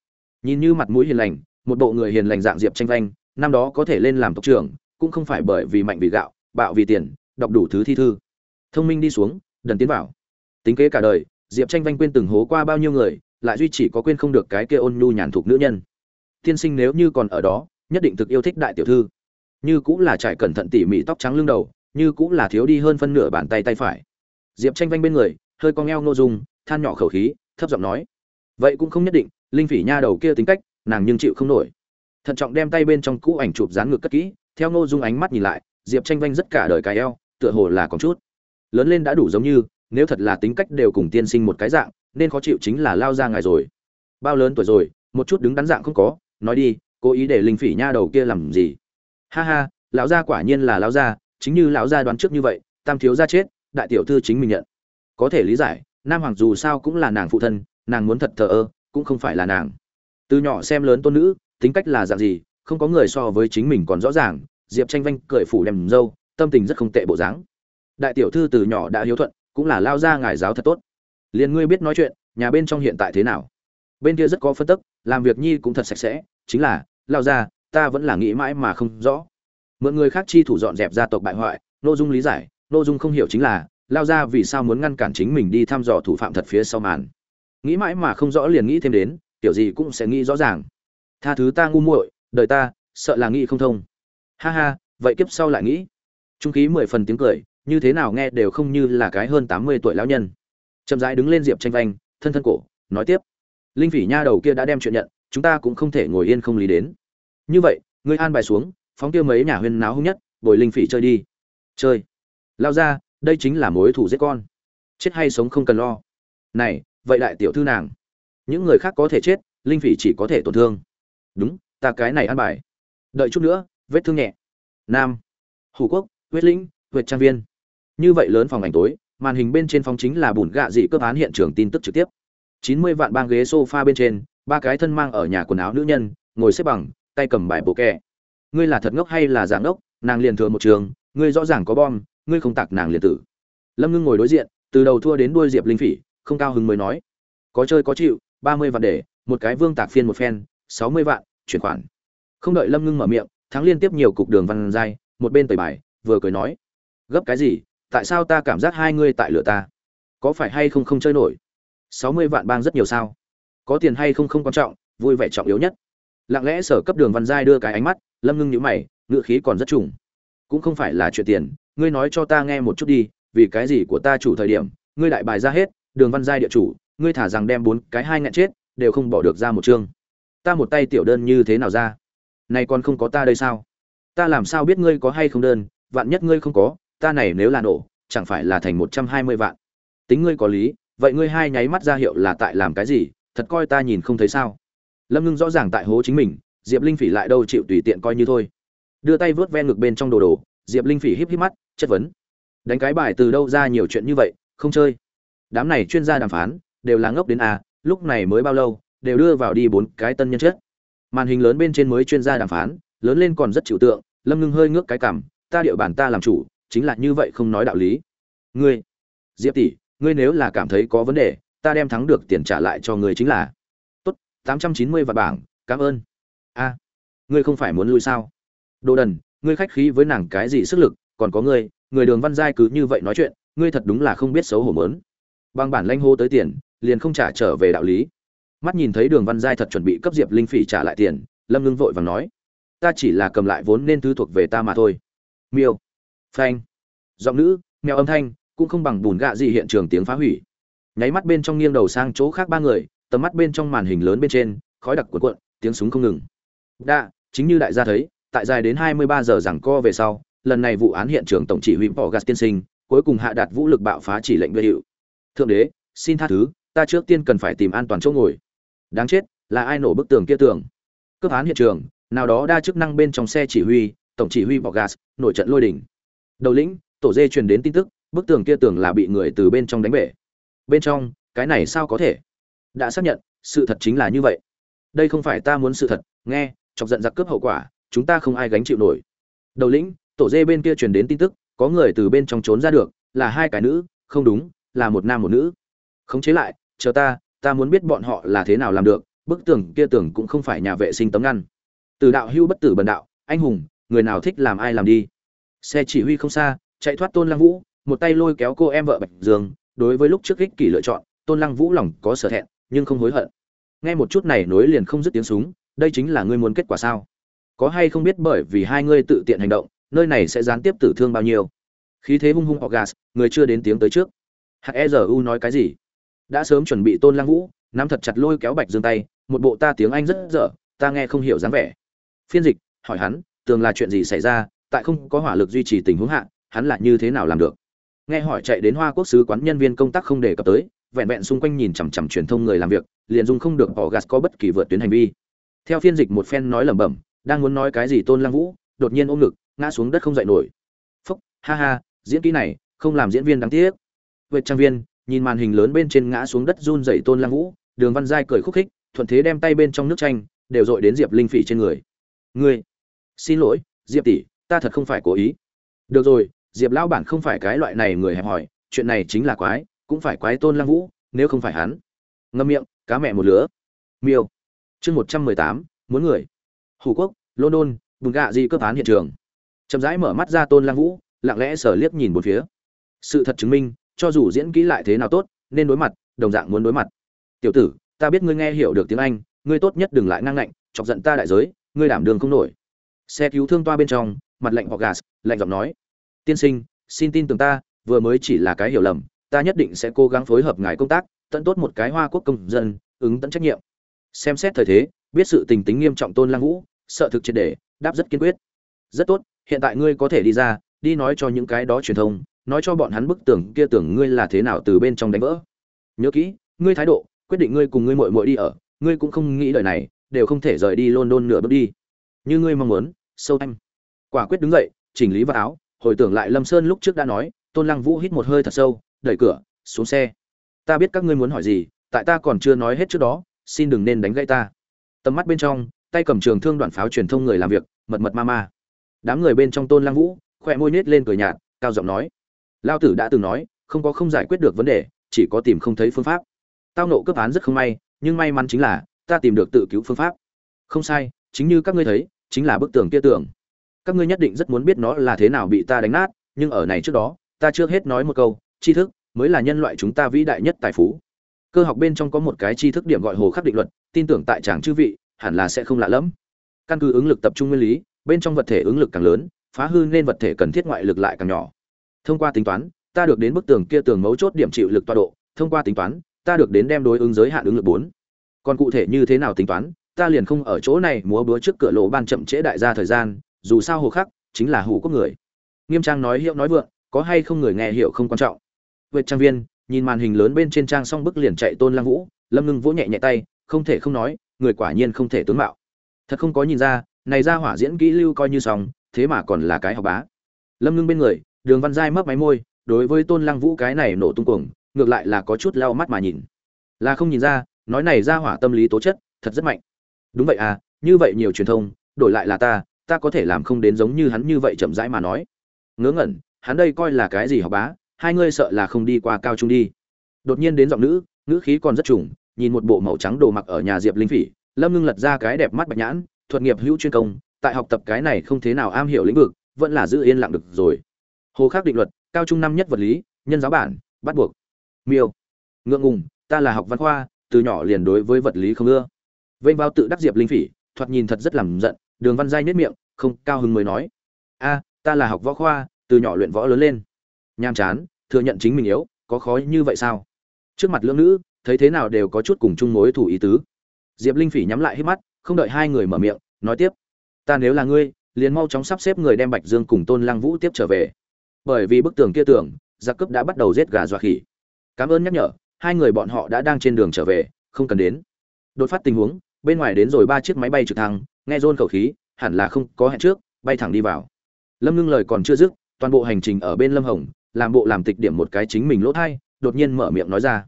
nhìn như mặt mũi hiền lành, một bộ người hiền lành dạng diệp tranh vanh, năm đó có thể lên làm tộc trưởng, cũng không phải bởi vì mạnh vì gạo, bạo vì tiền, đọc đủ thứ thi thư. Thông minh đi xuống, đần tiến vào. Tính kế cả đời, diệp tranh vanh quên từng hố qua bao nhiêu người, lại duy chỉ có quên không được cái kia ôn nhu nhàn thục nữ nhân. Tiên sinh nếu như còn ở đó, nhất định thực yêu thích đại tiểu thư. Như cũng là trải cẩn thận tỉ mỉ tóc trắng lưng đầu, như cũng là thiếu đi hơn phân nửa bàn tay tay phải. Diệp tranh vanh bên người, hơi con eo ngô dung, than nhỏ khẩu khí, thấp giọng nói, vậy cũng không nhất định linh phỉ nha đầu kia tính cách, nàng nhưng chịu không nổi. Thận trọng đem tay bên trong cũ ảnh chụp dán ngược cất kỹ, theo ngô dung ánh mắt nhìn lại, diệp tranh vanh rất cả đời cái eo, tựa hồ là còn chút. Lớn lên đã đủ giống như, nếu thật là tính cách đều cùng tiên sinh một cái dạng, nên khó chịu chính là lao ra ngài rồi. Bao lớn tuổi rồi, một chút đứng đắn dạng không có, nói đi, cố ý để linh phỉ nha đầu kia làm gì? Ha ha, lão gia quả nhiên là lão gia, chính như lão gia đoán trước như vậy, tam thiếu gia chết, đại tiểu thư chính mình nhận. Có thể lý giải, nam hoàng dù sao cũng là nàng phụ thân, nàng muốn thật thờ ơ cũng không phải là nàng. Từ nhỏ xem lớn tôn nữ, tính cách là dạng gì, không có người so với chính mình còn rõ ràng, diệp tranh vanh cười phủ đèm dâu, tâm tình rất không tệ bộ dáng. Đại tiểu thư từ nhỏ đã hiếu thuận, cũng là lao ra ngài giáo thật tốt. Liền ngươi biết nói chuyện, nhà bên trong hiện tại thế nào? Bên kia rất có phân tức, làm việc nhi cũng thật sạch sẽ, chính là, lao ra, ta vẫn là nghĩ mãi mà không rõ. Mượn người khác chi thủ dọn dẹp gia tộc bại hoại nội dung lý giải nội dung không hiểu chính là, lao ra vì sao muốn ngăn cản chính mình đi thăm dò thủ phạm thật phía sau màn nghĩ mãi mà không rõ liền nghĩ thêm đến, kiểu gì cũng sẽ nghĩ rõ ràng. Tha thứ ta ngu muội, đời ta, sợ là nghĩ không thông. Ha ha, vậy kiếp sau lại nghĩ. Trung khí mười phần tiếng cười, như thế nào nghe đều không như là cái hơn tám mươi tuổi lão nhân. Chậm rãi đứng lên diệp tranh vanh, thân thân cổ, nói tiếp. Linh phỉ nha đầu kia đã đem chuyện nhận, chúng ta cũng không thể ngồi yên không lý đến. Như vậy, ngươi an bài xuống, phóng tiêu mấy nhà huyên náo hung nhất, bồi linh phỉ chơi đi. Chơi. Lao ra, đây chính là mối thủ giết con. Chết hay sống không cần lo. Này vậy đại tiểu thư nàng, những người khác có thể chết, linh phỉ chỉ có thể tổn thương. Đúng, ta cái này ăn bài. Đợi chút nữa, vết thương nhẹ. Nam. Hủ quốc, huyết lĩnh huyệt trang viên. Như vậy lớn phòng ảnh tối, màn hình bên trên phòng chính là bùn gạ dị cướp án hiện trường tin tức trực tiếp. Chín mươi vạn bang ghế sofa bên trên, ba cái thân mang ở nhà quần áo nữ nhân, ngồi xếp bằng, tay cầm bài bộ kẹ. Ngươi là thật ngốc hay là giả ngốc? Nàng liền thừa một trường, ngươi rõ ràng có bom, ngươi không tạc nàng liền tử. Lâm ngưng ngồi đối diện, từ đầu thua đến đuôi diệp linh phỉ không cao hứng mới nói. Có chơi có chịu, ba mươi vạn để, một cái vương tạc phiên một phen, sáu mươi vạn, chuyển khoản. Không đợi lâm ngưng mở miệng, thắng liên tiếp nhiều cục đường văn dai một bên tẩy bài, vừa cười nói. Gấp cái gì, tại sao ta cảm giác hai ngươi tại lửa ta? Có phải hay không không chơi nổi? sáu mươi vạn bang rất nhiều sao? Có tiền hay không không quan trọng, vui vẻ trọng yếu nhất. Lặng lẽ sở cấp đường văn giai đưa cái ánh mắt, lâm ngưng nhữ mày ngựa khí còn rất trùng. Cũng không phải là chuyện tiền, ngươi nói cho ta nghe một chút đi, vì cái gì của ta chủ thời điểm, ngươi đại bài ra hết đường văn giai địa chủ, ngươi thả rằng đem bốn cái hai ngạn chết, đều không bỏ được ra một chương. Ta một tay tiểu đơn như thế nào ra? Này còn không có ta đây sao? Ta làm sao biết ngươi có hay không đơn, vạn nhất ngươi không có, ta này nếu là nổ, chẳng phải là thành một trăm hai mươi vạn. Tính ngươi có lý, vậy ngươi hai nháy mắt ra hiệu là tại làm cái gì, thật coi ta nhìn không thấy sao? Lâm ngưng rõ ràng tại hố chính mình, diệp linh phỉ lại đâu chịu tùy tiện coi như thôi. Đưa tay vớt ven ngực bên trong đồ đồ, diệp linh phỉ híp híp mắt, chất vấn. Đánh cái bài từ đâu ra nhiều chuyện như vậy, không chơi đám này chuyên gia đàm phán, đều là ngốc đến à lúc này mới bao lâu, đều đưa vào đi bốn cái tân nhân chất. Màn hình lớn bên trên mới chuyên gia đàm phán, lớn lên còn rất chịu tượng, lâm ngưng hơi ngước cái cảm ta điệu bản ta làm chủ, chính là như vậy không nói đạo lý. Ngươi, diệp tỷ, ngươi nếu là cảm thấy có vấn đề, ta đem thắng được tiền trả lại cho ngươi chính là. Tốt, tám trăm chín mươi vạn bảng, cảm ơn. A, ngươi không phải muốn lui sao? Đồ đần, ngươi khách khí với nàng cái gì sức lực, còn có ngươi, người đường văn giai cứ như vậy nói chuyện, ngươi thật đúng là không biết xấu hổ mớn bằng bản lanh hô tới tiền liền không trả trở về đạo lý. Mắt nhìn thấy đường văn giai thật chuẩn bị cấp diệp linh phỉ trả lại tiền lâm ngưng vội vàng nói ta chỉ là cầm lại vốn nên thứ thuộc về ta mà thôi. Miêu phanh giọng nữ mèo âm thanh cũng không bằng bùn gạ gì hiện trường tiếng phá hủy. Nháy mắt bên trong nghiêng đầu sang chỗ khác ba người tầm mắt bên trong màn hình lớn bên trên khói đặc cuộn cuộn tiếng súng không ngừng. Đa chính như đại gia thấy tại dài đến 23 giờ rằng co về sau, lần này vụ án hiện trường tổng chỉ huy bỏ gas tiên sinh, cuối cùng hạ đạt vũ lực bạo phá chỉ lệnh về hiệu. Thượng đế, xin tha thứ, ta trước tiên cần phải tìm an toàn chỗ ngồi. Đáng chết, là ai nổ bức tường kia tường? Cướp án hiện trường, nào đó đa chức năng bên trong xe chỉ huy, tổng chỉ huy bọc gas, nổi trận lôi đỉnh. Đầu lĩnh, tổ dê truyền đến tin tức, bức tường kia tường là bị người từ bên trong đánh bể. Bên trong, cái này sao có thể? Đã xác nhận, sự thật chính là như vậy. Đây không phải ta muốn sự thật, nghe, chọc giận giặc cướp hậu quả, chúng ta không ai gánh chịu nổi đầu lĩnh tổ dê bên kia truyền đến tin tức có người từ bên trong trốn ra được là hai cái nữ không đúng là một nam một nữ. Khống chế lại, chờ ta ta muốn biết bọn họ là thế nào làm được, bức tường kia tường cũng không phải nhà vệ sinh tấm ngăn. Từ đạo hưu bất tử bần đạo, anh hùng, người nào thích làm ai làm đi. Xe chỉ huy không xa, chạy thoát tôn lăng vũ, một tay lôi kéo cô em vợ bạch dương, đối với lúc trước ích kỷ lựa chọn, tôn lăng vũ lòng có sở thẹn, nhưng không hối hận. Nghe một chút này nối liền không dứt tiếng súng, đây chính là ngươi muốn kết quả sao? Có hay không biết bởi vì hai ngươi tự tiện hành động, nơi này sẽ gián tiếp tử thương bao nhiêu? Khí thế hung hung gas người chưa đến tiếng tới trước hezu nói cái gì? Đã sớm chuẩn bị tôn lang vũ, nắm thật chặt lôi kéo bạch dương tay, một bộ ta tiếng anh rất dở, ta nghe không hiểu dáng vẻ. Phiên dịch, hỏi hắn, tường là chuyện gì xảy ra, tại không có hỏa lực duy trì tình huống hạ, hắn là như thế nào làm được? Nghe hỏi chạy đến hoa quốc sứ quán nhân viên công tác không đề cập tới, vẹn vẹn xung quanh nhìn chằm chằm truyền thông người làm việc, liền dung không được bỏ gạt có bất kỳ vượt tuyến hành vi. Theo phiên dịch một phen nói lẩm bẩm, đang muốn nói cái gì tôn lăng vũ, đột nhiên ôm ngực, ngã xuống đất không dậy nổi. Phúc, ha ha, diễn kỹ này, không làm diễn viên đáng tiếc vệt trang viên, nhìn màn hình lớn bên trên ngã xuống đất run dậy tôn lăng vũ, đường văn giai cười khúc khích, thuận thế đem tay bên trong nước chanh, đều dội đến diệp linh phỉ trên người. Ngươi, xin lỗi, diệp tỷ, ta thật không phải cố ý. Được rồi, diệp lão bản không phải cái loại này người hẹp hòi, chuyện này chính là quái, cũng phải quái tôn lăng vũ, nếu không phải hắn. Ngâm miệng, cá mẹ một lứa. Miêu. Chương một trăm mười tám, muốn người. Hủ quốc, london, bùn gạ di cướp án hiện trường. Chậm rãi mở mắt ra tôn lăng vũ, lặng lẽ sở liếc nhìn một phía. Sự thật chứng minh cho dù diễn kỹ lại thế nào tốt, nên đối mặt, đồng dạng muốn đối mặt. Tiểu tử, ta biết ngươi nghe hiểu được tiếng anh, ngươi tốt nhất đừng lại ngang ngạnh, chọc giận ta đại giới, ngươi đảm đường không nổi. Xe cứu thương toa bên trong, mặt lạnh họ gas, lạnh giọng nói. Tiên sinh, xin tin tưởng ta, vừa mới chỉ là cái hiểu lầm, ta nhất định sẽ cố gắng phối hợp ngài công tác, tận tốt một cái hoa quốc công dân, ứng tận trách nhiệm. Xem xét thời thế, biết sự tình tính nghiêm trọng tôn lang vũ, sợ thực triệt để, đáp rất kiên quyết. Rất tốt, hiện tại ngươi có thể đi ra, đi nói cho những cái đó truyền thông nói cho bọn hắn bức tường kia tưởng ngươi là thế nào từ bên trong đánh vỡ. Nhớ kỹ, ngươi thái độ, quyết định ngươi cùng ngươi muội muội đi ở, ngươi cũng không nghĩ đời này, đều không thể rời đi london nửa bước đi. Như ngươi mong muốn, sâu anh quả quyết đứng dậy, chỉnh lý vào áo, hồi tưởng lại lâm sơn lúc trước đã nói, tôn lăng vũ hít một hơi thật sâu, đẩy cửa, xuống xe. Ta biết các ngươi muốn hỏi gì, tại ta còn chưa nói hết trước đó, xin đừng nên đánh gãy ta. Tầm mắt bên trong, tay cầm trường thương đoạn pháo truyền thông người làm việc, mật mật ma ma. Đám người bên trong tôn lăng vũ, khỏe môi nết lên cười nhạt, cao giọng nói lao tử đã từng nói, không có không giải quyết được vấn đề, chỉ có tìm không thấy phương pháp. Tao nộ cấp án rất không may, nhưng may mắn chính là, ta tìm được tự cứu phương pháp. Không sai, chính như các ngươi thấy, chính là bức tường kia tưởng các ngươi nhất định rất muốn biết nó là thế nào bị ta đánh nát, nhưng ở này trước đó, ta chưa hết nói một câu, tri thức mới là nhân loại chúng ta vĩ đại nhất tài phú. Cơ học bên trong có một cái tri thức điểm gọi hồ khắc định luật, tin tưởng tại tràng chư vị, hẳn là sẽ không lạ lẫm. Căn cứ ứng lực tập trung nguyên lý, bên trong vật thể ứng lực càng lớn, phá hư nên vật thể cần thiết ngoại lực lại càng nhỏ thông qua tính toán, ta được đến bức tường kia tường mấu chốt điểm chịu lực tọa độ. Thông qua tính toán, ta được đến đem đối ứng giới hạn ứng lực bốn. Còn cụ thể như thế nào tính toán, ta liền không ở chỗ này múa búa trước cửa lỗ ban chậm trễ đại gia thời gian, dù sao hồ khắc chính là hủ quốc người. Nghiêm trang nói hiệu nói vượng, có hay không người nghe hiểu không quan trọng. Vệt trang viên, nhìn màn hình lớn bên trên trang xong bức liền chạy tôn lang vũ, lâm ngưng vỗ nhẹ nhẹ tay, không thể không nói, người quả nhiên không thể tướng mạo. Thật không có nhìn ra, này ra hỏa diễn kỹ lưu coi như xong, thế mà còn là cái học bá. Lâm ngưng bên người đường văn giai mấp máy môi, đối với tôn lăng vũ cái này nổ tung cuồng, ngược lại là có chút lau mắt mà nhìn. Là không nhìn ra, nói này ra hỏa tâm lý tố chất, thật rất mạnh. Đúng vậy à như vậy nhiều truyền thông, đổi lại là ta ta có thể làm không đến giống như hắn như vậy chậm rãi mà nói. Ngớ ngẩn, hắn đây coi là cái gì học bá, hai ngươi sợ là không đi qua cao trung đi. Đột nhiên đến giọng nữ, ngữ khí còn rất trùng, nhìn một bộ màu trắng đồ mặc ở nhà diệp linh phỉ, lâm ngưng lật ra cái đẹp mắt bạch nhãn, thuật nghiệp hữu chuyên công, tại học tập cái này không thế nào am hiểu lĩnh vực, vẫn là giữ yên lặng được rồi hồ khắc định luật, cao trung năm nhất vật lý, nhân giáo bản, bắt buộc. Miêu. Ngượng ngùng, ta là học văn khoa, từ nhỏ liền đối với vật lý không ưa. Vênh vào tự đắc diệp linh phỉ, thoạt nhìn thật rất làm giận, đường văn giai nết miệng, không cao hứng mới nói. A, ta là học võ khoa, từ nhỏ luyện võ lớn lên. Nham chán, thừa nhận chính mình yếu, có khó như vậy sao? Trước mặt lưỡng nữ, thấy thế nào đều có chút cùng chung mối thủ ý tứ. Diệp linh phỉ nhắm lại hết mắt, không đợi hai người mở miệng, nói tiếp. Ta nếu là ngươi, liền mau chóng sắp xếp người đem bạch dương cùng tôn lăng vũ tiếp trở về bởi vì bức tường kia tưởng giặc cướp đã bắt đầu giết gà dọa khỉ. Cảm ơn nhắc nhở, hai người bọn họ đã đang trên đường trở về, không cần đến. Đột phát tình huống, bên ngoài đến rồi ba chiếc máy bay trực thăng, nghe rôn khẩu khí, hẳn là không có hẹn trước, bay thẳng đi vào. Lâm ngưng lời còn chưa dứt, toàn bộ hành trình ở bên lâm hồng, làm bộ làm tịch điểm một cái chính mình lỗ thai, đột nhiên mở miệng nói ra.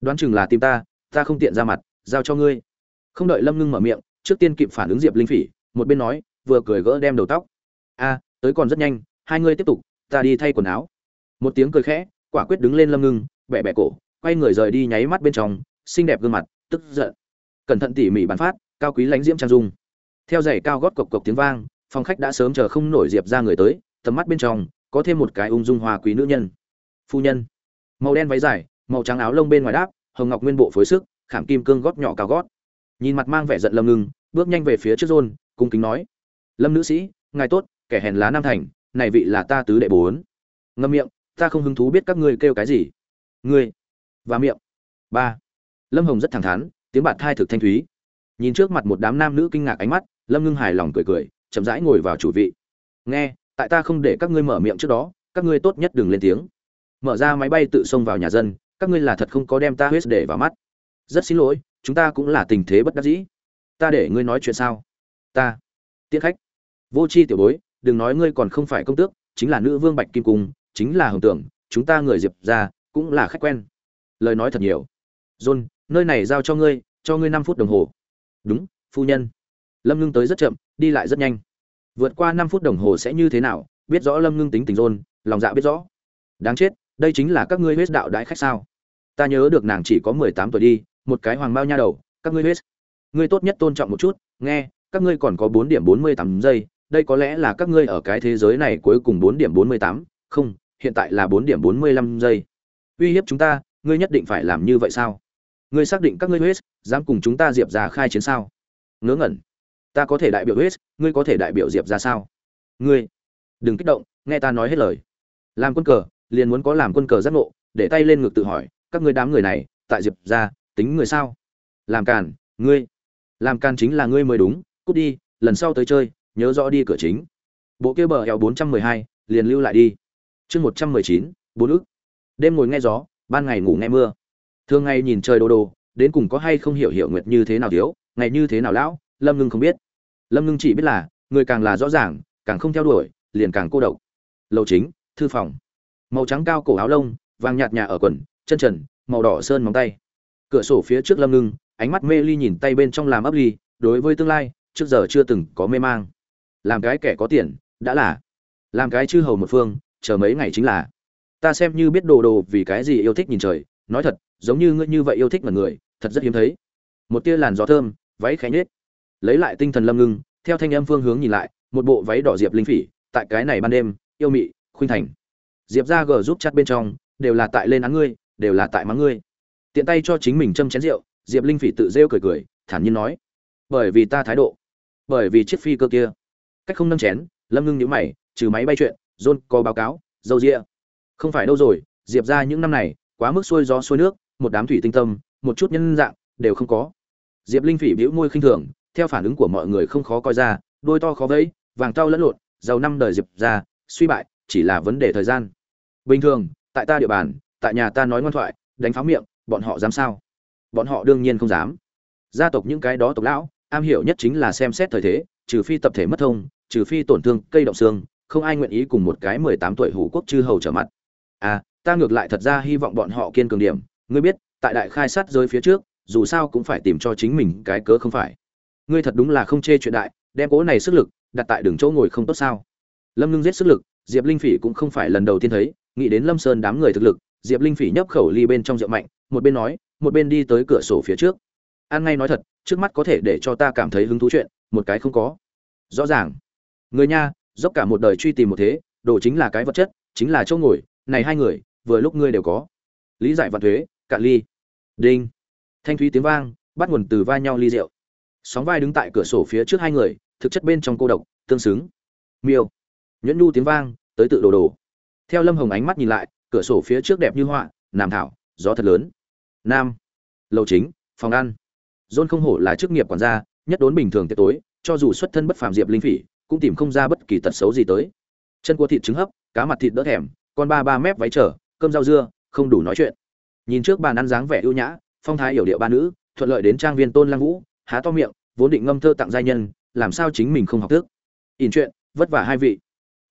Đoán chừng là tim ta ta không tiện ra mặt, giao cho ngươi. Không đợi lâm ngưng mở miệng, trước tiên kịp phản ứng diệp linh phỉ, một bên nói, vừa cười gỡ đem đầu tóc. A, tới còn rất nhanh, hai ngươi tiếp tục ta đi thay quần áo. Một tiếng cười khẽ, quả quyết đứng lên lâm ngưng bẹ bẹ cổ, quay người rời đi nháy mắt bên trong, xinh đẹp gương mặt, tức giận. Cẩn thận tỉ mỉ bàn phát, cao quý lãnh diễm trang dung. Theo giày cao gót cộc cộc tiếng vang, phòng khách đã sớm chờ không nổi diệp ra người tới, tầm mắt bên trong, có thêm một cái ung dung hoa quý nữ nhân. Phu nhân. Màu đen váy dài, màu trắng áo lông bên ngoài đáp, hồng ngọc nguyên bộ phối sức, khảm kim cương gót nhỏ cao gót. Nhìn mặt mang vẻ giận lâm ngưng, bước nhanh về phía trước rôn, cung kính nói. Lâm nữ sĩ, ngài tốt, kẻ hèn lá nam thành này vị là ta tứ đệ bốn. Ngâm miệng, ta không hứng thú biết các ngươi kêu cái gì. Ngươi. Và miệng. Ba. Lâm hồng rất thẳng thắn, tiếng bạt thai thực thanh thúy. Nhìn trước mặt một đám nam nữ kinh ngạc ánh mắt, lâm ngưng hài lòng cười cười, chậm rãi ngồi vào chủ vị. Nghe, tại ta không để các ngươi mở miệng trước đó, các ngươi tốt nhất đừng lên tiếng. Mở ra máy bay tự xông vào nhà dân, các ngươi là thật không có đem ta huyết để vào mắt. Rất xin lỗi, chúng ta cũng là tình thế bất đắc dĩ. Ta để ngươi nói chuyện sao? Ta. Tiễn khách. Vô c h i tiểu bối đừng nói ngươi còn không phải công tước, chính là nữ vương bạch kim cung, chính là hồng tưởng, chúng ta người diệp ra cũng là khách quen. Lời nói thật nhiều. John, nơi này giao cho ngươi cho ngươi năm phút đồng hồ. Đúng, phu nhân. Lâm ngưng tới rất chậm, đi lại rất nhanh. Vượt qua năm phút đồng hồ sẽ như thế nào, biết rõ lâm ngưng tính tình john, lòng dạ biết rõ. Đáng chết, đây chính là các ngươi huyết đạo đại khách sao? Ta nhớ được nàng chỉ có mười tám tuổi đi, một cái hoàng bao nha đầu, các ngươi huyết. Ngươi tốt nhất tôn trọng một chút, nghe, các ngươi còn có bốn điểm bốn mươi tám giây đây có lẽ là các ngươi ở cái thế giới này cuối cùng bốn điểm bốn mươi tám, không, hiện tại là bốn điểm bốn mươi lăm giây. Uy hiếp chúng ta, ngươi nhất định phải làm như vậy sao? Ngươi xác định các ngươi huyết dám cùng chúng ta diệp ra khai chiến sao? Ngớ ngẩn. Ta có thể đại biểu huyết ngươi có thể đại biểu diệp ra sao? Ngươi, đừng kích động, nghe ta nói hết lời. Làm quân cờ, liền muốn có làm quân cờ giác ngộ, để tay lên ngực tự hỏi, các ngươi đám người này, tại diệp ra tính người sao? Làm càn, ngươi. Làm càn chính là ngươi mới đúng, cút đi, lần sau tới chơi nhớ rõ đi cửa chính. Bộ kia bờ hẹo bốn trăm mười hai, liền lưu lại đi. Chương một trăm mười chín, bốn ức. Đêm ngồi nghe gió, ban ngày ngủ nghe mưa. Thường ngày nhìn trời đồ đồ, đến cùng có hay không hiểu hiểu nguyệt như thế nào thiếu, ngày như thế nào lão, lâm ngưng không biết. Lâm ngưng chỉ biết là, người càng là rõ ràng, càng không theo đuổi, liền càng cô độc. Lầu chính, thư phòng. Màu trắng cao cổ áo lông, vàng nhạt nhà ở quần, chân trần, màu đỏ sơn móng tay. Cửa sổ phía trước lâm ngưng, ánh mắt mê ly nhìn tay bên trong làm ấp ly, đối với tương lai, trước giờ chưa từng có mê mang làm cái kẻ có tiền, đã là. Làm cái chư hầu một phương, chờ mấy ngày chính là. Ta xem như biết đồ đồ vì cái gì yêu thích nhìn trời. Nói thật, giống như ngươi như vậy yêu thích mật người, thật rất hiếm thấy. Một tia làn gió thơm, váy khẽ nhết lấy lại tinh thần lâm ngưng, theo thanh âm phương hướng nhìn lại, một bộ váy đỏ diệp linh phỉ, tại cái này ban đêm, yêu mị, khuynh thành. Diệp ra gờ giúp chặt bên trong, đều là tại lên án ngươi, đều là tại mắng ngươi. Tiện tay cho chính mình châm chén rượu, diệp linh phỉ tự rêu cười cười, thản nhiên nói. Bởi vì ta thái độ, bởi vì chiếc phi cơ kia cách không nâng chén, lâm ngưng nhữ mày, trừ máy bay chuyện, john có báo cáo, dâu rịa không phải đâu rồi, diệp ra những năm này, quá mức xuôi gió xuôi nước, một đám thủy tinh tâm, một chút nhân dạng, đều không có. Diệp linh phỉ bĩu môi khinh thường, theo phản ứng của mọi người không khó coi ra, đôi to khó vẫy, vàng trau lẫn lộn, giàu năm đời diệp ra, suy bại, chỉ là vấn đề thời gian. Bình thường, tại ta địa bàn, tại nhà ta nói ngoan thoại, đánh pháo miệng, bọn họ dám sao? Bọn họ đương nhiên không dám. Gia tộc những cái đó tộc lão, am hiểu nhất chính là xem xét thời thế trừ phi tập thể mất thông, trừ phi tổn thương cây động xương, không ai nguyện ý cùng một cái mười tám tuổi hủ quốc chư hầu trở mặt. À ta ngược lại thật ra hy vọng bọn họ kiên cường điểm. Ngươi biết, tại đại khai sát giới phía trước, dù sao cũng phải tìm cho chính mình cái cớ không phải. Ngươi thật đúng là không chê chuyện đại, đem cố này sức lực đặt tại đường chỗ ngồi không tốt sao? Lâm ngưng giết sức lực, diệp linh phỉ cũng không phải lần đầu tiên thấy, nghĩ đến lâm sơn đám người thực lực, diệp linh phỉ nhấp khẩu ly bên trong rượu mạnh, một bên nói, một bên đi tới cửa sổ phía trước. An ngay nói thật, trước mắt có thể để cho ta cảm thấy hứng thú chuyện, một cái không có rõ ràng. Người nha, dốc cả một đời truy tìm một thế, đồ chính là cái vật chất, chính là chỗ ngồi, này hai người, vừa lúc ngươi đều có. Lý giải văn thuế, cạn ly. Đinh. Thanh thúy tiếng vang, bắt nguồn từ vai nhau ly rượu. Sóng vai đứng tại cửa sổ phía trước hai người, thực chất bên trong cô độc, tương xứng. Miêu. Nhẫn nhu tiếng vang, tới tự đồ đồ. Theo lâm hồng ánh mắt nhìn lại, cửa sổ phía trước đẹp như họa, nam thảo, gió thật lớn. Nam. Lầu chính, phòng ăn. John không hổ là chức nghiệp quản gia, nhất đốn bình thường tiệc tối cho dù xuất thân bất phàm diệp linh phỉ cũng tìm không ra bất kỳ tật xấu gì tới. Chân cua thịt trứng hấp cá mặt thịt đỡ thèm con ba ba mép váy trở cơm rau dưa không đủ nói chuyện. Nhìn trước bàn ăn dáng vẻ ưu nhã phong thái yểu điệu ba nữ thuận lợi đến trang viên tôn lăng vũ há to miệng vốn định ngâm thơ tặng giai nhân làm sao chính mình không học thức? ỉn chuyện vất vả hai vị.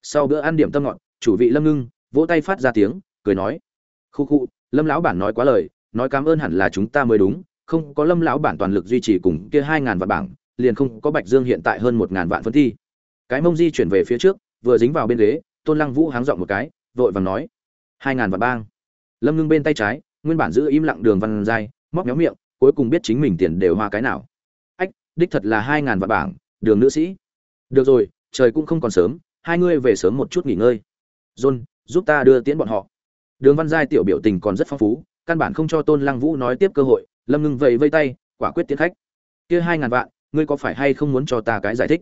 Sau bữa ăn điểm tâm ngọn, chủ vị lâm ngưng vỗ tay phát ra tiếng cười nói. Khu khu lâm lão bản nói quá lời nói cảm ơn hẳn là chúng ta mới đúng không có lâm lão bản toàn lực duy trì cùng kia hai ngàn vạn bảng liền không có bạch dương hiện tại hơn một ngàn vạn phân thi. Cái mông di chuyển về phía trước, vừa dính vào bên ghế, tôn lăng vũ háng dọn một cái, vội vàng nói, hai ngàn vạn bang. Lâm ngưng bên tay trái, nguyên bản giữ im lặng đường văn giai, móc méo miệng, cuối cùng biết chính mình tiền đều hoa cái nào. Ách, đích thật là hai ngàn vạn bảng, đường nữ sĩ. Được rồi, trời cũng không còn sớm, hai ngươi về sớm một chút nghỉ ngơi. John, giúp ta đưa tiễn bọn họ. Đường văn giai tiểu biểu tình còn rất phong phú, căn bản không cho tôn lăng vũ nói tiếp cơ hội, lâm ngưng vẫy vây tay, quả quyết tiến khách. Kia hai ngàn vạn ngươi có phải hay không muốn cho ta cái giải thích?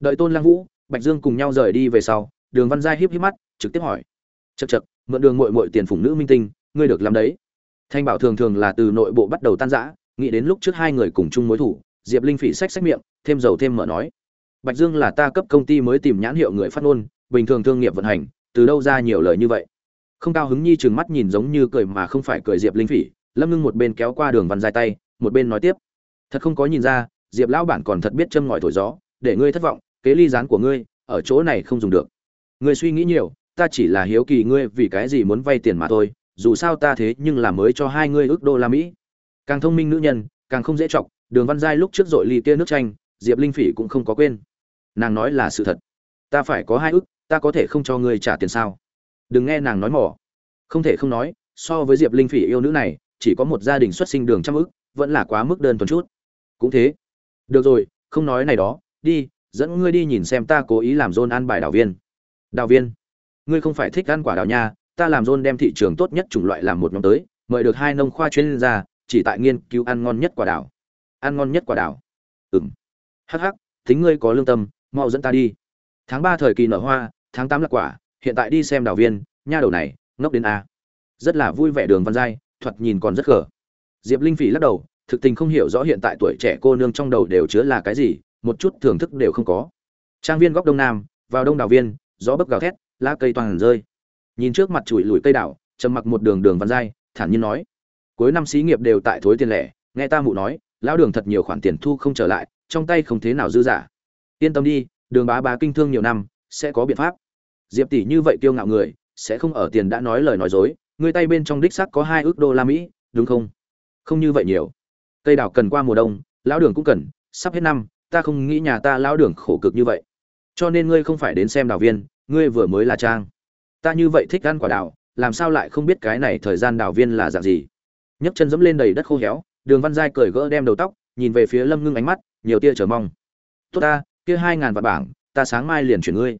Đợi tôn lăng vũ, bạch dương cùng nhau rời đi về sau, đường văn giai híp híp mắt, trực tiếp hỏi. Chật chật mượn đường muội muội tiền phụng nữ minh tinh, ngươi được làm đấy. Thanh bảo thường thường là từ nội bộ bắt đầu tan rã, nghĩ đến lúc trước hai người cùng chung mối thủ, diệp linh phỉ sách sách miệng, thêm dầu thêm mở nói. Bạch dương là ta cấp công ty mới tìm nhãn hiệu người phát ngôn, bình thường thương nghiệp vận hành, từ đâu ra nhiều lời như vậy? Không cao hứng nhi chừng mắt nhìn giống như cười mà không phải cười diệp linh phỉ lâm ngưng một bên kéo qua đường văn dài tay, một bên nói tiếp. Thật không có nhìn ra diệp lão bản còn thật biết châm ngòi thổi gió, để ngươi thất vọng, kế ly rán của ngươi, ở chỗ này không dùng được. Ngươi suy nghĩ nhiều, ta chỉ là hiếu kỳ ngươi vì cái gì muốn vay tiền mà thôi, dù sao ta thế nhưng là mới cho hai ngươi ước đô la mỹ. Càng thông minh nữ nhân, càng không dễ chọc, đường văn giai lúc trước dội ly kia nước chanh, diệp linh phỉ cũng không có quên. Nàng nói là sự thật. Ta phải có hai ước, ta có thể không cho ngươi trả tiền sao? Đừng nghe nàng nói mỏ. Không thể không nói, so với diệp linh phỉ yêu nữ này, chỉ có một gia đình xuất sinh đường trăm ước, vẫn là quá mức đơn thuần chút. Cũng thế được rồi, không nói này đó, đi, dẫn ngươi đi nhìn xem ta cố ý làm dôn ăn bài đào viên. Đào viên, ngươi không phải thích ăn quả đào nha, ta làm dôn đem thị trường tốt nhất chủng loại làm một nhóm tới, mời được hai nông khoa chuyên gia, chỉ tại nghiên cứu ăn ngon nhất quả đào ăn ngon nhất quả đào ừng hắc hắc tính ngươi có lương tâm, mau dẫn ta đi. Tháng ba thời kỳ nở hoa, tháng tám là quả, hiện tại đi xem đào viên, nha đầu này, ngốc đến a. Rất là vui vẻ đường văn giai, thoạt nhìn còn rất gở. Diệp linh phỉ lắc đầu thực tình không hiểu rõ hiện tại tuổi trẻ cô nương trong đầu đều chứa là cái gì một chút thưởng thức đều không có. Trang viên góc đông nam vào đông đào viên gió bấc gào thét lá cây toàn rơi. Nhìn trước mặt chùi lùi cây đảo trầm mặc một đường đường văn dai, thản nhiên nói cuối năm xí nghiệp đều tại thối tiền lẻ nghe ta mụ nói lão đường thật nhiều khoản tiền thu không trở lại trong tay không thế nào dư giả. Yên tâm đi đường bá bá kinh thương nhiều năm sẽ có biện pháp. Diệp tỷ như vậy kiêu ngạo người sẽ không ở tiền đã nói lời nói dối người tay bên trong đích xác có hai ước đô la mỹ đúng không? Không như vậy nhiều cây đào cần qua mùa đông, lão đường cũng cần, sắp hết năm, ta không nghĩ nhà ta lão đường khổ cực như vậy. Cho nên ngươi không phải đến xem đào viên, ngươi vừa mới là trang. Ta như vậy thích ăn quả đào, làm sao lại không biết cái này thời gian đào viên là dạng gì? Nhấc chân dẫm lên đầy đất khô héo, đường văn giai cởi gỡ đem đầu tóc, nhìn về phía lâm ngưng ánh mắt, nhiều tia chờ mong. Tốt ta, kia hai ngàn vạn bảng, ta sáng mai liền chuyển ngươi.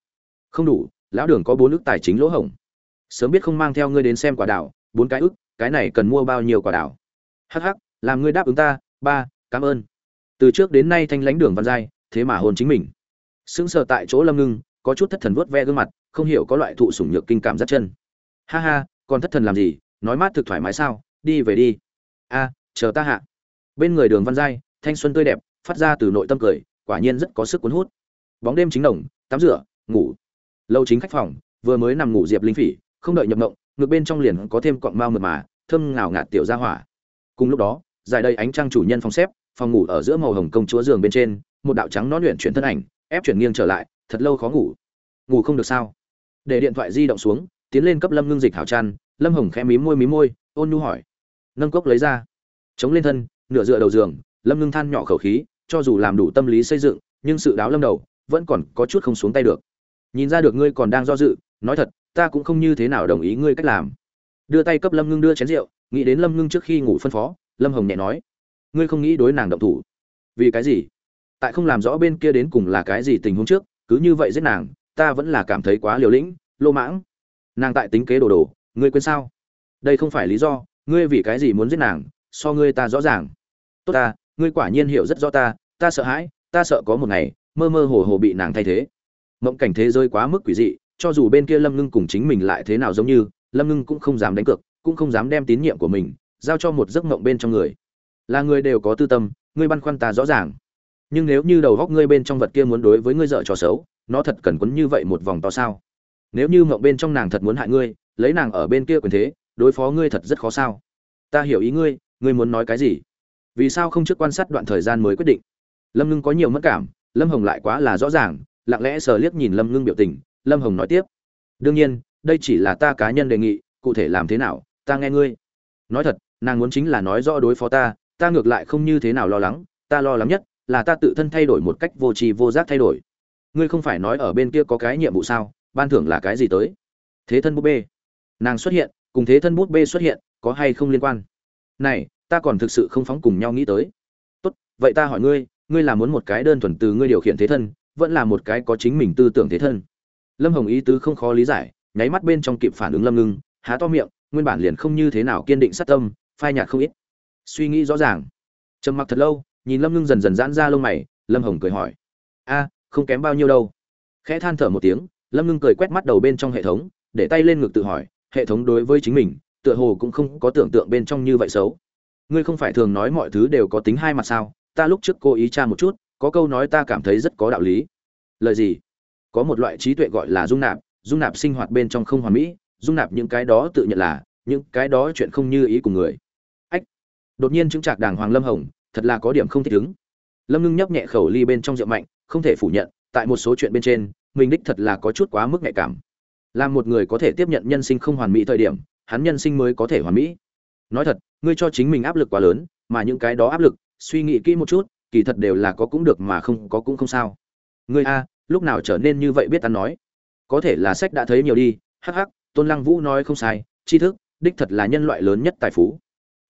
Không đủ, lão đường có bốn ức tài chính lỗ hổng. Sớm biết không mang theo ngươi đến xem quả đảo bốn cái ức, cái này cần mua bao nhiêu quả đảo hắc hắc làm ngươi đáp ứng ta, ba, cảm ơn. Từ trước đến nay thanh lãnh đường văn giai, thế mà hồn chính mình. Sững sờ tại chỗ lâm ngưng, có chút thất thần vuốt ve gương mặt, không hiểu có loại thụ sủng nhược kinh cảm rất chân. Ha ha, còn thất thần làm gì, nói mát thực thoải mái sao, đi về đi. A, chờ ta hạ. Bên người đường văn giai, thanh xuân tươi đẹp, phát ra từ nội tâm cười, quả nhiên rất có sức cuốn hút. Bóng đêm chính đồng, tắm rửa, ngủ. Lâu chính khách phòng, vừa mới nằm ngủ diệp linh phỉ, không đợi nhập mộng ngược bên trong liền có thêm cọng mao mượt mà, thơm ngào ngạt tiểu ra hỏa. Cùng lúc đó dài đầy ánh trăng chủ nhân phòng xếp, phòng ngủ ở giữa màu hồng công chúa giường bên trên, một đạo trắng nó luyện chuyển thân ảnh, ép chuyển nghiêng trở lại, thật lâu khó ngủ. Ngủ không được sao? Để điện thoại di động xuống, tiến lên cấp lâm ngưng dịch hảo chăn, lâm hồng khẽ mím môi mím môi, ôn nhu hỏi. Nâng cốc lấy ra. Chống lên thân, nửa dựa đầu giường, lâm ngưng than nhỏ khẩu khí, cho dù làm đủ tâm lý xây dựng, nhưng sự đáo lâm đầu, vẫn còn có chút không xuống tay được. Nhìn ra được ngươi còn đang do dự, nói thật, ta cũng không như thế nào đồng ý ngươi cách làm. Đưa tay cấp lâm ngưng đưa chén rượu, nghĩ đến lâm ngưng trước khi ngủ phân phó lâm hồng nhẹ nói, ngươi không nghĩ đối nàng động thủ? Vì cái gì? Tại không làm rõ bên kia đến cùng là cái gì tình huống trước, cứ như vậy giết nàng, ta vẫn là cảm thấy quá liều lĩnh, lô mãng. Nàng tại tính kế đồ đồ, ngươi quên sao? Đây không phải lý do, ngươi vì cái gì muốn giết nàng, so ngươi ta rõ ràng. Tốt ta, ngươi quả nhiên hiểu rất rõ ta ta sợ hãi, ta sợ có một ngày, mơ mơ hồ hồ bị nàng thay thế. Mộng cảnh thế giới quá mức quỷ dị, cho dù bên kia lâm ngưng cùng chính mình lại thế nào giống như, lâm ngưng cũng không dám đánh cược, cũng không dám đem tín nhiệm của mình giao cho một giấc mộng bên trong người. Là người đều có tư tâm, ngươi băn khoăn ta rõ ràng. Nhưng nếu như đầu góc ngươi bên trong vật kia muốn đối với ngươi dợ trò xấu, nó thật cần quấn như vậy một vòng to sao? Nếu như mộng bên trong nàng thật muốn hại ngươi, lấy nàng ở bên kia quyền thế, đối phó ngươi thật rất khó sao? Ta hiểu ý ngươi ngươi muốn nói cái gì? Vì sao không trước quan sát đoạn thời gian mới quyết định? Lâm ngưng có nhiều mất cảm, lâm hồng lại quá là rõ ràng, lặng lẽ sờ liếc nhìn lâm ngưng biểu tình, lâm hồng nói tiếp. Đương nhiên, đây chỉ là ta cá nhân đề nghị, cụ thể làm thế nào, ta nghe ngươi. Nói thật nàng muốn chính là nói rõ đối phó ta ta ngược lại không như thế nào lo lắng, ta lo lắng nhất là ta tự thân thay đổi một cách vô tri vô giác thay đổi. Ngươi không phải nói ở bên kia có cái nhiệm vụ sao, ban thưởng là cái gì tới? Thế thân bút bê. Nàng xuất hiện, cùng thế thân bút bê xuất hiện, có hay không liên quan? Này, ta còn thực sự không phóng cùng nhau nghĩ tới. Tốt, vậy ta hỏi ngươi ngươi là muốn một cái đơn thuần từ ngươi điều khiển thế thân, vẫn là một cái có chính mình tư tưởng thế thân? Lâm hồng ý tứ không khó lý giải, nháy mắt bên trong kịp phản ứng lâm ngưng, há to miệng, nguyên bản liền không như thế nào kiên định sát tâm phai nhạt không ít. Suy nghĩ rõ ràng. Trầm mặc thật lâu, nhìn lâm ngưng dần dần giãn ra lông mày, lâm hồng cười hỏi. A, không kém bao nhiêu đâu. Khẽ than thở một tiếng, lâm ngưng cười quét mắt đầu bên trong hệ thống, để tay lên ngực tự hỏi, hệ thống đối với chính mình, tựa hồ cũng không có tưởng tượng bên trong như vậy xấu. Ngươi không phải thường nói mọi thứ đều có tính hai mặt sao? Ta lúc trước cố ý tra một chút, có câu nói ta cảm thấy rất có đạo lý. Lời gì? Có một loại trí tuệ gọi là dung nạp dung nạp sinh hoạt bên trong không hoàn mỹ, dung nạp những cái đó tự nhận là, những cái đó chuyện không như ý của người đột nhiên chứng trạc đàng hoàng lâm hồng, thật là có điểm không thích ứng. Lâm ngưng nhấp nhẹ khẩu ly bên trong rượu mạnh, không thể phủ nhận, tại một số chuyện bên trên, mình đích thật là có chút quá mức nhạy cảm. Làm một người có thể tiếp nhận nhân sinh không hoàn mỹ thời điểm, hắn nhân sinh mới có thể hoàn mỹ. Nói thật, ngươi cho chính mình áp lực quá lớn, mà những cái đó áp lực, suy nghĩ kỹ một chút, kỳ thật đều là có cũng được mà không, có cũng không sao. Ngươi a, lúc nào trở nên như vậy biết ta nói? Có thể là sách đã thấy nhiều đi, hắc hắc, tôn lăng vũ nói không sai, tri thức, đích thật là nhân loại lớn nhất tài phú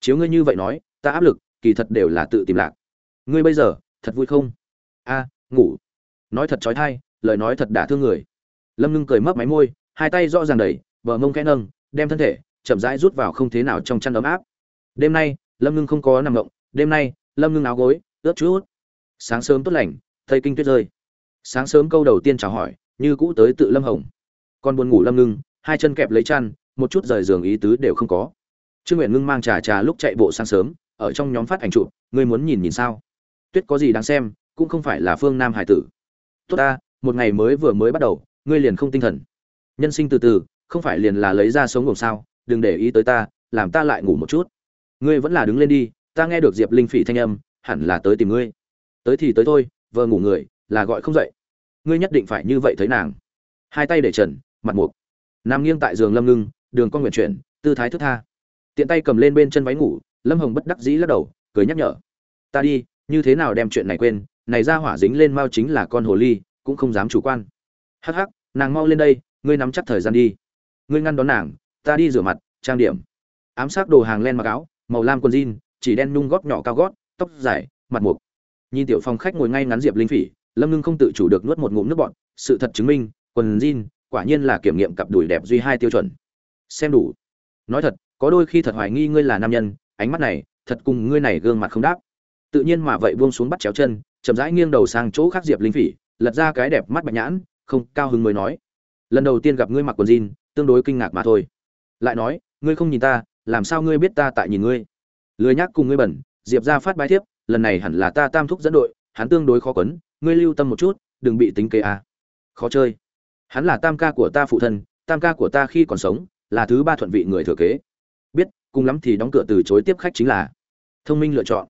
chiếu ngươi như vậy nói, ta áp lực, kỳ thật đều là tự tìm lạc. Ngươi bây giờ, thật vui không? A, ngủ. Nói thật trói thai, lời nói thật đả thương người. Lâm ngưng cười mấp máy môi, hai tay rõ ràng đẩy, bờ mông khẽ nâng, đem thân thể, chậm rãi rút vào không thế nào trong chăn ấm áp. Đêm nay, lâm ngưng không có nằm ngộng đêm nay, lâm ngưng áo gối, ướt chút. Sáng sớm tốt lành, thầy kinh tuyết rơi. Sáng sớm câu đầu tiên chào hỏi, như cũ tới tự lâm hồng. Con buồn ngủ lâm ngưng, hai chân kẹp lấy chăn, một chút rời giường ý tứ đều không có trương nguyện ngưng mang trà trà lúc chạy bộ sáng sớm, ở trong nhóm phát ảnh chụp, ngươi muốn nhìn nhìn sao? Tuyết có gì đáng xem, cũng không phải là phương nam hải tử. Tốt ta, một ngày mới vừa mới bắt đầu, ngươi liền không tinh thần. Nhân sinh từ từ, không phải liền là lấy ra sống ngủ sao, đừng để ý tới ta, làm ta lại ngủ một chút. Ngươi vẫn là đứng lên đi, ta nghe được diệp linh phỉ thanh âm, hẳn là tới tìm ngươi. Tới thì tới thôi vợ ngủ người, là gọi không dậy. Ngươi nhất định phải như vậy thấy nàng. Hai tay để trần, mặt mục. Nằm nghiêng tại giường lâm ngưng, đường con nguyện chuyển, tư thái thức tha tiện tay cầm lên bên chân váy ngủ, lâm hồng bất đắc dĩ lắc đầu, cười nhắc nhở. Ta đi, như thế nào đem chuyện này quên, này ra hỏa dính lên mao chính là con hồ ly, cũng không dám chủ quan. Hắc hắc, nàng mau lên đây, ngươi nắm chắc thời gian đi. Ngươi ngăn đón nàng, ta đi rửa mặt, trang điểm. Ám sát đồ hàng len mặc áo, màu lam quần jean, chỉ đen nhung gót nhỏ cao gót, tóc dài, mặt mục. Nhìn tiểu phòng khách ngồi ngay ngắn diệp linh phỉ, lâm ngưng không tự chủ được nuốt một ngụm nước bọn sự thật chứng minh, quần jean quả nhiên là kiểm nghiệm cặp đùi đẹp duy hai tiêu chuẩn. Xem đủ. Nói thật có đôi khi thật hoài nghi ngươi là nam nhân, ánh mắt này, thật cùng ngươi này gương mặt không đáp. Tự nhiên mà vậy buông xuống bắt chéo chân, chậm rãi nghiêng đầu sang chỗ khác diệp linh phỉ, lật ra cái đẹp mắt bạch nhãn, không, cao hứng mới nói. Lần đầu tiên gặp ngươi mặc quần jean, tương đối kinh ngạc mà thôi. Lại nói, ngươi không nhìn ta, làm sao ngươi biết ta tại nhìn ngươi? Lười nhắc cùng ngươi bẩn, diệp ra phát bài thiếp, lần này hẳn là ta tam thúc dẫn đội, hắn tương đối khó quấn, ngươi lưu tâm một chút, đừng bị tính kế a khó chơi. Hắn là tam ca của ta phụ thân, tam ca của ta khi còn sống, là thứ ba thuận vị người thừa kế biết, cùng lắm thì đóng cửa từ chối tiếp khách chính là. Thông minh lựa chọn.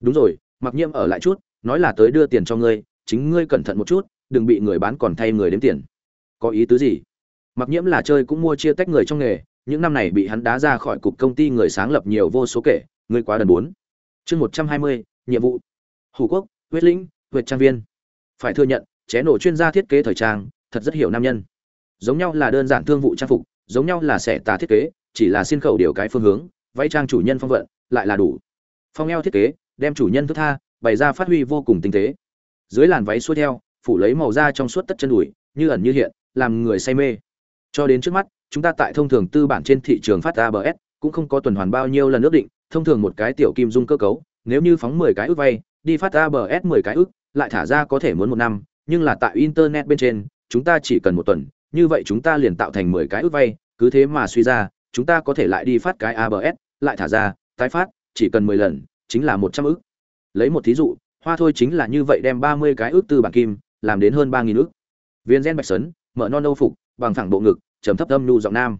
Đúng rồi, mặc nhiễm ở lại chút, nói là tới đưa tiền cho ngươi, chính ngươi cẩn thận một chút, đừng bị người bán còn thay người đếm tiền. Có ý tứ gì? Mặc nhiễm là chơi cũng mua chia tách người trong nghề, những năm này bị hắn đá ra khỏi cục công ty người sáng lập nhiều vô số kể, ngươi quá đần bốn chương một trăm hai mươi, nhiệm vụ. Hủ quốc, huyết lĩnh, huyệt trang viên. Phải thừa nhận ché nổ chuyên gia thiết kế thời trang, thật rất hiểu nam nhân. Giống nhau là đơn giản thương vụ trang phục, giống nhau là xẻ tà thiết kế chỉ là xin khẩu điều cái phương hướng váy trang chủ nhân phong vận, lại là đủ. Phong eo thiết kế, đem chủ nhân thức tha, bày ra phát huy vô cùng tinh tế. Dưới làn váy xuôi theo, phủ lấy màu da trong suốt tất chân đùi, như ẩn như hiện, làm người say mê. Cho đến trước mắt, chúng ta tại thông thường tư bản trên thị trường phát abs cũng không có tuần hoàn bao nhiêu lần ước định, thông thường một cái tiểu kim dung cơ cấu, nếu như phóng 10 cái ước vay, đi phát abs 10 cái ước, lại thả ra có thể muốn một năm, nhưng là tại internet bên trên, chúng ta chỉ cần một tuần, như vậy chúng ta liền tạo thành 10 cái ước vay, cứ thế mà suy ra chúng ta có thể lại đi phát cái abs lại thả ra, tái phát, chỉ cần 10 lần, chính là 100 ước lấy một thí dụ, hoa thôi chính là như vậy đem 30 cái ước tư bản kim, làm đến hơn 3.000 ước viên gen bạch sấn, mở non âu phục, bằng thẳng bộ ngực, trầm thấp âm nhu giọng nam.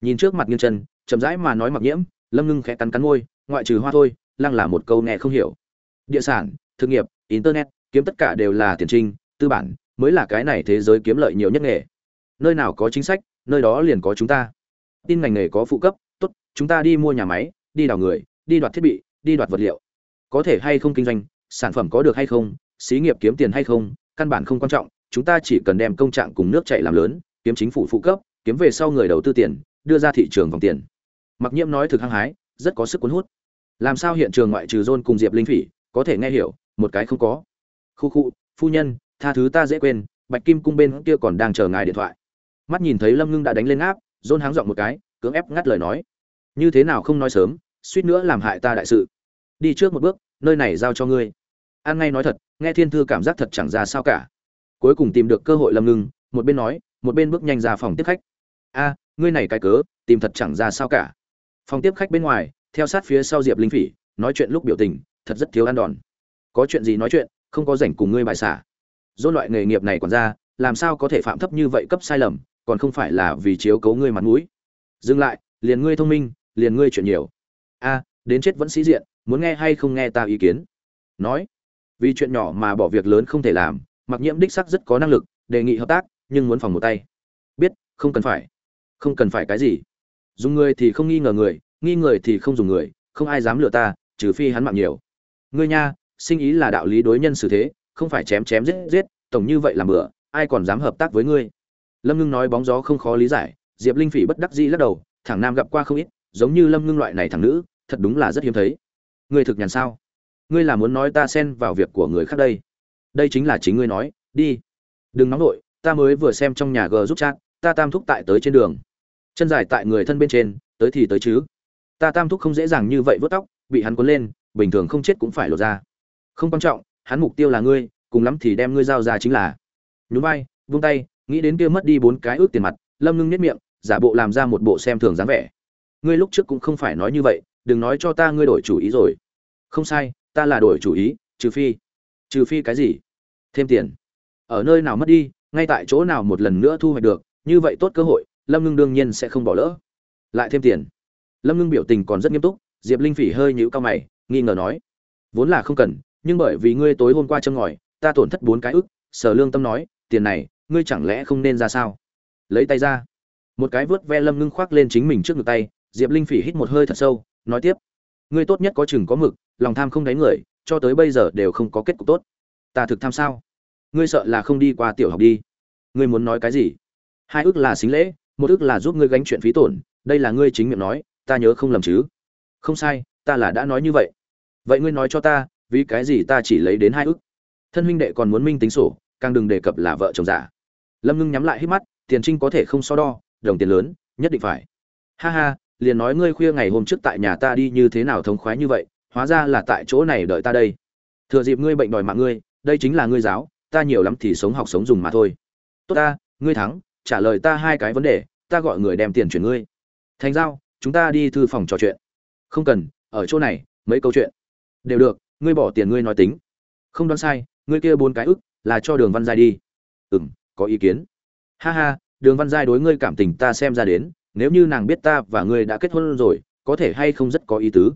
Nhìn trước mặt nghiêng chân, chậm rãi mà nói mặc nhiễm lâm ngưng khẽ cắn cắn môi, ngoại trừ hoa thôi, lăng là một câu nghe không hiểu. Địa sản, thực nghiệp, internet, kiếm tất cả đều là tiền trinh tư bản, mới là cái này thế giới kiếm lợi nhiều nhất nghề. Nơi nào có chính sách, nơi đó liền có chúng ta tin ngành nghề có phụ cấp, tốt, chúng ta đi mua nhà máy, đi đào người, đi đoạt thiết bị, đi đoạt vật liệu. Có thể hay không kinh doanh, sản phẩm có được hay không, xí nghiệp kiếm tiền hay không, căn bản không quan trọng, chúng ta chỉ cần đem công trạng cùng nước chạy làm lớn, kiếm chính phủ phụ cấp, kiếm về sau người đầu tư tiền, đưa ra thị trường vòng tiền. Mặc nhiễm nói thực hăng hái, rất có sức cuốn hút. Làm sao hiện trường ngoại trừ john cùng diệp linh phỉ, có thể nghe hiểu, một cái không có. Khu khu, phu nhân, tha thứ ta dễ quên, bạch kim cung bên kia còn đang chờ ngài điện thoại. Mắt nhìn thấy lâm ngưng đã đánh lên áp john háng giọng một cái, cưỡng ép ngắt lời nói. Như thế nào không nói sớm, suýt nữa làm hại ta đại sự. Đi trước một bước, nơi này giao cho ngươi. An ngay nói thật, nghe thiên thư cảm giác thật chẳng ra sao cả. Cuối cùng tìm được cơ hội lâm ngưng một bên nói, một bên bước nhanh ra phòng tiếp khách. A, ngươi này cái cớ, tìm thật chẳng ra sao cả. Phòng tiếp khách bên ngoài, theo sát phía sau diệp linh phỉ, nói chuyện lúc biểu tình, thật rất thiếu ăn đòn. Có chuyện gì nói chuyện, không có rảnh cùng ngươi bài xả. Dỗ loại nghề nghiệp này còn ra, làm sao có thể phạm thấp như vậy cấp sai lầm còn không phải là vì chiếu cấu ngươi mặt mũi. Dừng lại, liền ngươi thông minh, liền ngươi chuyện nhiều. A, đến chết vẫn sĩ diện, muốn nghe hay không nghe ta ý kiến? Nói. Vì chuyện nhỏ mà bỏ việc lớn không thể làm, mặc nhiễm đích sắc rất có năng lực, đề nghị hợp tác, nhưng muốn phòng một tay. Biết, không cần phải. Không cần phải cái gì. Dùng người thì không nghi ngờ người, nghi người thì không dùng người, không ai dám lừa ta, trừ phi hắn mạng nhiều. Ngươi nha, sinh ý là đạo lý đối nhân xử thế, không phải chém chém giết giết, tổng như vậy làm bừa, ai còn dám hợp tác với ngươi? Lâm ngưng nói bóng gió không khó lý giải, diệp linh phỉ bất đắc dĩ lắc đầu thẳng nam gặp qua không ít, giống như lâm ngưng loại này thẳng nữ, thật đúng là rất hiếm thấy. Ngươi thực nhàn sao? Ngươi là muốn nói ta xen vào việc của người khác đây? Đây chính là chính ngươi nói, đi. Đừng nóng nổi ta mới vừa xem trong nhà g giúp chat, ta tam thúc tại tới trên đường. Chân dài tại người thân bên trên, tới thì tới chứ. Ta tam thúc không dễ dàng như vậy vớt tóc, bị hắn cuốn lên, bình thường không chết cũng phải lột ra không quan trọng, hắn mục tiêu là ngươi, cùng lắm thì đem ngươi giao ra chính là. Nhún vai, vung tay nghĩ đến kia mất đi bốn cái ước tiền mặt, lâm ngưng nhất miệng, giả bộ làm ra một bộ xem thường dáng vẻ. Ngươi lúc trước cũng không phải nói như vậy, đừng nói cho ta ngươi đổi chủ ý rồi. Không sai, ta là đổi chủ ý, trừ phi trừ phi cái gì? Thêm tiền. Ở nơi nào mất đi, ngay tại chỗ nào một lần nữa thu hoạch được, như vậy tốt cơ hội, lâm ngưng đương nhiên sẽ không bỏ lỡ. Lại thêm tiền. Lâm ngưng biểu tình còn rất nghiêm túc, diệp linh phỉ hơi nhũ cao mày, nghi ngờ nói, vốn là không cần, nhưng bởi vì ngươi tối hôm qua châm ngòi, ta tổn thất bốn cái ức, sở lương tâm nói, tiền này ngươi chẳng lẽ không nên ra sao? Lấy tay ra. Một cái vớt ve lâm ngưng khoác lên chính mình trước ngực tay, diệp linh phỉ hít một hơi thật sâu, nói tiếp. Ngươi tốt nhất có chừng có mực, lòng tham không đáy người, cho tới bây giờ đều không có kết cục tốt. Ta thực tham sao? Ngươi sợ là không đi qua tiểu học đi. Ngươi muốn nói cái gì? Hai ước là xính lễ, một ước là giúp ngươi gánh chuyện phí tổn, đây là ngươi chính miệng nói, ta nhớ không lầm chứ? Không sai, ta là đã nói như vậy. Vậy ngươi nói cho ta, vì cái gì ta chỉ lấy đến hai ước? Thân huynh đệ còn muốn minh tính sổ, càng đừng đề cập là vợ chồng giả lâm ngưng nhắm lại hít mắt, tiền trinh có thể không so đo, đồng tiền lớn, nhất định phải. Ha ha, liền nói ngươi khuya ngày hôm trước tại nhà ta đi như thế nào thống khoái như vậy, hóa ra là tại chỗ này đợi ta đây. Thừa dịp ngươi bệnh đòi mạng ngươi, đây chính là ngươi giáo, ta nhiều lắm thì sống học sống dùng mà thôi. Tốt ta, ngươi thắng, trả lời ta hai cái vấn đề, ta gọi người đem tiền chuyển ngươi. Thành giao, chúng ta đi thư phòng trò chuyện. Không cần, ở chỗ này, mấy câu chuyện. Đều được, ngươi bỏ tiền ngươi nói tính. Không đoán sai, ngươi kia bốn cái ức, là cho đường văn giai đi. Ừ m có ý kiến. Ha ha, đường văn giai đối ngươi cảm tình ta xem ra đến, nếu như nàng biết ta và ngươi đã kết hôn rồi, có thể hay không rất có ý tứ.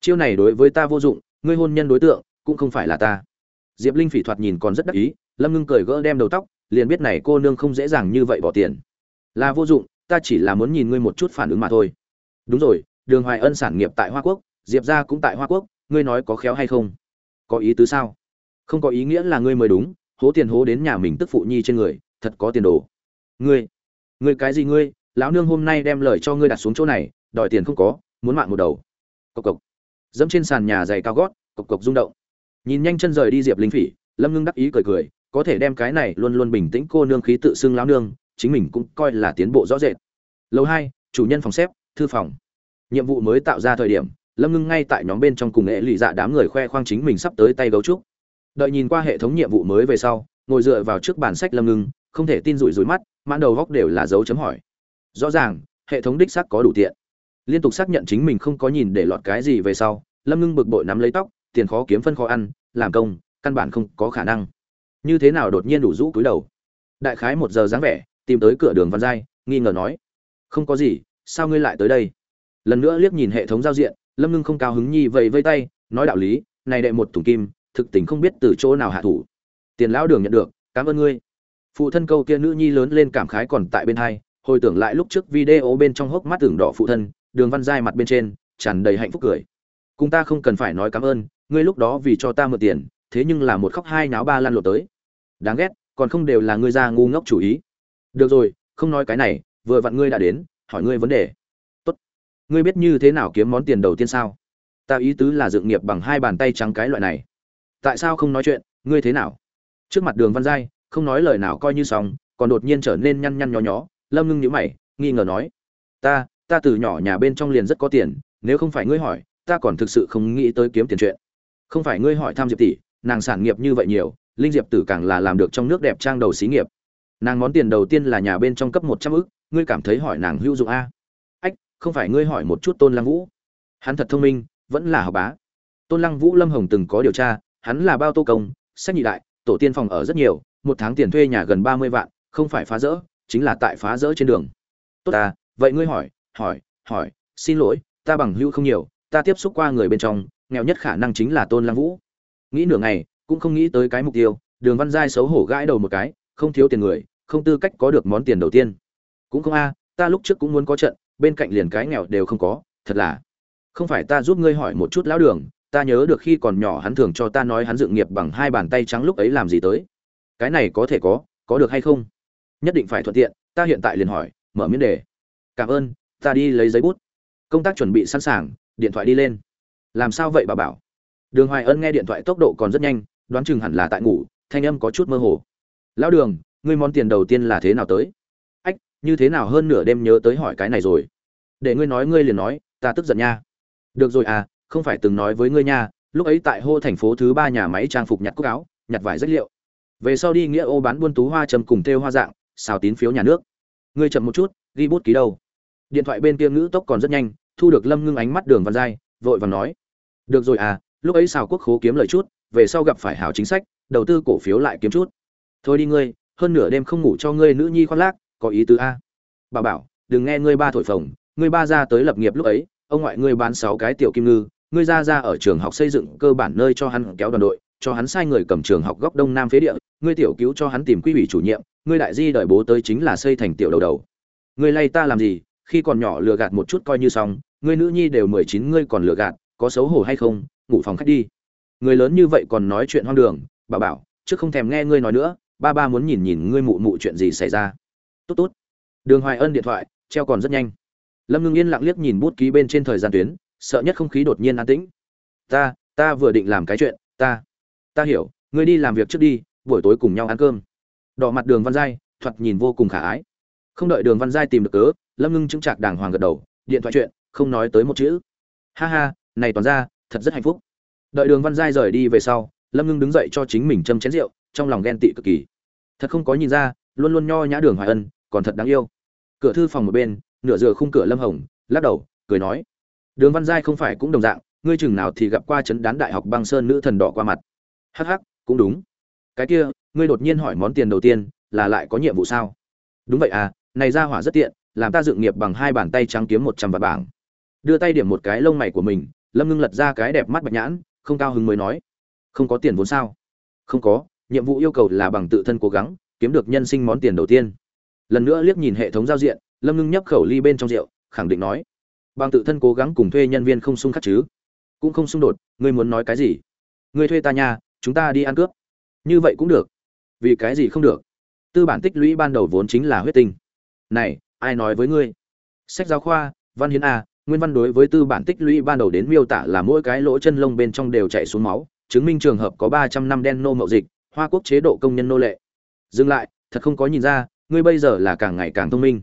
Chiêu này đối với ta vô dụng, ngươi hôn nhân đối tượng, cũng không phải là ta. Diệp linh phỉ thoạt nhìn còn rất đắc ý, lâm ngưng cười gỡ đem đầu tóc, liền biết này cô nương không dễ dàng như vậy bỏ tiền. Là vô dụng, ta chỉ là muốn nhìn ngươi một chút phản ứng mà thôi. Đúng rồi, đường hoài ân sản nghiệp tại hoa quốc, diệp ra cũng tại hoa quốc, ngươi nói có khéo hay không? Có ý tứ sao? Không có ý nghĩa là ngươi mới đúng hố tiền hố đến nhà mình tức phụ nhi trên người, thật có tiền đồ. Ngươi ngươi cái gì ngươi? Lão nương hôm nay đem lời cho ngươi đặt xuống chỗ này, đòi tiền không có, muốn mạng một đầu. Cộc cộc. Dẫm trên sàn nhà dày cao gót, cộc cộc rung động. Nhìn nhanh chân rời đi diệp linh phỉ, lâm ngưng đắc ý cười cười, có thể đem cái này luôn luôn bình tĩnh cô nương khí tự xưng lão nương, chính mình cũng coi là tiến bộ rõ rệt. Lâu hai, chủ nhân phòng xếp, thư phòng. Nhiệm vụ mới tạo ra thời điểm, lâm ngưng ngay tại nhóm bên trong cùng nghệ lụy dạ đám người khoe khoang chính mình sắp tới tay gấu trúc đợi nhìn qua hệ thống nhiệm vụ mới về sau, ngồi dựa vào trước bản sách lâm ngưng, không thể tin rủi rủi mắt, mãn đầu góc đều là dấu chấm hỏi. Rõ ràng, hệ thống đích xác có đủ tiện. Liên tục xác nhận chính mình không có nhìn để lọt cái gì về sau, lâm ngưng bực bội nắm lấy tóc, tiền khó kiếm phân khó ăn, làm công, căn bản không có khả năng. Như thế nào đột nhiên đủ rũ cúi đầu? Đại khái một giờ dáng vẻ, tìm tới cửa đường văn giai, nghi ngờ nói. Không có gì, sao ngươi lại tới đây? Lần nữa liếc nhìn hệ thống giao diện, lâm ngưng không cao hứng nhi vẫy vây tay, nói đạo lý, này đệ một thùng kim thực tình không biết từ chỗ nào hạ thủ. Tiền lão đường nhận được, cảm ơn ngươi. Phụ thân câu kia nữ nhi lớn lên cảm khái còn tại bên hai, hồi tưởng lại lúc trước video bên trong hốc mắt tưởng đỏ phụ thân, đường văn giai mặt bên trên, tràn đầy hạnh phúc cười. Cùng ta không cần phải nói cảm ơn, ngươi lúc đó vì cho ta mượn tiền, thế nhưng là một khóc hai náo ba lăn lộn tới. Đáng ghét, còn không đều là ngươi ra ngu ngốc chủ ý. Được rồi, không nói cái này, vừa vặn ngươi đã đến, hỏi ngươi vấn đề. Tốt. Ngươi biết như thế nào kiếm món tiền đầu tiên sao? Ta ý tứ là dựng nghiệp bằng hai bàn tay trắng cái loại này tại sao không nói chuyện, ngươi thế nào? Trước mặt đường văn giai, không nói lời nào coi như xong, còn đột nhiên trở nên nhăn nhăn nhó nhó, lâm ngưng nhíu mày, nghi ngờ nói, ta ta từ nhỏ nhà bên trong liền rất có tiền, nếu không phải ngươi hỏi, ta còn thực sự không nghĩ tới kiếm tiền chuyện. Không phải ngươi hỏi tham diệp tỷ, nàng sản nghiệp như vậy nhiều, linh diệp tử càng là làm được trong nước đẹp trang đầu xí nghiệp. Nàng món tiền đầu tiên là nhà bên trong cấp một trăm ức, ngươi cảm thấy hỏi nàng hữu dụng a? Ách, không phải ngươi hỏi một chút tôn lăng vũ. Hắn thật thông minh, vẫn là học bá. Tôn lăng vũ lâm hồng từng có điều tra hắn là bao tô công, sách nhị đại, tổ tiên phòng ở rất nhiều, một tháng tiền thuê nhà gần ba mươi vạn, không phải phá rỡ, chính là tại phá rỡ trên đường. Tốt ta, vậy ngươi hỏi hỏi hỏi, xin lỗi, ta bằng hữu không nhiều, ta tiếp xúc qua người bên trong, nghèo nhất khả năng chính là tôn lăng vũ. Nghĩ nửa ngày, cũng không nghĩ tới cái mục tiêu, đường văn giai xấu hổ gãi đầu một cái, không thiếu tiền người, không tư cách có được món tiền đầu tiên. Cũng không a, ta lúc trước cũng muốn có trận, bên cạnh liền cái nghèo đều không có, thật là. Không phải ta giúp ngươi hỏi một chút lão đường ta nhớ được khi còn nhỏ hắn thường cho ta nói hắn dựng nghiệp bằng hai bàn tay trắng lúc ấy làm gì tới. Cái này có thể có có được hay không? Nhất định phải thuận tiện, ta hiện tại liền hỏi, mở miễn đề. Cảm ơn, ta đi lấy giấy bút. Công tác chuẩn bị sẵn sàng, điện thoại đi lên. Làm sao vậy bà bảo? Đường hoài ân nghe điện thoại tốc độ còn rất nhanh, đoán chừng hẳn là tại ngủ, thanh âm có chút mơ hồ. Lão đường, ngươi món tiền đầu tiên là thế nào tới? Ách, như thế nào hơn nửa đêm nhớ tới hỏi cái này rồi. Để ngươi nói, ngươi liền nói, ta tức giận nha. Được rồi à không phải từng nói với ngươi nha, lúc ấy tại hô thành phố thứ ba nhà máy trang phục nhặt cúc áo, nhặt vải rất liệu. Về sau đi nghĩa ô bán buôn tú hoa trầm cùng thêu hoa dạng, xào tín phiếu nhà nước. Ngươi chậm một chút, ghi bút ký đâu. Điện thoại bên kia ngữ tốc còn rất nhanh, thu được lâm ngưng ánh mắt đường văn giai, vội vàng nói. Được rồi à lúc ấy xào quốc khố kiếm lời chút, về sau gặp phải hảo chính sách, đầu tư cổ phiếu lại kiếm chút. Thôi đi ngươi, hơn nửa đêm không ngủ cho ngươi nữ nhi khoác lác, có ý tứ a. Bà bảo, đừng nghe ngươi ba thổi phồng, ngươi ba ra tới lập nghiệp lúc ấy, ông ngoại ngươi bán sáu cái tiểu kim ngư ngươi ra ra ở trường học xây dựng cơ bản nơi cho hắn kéo đoàn đội, cho hắn sai người cầm trường học góc đông nam phế địa, ngươi tiểu cứu cho hắn tìm quy ủy chủ nhiệm, ngươi đại di đợi bố tới chính là xây thành tiểu đầu đầu. Ngươi lay ta làm gì, khi còn nhỏ lừa gạt một chút coi như xong, ngươi nữ nhi đều mười chín, ngươi còn lừa gạt, có xấu hổ hay không, ngủ phòng khách đi. Người lớn như vậy còn nói chuyện hoang đường, bà bảo, chứ không thèm nghe ngươi nói nữa, ba ba muốn nhìn nhìn ngươi mụ mụ chuyện gì xảy ra. Tốt tốt. Đường hoài ân điện thoại, treo còn rất nhanh. Lâm ngưng yên lặng liếc nhìn bút ký bên trên thời gian tuyến sợ nhất không khí đột nhiên an tĩnh. Ta ta vừa định làm cái chuyện, ta ta hiểu, ngươi đi làm việc trước đi, buổi tối cùng nhau ăn cơm. Đỏ mặt đường văn giai, thoạt nhìn vô cùng khả ái. Không đợi đường văn giai tìm được cớ, lâm ngưng chứng chạc đàng hoàng gật đầu, điện thoại chuyện, không nói tới một chữ. Ha ha, này toàn ra, thật rất hạnh phúc. Đợi đường văn giai rời đi về sau, lâm ngưng đứng dậy cho chính mình châm chén rượu, trong lòng ghen tị cực kỳ. Thật không có nhìn ra, luôn luôn nho nhã đường hoài ân, còn thật đáng yêu. Cửa thư phòng một bên, nửa giờ khung cửa lâm hồng, lắc đầu, cười nói đường văn giai không phải cũng đồng dạng, ngươi chừng nào thì gặp qua chấn đán đại học băng sơn nữ thần đỏ qua mặt. Hắc hắc, cũng đúng. Cái kia, ngươi đột nhiên hỏi món tiền đầu tiên, là lại có nhiệm vụ sao? Đúng vậy à này ra hỏa rất tiện, làm ta dựng nghiệp bằng hai bàn tay trắng kiếm một trăm vạn bảng. Đưa tay điểm một cái lông mày của mình, lâm ngưng lật ra cái đẹp mắt bạch nhãn, không cao hứng mới nói. Không có tiền vốn sao? Không có, nhiệm vụ yêu cầu là bằng tự thân cố gắng, kiếm được nhân sinh món tiền đầu tiên. Lần nữa liếc nhìn hệ thống giao diện, lâm ngưng nhấp khẩu ly bên trong rượu, khẳng định nói bằng tự thân cố gắng cùng thuê nhân viên không xung khắc chứ? Cũng không xung đột, ngươi muốn nói cái gì? Ngươi thuê ta nha chúng ta đi ăn cướp. Như vậy cũng được. Vì cái gì không được? Tư bản tích lũy ban đầu vốn chính là huyết tinh. Này, ai nói với ngươi? Sách giáo khoa, văn hiến a, nguyên văn đối với tư bản tích lũy ban đầu đến miêu tả là mỗi cái lỗ chân lông bên trong đều chảy xuống máu, chứng minh trường hợp có ba trăm năm đen nô mậu dịch, hoa quốc chế độ công nhân nô lệ. Dừng lại, thật không có nhìn ra, ngươi bây giờ là càng ngày càng thông minh.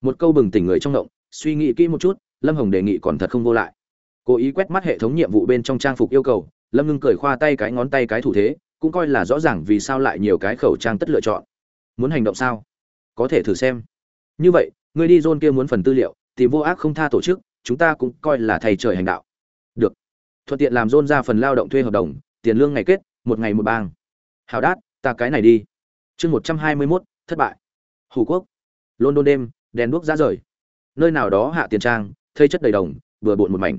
Một câu bừng tỉnh người trong động, suy nghĩ kỹ một chút lâm hồng đề nghị còn thật không vô lại. Cố ý quét mắt hệ thống nhiệm vụ bên trong trang phục yêu cầu, lâm ngưng cười khoa tay cái ngón tay cái thủ thế, cũng coi là rõ ràng vì sao lại nhiều cái khẩu trang tất lựa chọn. Muốn hành động sao? Có thể thử xem. Như vậy ngươi đi dôn kia muốn phần tư liệu, thì vô ác không tha tổ chức, chúng ta cũng coi là thầy trời hành đạo. Được. Thuận tiện làm dôn ra phần lao động thuê hợp đồng, tiền lương ngày kết, một ngày một bang. Hào đát, ta cái này đi. Chương một trăm hai mươi mốt, thất bại. Hủ quốc. London đêm, đèn đuốc ra rời. Nơi nào đó hạ tiền trang thây chất đầy đồng vừa bộn một mảnh.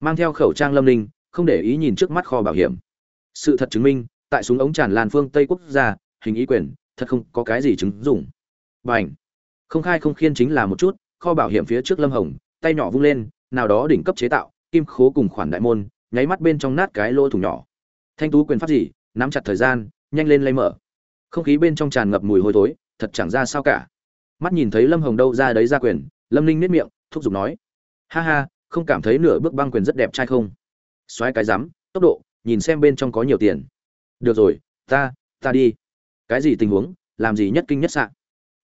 Mang theo khẩu trang lâm ninh, không để ý nhìn trước mắt kho bảo hiểm. Sự thật chứng minh, tại súng ống tràn lan phương tây quốc gia, hình ý quyền, thật không có cái gì chứng dụng. B à n h không khai không khiên chính là một chút, kho bảo hiểm phía trước lâm hồng, tay nhỏ vung lên, nào đó đỉnh cấp chế tạo, kim khố cùng khoản đại môn, nháy mắt bên trong nát cái lỗ thủng nhỏ. Thanh tú quyền pháp gì, nắm chặt thời gian, nhanh lên lay mở. Không khí bên trong tràn ngập mùi hôi thối, thật chẳng ra sao cả. Mắt nhìn thấy lâm hồng đâu ra đấy ra quyền, lâm ninh nếp miệng, thúc giục nói ha ha, không cảm thấy nửa bước băng quyền rất đẹp trai không? Xoáy cái rắm, tốc độ, nhìn xem bên trong có nhiều tiền. Được rồi, ta ta đi. Cái gì tình huống, làm gì nhất kinh nhất sạn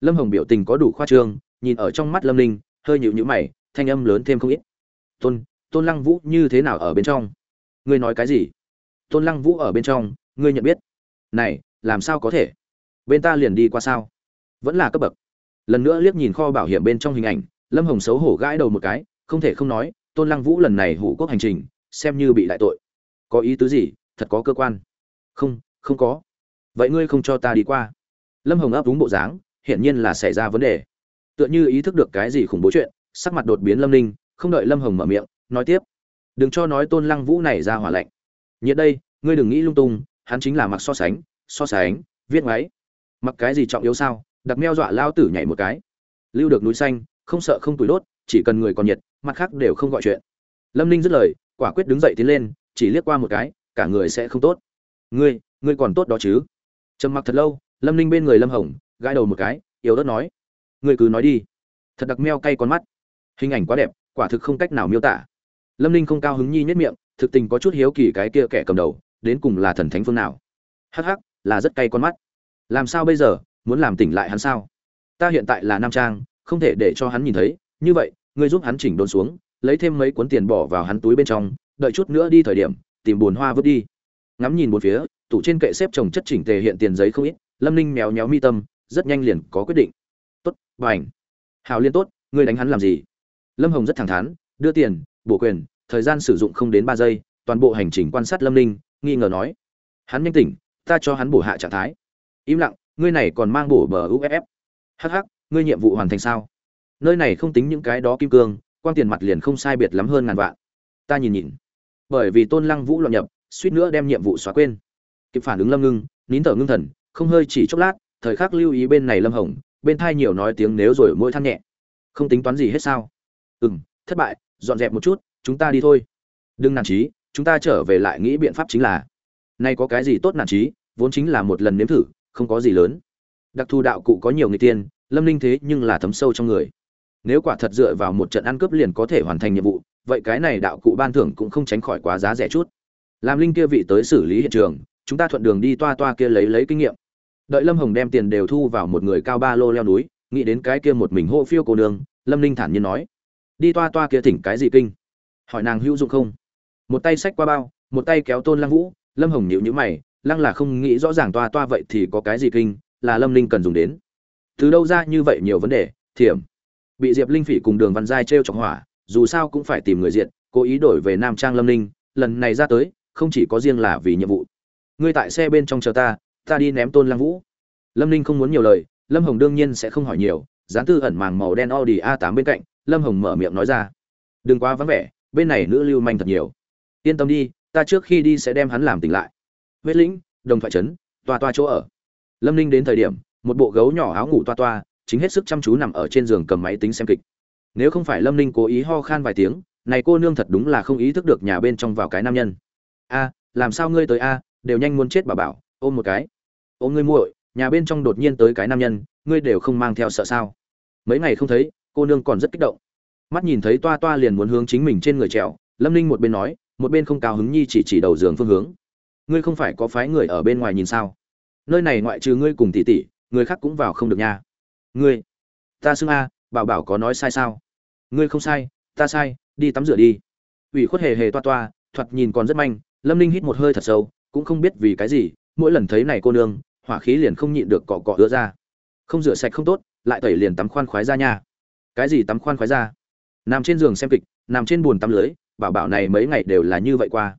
lâm hồng biểu tình có đủ khoa trương, nhìn ở trong mắt lâm ninh, hơi nhịu nhữ mày, thanh âm lớn thêm không ít. Tôn tôn lăng vũ như thế nào ở bên trong? Ngươi nói cái gì? Tôn lăng vũ ở bên trong, ngươi nhận biết. Này, làm sao có thể? Bên ta liền đi qua sao? Vẫn là cấp bậc. Lần nữa liếc nhìn kho bảo hiểm bên trong hình ảnh, lâm hồng xấu hổ gãi đầu một cái không thể không nói, tôn lăng vũ lần này hủ quốc hành trình, xem như bị đại tội. Có ý tứ gì? Thật có cơ quan. Không không có. Vậy ngươi không cho ta đi qua. Lâm hồng ấp đúng bộ dáng, hiển nhiên là xảy ra vấn đề. Tựa như ý thức được cái gì khủng bố chuyện, sắc mặt đột biến lâm ninh, không đợi lâm hồng mở miệng, nói tiếp. Đừng cho nói tôn lăng vũ này ra hỏa lạnh. Nhiệt đây, ngươi đừng nghĩ lung tung, hắn chính là mặc so sánh so sánh, viết ngoáy. Mặc cái gì trọng yếu sao? Đặc meo dọa lao tử nhảy một cái. Lưu được núi xanh, không sợ không tủi đốt, chỉ cần người còn nhiệt mặt khác đều không gọi chuyện. Lâm ninh dứt lời, quả quyết đứng dậy tiến lên, chỉ liếc qua một cái, cả người sẽ không tốt. Ngươi ngươi còn tốt đó chứ? Trầm mặc thật lâu, lâm ninh bên người lâm hồng, gãi đầu một cái, yếu ớt nói. Ngươi cứ nói đi. Thật đặc meo cay con mắt. Hình ảnh quá đẹp, quả thực không cách nào miêu tả. Lâm ninh không cao hứng nhi nhất miệng, thực tình có chút hiếu kỳ cái kia kẻ cầm đầu, đến cùng là thần thánh phương nào. Hắc hắc, là rất cay con mắt. Làm sao bây giờ, muốn làm tỉnh lại hắn sao? Ta hiện tại là nam trang, không thể để cho hắn nhìn thấy, như vậy ngươi giúp hắn chỉnh đốn xuống lấy thêm mấy cuốn tiền bỏ vào hắn túi bên trong đợi chút nữa đi thời điểm tìm buồn hoa vứt đi. Ngắm nhìn bốn phía tủ trên kệ xếp chồng chất chỉnh tề hiện tiền giấy không ít lâm ninh méo méo mi tâm rất nhanh liền có quyết định. Tốt bảnh. hào liên tốt ngươi đánh hắn làm gì? Lâm hồng rất thẳng thắn đưa tiền bổ quyền thời gian sử dụng không đến ba giây toàn bộ hành trình quan sát lâm ninh nghi ngờ nói. Hắn nhanh tỉnh ta cho hắn bổ hạ trạng thái. Im lặng ngươi này còn mang bổ bờ uff hắc, ngươi nhiệm vụ hoàn thành sao? Nơi này không tính những cái đó kim cương quan tiền mặt liền không sai biệt lắm hơn ngàn vạn. Ta nhìn nhìn. Bởi vì tôn lăng vũ loạn nhập, suýt nữa đem nhiệm vụ xóa quên. Kịp phản ứng lâm ngưng, nín thở ngưng thần, không hơi chỉ chốc lát, thời khắc lưu ý bên này lâm hồng, bên thai nhiều nói tiếng nếu rồi mỗi than nhẹ. Không tính toán gì hết sao? Ừ m thất bại, dọn dẹp một chút, chúng ta đi thôi. Đừng nản trí chúng ta trở về lại nghĩ biện pháp chính là. Nay có cái gì tốt nản trí vốn chính là một lần nếm thử, không có gì lớn. Đặc thù đạo cụ có nhiều người tiên, lâm linh thế nhưng là thấm sâu trong người nếu quả thật dựa vào một trận ăn cướp liền có thể hoàn thành nhiệm vụ, vậy cái này đạo cụ ban thưởng cũng không tránh khỏi quá giá rẻ chút. Làm linh kia vị tới xử lý hiện trường, chúng ta thuận đường đi toa toa kia lấy lấy kinh nghiệm. Đợi lâm hồng đem tiền đều thu vào một người cao ba lô leo núi, nghĩ đến cái kia một mình hô phiêu cô nương, lâm linh thản nhiên nói, đi toa toa kia thỉnh cái gì kinh? Hỏi nàng hữu dụng không? Một tay xách qua bao, một tay kéo tôn lăng vũ, lâm hồng nhịu nhữ mày, lăng là không nghĩ rõ ràng toa toa vậy thì có cái gì kinh là lâm linh cần dùng đến. Từ đâu ra như vậy nhiều vấn đề, thiểm? Bị diệp linh phỉ cùng đường văn giai t r e o chọc hỏa, dù sao cũng phải tìm người diện cố ý đổi về nam trang lâm Ninh. lần này ra tới, không chỉ có riêng là vì nhiệm vụ. Ngươi tại xe bên trong chờ ta ta đi ném tôn lăng vũ. Lâm Ninh không muốn nhiều lời, lâm hồng đương nhiên sẽ không hỏi nhiều dán tư ẩn màng màu đen audi a 8 bên cạnh, lâm hồng mở miệng nói ra. Đừng quá vắng vẻ, bên này nữ lưu manh thật nhiều. Yên tâm đi, ta trước khi đi sẽ đem hắn làm tỉnh lại. Huyết lĩnh, đồng thoại trấn, toa toa chỗ ở. Lâm ninh đến thời điểm, một bộ gấu nhỏ áo ngủ toa toa chính hết sức chăm chú nằm ở trên giường cầm máy tính xem kịch. Nếu không phải lâm ninh cố ý ho khan vài tiếng, này cô nương thật đúng là không ý thức được nhà bên trong vào cái nam nhân. A, làm sao ngươi tới a, đều nhanh muốn chết bà bảo, ôm một cái. Ôm ngươi muội, nhà bên trong đột nhiên tới cái nam nhân, ngươi đều không mang theo sợ sao? Mấy ngày không thấy, cô nương còn rất kích động. Mắt nhìn thấy toa toa liền muốn hướng chính mình trên người trèo, lâm ninh một bên nói, một bên không cao hứng nhi chỉ chỉ đầu giường phương hướng. Ngươi không phải có phái người ở bên ngoài nhìn sao? Nơi này ngoại trừ ngươi cùng tỷ tỷ, người khác cũng vào không được nha ngươi, ta xưng a, bảo bảo có nói sai sao? Ngươi không sai, ta sai, đi tắm rửa đi. Ủy khuất hề hề toa toa, thoạt nhìn còn rất manh, lâm ninh hít một hơi thật sâu, cũng không biết vì cái gì, mỗi lần thấy này cô nương, hỏa khí liền không nhịn được cọ cọ ứa ra. Không rửa sạch không tốt, lại tẩy liền tắm khoan khoái ra nha. Cái gì tắm khoan khoái ra? Nằm trên giường xem kịch, nằm trên bùn tắm lưới, bảo bảo này mấy ngày đều là như vậy qua.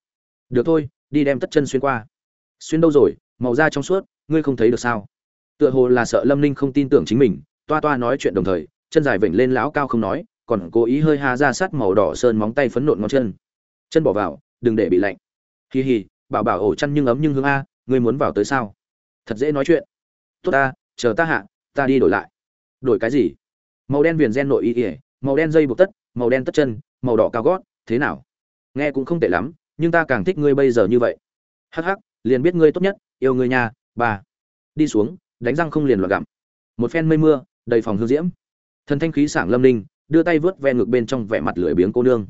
Được thôi, đi đem tất chân xuyên qua. Xuyên đâu rồi, màu da trong suốt, ngươi không thấy được sao? Tựa hồ là sợ lâm ninh không tin tưởng chính mình toa toa nói chuyện đồng thời, chân dài vểnh lên lão cao không nói, còn cố ý hơi ha ra sát màu đỏ sơn móng tay phấn nộn ngón chân. Chân bỏ vào, đừng để bị lạnh. Hì hì bảo bảo ổ chăn nhưng ấm nhưng hương a, ngươi muốn vào tới sao? Thật dễ nói chuyện. Tốt ta, chờ ta hạ, ta đi đổi lại. Đổi cái gì? Màu đen viền gen nội y ỉa màu đen dây buộc tất, màu đen tất chân, màu đỏ cao gót, thế nào? Nghe cũng không tệ lắm, nhưng ta càng thích ngươi bây giờ như vậy. Hắc hắc, liền biết ngươi tốt nhất, yêu ngươi nhà bà đi xuống, đánh răng không liền loạt gặm. Một phen mây mưa đầy phòng hương diễm. Thần thanh khí sảng lâm ninh, đưa tay vớt ve ngược bên trong vẻ mặt lưỡi biếng cô nương.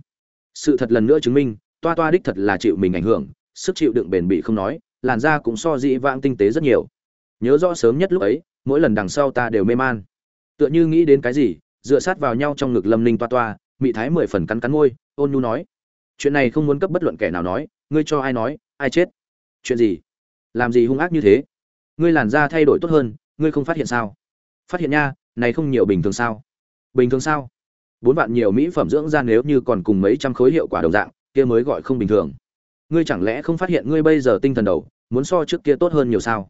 Sự thật lần nữa chứng minh, toa toa đích thật là chịu mình ảnh hưởng, sức chịu đựng bền bỉ không nói, làn da cũng so dĩ vãng tinh tế rất nhiều. Nhớ rõ sớm nhất lúc ấy, mỗi lần đằng sau ta đều mê man. Tựa như nghĩ đến cái gì, dựa sát vào nhau trong ngực lâm ninh toa toa, mị thái mười phần cắn cắn môi, ôn nhu nói. Chuyện này không muốn cấp bất luận kẻ nào nói, ngươi cho ai nói, ai chết. Chuyện gì? Làm gì hung ác như thế? Ngươi làn da thay đổi tốt hơn, ngươi không phát hiện sao? Phát hiện nha này không nhiều bình thường sao? Bình thường sao? Bốn vạn nhiều mỹ phẩm dưỡng da nếu như còn cùng mấy trăm khối hiệu quả đồng dạng, kia mới gọi không bình thường. Ngươi chẳng lẽ không phát hiện ngươi bây giờ tinh thần đầu, muốn so trước kia tốt hơn nhiều sao?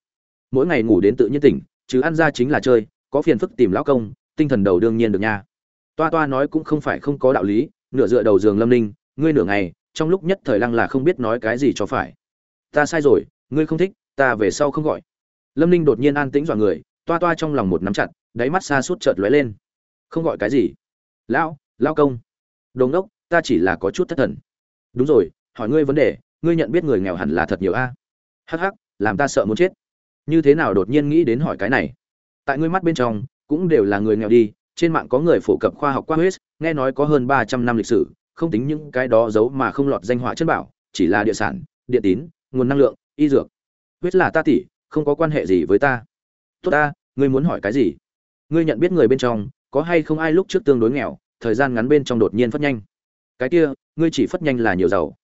Mỗi ngày ngủ đến tự nhiên tỉnh, chứ ăn ra chính là chơi, có phiền phức tìm lão công, tinh thần đầu đương nhiên được nha. Toa toa nói cũng không phải không có đạo lý, nửa dựa đầu giường lâm ninh, ngươi nửa ngày, trong lúc nhất thời lăng là không biết nói cái gì cho phải. Ta sai rồi, ngươi không thích, ta về sau không gọi. Lâm ninh đột nhiên an tĩnh dọa người, toa toa trong lòng một nắm chặt đáy mắt xa suốt chợt lóe lên. Không gọi cái gì. Lão lão công. Đồn đốc ta chỉ là có chút thất thần. Đúng rồi, hỏi ngươi vấn đề, ngươi nhận biết người nghèo hẳn là thật nhiều a? Hắc hắc, làm ta sợ muốn chết. Như thế nào đột nhiên nghĩ đến hỏi cái này? Tại ngươi mắt bên trong, cũng đều là người nghèo đi, trên mạng có người phổ cập khoa học qua huyết, nghe nói có hơn ba trăm năm lịch sử, không tính những cái đó giấu mà không lọt danh họa chân bảo, chỉ là địa sản điện tín, nguồn năng lượng, y dược. Huyết là ta tỷ không có quan hệ gì với ta. Tốt ta, ngươi muốn hỏi cái gì? Ngươi nhận biết người bên trong, có hay không ai lúc trước tương đối nghèo, thời gian ngắn bên trong đột nhiên phất nhanh? Cái kia, ngươi chỉ phất nhanh là nhiều giàu.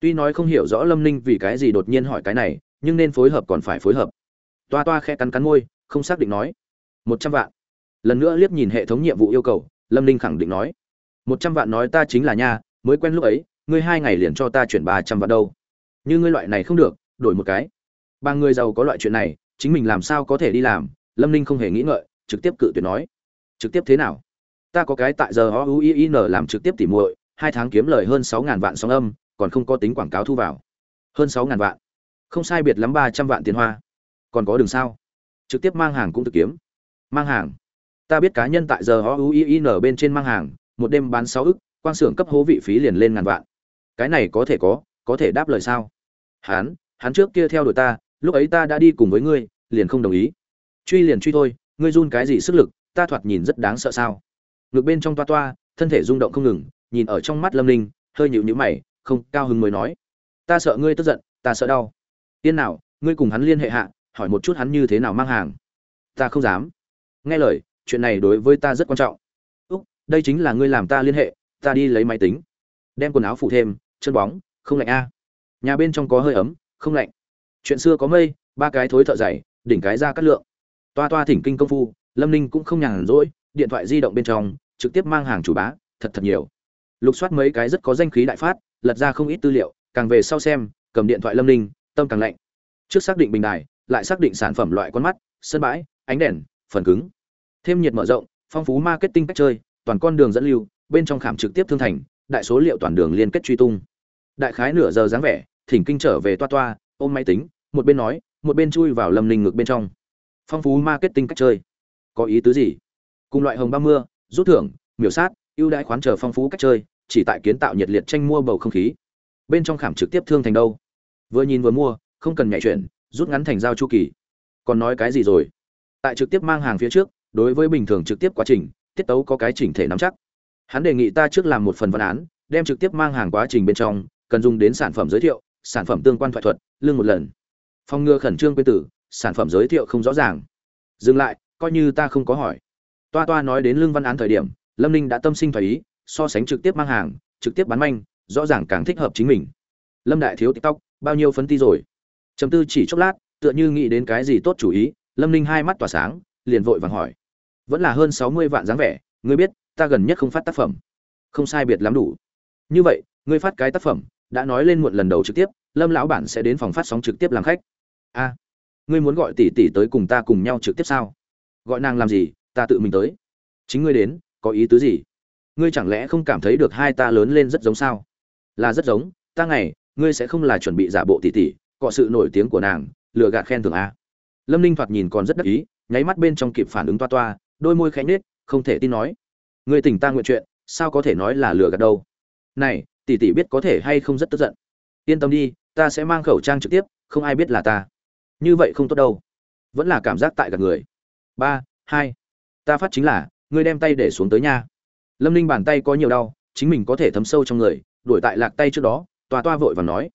Tuy nói không hiểu rõ lâm ninh vì cái gì đột nhiên hỏi cái này, nhưng nên phối hợp còn phải phối hợp. Toa toa khe cắn cắn môi, không xác định nói. Một trăm vạn. Lần nữa liếc nhìn hệ thống nhiệm vụ yêu cầu, lâm ninh khẳng định nói. Một trăm vạn nói ta chính là nha, mới quen lúc ấy, ngươi hai ngày liền cho ta chuyển ba trăm vạn đâu. Như ngươi loại này không được, đổi một cái. Ba người giàu có loại chuyện này, chính mình làm sao có thể đi làm, lâm ninh không hề nghĩ ngợi trực tiếp cự tuyệt nói. Trực tiếp thế nào? Ta có cái tại giờ o u i n làm trực tiếp tỉ muội, hai tháng kiếm lời hơn sáu ngàn vạn sóng âm, còn không có tính quảng cáo thu vào. Hơn sáu ngàn vạn. Không sai biệt lắm ba trăm vạn tiền hoa. Còn có đường sao? Trực tiếp mang hàng cũng thực kiếm. Mang hàng. Ta biết cá nhân tại giờ o u i n bên trên mang hàng, một đêm bán sáu ức, quang xưởng cấp hố vị phí liền lên ngàn vạn. Cái này có thể có có thể đáp lời sao? Hắn hắn trước kia theo đuổi ta, lúc ấy ta đã đi cùng với ngươi, liền không đồng ý. Truy liền truy thôi ngươi run cái gì sức lực, ta thoạt nhìn rất đáng sợ sao? Ngược bên trong toa toa, thân thể rung động không ngừng, nhìn ở trong mắt lâm linh hơi nhịu nhữ mày, không cao hứng mới nói. Ta sợ ngươi tức giận, ta sợ đau. Tiên nào, ngươi cùng hắn liên hệ hạ, hỏi một chút hắn như thế nào mang hàng. Ta không dám. Nghe lời, chuyện này đối với ta rất quan trọng. Úc, đây chính là ngươi làm ta liên hệ, ta đi lấy máy tính. Đem quần áo phủ thêm, chân bóng, không lạnh a. Nhà bên trong có hơi ấm, không lạnh. Chuyện xưa có mây, ba cái thối thợ dày, đỉnh cái ra cắt lượng toa toa thỉnh kinh công phu, lâm ninh cũng không nhàn rỗi, điện thoại di động bên trong, trực tiếp mang hàng chủ bá, thật thật nhiều. Lục soát mấy cái rất có danh khí đại phát, lật ra không ít tư liệu, càng về sau xem, cầm điện thoại lâm ninh, tâm càng lạnh. Trước xác định bình đài, lại xác định sản phẩm loại con mắt, sân bãi, ánh đèn, phần cứng. Thêm nhiệt mở rộng, phong phú marketing cách chơi, toàn con đường dẫn lưu, bên trong khảm trực tiếp thương thành, đại số liệu toàn đường liên kết truy tung. Đại khái nửa giờ dáng vẻ, thỉnh kinh trở về toa toa, ôm máy tính, một bên nói, một bên chui vào lâm ninh ngực bên trong phong phú marketing cách chơi. Có ý tứ gì? Cùng loại hồng ba mưa, rút thưởng, miểu sát, ưu đãi khoán chờ phong phú cách chơi, chỉ tại kiến tạo nhiệt liệt tranh mua bầu không khí. Bên trong khảm trực tiếp thương thành đâu? Vừa nhìn vừa mua, không cần nhảy chuyển, rút ngắn thành giao chu kỳ. Còn nói cái gì rồi? Tại trực tiếp mang hàng phía trước, đối với bình thường trực tiếp quá trình, tiết tấu có cái chỉnh thể nắm chắc. Hắn đề nghị ta trước làm một phần văn án, đem trực tiếp mang hàng quá trình bên trong, cần dùng đến sản phẩm giới thiệu, sản phẩm tương quan thoại thuật lương một lần. Phòng ngừa khẩn trương quên tử sản phẩm giới thiệu không rõ ràng. Dừng lại, coi như ta không có hỏi. Toa toa nói đến lương văn án thời điểm, lâm ninh đã tâm sinh phải ý, so sánh trực tiếp mang hàng, trực tiếp bán manh, rõ ràng càng thích hợp chính mình. Lâm đại thiếu tiktok, bao nhiêu phấn ti rồi? Chấm tư chỉ chốc lát, tựa như nghĩ đến cái gì tốt chủ ý, lâm ninh hai mắt tỏa sáng, liền vội vàng hỏi. Vẫn là hơn sáu mươi vạn dáng vẻ, ngươi biết, ta gần nhất không phát tác phẩm. Không sai biệt lắm đủ. Như vậy, ngươi phát cái tác phẩm, đã nói lên muộn lần đầu trực tiếp, lâm lão bản sẽ đến phòng phát sóng trực tiếp làm khách. A ngươi muốn gọi tỷ tỷ tới cùng ta cùng nhau trực tiếp sao? Gọi nàng làm gì, ta tự mình tới. Chính ngươi đến, có ý tứ gì? Ngươi chẳng lẽ không cảm thấy được hai ta lớn lên rất giống sao? Là rất giống, ta ngày, ngươi sẽ không là chuẩn bị giả bộ tỷ tỷ cọ sự nổi tiếng của nàng, lừa gạt khen thưởng a lâm ninh thoạt nhìn còn rất đắc ý, nháy mắt bên trong kịp phản ứng toa toa, đôi môi khẽ nết không thể tin nói. Ngươi tỉnh ta nguyện chuyện, sao có thể nói là lừa gạt đâu? Này, tỷ tỷ biết có thể hay không rất tức giận. Yên tâm đi, ta sẽ mang khẩu trang trực tiếp, không ai biết là ta như vậy không tốt đâu. Vẫn là cảm giác tại gạt người. Ba, hai. Ta phát chính là, ngươi đem tay để xuống tới nha. Lâm ninh bàn tay có nhiều đau, chính mình có thể thấm sâu trong người đuổi tại lạc tay trước đó toa toa vội và nói.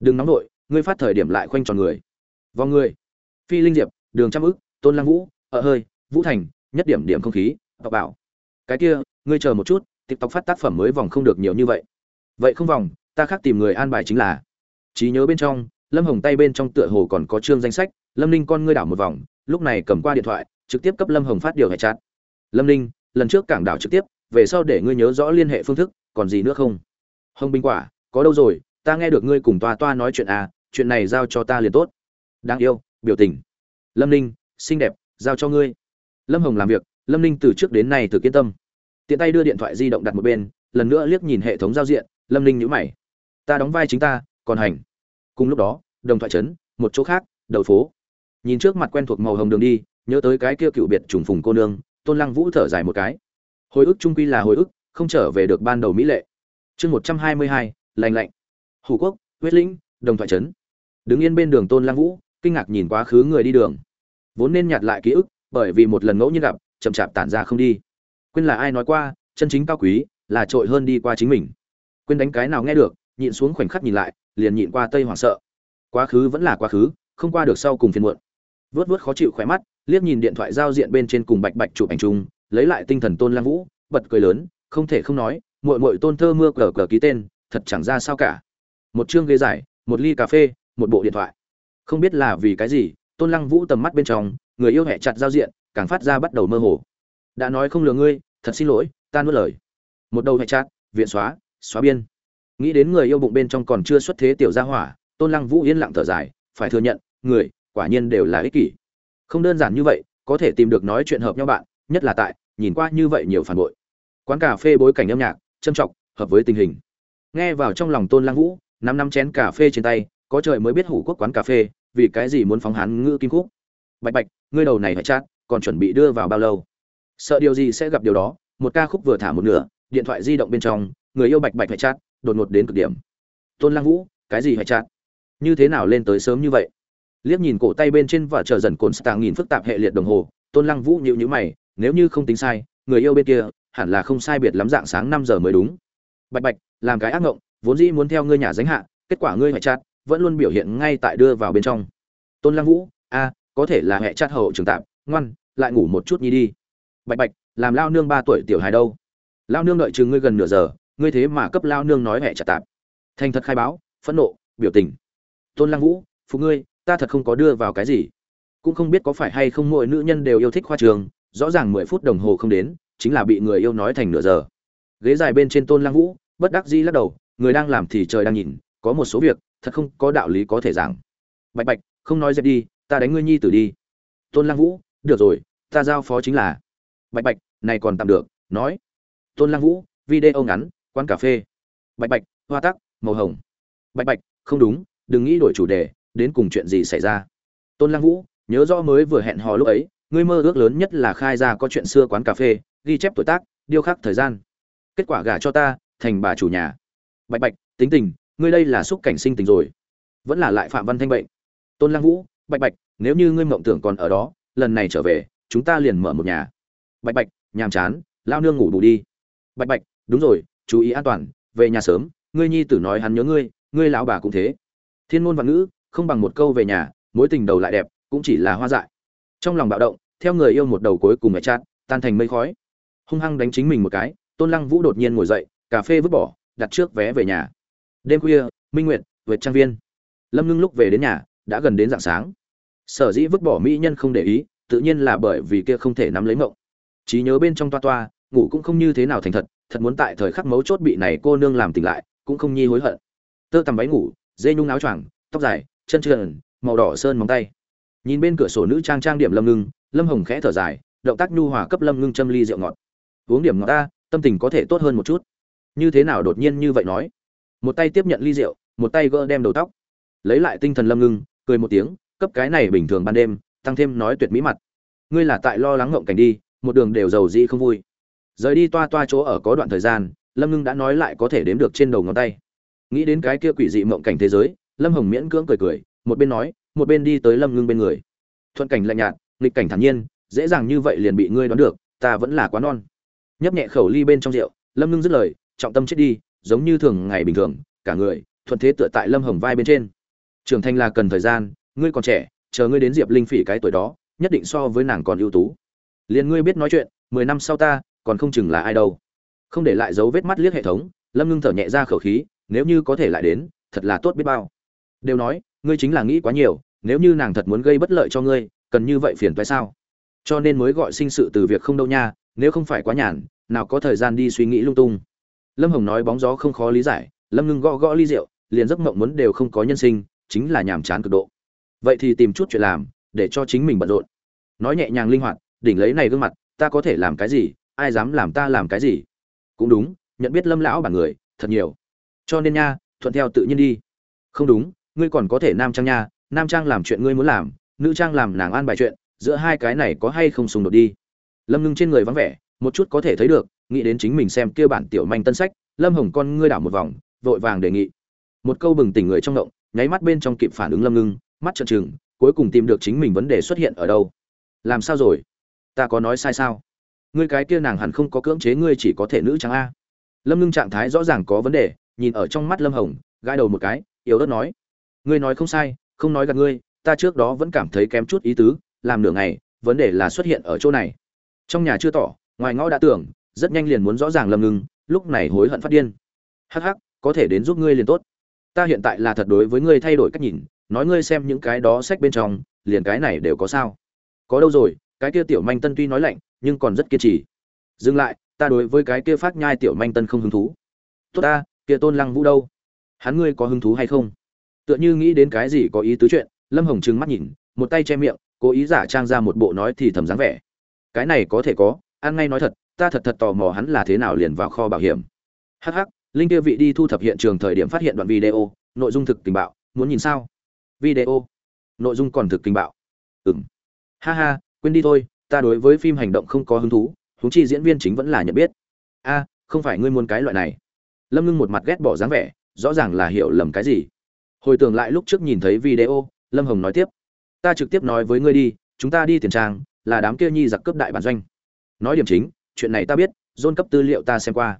Đừng nóng vội, ngươi phát thời điểm lại khoanh tròn người. Vào người. Phi linh diệp, đường trăm ức tôn lăng vũ ở hơi, vũ thành, nhất điểm điểm không khí đọc bảo. Cái kia, ngươi chờ một chút, tiktok phát tác phẩm mới vòng không được nhiều như vậy. Vậy không vòng, ta khác tìm người an bài chính là. Trí nhớ bên trong lâm hồng tay bên trong tựa hồ còn có chương danh sách, lâm ninh con ngươi đảo một vòng, lúc này cầm qua điện thoại, trực tiếp cấp lâm hồng phát điều hệ chặt lâm ninh, lần trước cảng đảo trực tiếp, về sau để ngươi nhớ rõ liên hệ phương thức, còn gì nữa không? Hồng binh quả, có đâu rồi, ta nghe được ngươi cùng toa toa nói chuyện à chuyện này giao cho ta liền tốt. Đáng yêu, biểu tình. Lâm ninh, xinh đẹp, giao cho ngươi. Lâm hồng làm việc, lâm ninh từ trước đến nay thực yên tâm. Tiện tay đưa điện thoại di động đặt một bên, lần nữa liếc nhìn hệ thống giao diện, lâm ninh nhữ mày. Ta đóng vai chính ta, còn hành cùng lúc đó, đồng thoại trấn, một chỗ khác, đầu phố. Nhìn trước mặt quen thuộc màu hồng đường đi, nhớ tới cái kia cựu biệt trùng phùng cô nương, tôn lăng vũ thở dài một cái. Hồi ức trung quy là hồi ức, không trở về được ban đầu mỹ lệ. Chương một trăm hai mươi hai, lành lạnh. Hủ quốc, huyết lĩnh, đồng thoại trấn. Đứng yên bên đường tôn lăng vũ, kinh ngạc nhìn quá khứ người đi đường. Vốn nên nhặt lại ký ức, bởi vì một lần ngẫu nhiên gặp, chậm chạp tản ra không đi. Quên là ai nói qua, chân chính cao quý, là trội hơn đi qua chính mình. Quên đánh cái nào nghe được, nhịn xuống khoảnh khắc nhìn lại liền nhịn qua tây hoảng sợ. Quá khứ vẫn là quá khứ, không qua được sau cùng phiền muộn. Vớt vớt khó chịu khỏe mắt, liếc nhìn điện thoại giao diện bên trên cùng bạch bạch chụp ảnh chung, lấy lại tinh thần tôn lang vũ, bật cười lớn, không thể không nói, muội muội tôn thơ mưa cờ cờ ký tên, thật chẳng ra sao cả. Một chương ghế dài, một ly cà phê, một bộ điện thoại. Không biết là vì cái gì, tôn lăng vũ tầm mắt bên trong, người yêu hẹ chặt giao diện, càng phát ra bắt đầu mơ hồ. Đã nói không lừa ngươi, thật xin lỗi, ta nuốt lời. Một đầu hẹ chặt, viện xóa xóa biên nghĩ đến người yêu bụng bên trong còn chưa xuất thế tiểu gia hỏa, tôn lăng vũ yên lặng thở dài, phải thừa nhận, người, quả nhiên đều là ích kỷ. Không đơn giản như vậy, có thể tìm được nói chuyện hợp nhau bạn, nhất là tại, nhìn qua như vậy nhiều phản bội. Quán cà phê bối cảnh âm nhạc châm trọng, hợp với tình hình. Nghe vào trong lòng tôn lăng vũ năm năm chén cà phê trên tay, có trời mới biết hủ quốc quán cà phê, vì cái gì muốn phóng hán ngữ kim khúc. Bạch bạch, ngươi đầu này phải chát, còn chuẩn bị đưa vào bao lâu? Sợ điều gì sẽ gặp điều đó, một ca khúc vừa thả một nửa, điện thoại di động bên trong người yêu bạch bạch hoại chát, đột ngột đến cực điểm. Tôn lăng vũ, cái gì hoại chát? Như thế nào lên tới sớm như vậy? Liếc nhìn cổ tay bên trên và chờ dần cồn stạng nghìn phức tạp hệ liệt đồng hồ, tôn lăng vũ nhịu nhữ mày, nếu như không tính sai, người yêu bên kia, hẳn là không sai biệt lắm dạng sáng năm giờ mới đúng. Bạch bạch, làm cái ác ngộng, vốn dĩ muốn theo ngươi nhà dánh hạ, kết quả ngươi hoại chát, vẫn luôn biểu hiện ngay tại đưa vào bên trong. Tôn lăng vũ, a, có thể là hệ chát hậu trường tạm, ngoan, lại ngủ một chút nhi đi. Bạch bạch, làm lao nương ba tuổi tiểu hài đâu? Lao nương đợi chừng ngươi gần nửa giờ ngươi thế mà cấp lao nương nói hẹ chặt tạp. Thành thật khai báo, phẫn nộ, biểu tình. Tôn lăng vũ, phụ ngươi, ta thật không có đưa vào cái gì. Cũng không biết có phải hay không mỗi nữ nhân đều yêu thích khoa trường, rõ ràng mười phút đồng hồ không đến, chính là bị người yêu nói thành nửa giờ. Ghế dài bên trên tôn lăng vũ, bất đắc dĩ lắc đầu, người đang làm thì trời đang nhìn, có một số việc, thật không có đạo lý có thể giảng. Bạch bạch, không nói dẹp đi, ta đánh ngươi nhi tử đi. Tôn lăng vũ, được rồi, ta giao phó chính là. Bạch bạch, này còn tạm được, nói. Tôn lăng vũ, video ngắn quán cà phê. Bạch bạch, hoa tắc, màu hồng. Bạch bạch, không đúng, đừng nghĩ đổi chủ đề, đến cùng chuyện gì xảy ra? Tôn lăng vũ, nhớ rõ mới vừa hẹn hò lúc ấy, ngươi mơ ước lớn nhất là khai ra có chuyện xưa quán cà phê, ghi chép tuổi tác, điêu khắc thời gian. Kết quả gả cho ta, thành bà chủ nhà. Bạch bạch, tính tình, ngươi đây là xúc cảnh sinh tình rồi. Vẫn là lại phạm văn thanh bệnh. Tôn lăng vũ, bạch bạch, nếu như ngươi mộng tưởng còn ở đó, lần này trở về, chúng ta liền mở một nhà. Bạch bạch, nhàm chán, lao nương ngủ bù đi. Bạch bạch, đúng rồi chú ý an toàn, về nhà sớm, ngươi nhi tử nói hắn nhớ ngươi ngươi lão bà cũng thế. Thiên ngôn văn ngữ, không bằng một câu về nhà, mối tình đầu lại đẹp, cũng chỉ là hoa dại. Trong lòng bạo động, theo người yêu một đầu cuối cùng mẹ chát, tan thành mây khói. Hung hăng đánh chính mình một cái, tôn lăng vũ đột nhiên ngồi dậy, cà phê vứt bỏ, đặt trước vé về nhà. Đêm khuya, minh nguyệt, vượt trang viên. Lâm ngưng lúc về đến nhà, đã gần đến dạng sáng. Sở dĩ vứt bỏ mỹ nhân không để ý, tự nhiên là bởi vì kia không thể nắm lấy mộng. Trí nhớ bên trong toa toa ngủ cũng không như thế nào thành thật thật muốn tại thời khắc mấu chốt bị này cô nương làm tỉnh lại, cũng không nhi hối hận. Tơ tằm váy ngủ, dê nhung áo choàng, tóc dài, chân trườn màu đỏ sơn móng tay. Nhìn bên cửa sổ nữ trang trang điểm lâm ngưng, lâm hồng khẽ thở dài, động tác nhu hòa cấp lâm ngưng châm ly rượu ngọt. Uống điểm ngọt ta, tâm tình có thể tốt hơn một chút. Như thế nào đột nhiên như vậy nói? Một tay tiếp nhận ly rượu, một tay gỡ đem đầu tóc. Lấy lại tinh thần lâm ngưng, cười một tiếng, cấp cái này bình thường ban đêm, tăng thêm nói tuyệt mỹ mặt. Ngươi là tại lo lắng ngộng cảnh đi, một đường đều giàu dĩ không vui rời đi toa toa chỗ ở có đoạn thời gian, lâm ngưng đã nói lại có thể đếm được trên đầu ngón tay. Nghĩ đến cái kia quỷ dị mộng cảnh thế giới, lâm hồng miễn cưỡng cười cười, một bên nói, một bên đi tới lâm ngưng bên người. Thuận cảnh lạnh nhạt, nghịch cảnh thản nhiên, dễ dàng như vậy liền bị ngươi đoán được, ta vẫn là quá non. Nhấp nhẹ khẩu ly bên trong rượu, lâm ngưng dứt lời, trọng tâm chết đi, giống như thường ngày bình thường, cả người, thuận thế tựa tại lâm hồng vai bên trên. Trưởng thành là cần thời gian, ngươi còn trẻ, chờ ngươi đến diệp linh phỉ cái tuổi đó, nhất định so với nàng còn ưu tú. Liền ngươi biết nói chuyện, mười năm sau ta còn không chừng là ai đâu. Không để lại dấu vết mắt liếc hệ thống, lâm ngưng thở nhẹ ra khẩu khí, nếu như có thể lại đến, thật là tốt biết bao. Đều nói, ngươi chính là nghĩ quá nhiều, nếu như nàng thật muốn gây bất lợi cho ngươi, cần như vậy phiền phải sao? Cho nên mới gọi sinh sự từ việc không đâu nha, nếu không phải quá nhàn, nào có thời gian đi suy nghĩ lung tung. Lâm hồng nói bóng gió không khó lý giải, lâm ngưng gõ gõ ly rượu, liền giấc mộng muốn đều không có nhân sinh, chính là nhàm chán cực độ. Vậy thì tìm chút chuyện làm, để cho chính mình bận rộn. Nói nhẹ nhàng linh hoạt, đỉnh lấy này gương mặt, ta có thể làm cái gì ai dám làm ta làm cái gì? Cũng đúng, nhận biết lâm lão bản người, thật nhiều. Cho nên nha, thuận theo tự nhiên đi. Không đúng, ngươi còn có thể nam trang nha, nam trang làm chuyện ngươi muốn làm, nữ trang làm nàng an bài chuyện, giữa hai cái này có hay không xung đột đi? Lâm ngưng trên người vắng vẻ, một chút có thể thấy được, nghĩ đến chính mình xem kia bản tiểu manh tân sách, lâm hồng con ngươi đảo một vòng, vội vàng đề nghị. Một câu bừng tỉnh người trong động, nháy mắt bên trong kịp phản ứng lâm ngưng, mắt trợn trừng, cuối cùng tìm được chính mình vấn đề xuất hiện ở đâu. Làm sao rồi? Ta có nói sai sao? Ngươi cái kia nàng hẳn không có cưỡng chế ngươi chỉ có thể nữ trang a. Lâm ngưng trạng thái rõ ràng có vấn đề, nhìn ở trong mắt lâm hồng, gãi đầu một cái, yếu ớt nói. Ngươi nói không sai, không nói gặp ngươi, ta trước đó vẫn cảm thấy kém chút ý tứ, làm nửa ngày, vấn đề là xuất hiện ở chỗ này. Trong nhà chưa tỏ, ngoài ngõ đã tưởng, rất nhanh liền muốn rõ ràng lâm ngưng, lúc này hối hận phát điên. Hắc hắc, có thể đến giúp ngươi liền tốt. Ta hiện tại là thật đối với ngươi thay đổi cách nhìn, nói ngươi xem những cái đó sách bên trong, liền cái này đều có sao. Có đâu rồi cái kia tiểu manh tân tuy nói lạnh, nhưng còn rất kiên trì. Dừng lại, ta đối với cái kia phát nhai tiểu manh tân không hứng thú. Tốt ta, kia tôn lăng vũ đâu? Hắn ngươi có hứng thú hay không? Tựa như nghĩ đến cái gì có ý tứ chuyện, lâm hồng trừng mắt nhìn, một tay che miệng, cố ý giả trang ra một bộ nói thì thầm dáng vẻ. Cái này có thể có, ăn ngay nói thật, ta thật thật tò mò hắn là thế nào liền vào kho bảo hiểm. Hắc hắc, linh kia vị đi thu thập hiện trường thời điểm phát hiện đoạn video, nội dung thực tình bạo, muốn nhìn sao? Video, nội dung còn thực tình bạo. Ừng ha ha quên đi thôi, ta đối với phim hành động không có hứng thú, huống chi diễn viên chính vẫn là nhận biết. A, không phải ngươi muốn cái loại này. Lâm ngưng một mặt ghét bỏ dáng vẻ, rõ ràng là hiểu lầm cái gì. Hồi tưởng lại lúc trước nhìn thấy video, lâm hồng nói tiếp. Ta trực tiếp nói với ngươi đi, chúng ta đi tiền trang, là đám kia nhi giặc cướp đại bản doanh. Nói điểm chính, chuyện này ta biết dôn cấp tư liệu ta xem qua.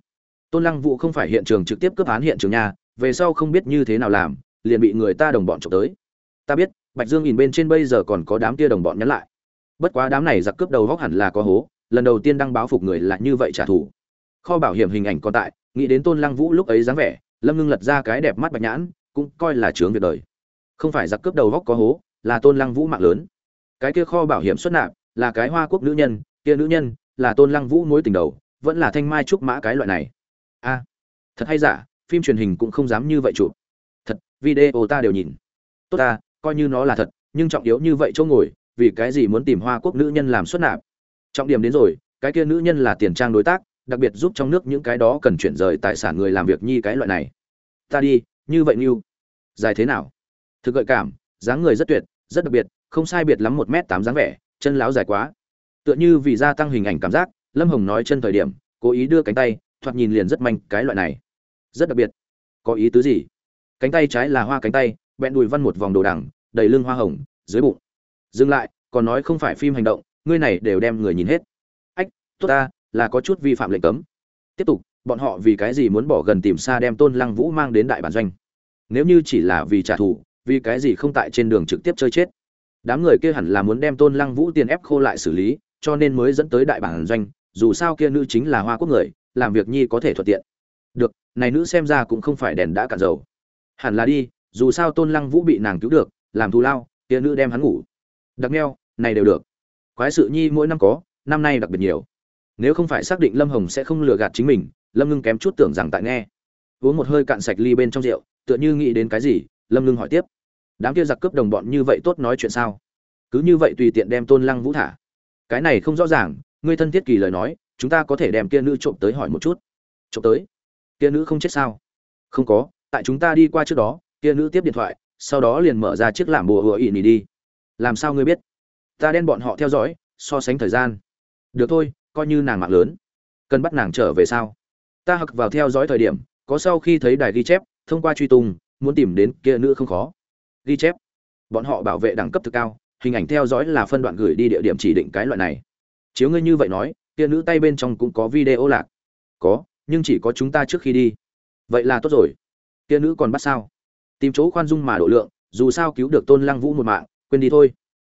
Tôn lăng vụ không phải hiện trường trực tiếp cướp án hiện trường nhà về sau không biết như thế nào làm, liền bị người ta đồng bọn trộm tới. Ta biết, bạch dương nhìn bên trên bây giờ còn có đám kia đồng bọn nhắn lại bất quá đám này giặc cướp đầu góc hẳn là có hố, lần đầu tiên đăng báo phục người là như vậy trả thù. Kho bảo hiểm hình ảnh còn tại, nghĩ đến tôn lăng vũ lúc ấy dáng vẻ, lâm ngưng lật ra cái đẹp mắt bạch nhãn, cũng coi là chướng việc đời. Không phải giặc cướp đầu góc có hố, là tôn lăng vũ mạng lớn. Cái kia kho bảo hiểm xuất nạp, là cái hoa quốc nữ nhân, kia nữ nhân, là tôn lăng vũ mối tình đầu, vẫn là thanh mai trúc mã cái loại này. A, thật hay giả, phim truyền hình cũng không dám như vậy chụp. Thật, video ta đều nhìn. Tốt ta, coi như nó là thật, nhưng trọng yếu như vậy chỗ ngồi vì cái gì muốn tìm hoa quốc nữ nhân làm xuất nạp. Trọng điểm đến rồi, cái kia nữ nhân là tiền trang đối tác, đặc biệt giúp trong nước những cái đó cần chuyển rời tài sản người làm việc nhi cái loại này. Ta đi, như vậy như dài thế nào? Thực gợi cảm, dáng người rất tuyệt, rất đặc biệt, không sai biệt lắm một m tám dáng vẻ, chân láo dài quá. Tựa như vì gia tăng hình ảnh cảm giác, lâm hồng nói chân thời điểm, cố ý đưa cánh tay, thoạt nhìn liền rất manh, cái loại này. Rất đặc biệt. Có ý tứ gì? Cánh tay trái là hoa cánh tay, bẹn đùi văn một vòng đồ đằng, đầy lưng hoa hồng, dưới bụng dừng lại, còn nói không phải phim hành động, ngươi này đều đem người nhìn hết. Ách, tốt ta, là có chút vi phạm lệnh cấm. Tiếp tục, bọn họ vì cái gì muốn bỏ gần tìm xa đem tôn lăng vũ mang đến đại bản doanh? Nếu như chỉ là vì trả thù, vì cái gì không tại trên đường trực tiếp chơi chết? Đám người kia hẳn là muốn đem tôn lăng vũ tiền ép khô lại xử lý, cho nên mới dẫn tới đại bản doanh, dù sao kia nữ chính là hoa quốc người, làm việc nhi có thể thuận tiện. Được, này nữ xem ra cũng không phải đèn đã cạn dầu. Hẳn là đi, dù sao tôn lăng vũ bị nàng cứu được, làm thù lao, kia nữ đem hắn ngủ đặc neo này đều được. Quái sự nhi mỗi năm có, năm nay đặc biệt nhiều. Nếu không phải xác định lâm hồng sẽ không lừa gạt chính mình, lâm ngưng kém chút tưởng rằng tại nghe. Uống một hơi cạn sạch ly bên trong rượu, tựa như nghĩ đến cái gì, lâm ngưng hỏi tiếp. Đám kia giặc cướp đồng bọn như vậy tốt nói chuyện sao? Cứ như vậy tùy tiện đem tôn lăng vũ thả. Cái này không rõ ràng, ngươi thân thiết kỳ lời nói, chúng ta có thể đem kia nữ trộm tới hỏi một chút. Trộm tới? Kia nữ không chết sao? Không có, tại chúng ta đi qua trước đó, kia nữ tiếp điện thoại, sau đó liền mở ra chiếc làm bùa hựa ỉ nỉ đi làm sao ngươi biết? Ta đen bọn họ theo dõi, so sánh thời gian. Được thôi, coi như nàng mạng lớn. Cần bắt nàng trở về sao? Ta hặc vào theo dõi thời điểm, có sau khi thấy đài ghi chép, thông qua truy tung, muốn tìm đến kia nữ không khó. Ghi chép. Bọn họ bảo vệ đẳng cấp thực cao, hình ảnh theo dõi là phân đoạn gửi đi địa điểm chỉ định cái loại này. Chiếu ngươi như vậy nói, kia nữ tay bên trong cũng có video lạc. Có, nhưng chỉ có chúng ta trước khi đi. Vậy là tốt rồi. Kia nữ còn bắt sao? Tìm chỗ khoan dung mà độ lượng, dù sao cứu được tôn lăng vũ một mạng quên đi thôi.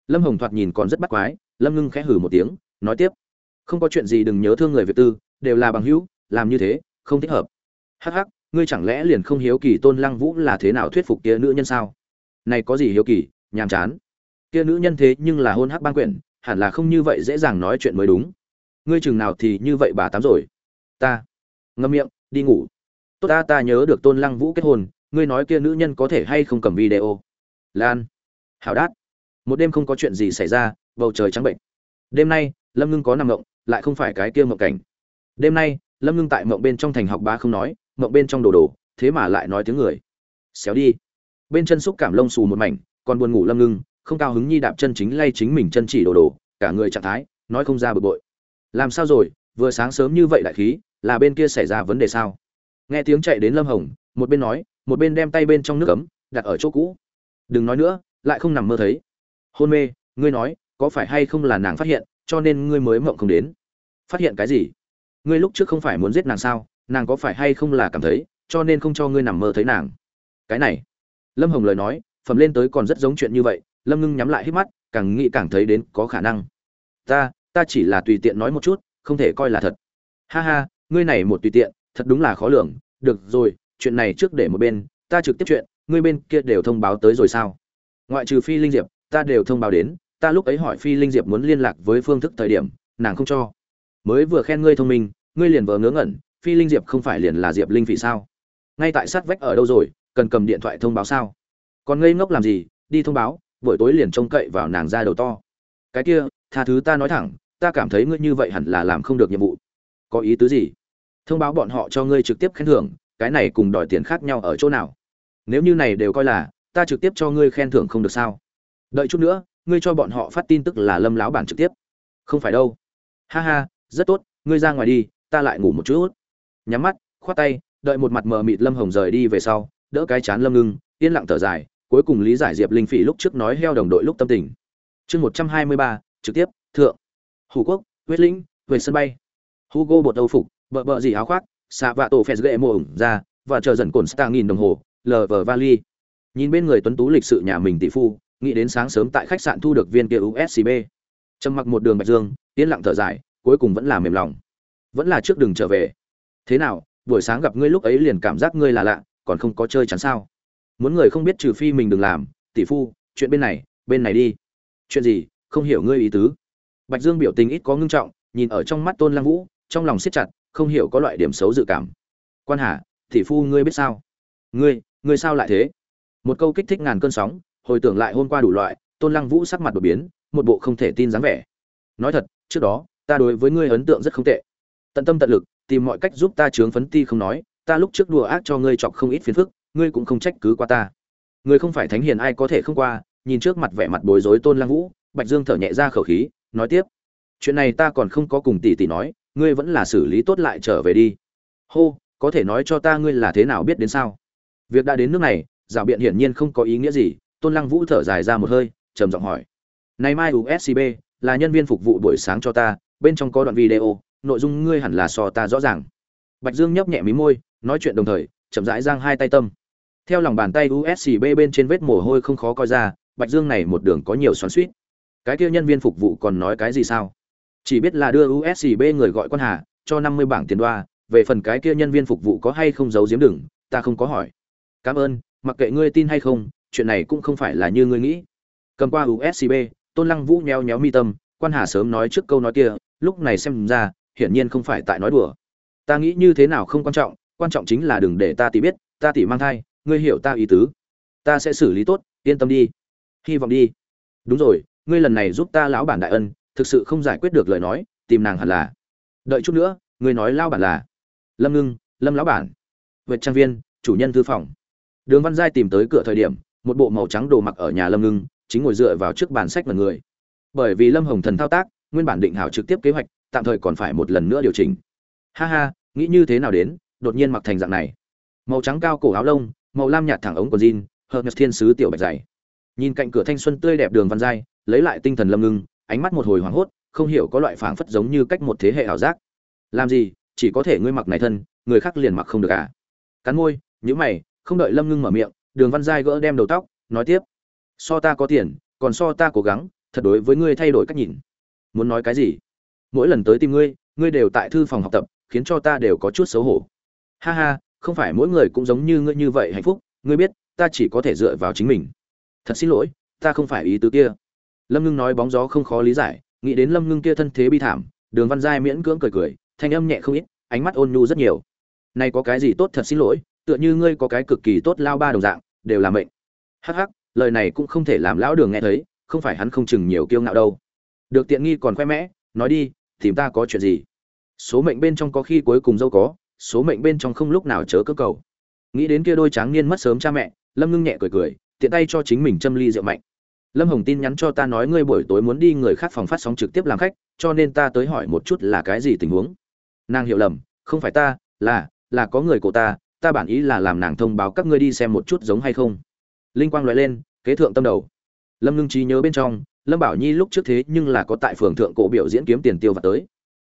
Lâm hồng thoạt nhìn còn rất bắt quái, lâm ngưng khẽ hử một tiếng, nói tiếp. Không có chuyện gì đừng nhớ thương người việt tư, đều là bằng hữu, làm như thế, không thích hợp. Hắc hắc, ngươi chẳng lẽ liền không hiếu kỳ tôn lăng vũ là thế nào thuyết phục kia nữ nhân sao? Này có gì hiếu kỳ, nhàm chán. Kia nữ nhân thế nhưng là hôn hắc ban quyển, hẳn là không như vậy dễ dàng nói chuyện mới đúng. Ngươi chừng nào thì như vậy bà tám rồi? Ta. Ngâm miệng, đi ngủ. Tốt ta ta nhớ được tôn lăng vũ kết hôn, ngươi nói kia nữ nhân có thể hay không cầm video? Lan. Hảo đát một đêm không có chuyện gì xảy ra, bầu trời trắng bệnh. Đêm nay, lâm ngưng có nằm mộng, lại không phải cái kia mộng cảnh. Đêm nay, lâm ngưng tại mộng bên trong thành học ba không nói, mộng bên trong đồ đồ, thế mà lại nói tiếng người. Xéo đi. Bên chân xúc cảm lông xù một mảnh, còn buồn ngủ lâm ngưng, không cao hứng nhi đạp chân chính lay chính mình chân chỉ đồ đồ, cả người trạng thái, nói không ra bực bội. Làm sao rồi, vừa sáng sớm như vậy đại khí, là bên kia xảy ra vấn đề sao? Nghe tiếng chạy đến lâm hồng, một bên nói, một bên đem tay bên trong nước cấm đặt ở chỗ cũ. Đừng nói nữa, lại không nằm mơ thấy hôn mê, ngươi nói, có phải hay không là nàng phát hiện, cho nên ngươi mới mộng không đến? Phát hiện cái gì? Ngươi lúc trước không phải muốn giết nàng sao? Nàng có phải hay không là cảm thấy, cho nên không cho ngươi nằm mơ thấy nàng? Cái này. Lâm hồng lời nói, phẩm lên tới còn rất giống chuyện như vậy, lâm ngưng nhắm lại hít mắt, càng nghĩ càng thấy đến có khả năng. Ta ta chỉ là tùy tiện nói một chút, không thể coi là thật. Ha ha, ngươi này một tùy tiện, thật đúng là khó lường. Được rồi, chuyện này trước để một bên, ta trực tiếp chuyện, ngươi bên kia đều thông báo tới rồi sao? Ngoại trừ phi linh diệp ta đều thông báo đến, ta lúc ấy hỏi phi linh diệp muốn liên lạc với phương thức thời điểm, nàng không cho. Mới vừa khen ngươi thông minh, ngươi liền vờ ngớ ngẩn, phi linh diệp không phải liền là diệp linh phỉ sao? Ngay tại sát vách ở đâu rồi, cần cầm điện thoại thông báo sao? Còn ngây ngốc làm gì, đi thông báo, buổi tối liền trông cậy vào nàng ra đầu to. Cái kia, tha thứ ta nói thẳng, ta cảm thấy ngươi như vậy hẳn là làm không được nhiệm vụ. Có ý tứ gì? Thông báo bọn họ cho ngươi trực tiếp khen thưởng, cái này cùng đòi tiền khác nhau ở chỗ nào? Nếu như này đều coi là, ta trực tiếp cho ngươi khen thưởng không được sao? Đợi chút nữa, ngươi cho bọn họ phát tin tức là lâm láo bản trực tiếp. Không phải đâu. Ha ha, rất tốt, ngươi ra ngoài đi, ta lại ngủ một chút. Nhắm mắt, khoát tay, đợi một mặt mờ mịt lâm hồng rời đi về sau, đỡ cái chán lâm ngưng, yên lặng thở dài, cuối cùng lý giải diệp linh phỉ lúc trước nói heo đồng đội lúc tâm tình. Chương một trăm hai mươi ba, trực tiếp, thượng. Hủ quốc, huyết lĩnh, về sân bay. Hugo bột âu phục, bợ bợ gì áo khoác, xạ vạ tổ phèn ghệ mồ ủng ra, và chờ dần cồn star nghìn đồng hồ, lờ vờ vali. Nhìn bên người tuấn tú lịch sự nhà mình tỷ phu nghĩ đến sáng sớm tại khách sạn thu được viên kia uscb trầm mặc một đường bạch dương, yên lặng thở dài, cuối cùng vẫn là mềm lòng. Vẫn là trước đường trở về. Thế nào, buổi sáng gặp ngươi lúc ấy liền cảm giác ngươi là lạ, còn không có chơi chắn sao? Muốn người không biết trừ phi mình đừng làm. Tỷ phu, chuyện bên này bên này đi. Chuyện gì, không hiểu ngươi ý tứ. Bạch dương biểu tình ít có ngưng trọng, nhìn ở trong mắt tôn lăng vũ, trong lòng siết chặt, không hiểu có loại điểm xấu dự cảm. Quan hà, tỷ phu ngươi biết sao? Ngươi ngươi sao lại thế? Một câu kích thích ngàn cơn sóng hồi tưởng lại hôm qua đủ loại, tôn lăng vũ sắc mặt đột biến, một bộ không thể tin dáng vẻ. Nói thật, trước đó, ta đối với ngươi ấn tượng rất không tệ. Tận tâm tận lực, tìm mọi cách giúp ta chướng phấn ti không nói, ta lúc trước đùa ác cho ngươi chọc không ít phiền phức, ngươi cũng không trách cứ qua ta. Ngươi không phải thánh hiền ai có thể không qua, nhìn trước mặt vẻ mặt bối rối tôn lăng vũ, bạch dương thở nhẹ ra khẩu khí, nói tiếp. Chuyện này ta còn không có cùng tỷ tỷ nói, ngươi vẫn là xử lý tốt lại trở về đi. Hô, có thể nói cho ta ngươi là thế nào biết đến sao? Việc đã đến nước này, rào biện hiển nhiên không có ý nghĩa gì tôn lăng vũ thở dài ra một hơi, trầm giọng hỏi. Này mai uscb là nhân viên phục vụ buổi sáng cho ta, bên trong có đoạn video, nội dung ngươi hẳn là so ta rõ ràng. Bạch dương nhấp nhẹ mí môi, nói chuyện đồng thời, chậm rãi giang hai tay tâm. Theo lòng bàn tay uscb bên trên vết mồ hôi không khó coi ra, bạch dương này một đường có nhiều xoắn suýt cái kia nhân viên phục vụ còn nói cái gì sao? Chỉ biết là đưa uscb người gọi quan hà, cho năm mươi bảng tiền đoa, về phần cái kia nhân viên phục vụ có hay không giấu giếm đừng, ta không có hỏi. Cảm ơn, mặc kệ ngươi tin hay không chuyện này cũng không phải là như ngươi nghĩ. Cầm qua uscb tôn lăng vũ nheo nhéo mi tâm, quan hà sớm nói trước câu nói kia, lúc này xem ra, hiển nhiên không phải tại nói đùa. Ta nghĩ như thế nào không quan trọng quan trọng chính là đừng để ta tỷ biết, ta tỷ mang thai, ngươi hiểu ta ý tứ. Ta sẽ xử lý tốt, yên tâm đi. Hy vọng đi. Đúng rồi, ngươi lần này giúp ta lão bản đại ân, thực sự không giải quyết được lời nói, tìm nàng hẳn là. Đợi chút nữa, ngươi nói lão bản là. Lâm ngưng, lâm lão bản. Vệ trang viên, chủ nhân thư phòng. Đường văn giai tìm tới cửa thời điểm một bộ màu trắng đồ mặc ở nhà lâm ngưng, chính ngồi dựa vào trước bàn sách mật người bởi vì lâm hồng thần thao tác, nguyên bản định hảo trực tiếp kế hoạch, tạm thời còn phải một lần nữa điều chỉnh. Ha ha, nghĩ như thế nào đến, đột nhiên mặc thành dạng này. Màu trắng cao cổ áo lông, màu lam nhạt thẳng ống quần jean, hợp nhật thiên sứ tiểu bạch dày. Nhìn cạnh cửa thanh xuân tươi đẹp đường văn giai, lấy lại tinh thần lâm ngưng, ánh mắt một hồi hoảng hốt, không hiểu có loại phảng phất giống như cách một thế hệ ảo giác. Làm gì, chỉ có thể ngươi mặc này thân, người khác liền mặc không được à? Cắn môi nhữ mày, không đợi lâm ngưng mở miệng đường văn giai gỡ đem đầu tóc, nói tiếp. So ta có tiền, còn so ta cố gắng, thật đối với ngươi thay đổi cách nhìn. Muốn nói cái gì? Mỗi lần tới tìm ngươi ngươi đều tại thư phòng học tập, khiến cho ta đều có chút xấu hổ. Ha ha, không phải mỗi người cũng giống như ngươi như vậy hạnh phúc, ngươi biết, ta chỉ có thể dựa vào chính mình. Thật xin lỗi, ta không phải ý tứ kia. Lâm ngưng nói bóng gió không khó lý giải, nghĩ đến lâm ngưng kia thân thế bi thảm, đường văn giai miễn cưỡng cười cười, thanh âm nhẹ không ít, ánh mắt ôn nhu rất nhiều. Nay có cái gì tốt thật xin lỗi, tựa như ngươi có cái cực kỳ tốt lao ba đồng dạng đều là mệnh. Hắc hắc, lời này cũng không thể làm lão đường nghe thấy, không phải hắn không chừng nhiều kiêu ngạo đâu. Được tiện nghi còn khoe mẽ, nói đi, tìm ta có chuyện gì? Số mệnh bên trong có khi cuối cùng dâu có, số mệnh bên trong không lúc nào chớ cơ cầu. Nghĩ đến kia đôi tráng niên mất sớm cha mẹ, lâm ngưng nhẹ cười cười, tiện tay cho chính mình châm ly rượu mạnh. Lâm hồng tin nhắn cho ta nói ngươi buổi tối muốn đi người khác phòng phát sóng trực tiếp làm khách, cho nên ta tới hỏi một chút là cái gì tình huống. Nàng hiểu lầm, không phải ta, là là có người của ta ta bản ý là làm nàng thông báo các ngươi đi xem một chút giống hay không. Linh quang loại lên, kế thượng tâm đầu. Lâm ngưng trí nhớ bên trong, lâm bảo nhi lúc trước thế nhưng là có tại phường thượng cổ biểu diễn kiếm tiền tiêu và tới.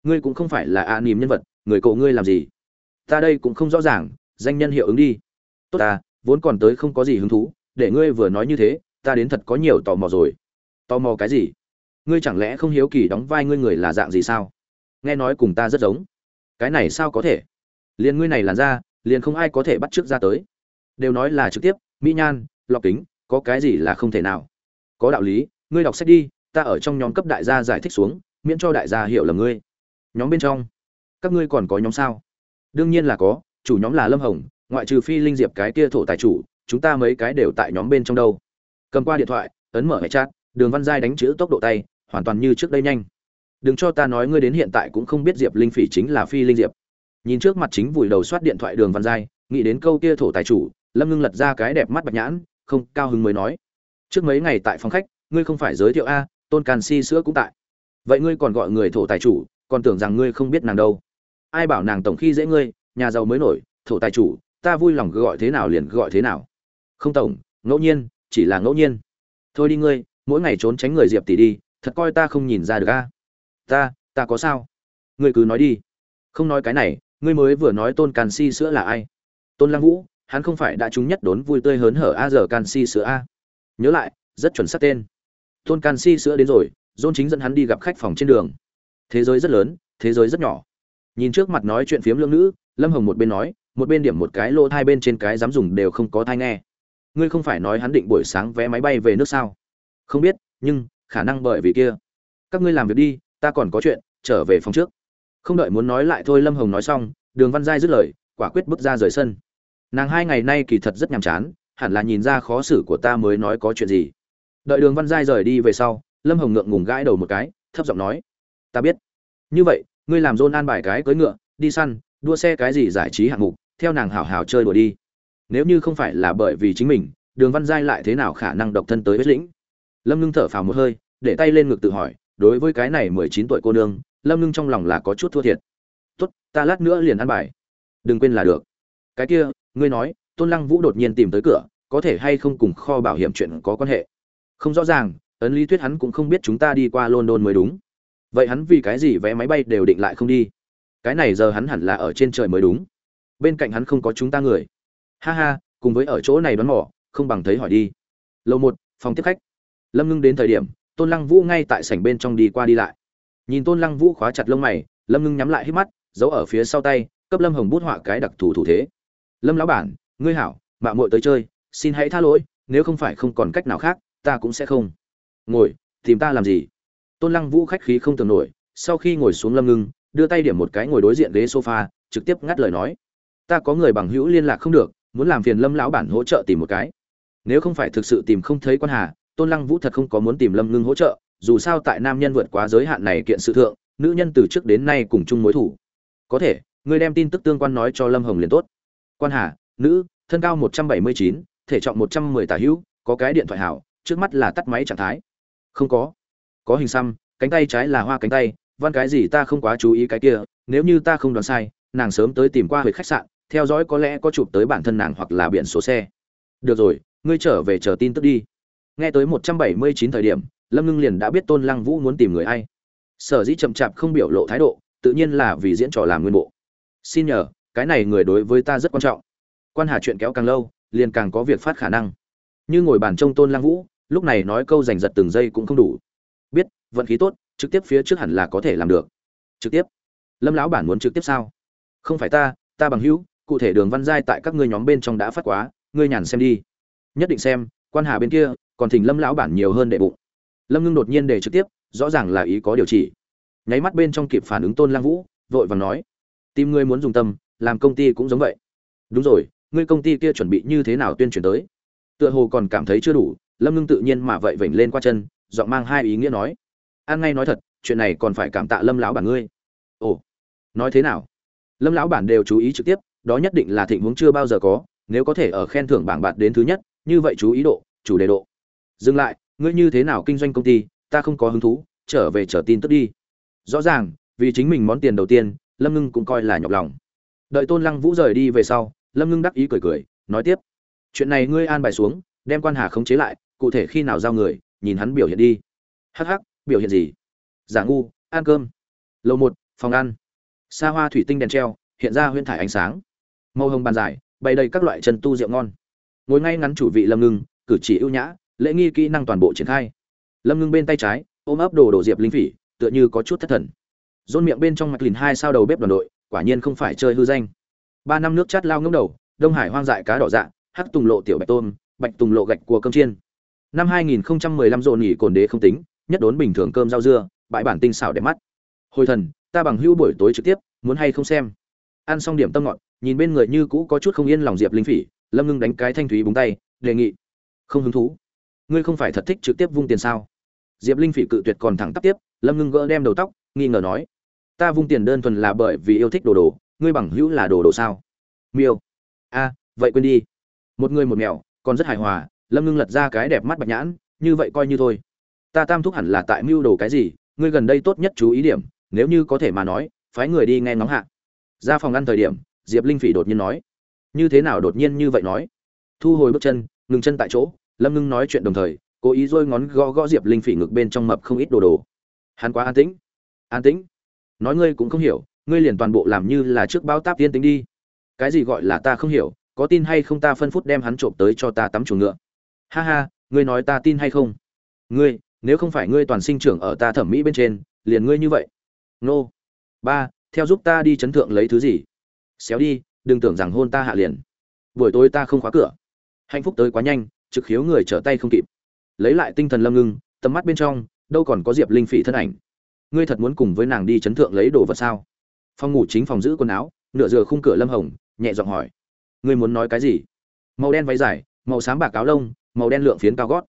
Ngươi cũng không phải là a à nìm nhân vật, người cổ ngươi làm gì? Ta đây cũng không rõ ràng, danh nhân hiệu ứng đi. Tốt ta, vốn còn tới không có gì hứng thú, để ngươi vừa nói như thế, ta đến thật có nhiều tò mò rồi. Tò mò cái gì? Ngươi chẳng lẽ không hiếu kỳ đóng vai ngươi người là dạng gì sao? Nghe nói cùng ta rất giống. Cái này sao có thể? Liền ngươi này làn ra liền không ai có thể bắt trước ra tới. Đều nói là trực tiếp, mỹ nhan, lọc kính, có cái gì là không thể nào? Có đạo lý, ngươi đọc sách đi, ta ở trong nhóm cấp đại gia giải thích xuống, miễn cho đại gia hiểu là ngươi. Nhóm bên trong, các ngươi còn có nhóm sao? Đương nhiên là có, chủ nhóm là lâm hồng, ngoại trừ phi linh diệp cái kia thổ tài chủ, chúng ta mấy cái đều tại nhóm bên trong đâu. Cầm qua điện thoại, ấn mở hệ chat, đường văn giai đánh chữ tốc độ tay, hoàn toàn như trước đây nhanh. Đừng cho ta nói ngươi đến hiện tại cũng không biết diệp linh phỉ chính là phi linh diệp nhìn trước mặt chính vùi đầu soát điện thoại đường văn giai, nghĩ đến câu kia thổ tài chủ, lâm ngưng lật ra cái đẹp mắt bạch nhãn, không, cao hứng mới nói. Trước mấy ngày tại phòng khách, ngươi không phải giới thiệu a, tôn càn si sữa cũng tại. Vậy ngươi còn gọi người thổ tài chủ, còn tưởng rằng ngươi không biết nàng đâu. Ai bảo nàng tổng khi dễ ngươi, nhà giàu mới nổi, thổ tài chủ, ta vui lòng gọi thế nào liền gọi thế nào. Không tổng, ngẫu nhiên, chỉ là ngẫu nhiên. Thôi đi ngươi, mỗi ngày trốn tránh người diệp tỷ đi, thật coi ta không nhìn ra được a. Ta ta có sao? Ngươi cứ nói đi. Không nói cái này ngươi mới vừa nói tôn canxi si sữa là ai? Tôn lăng vũ, hắn không phải đã trúng nhất đốn vui tươi hớn hở a giờ canxi sữa a. Nhớ lại, rất chuẩn xác tên. Tôn canxi sữa đến rồi, dôn chính dẫn hắn đi gặp khách phòng trên đường. Thế giới rất lớn, thế giới rất nhỏ. Nhìn trước mặt nói chuyện phiếm lương nữ, lâm hồng một bên nói, một bên điểm một cái lô hai bên trên cái dám dùng đều không có thai nghe. Ngươi không phải nói hắn định buổi sáng vé máy bay về nước sao? Không biết, nhưng, khả năng bởi vì kia. Các ngươi làm việc đi, ta còn có chuyện, trở về phòng trước không đợi muốn nói lại thôi lâm hồng nói xong, đường văn giai dứt lời, quả quyết bước ra rời sân. Nàng hai ngày nay kỳ thật rất nhàm chán, hẳn là nhìn ra khó xử của ta mới nói có chuyện gì. Đợi đường văn giai rời đi về sau, lâm hồng ngượng ngùng gãi đầu một cái, thấp giọng nói, ta biết. Như vậy, ngươi làm dôn an bài cái cưỡi ngựa, đi săn, đua xe cái gì giải trí hạng mục, theo nàng hảo hảo chơi đùa đi. Nếu như không phải là bởi vì chính mình, đường văn giai lại thế nào khả năng độc thân tới huyết lĩnh? Lâm ngưng thở phào một hơi, để tay lên ngực tự hỏi, đối với cái này mười chín tuổi cô nương lâm ngưng trong lòng là có chút thua thiệt. Tốt, ta lát nữa liền ăn bài. Đừng quên là được. Cái kia, ngươi nói, tôn lăng vũ đột nhiên tìm tới cửa, có thể hay không cùng kho bảo hiểm chuyện có quan hệ? Không rõ ràng, ấn lý thuyết hắn cũng không biết chúng ta đi qua london mới đúng. Vậy hắn vì cái gì vé máy bay đều định lại không đi? Cái này giờ hắn hẳn là ở trên trời mới đúng. Bên cạnh hắn không có chúng ta người. Ha ha, cùng với ở chỗ này đoán mỏ không bằng thấy hỏi đi. Lầu một, phòng tiếp khách. Lâm ngưng đến thời điểm, tôn lăng vũ ngay tại sảnh bên trong đi qua đi lại nhìn tôn lăng vũ khóa chặt lông mày, lâm ngưng nhắm lại hít mắt, giấu ở phía sau tay, cấp lâm hồng bút họa cái đặc thù thủ thế. Lâm lão bản, ngươi hảo mạo muội tới chơi, xin hãy tha lỗi, nếu không phải không còn cách nào khác, ta cũng sẽ không. Ngồi, tìm ta làm gì? Tôn lăng vũ khách khí không tưởng nổi, sau khi ngồi xuống lâm ngưng, đưa tay điểm một cái ngồi đối diện ghế sofa, trực tiếp ngắt lời nói. Ta có người bằng hữu liên lạc không được, muốn làm phiền lâm lão bản hỗ trợ tìm một cái. Nếu không phải thực sự tìm không thấy quan hà, tôn lăng vũ thật không có muốn tìm lâm ngưng hỗ trợ dù sao tại nam nhân vượt quá giới hạn này kiện sự thượng, nữ nhân từ trước đến nay cùng chung mối thủ. Có thể, ngươi đem tin tức tương quan nói cho lâm hồng liền tốt. Quan hà, nữ, thân cao một trăm bảy mươi chín, thể trọng một trăm mười tả hữu, có cái điện thoại hảo, trước mắt là tắt máy trạng thái. Không có. Có hình xăm, cánh tay trái là hoa cánh tay, văn cái gì ta không quá chú ý cái kia, nếu như ta không đoán sai, nàng sớm tới tìm qua huệ khách sạn, theo dõi có lẽ có chụp tới bản thân nàng hoặc là biển số xe. Được rồi, ngươi trở về chờ tin tức đi. Nghe tới một trăm bảy mươi chín thời điểm lâm ngưng liền đã biết tôn lăng vũ muốn tìm người ai. Sở dĩ chậm chạp không biểu lộ thái độ, tự nhiên là vì diễn trò làm nguyên bộ. Xin nhờ, cái này người đối với ta rất quan trọng. Quan hà chuyện kéo càng lâu, liền càng có việc phát khả năng. Như ngồi bàn trông tôn lăng vũ, lúc này nói câu giành giật từng giây cũng không đủ. Biết, vận khí tốt, trực tiếp phía trước hẳn là có thể làm được. Trực tiếp? Lâm lão bản muốn trực tiếp sao? Không phải ta ta bằng hữu, cụ thể đường văn giai tại các ngươi nhóm bên trong đã phát quá, ngươi nhàn xem đi. Nhất định xem, quan hà bên kia, còn thỉnh lâm lão bản nhiều hơn đệ bụng lâm ngưng đột nhiên để trực tiếp, rõ ràng là ý có điều chỉ. Nháy mắt bên trong kịp phản ứng tôn lang vũ, vội vàng nói, tìm ngươi muốn dùng tâm, làm công ty cũng giống vậy. Đúng rồi, ngươi công ty kia chuẩn bị như thế nào tuyên truyền tới? Tựa hồ còn cảm thấy chưa đủ, lâm ngưng tự nhiên mà vậy vểnh lên qua chân, giọng mang hai ý nghĩa nói, an ngay nói thật, chuyện này còn phải cảm tạ lâm lão bản ngươi. Ồ, nói thế nào? Lâm lão bản đều chú ý trực tiếp, đó nhất định là thịnh huống chưa bao giờ có, nếu có thể ở khen thưởng bảng bạt đến thứ nhất, như vậy chú ý độ, chủ đề độ. Dừng lại ngươi như thế nào kinh doanh công ty, ta không có hứng thú, trở về chờ tin tức đi. Rõ ràng, vì chính mình món tiền đầu tiên, lâm ngưng cũng coi là nhọc lòng. Đợi tôn lăng vũ rời đi về sau, lâm ngưng đắc ý cười cười, nói tiếp. Chuyện này ngươi an bài xuống, đem quan hà khống chế lại, cụ thể khi nào giao người, nhìn hắn biểu hiện đi. Hắc hắc, biểu hiện gì? Giả ngu, ăn cơm. Lầu một, phòng ăn. Xa hoa thủy tinh đèn treo, hiện ra huyễn thải ánh sáng. Màu hồng bàn dài, bày đầy các loại chân tu rượu ngon. Ngồi ngay ngắn chủ vị lâm ngưng, cử chỉ ưu nhã lễ nghi kỹ năng toàn bộ triển khai. Lâm ngưng bên tay trái, ôm ấp đồ đồ diệp linh phỉ, tựa như có chút thất thần. Dôn miệng bên trong mặt lìn hai sao đầu bếp đoàn đội, quả nhiên không phải chơi hư danh. Ba năm nước chát lao ngông đầu, đông hải hoang dại cá đỏ dạ hắc tùng lộ tiểu bạch tôm, bạch tùng lộ gạch cua cơm chiên. Năm 2015 dồn nghỉ cồn đế không tính, nhất đốn bình thường cơm rau dưa, bãi bản tinh xảo đẹp mắt. Hồi thần, ta bằng hữu buổi tối trực tiếp, muốn hay không xem. Ăn xong điểm tâm ngọt, nhìn bên người như cũ có chút không yên lòng diệp linh phỉ, lâm ngưng đánh cái thanh thúy búng tay, đề nghị. Không hứng thú ngươi không phải thật thích trực tiếp vung tiền sao? Diệp linh phỉ cự tuyệt còn thẳng tắp tiếp, lâm ngưng gỡ đem đầu tóc, nghi ngờ nói, ta vung tiền đơn thuần là bởi vì yêu thích đồ đồ, ngươi bằng hữu là đồ đồ sao? Miêu. A, vậy quên đi. Một người một mèo còn rất hài hòa, lâm ngưng lật ra cái đẹp mắt bạch nhãn, như vậy coi như thôi. Ta tam thúc hẳn là tại mưu đồ cái gì, ngươi gần đây tốt nhất chú ý điểm, nếu như có thể mà nói, phái người đi nghe ngóng hạ. Ra phòng ăn thời điểm, diệp linh phỉ đột nhiên nói, như thế nào đột nhiên như vậy nói? Thu hồi bước chân, ngừng chân tại chỗ lâm ngưng nói chuyện đồng thời, cố ý dôi ngón gõ gõ diệp linh phỉ ngực bên trong mập không ít đồ đồ. Hắn quá an tĩnh. An tĩnh? Nói ngươi cũng không hiểu, ngươi liền toàn bộ làm như là trước bao táp tiên tính đi. Cái gì gọi là ta không hiểu, có tin hay không ta phân phút đem hắn trộm tới cho ta tắm chuồng ngựa. Ha ha, ngươi nói ta tin hay không? Ngươi, nếu không phải ngươi toàn sinh trưởng ở ta thẩm mỹ bên trên, liền ngươi như vậy. Nô. Ba, theo giúp ta đi chấn thượng lấy thứ gì? Xéo đi, đừng tưởng rằng hôn ta hạ liền. Buổi tối ta không khóa cửa. Hạnh phúc tới quá nhanh trực khiếu người trở tay không kịp. Lấy lại tinh thần lâm ngưng, tầm mắt bên trong, đâu còn có diệp linh phỉ thân ảnh. Ngươi thật muốn cùng với nàng đi chấn thượng lấy đồ vật sao? Phòng ngủ chính phòng giữ quần áo, nửa giờ khung cửa lâm hồng, nhẹ giọng hỏi. Ngươi muốn nói cái gì? Màu đen váy dài, màu xám bạc áo lông, màu đen lượng phiến cao gót.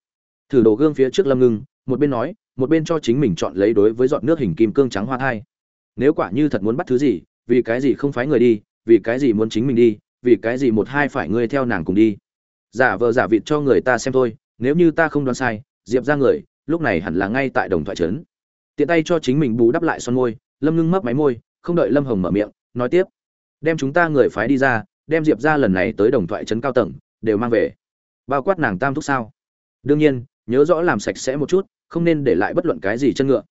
Thử đồ gương phía trước lâm ngưng, một bên nói, một bên cho chính mình chọn lấy đối với giọt nước hình kim cương trắng hoa thai. Nếu quả như thật muốn bắt thứ gì, vì cái gì không phái người đi, vì cái gì muốn chính mình đi, vì cái gì một hai phải ngươi theo nàng cùng đi giả vờ giả vịt cho người ta xem thôi, nếu như ta không đoán sai, diệp ra người, lúc này hẳn là ngay tại đồng thoại trấn. Tiện tay cho chính mình bù đắp lại son môi, lâm ngưng mấp máy môi, không đợi lâm hồng mở miệng, nói tiếp. Đem chúng ta người phái đi ra, đem diệp ra lần này tới đồng thoại trấn cao tầng, đều mang về. Bao quát nàng tam thúc sao? Đương nhiên, nhớ rõ làm sạch sẽ một chút, không nên để lại bất luận cái gì chân ngựa.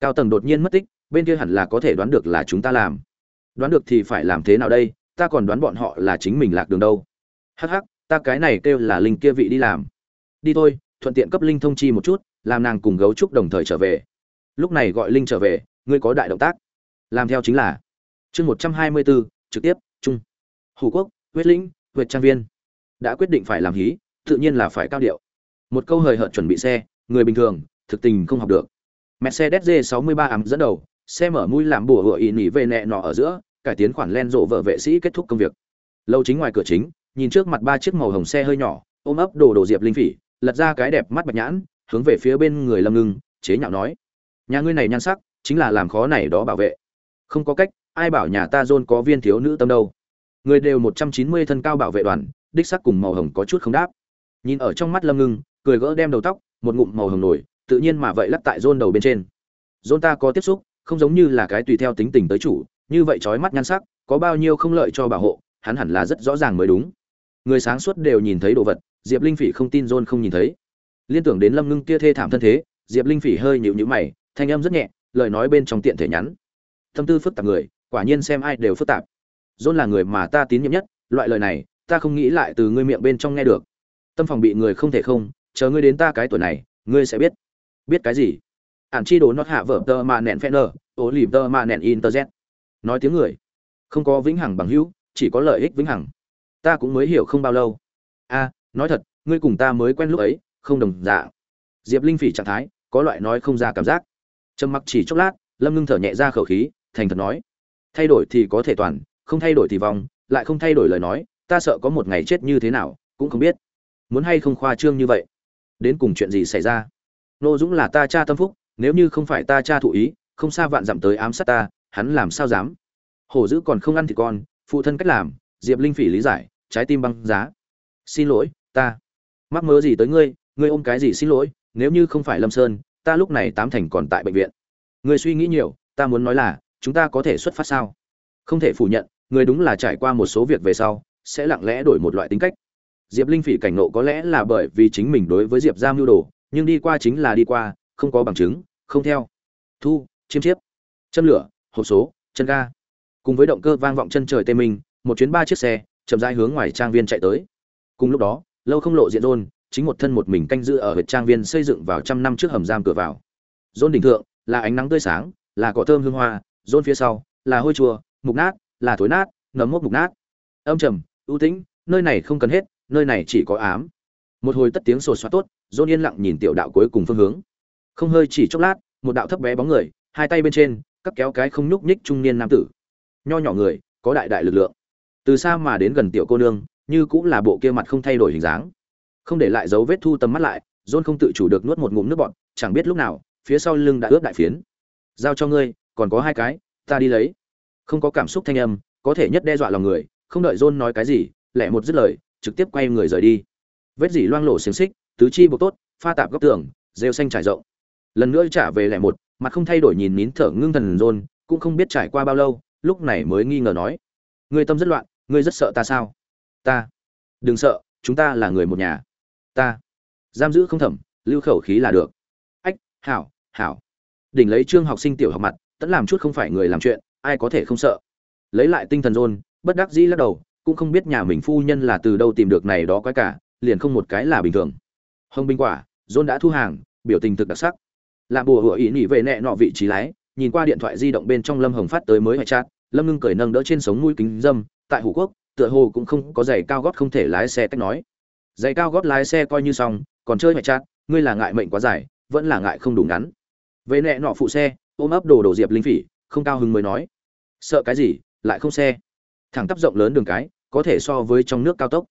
Cao tầng đột nhiên mất tích, bên kia hẳn là có thể đoán được là chúng ta làm. Đoán được thì phải làm thế nào đây? Ta còn đoán bọn họ là chính mình lạc đường đâu. Hắc hắc ta cái này kêu là linh kia vị đi làm. Đi thôi, thuận tiện cấp linh thông chi một chút, làm nàng cùng gấu trúc đồng thời trở về. Lúc này gọi linh trở về, ngươi có đại động tác. Làm theo chính là, chương một trăm hai mươi bốn trực tiếp trung hủ quốc, huyết lĩnh, huyệt trang viên. Đã quyết định phải làm hí, tự nhiên là phải cao điệu. Một câu hời hợt chuẩn bị xe, người bình thường, thực tình không học được. Mercedes g 63 ấm dẫn đầu, xe mở mũi làm bùa hựa ỉ nỉ về nẹ nọ ở giữa, cải tiến khoản len rộ vợ vệ sĩ kết thúc công việc. Lâu chính ngoài cửa chính nhìn trước mặt ba chiếc màu hồng xe hơi nhỏ, ôm ấp đồ đồ diệp linh phỉ, lật ra cái đẹp mắt bạch nhãn, hướng về phía bên người lâm ngưng, chế nhạo nói, nhà ngươi này nhan sắc, chính là làm khó này đó bảo vệ. Không có cách, ai bảo nhà ta dôn có viên thiếu nữ tâm đâu. Người đều một trăm chín mươi thân cao bảo vệ đoàn, đích sắc cùng màu hồng có chút không đáp. Nhìn ở trong mắt lâm ngưng, cười gỡ đem đầu tóc, một ngụm màu hồng nổi, tự nhiên mà vậy lắc tại dôn đầu bên trên. Dôn ta có tiếp xúc, không giống như là cái tùy theo tính tình tới chủ, như vậy trói mắt nhan sắc, có bao nhiêu không lợi cho bảo hộ, hắn hẳn là rất rõ ràng mới đúng người sáng suốt đều nhìn thấy đồ vật, diệp linh phỉ không tin john không nhìn thấy. Liên tưởng đến lâm ngưng kia thê thảm thân thế, diệp linh phỉ hơi nhịu nhữ mày, thanh âm rất nhẹ, lời nói bên trong tiện thể nhắn. Tâm tư phức tạp người, quả nhiên xem ai đều phức tạp. John là người mà ta tín nhiệm nhất, loại lời này, ta không nghĩ lại từ ngươi miệng bên trong nghe được. Tâm phòng bị người không thể không, chờ ngươi đến ta cái tuổi này, ngươi sẽ biết. Biết cái gì? Ản chi đồ nót hạ vở tơ mà nẹn phen nơ ố lìm tơ mà nẹn z. Nói tiếng người. Không có vĩnh hằng bằng hữu, chỉ có lợi ích vĩnh hằng ta cũng mới hiểu không bao lâu. A, nói thật, ngươi cùng ta mới quen lúc ấy, không đồng dạ diệp linh phỉ trạng thái, có loại nói không ra cảm giác. Trầm mặc chỉ chốc lát, lâm ngưng thở nhẹ ra khẩu khí, thành thật nói. Thay đổi thì có thể toàn, không thay đổi thì vong, lại không thay đổi lời nói, ta sợ có một ngày chết như thế nào, cũng không biết. Muốn hay không khoa trương như vậy? Đến cùng chuyện gì xảy ra? Nô dũng là ta cha tâm phúc, nếu như không phải ta cha thụ ý, không xa vạn dặm tới ám sát ta, hắn làm sao dám? Hổ dữ còn không ăn thì con, phụ thân cách làm, diệp linh phỉ lý giải trái tim băng giá. Xin lỗi, ta. Mắc mớ gì tới ngươi ngươi ôm cái gì xin lỗi, nếu như không phải lâm sơn, ta lúc này tám thành còn tại bệnh viện. Ngươi suy nghĩ nhiều, ta muốn nói là, chúng ta có thể xuất phát sao? Không thể phủ nhận, người đúng là trải qua một số việc về sau, sẽ lặng lẽ đổi một loại tính cách. Diệp linh phỉ cảnh nộ có lẽ là bởi vì chính mình đối với diệp Gia mưu đồ, nhưng đi qua chính là đi qua, không có bằng chứng, không theo. Thu, chiêm chiếp. Châm lửa, hộp số, chân ga. Cùng với động cơ vang vọng chân trời tê minh, một chuyến ba chiếc xe chậm rãi hướng ngoài trang viên chạy tới. Cùng lúc đó, lâu không lộ diện rôn chính một thân một mình canh giữ ở huyệt trang viên xây dựng vào trăm năm trước hầm giam cửa vào. Rôn đỉnh thượng, là ánh nắng tươi sáng, là cỏ thơm hương hoa rôn phía sau, là hôi chùa, mục nát, là thối nát, nấm mốc mục nát. Âm trầm, ưu tĩnh, nơi này không cần hết, nơi này chỉ có ám. Một hồi tất tiếng sột soát tốt rôn yên lặng nhìn tiểu đạo cuối cùng phương hướng. Không hơi chỉ chốc lát, một đạo thấp bé bóng người, hai tay bên trên các kéo cái không nhúc nhích trung niên nam tử. Nho nhỏ người, có đại đại lực lượng từ xa mà đến gần tiểu cô nương, như cũng là bộ kia mặt không thay đổi hình dáng. Không để lại dấu vết thu tầm mắt lại, john không tự chủ được nuốt một ngụm nước bọt, chẳng biết lúc nào, phía sau lưng đã ướp đại phiến. Giao cho ngươi, còn có hai cái, ta đi lấy. Không có cảm xúc thanh âm, có thể nhất đe dọa lòng người, không đợi john nói cái gì lẻ một dứt lời, trực tiếp quay người rời đi. Vết dỉ loang lổ xiềng xích, tứ chi buộc tốt, pha tạp góc tường, rêu xanh trải rộng. Lần nữa trả về lẻ một, mặt không thay đổi nhìn nín thở ngưng thần john, cũng không biết trải qua bao lâu, lúc này mới nghi ngờ nói, ngươi tâm rất loạn ngươi rất sợ ta sao? Ta. Đừng sợ, chúng ta là người một nhà. Ta. Giam giữ không thẩm, lưu khẩu khí là được. Ách, hảo hảo. Đỉnh lấy trương học sinh tiểu học mặt, tẫn làm chút không phải người làm chuyện, ai có thể không sợ? Lấy lại tinh thần rôn, bất đắc dĩ lắc đầu, cũng không biết nhà mình phu nhân là từ đâu tìm được này đó quái cả, liền không một cái là bình thường. Hồng binh quả, rôn đã thu hàng, biểu tình thực đặc sắc. Làm bùa hựa ý nhị về nẹ nọ vị trí lái, nhìn qua điện thoại di động bên trong lâm hồng phát tới mới hoại chát lâm ngưng cởi nâng đỡ trên sống mũi kính dâm, tại hủ quốc, tựa hồ cũng không có giày cao gót không thể lái xe cách nói. Giày cao gót lái xe coi như xong, còn chơi mẹ chát, ngươi là ngại mệnh quá dài, vẫn là ngại không đủ ngắn. Về nẹ nọ phụ xe, ôm ấp đồ đồ diệp linh phỉ, không cao hứng mới nói. Sợ cái gì, lại không xe. Thẳng tắp rộng lớn đường cái, có thể so với trong nước cao tốc.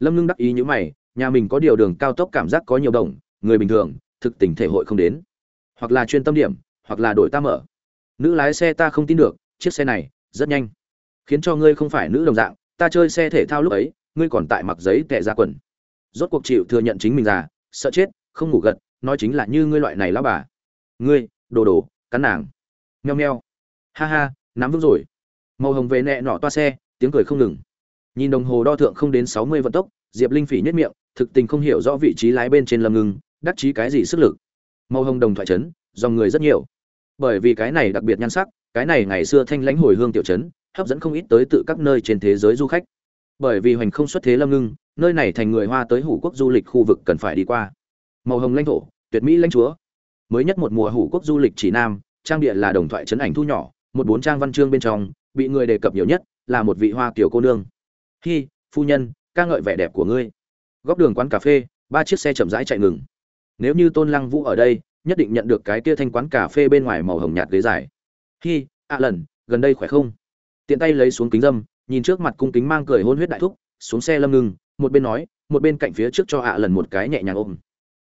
Lâm ngưng đắc ý như mày, nhà mình có điều đường cao tốc cảm giác có nhiều đồng người bình thường, thực tình thể hội không đến. Hoặc là chuyên tâm điểm, hoặc là đổi ta mở. Nữ lái xe ta không tin được, chiếc xe này rất nhanh. Khiến cho ngươi không phải nữ đồng dạng, ta chơi xe thể thao lúc ấy, ngươi còn tại mặc giấy tệ ra quần. Rốt cuộc chịu thừa nhận chính mình già, sợ chết, không ngủ gật, nói chính là như ngươi loại này lão bà. Ngươi, đồ đồ, cắn nàng. Nheo nheo ha ha, nắm vững rồi. Màu hồng về nẹ nọ toa xe, tiếng cười không ngừng. Nhìn đồng hồ đo thượng không đến sáu mươi vận tốc, diệp linh phỉ nhất miệng, thực tình không hiểu rõ vị trí lái bên trên lâm ngưng đắc chí cái gì sức lực. Màu hồng đồng thoại trấn dòng người rất nhiều bởi vì cái này đặc biệt nhan sắc, cái này ngày xưa thanh lãnh hồi hương tiểu trấn, hấp dẫn không ít tới từ các nơi trên thế giới du khách. Bởi vì hoành không xuất thế lâm ngưng, nơi này thành người hoa tới hủ quốc du lịch khu vực cần phải đi qua. Màu hồng lãnh thổ, tuyệt mỹ lãnh chúa. Mới nhất một mùa hủ quốc du lịch chỉ nam, trang địa là đồng thoại trấn ảnh thu nhỏ, một bốn trang văn chương bên trong, bị người đề cập nhiều nhất là một vị hoa tiểu cô nương. Hi, phu nhân, ca ngợi vẻ đẹp của ngươi. Góc đường quán cà phê, ba chiếc xe chậm rãi chạy ngừng. Nếu như tôn lăng vũ ở đây nhất định nhận được cái kia thanh quán cà phê bên ngoài màu hồng nhạt ghế dài. Hi, ạ lần, gần đây khỏe không? Tiện tay lấy xuống kính dâm, nhìn trước mặt cung kính mang cười hôn huyết đại thúc, xuống xe lâm ngưng, một bên nói, một bên cạnh phía trước cho ạ lần một cái nhẹ nhàng ôm.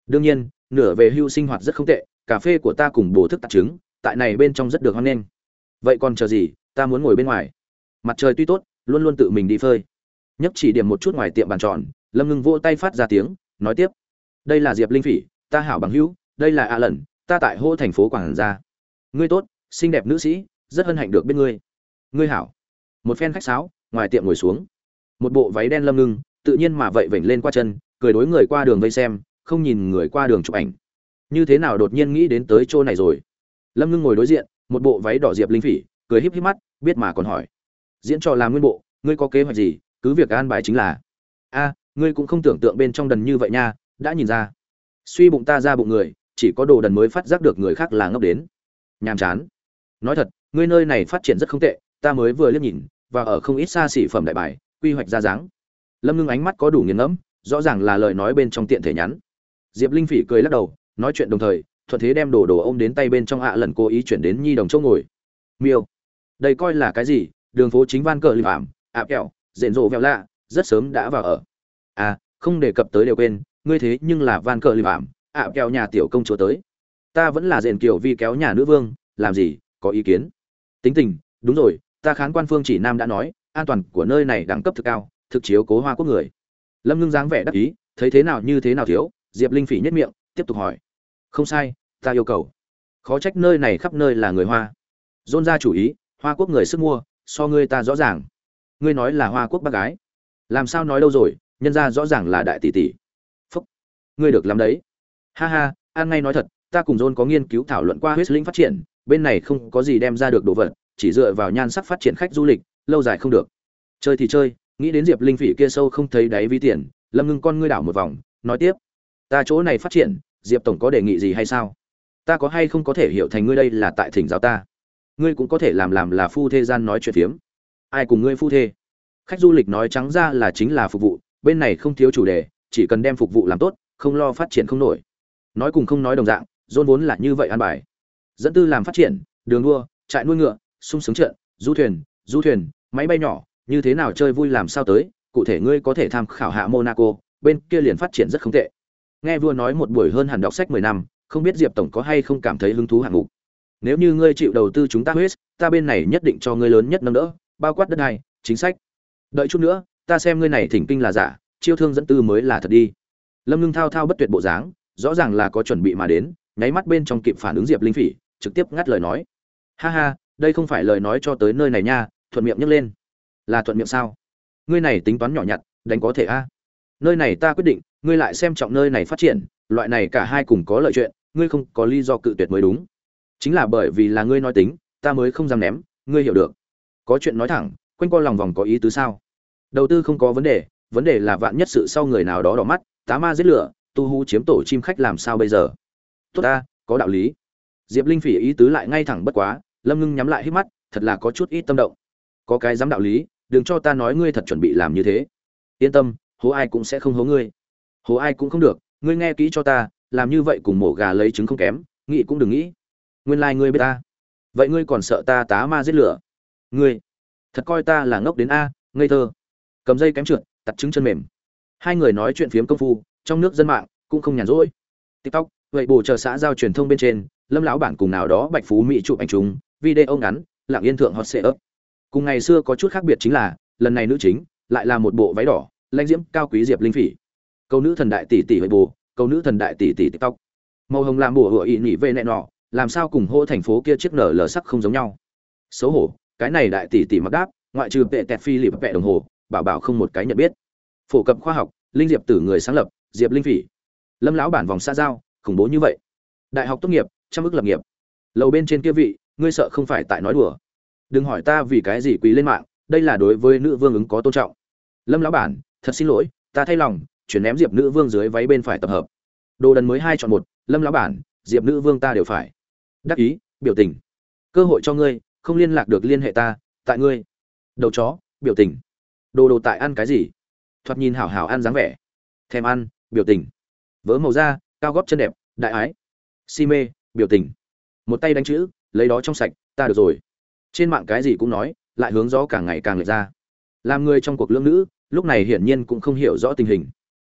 Đương nhiên, nửa về hưu sinh hoạt rất không tệ, cà phê của ta cùng bổ thức tạc trứng, tại này bên trong rất được hoan nghênh. Vậy còn chờ gì, ta muốn ngồi bên ngoài. Mặt trời tuy tốt, luôn luôn tự mình đi phơi. Nhấp chỉ điểm một chút ngoài tiệm bàn tròn, lâm ngưng vỗ tay phát ra tiếng, nói tiếp. Đây là diệp linh phỉ, ta hảo bằng hữu đây là a lần, ta tại hô thành phố quảng gia. Ngươi tốt, xinh đẹp nữ sĩ, rất hân hạnh được biết ngươi. Ngươi hảo. Một phen khách sáo, ngoài tiệm ngồi xuống. Một bộ váy đen lâm ngưng, tự nhiên mà vậy vểnh lên qua chân, cười đối người qua đường vây xem, không nhìn người qua đường chụp ảnh. Như thế nào đột nhiên nghĩ đến tới chỗ này rồi? Lâm ngưng ngồi đối diện, một bộ váy đỏ diệp linh phỉ, cười híp híp mắt, biết mà còn hỏi. Diễn trò làm nguyên bộ, ngươi có kế hoạch gì? Cứ việc an bài chính là. A, ngươi cũng không tưởng tượng bên trong đần như vậy nha, đã nhìn ra. Suy bụng ta ra bụng người chỉ có đồ đần mới phát giác được người khác là ngốc đến. Nhàm chán. Nói thật, ngươi nơi này phát triển rất không tệ, ta mới vừa liếc nhìn, và ở không ít xa xỉ phẩm đại bài, quy hoạch ra dáng. Lâm ngưng ánh mắt có đủ nghiền ngẫm, rõ ràng là lời nói bên trong tiện thể nhắn. Diệp linh phỉ cười lắc đầu, nói chuyện đồng thời, thuận thế đem đồ đồ ôm đến tay bên trong ạ lần cố ý chuyển đến nhi đồng chỗ ngồi. Miêu. Đây coi là cái gì? Đường phố chính van cờ lìm ảm ạ kẹo, rện rộ vẹo lạ, rất sớm đã vào ở. À không đề cập tới đều quên, ngươi thế nhưng là van cờ lìm ảm ạ, kẹo nhà tiểu công chúa tới. Ta vẫn là rện kiểu vi kéo nhà nữ vương, làm gì, có ý kiến? Tính tình, đúng rồi, ta khán quan phương chỉ nam đã nói, an toàn của nơi này đẳng cấp thực cao, thực chiếu cố hoa quốc người. Lâm ngưng dáng vẻ đắc ý, thấy thế nào như thế nào thiếu, diệp linh phỉ nhất miệng, tiếp tục hỏi. Không sai, ta yêu cầu. Khó trách nơi này khắp nơi là người hoa. Dôn ra chủ ý, hoa quốc người sức mua, so ngươi ta rõ ràng. Ngươi nói là hoa quốc bác gái. Làm sao nói đâu rồi, nhân ra rõ ràng là đại tỷ tỷ. Phúc, ngươi được làm đấy ha ha an ngay nói thật, ta cùng John có nghiên cứu thảo luận qua huyết linh phát triển, bên này không có gì đem ra được đồ vật, chỉ dựa vào nhan sắc phát triển khách du lịch, lâu dài không được. Chơi thì chơi, nghĩ đến diệp linh phỉ kia sâu không thấy đáy ví tiền, lâm ngưng con ngươi đảo một vòng, nói tiếp. Ta chỗ này phát triển, diệp tổng có đề nghị gì hay sao? Ta có hay không có thể hiểu thành ngươi đây là tại thỉnh giáo ta? Ngươi cũng có thể làm làm là phu thê gian nói chuyện phiếm. Ai cùng ngươi phu thê? Khách du lịch nói trắng ra là chính là phục vụ, bên này không thiếu chủ đề, chỉ cần đem phục vụ làm tốt, không lo phát triển không nổi nói cùng không nói đồng dạng, dôn vốn là như vậy an bài. Dẫn tư làm phát triển, đường đua, trại nuôi ngựa, sung sướng trận, du thuyền du thuyền, máy bay nhỏ, như thế nào chơi vui làm sao tới, cụ thể ngươi có thể tham khảo hạ monaco, bên kia liền phát triển rất không tệ. Nghe vua nói một buổi hơn hẳn đọc sách mười năm, không biết diệp tổng có hay không cảm thấy hứng thú hạng mục. Nếu như ngươi chịu đầu tư chúng ta huyết ta bên này nhất định cho ngươi lớn nhất nâng đỡ, bao quát đất này chính sách. Đợi chút nữa, ta xem ngươi này thỉnh kinh là giả, chiêu thương dẫn tư mới là thật đi. Lâm ngưng thao thao bất tuyệt bộ dáng rõ ràng là có chuẩn bị mà đến, nháy mắt bên trong kịp phản ứng diệp linh phỉ, trực tiếp ngắt lời nói. Ha ha, đây không phải lời nói cho tới nơi này nha, thuận miệng nhấc lên. Là thuận miệng sao? Ngươi này tính toán nhỏ nhặt, đánh có thể a? Nơi này ta quyết định, ngươi lại xem trọng nơi này phát triển, loại này cả hai cùng có lợi chuyện, ngươi không có lý do cự tuyệt mới đúng. Chính là bởi vì là ngươi nói tính, ta mới không dám ném, ngươi hiểu được. Có chuyện nói thẳng, quanh co lòng vòng có ý tứ sao? Đầu tư không có vấn đề vấn đề là vạn nhất sự sau người nào đó đỏ mắt, tá ma giết lửa tu hú chiếm tổ chim khách làm sao bây giờ? Tốt ta, có đạo lý. Diệp linh phỉ ý tứ lại ngay thẳng bất quá, lâm ngưng nhắm lại hít mắt, thật là có chút ít tâm động. Có cái dám đạo lý, đừng cho ta nói ngươi thật chuẩn bị làm như thế. Yên tâm, hố ai cũng sẽ không hố ngươi. Hố ai cũng không được, ngươi nghe kỹ cho ta, làm như vậy cùng mổ gà lấy trứng không kém, nghĩ cũng đừng nghĩ. Nguyên lai、like、ngươi biết ta. Vậy ngươi còn sợ ta tá ma giết lửa? Ngươi, thật coi ta là ngốc đến a, ngây thơ. Cầm dây kém trượt tặt trứng chân mềm. Hai người nói chuyện phiếm công phu trong nước dân mạng cũng không nhàn rỗi. Tiktok, vậy bù chờ xã giao truyền thông bên trên, lâm lão bản cùng nào đó bạch phú mỹ chụp ảnh chúng, video ngắn, lặng yên thượng hot sệ ấp cùng ngày xưa có chút khác biệt chính là, lần này nữ chính lại là một bộ váy đỏ, lãnh diễm, cao quý diệp linh phỉ. Câu nữ thần đại tỷ tỷ vậy bù câu nữ thần đại tỷ tỷ tiktok. Màu hồng làm bùa hựa ị nỉ về nẹ nọ, làm sao cùng hô thành phố kia chiếc nở lở sắc không giống nhau. Xấu hổ, cái này đại tỷ tỷ mặc đáp, ngoại trừ vệ tẹt phi lịp vệ đồng hồ, bảo bảo không một cái nhận biết. Phổ cập khoa học, linh diệp tử người sáng lập diệp linh phỉ. Lâm lão bản vòng xa giao, khủng bố như vậy. Đại học tốt nghiệp, trăm ước lập nghiệp. Lầu bên trên kia vị, ngươi sợ không phải tại nói đùa. Đừng hỏi ta vì cái gì quý lên mạng, đây là đối với nữ vương ứng có tôn trọng. Lâm lão bản, thật xin lỗi, ta thay lòng, chuyển ném diệp nữ vương dưới váy bên phải tập hợp. Đồ đần mới hai chọn một, lâm lão bản, diệp nữ vương ta đều phải. Đắc ý, biểu tình. Cơ hội cho ngươi, không liên lạc được liên hệ ta, tại ngươi. Đầu chó, biểu tình. Đồ đồ tại ăn cái gì? Thoạt nhìn hảo hảo ăn dáng vẻ. Thèm ăn biểu tình. Vớ màu da, cao góp chân đẹp, đại ái. Si mê, biểu tình. Một tay đánh chữ, lấy đó trong sạch, ta được rồi. Trên mạng cái gì cũng nói, lại hướng gió càng ngày càng lệch ra. Làm người trong cuộc lưỡng nữ, lúc này hiển nhiên cũng không hiểu rõ tình hình.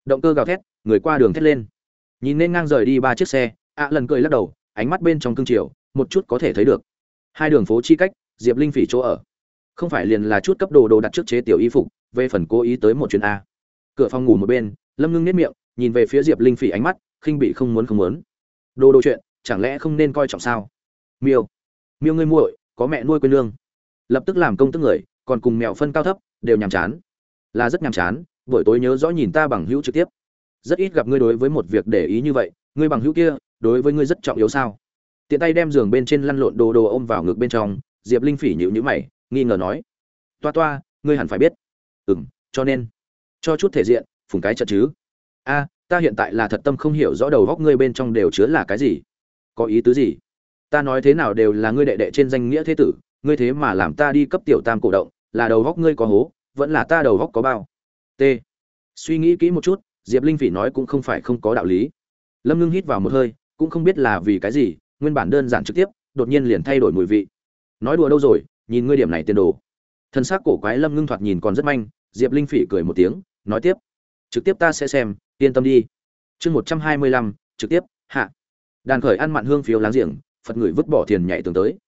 Động cơ gào thét, người qua đường thét lên. Nhìn nên ngang rời đi ba chiếc xe, ạ lần cười lắc đầu, ánh mắt bên trong cương triều, một chút có thể thấy được. Hai đường phố chi cách, diệp linh phỉ chỗ ở. Không phải liền là chút cấp đồ đồ đặt trước chế tiểu y phục, về phần cố ý tới một chuyến a. Cửa phòng ngủ một bên, lâm ngưng nếp miệng nhìn về phía diệp linh phỉ ánh mắt, khinh bị không muốn không muốn. Đồ đồ chuyện, chẳng lẽ không nên coi trọng sao? Miêu miêu ngươi muội, có mẹ nuôi quên lương lập tức làm công tức người, còn cùng mẹo phân cao thấp, đều nhàm chán. Là rất nhàm chán, buổi tối nhớ rõ nhìn ta bằng hữu trực tiếp. Rất ít gặp ngươi đối với một việc để ý như vậy, ngươi bằng hữu kia, đối với ngươi rất trọng yếu sao? Tiện tay đem giường bên trên lăn lộn đồ đồ ôm vào ngực bên trong, diệp linh phỉ nhịu nhữ mày, nghi ngờ nói. Toa toa, ngươi hẳn phải biết. Ừ m cho nên, cho chút thể diện, phùng cái chật chứ a, ta hiện tại là thật tâm không hiểu rõ đầu góc ngươi bên trong đều chứa là cái gì. Có ý tứ gì? Ta nói thế nào đều là ngươi đệ đệ trên danh nghĩa thế tử, ngươi thế mà làm ta đi cấp tiểu tam cổ động, là đầu góc ngươi có hố, vẫn là ta đầu góc có bao. T. Suy nghĩ kỹ một chút, diệp linh phỉ nói cũng không phải không có đạo lý. Lâm ngưng hít vào một hơi, cũng không biết là vì cái gì, nguyên bản đơn giản trực tiếp, đột nhiên liền thay đổi mùi vị. Nói đùa đâu rồi, nhìn ngươi điểm này tiền đồ. Thân xác cổ quái lâm ngưng thoạt nhìn còn rất manh, diệp linh phỉ cười một tiếng, nói tiếp. Trực tiếp ta sẽ xem yên tâm đi. Chương một trăm hai mươi lăm, trực tiếp, hạ. Đàn khởi ăn mặn hương phiếu láng giềng, phật người vứt bỏ tiền nhảy tường tới.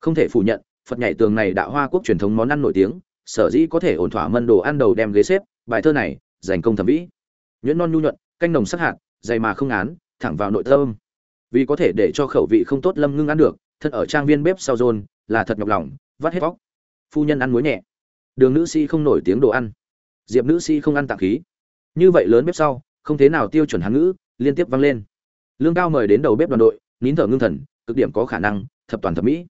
Không thể phủ nhận, phật nhảy tường này đã hoa quốc truyền thống món ăn nổi tiếng, sở dĩ có thể ổn thỏa mân đồ ăn đầu đem ghế xếp, bài thơ này, dành công thẩm vĩ. Nhuyễn non nhu nhuận, canh nồng sắc hạt, dày mà không án thẳng vào nội tâm vì có thể để cho khẩu vị không tốt lâm ngưng ăn được, thân ở trang viên bếp sau rôn là thật nhọc lòng, vắt hết vóc phu nhân ăn muối nhẹ. Đường nữ sĩ không nổi tiếng đồ ăn. Diệp nữ sĩ không ăn tạng khí. Như vậy lớn bếp sau không thế nào tiêu chuẩn hán ngữ, liên tiếp vang lên. Lương cao mời đến đầu bếp đoàn đội, nín thở ngưng thần, cực điểm có khả năng, thập toàn thẩm mỹ.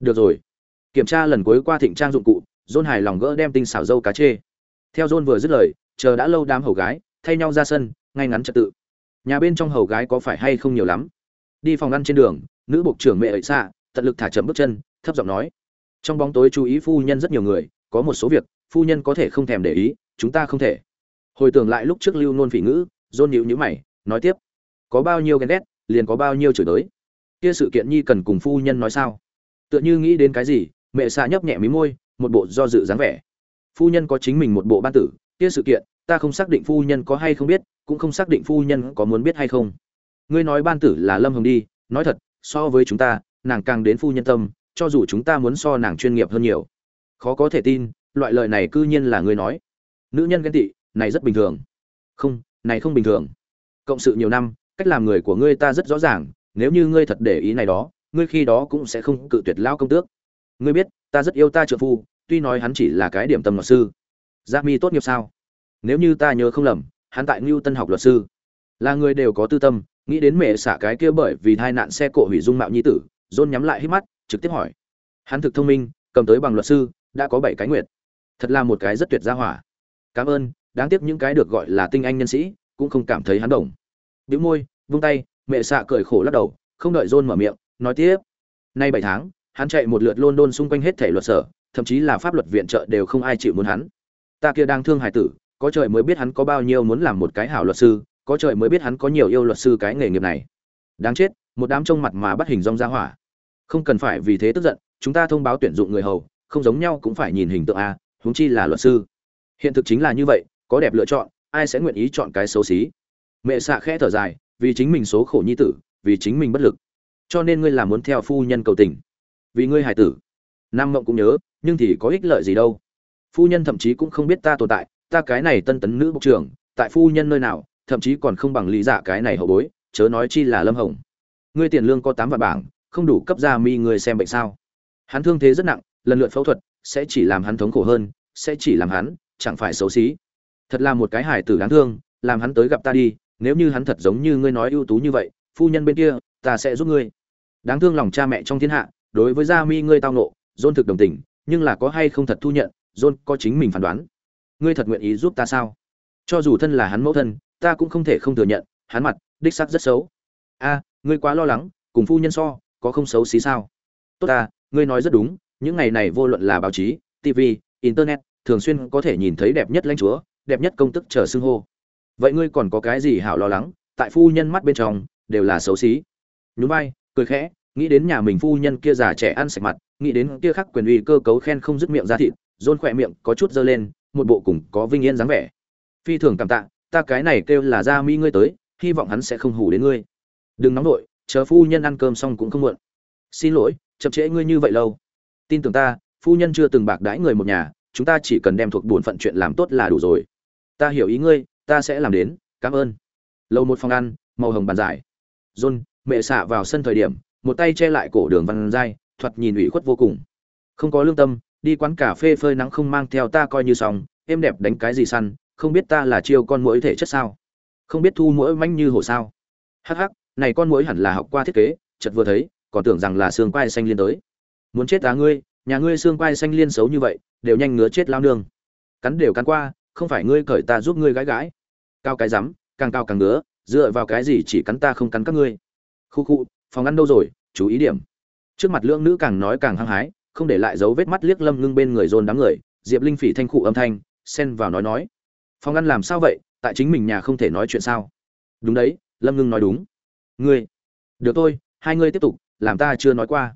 Được rồi. Kiểm tra lần cuối qua thịnh trang dụng cụ dôn hài lòng gỡ đem tinh xảo dâu cá chê. Theo dôn vừa dứt lời, chờ đã lâu đám hầu gái, thay nhau ra sân, ngay ngắn trật tự. Nhà bên trong hầu gái có phải hay không nhiều lắm? Đi phòng ăn trên đường, nữ bộc trưởng mẹ ấy xạ tận lực thả chậm bước chân, thấp giọng nói. Trong bóng tối chú ý phu nhân rất nhiều người, có một số việc, phu nhân có thể không thèm để ý, chúng ta không thể hồi tưởng lại lúc trước lưu nôn phỉ ngữ dôn nhịu nhữ mày, nói tiếp, có bao nhiêu ghen ghét, liền có bao nhiêu chửi tới kia sự kiện nhi cần cùng phu nhân nói sao? Tựa như nghĩ đến cái gì, mẹ xạ nhấp nhẹ mí môi, một bộ do dự dáng vẻ. Phu nhân có chính mình một bộ ban tử, kia sự kiện, ta không xác định phu nhân có hay không biết, cũng không xác định phu nhân có muốn biết hay không. Ngươi nói ban tử là lâm hồng đi, nói thật, so với chúng ta, nàng càng đến phu nhân tâm, cho dù chúng ta muốn so nàng chuyên nghiệp hơn nhiều. Khó có thể tin, loại lời này cư nhiên là ngươi nói. Nữ nhân ghen tị này rất bình thường. Không, này không bình thường. Cộng sự nhiều năm, cách làm người của ngươi ta rất rõ ràng, nếu như ngươi thật để ý này đó, ngươi khi đó cũng sẽ không cự tuyệt lao công tước. Ngươi biết, ta rất yêu ta trợ phu, tuy nói hắn chỉ là cái điểm tâm luật sư. Gia mi tốt nghiệp sao? Nếu như ta nhớ không lầm, hắn tại ngưu tân học luật sư. Là người đều có tư tâm, nghĩ đến mẹ xả cái kia bởi vì tai nạn xe cộ hủy dung mạo nhi tử dôn nhắm lại hít mắt, trực tiếp hỏi. Hắn thực thông minh, cầm tới bằng luật sư, đã có bảy cái nguyệt thật là một cái rất tuyệt gia hỏa. Cảm ơn đáng tiếc những cái được gọi là tinh anh nhân sĩ cũng không cảm thấy hắn đồng. Bĩu môi, vung tay, mẹ xạ cười khổ lắc đầu, không đợi john mở miệng, nói tiếp. Nay bảy tháng, hắn chạy một lượt london xung quanh hết thể luật sở, thậm chí là pháp luật viện trợ đều không ai chịu muốn hắn. Ta kia đang thương hải tử, có trời mới biết hắn có bao nhiêu muốn làm một cái hảo luật sư, có trời mới biết hắn có nhiều yêu luật sư cái nghề nghiệp này. Đáng chết, một đám trông mặt mà bắt hình rong ra hỏa. Không cần phải vì thế tức giận, chúng ta thông báo tuyển dụng người hầu, không giống nhau cũng phải nhìn hình tượng a, huống chi là luật sư. Hiện thực chính là như vậy có đẹp lựa chọn, ai sẽ nguyện ý chọn cái xấu xí? Mẹ xạ khẽ thở dài, vì chính mình số khổ nhi tử, vì chính mình bất lực. Cho nên ngươi làm muốn theo phu nhân cầu tình. Vì ngươi hải tử. Nam mộng cũng nhớ, nhưng thì có ích lợi gì đâu. Phu nhân thậm chí cũng không biết ta tồn tại, ta cái này tân tấn nữ bộ trưởng, tại phu nhân nơi nào, thậm chí còn không bằng lý giả dạ cái này hậu bối, chớ nói chi là lâm hồng. Ngươi tiền lương có tám vạn bảng, không đủ cấp ra mi người xem bệnh sao? Hắn thương thế rất nặng, lần lượt phẫu thuật, sẽ chỉ làm hắn thống khổ hơn, sẽ chỉ làm hắn, chẳng phải xấu xí thật là một cái hải tử đáng thương, làm hắn tới gặp ta đi, nếu như hắn thật giống như ngươi nói ưu tú như vậy, phu nhân bên kia, ta sẽ giúp ngươi. Đáng thương lòng cha mẹ trong thiên hạ, đối với gia mi ngươi tao nộ dôn thực đồng tình, nhưng là có hay không thật thu nhận dôn có chính mình phán đoán. Ngươi thật nguyện ý giúp ta sao? Cho dù thân là hắn mẫu thân, ta cũng không thể không thừa nhận, hắn mặt, đích sắc rất xấu. A, ngươi quá lo lắng, cùng phu nhân so, có không xấu xí sao? Tốt ta, ngươi nói rất đúng, những ngày này vô luận là báo chí tv internet, thường xuyên có thể nhìn thấy đẹp nhất lãnh chúa đẹp nhất công tức chờ xưng hô. Vậy ngươi còn có cái gì hảo lo lắng? Tại phu nhân mắt bên trong, đều là xấu xí. Nhún vai, cười khẽ, nghĩ đến nhà mình phu nhân kia già trẻ ăn sạch mặt, nghĩ đến kia khắc quyền uy cơ cấu khen không dứt miệng ra thịt, rôn khỏe miệng, có chút dơ lên, một bộ cùng có vinh yên dáng vẻ. Phi thường cảm tạ, ta cái này kêu là ra mi ngươi tới, hy vọng hắn sẽ không hù đến ngươi. Đừng nóng nổi chờ phu nhân ăn cơm xong cũng không muộn. Xin lỗi, chậm trễ ngươi như vậy lâu. Tin tưởng ta, phu nhân chưa từng bạc đãi người một nhà, chúng ta chỉ cần đem thuộc bổn phận chuyện làm tốt là đủ rồi ta hiểu ý ngươi, ta sẽ làm đến, cảm ơn. Lâu một phòng ăn, màu hồng bàn giải john, mẹ xạ vào sân thời điểm, một tay che lại cổ đường văn giai, thoạt nhìn ủy khuất vô cùng. Không có lương tâm, đi quán cà phê phơi nắng không mang theo ta coi như xong, em đẹp đánh cái gì săn, không biết ta là chiêu con mũi thể chất sao? Không biết thu mũi manh như hổ sao? Hắc hắc, này con mũi hẳn là học qua thiết kế, chợt vừa thấy, còn tưởng rằng là xương quai xanh liên tới. Muốn chết á ngươi, nhà ngươi xương quai xanh liên xấu như vậy, đều nhanh ngứa chết lao nương. Cắn đều cắn qua không phải ngươi cởi ta giúp ngươi gãi gãi. Cao cái rắm, càng cao càng ngứa, dựa vào cái gì chỉ cắn ta không cắn các ngươi? Khu khu, phòng ăn đâu rồi? Chú ý điểm. Trước mặt lưỡng nữ càng nói càng hăng hái, không để lại dấu vết mắt liếc lâm ngưng bên người dồn đám người, diệp linh phỉ thanh khụ âm thanh, xen vào nói nói. Phòng ăn làm sao vậy? Tại chính mình nhà không thể nói chuyện sao? Đúng đấy, lâm ngưng nói đúng. Ngươi. Được thôi, hai ngươi tiếp tục, làm ta chưa nói qua.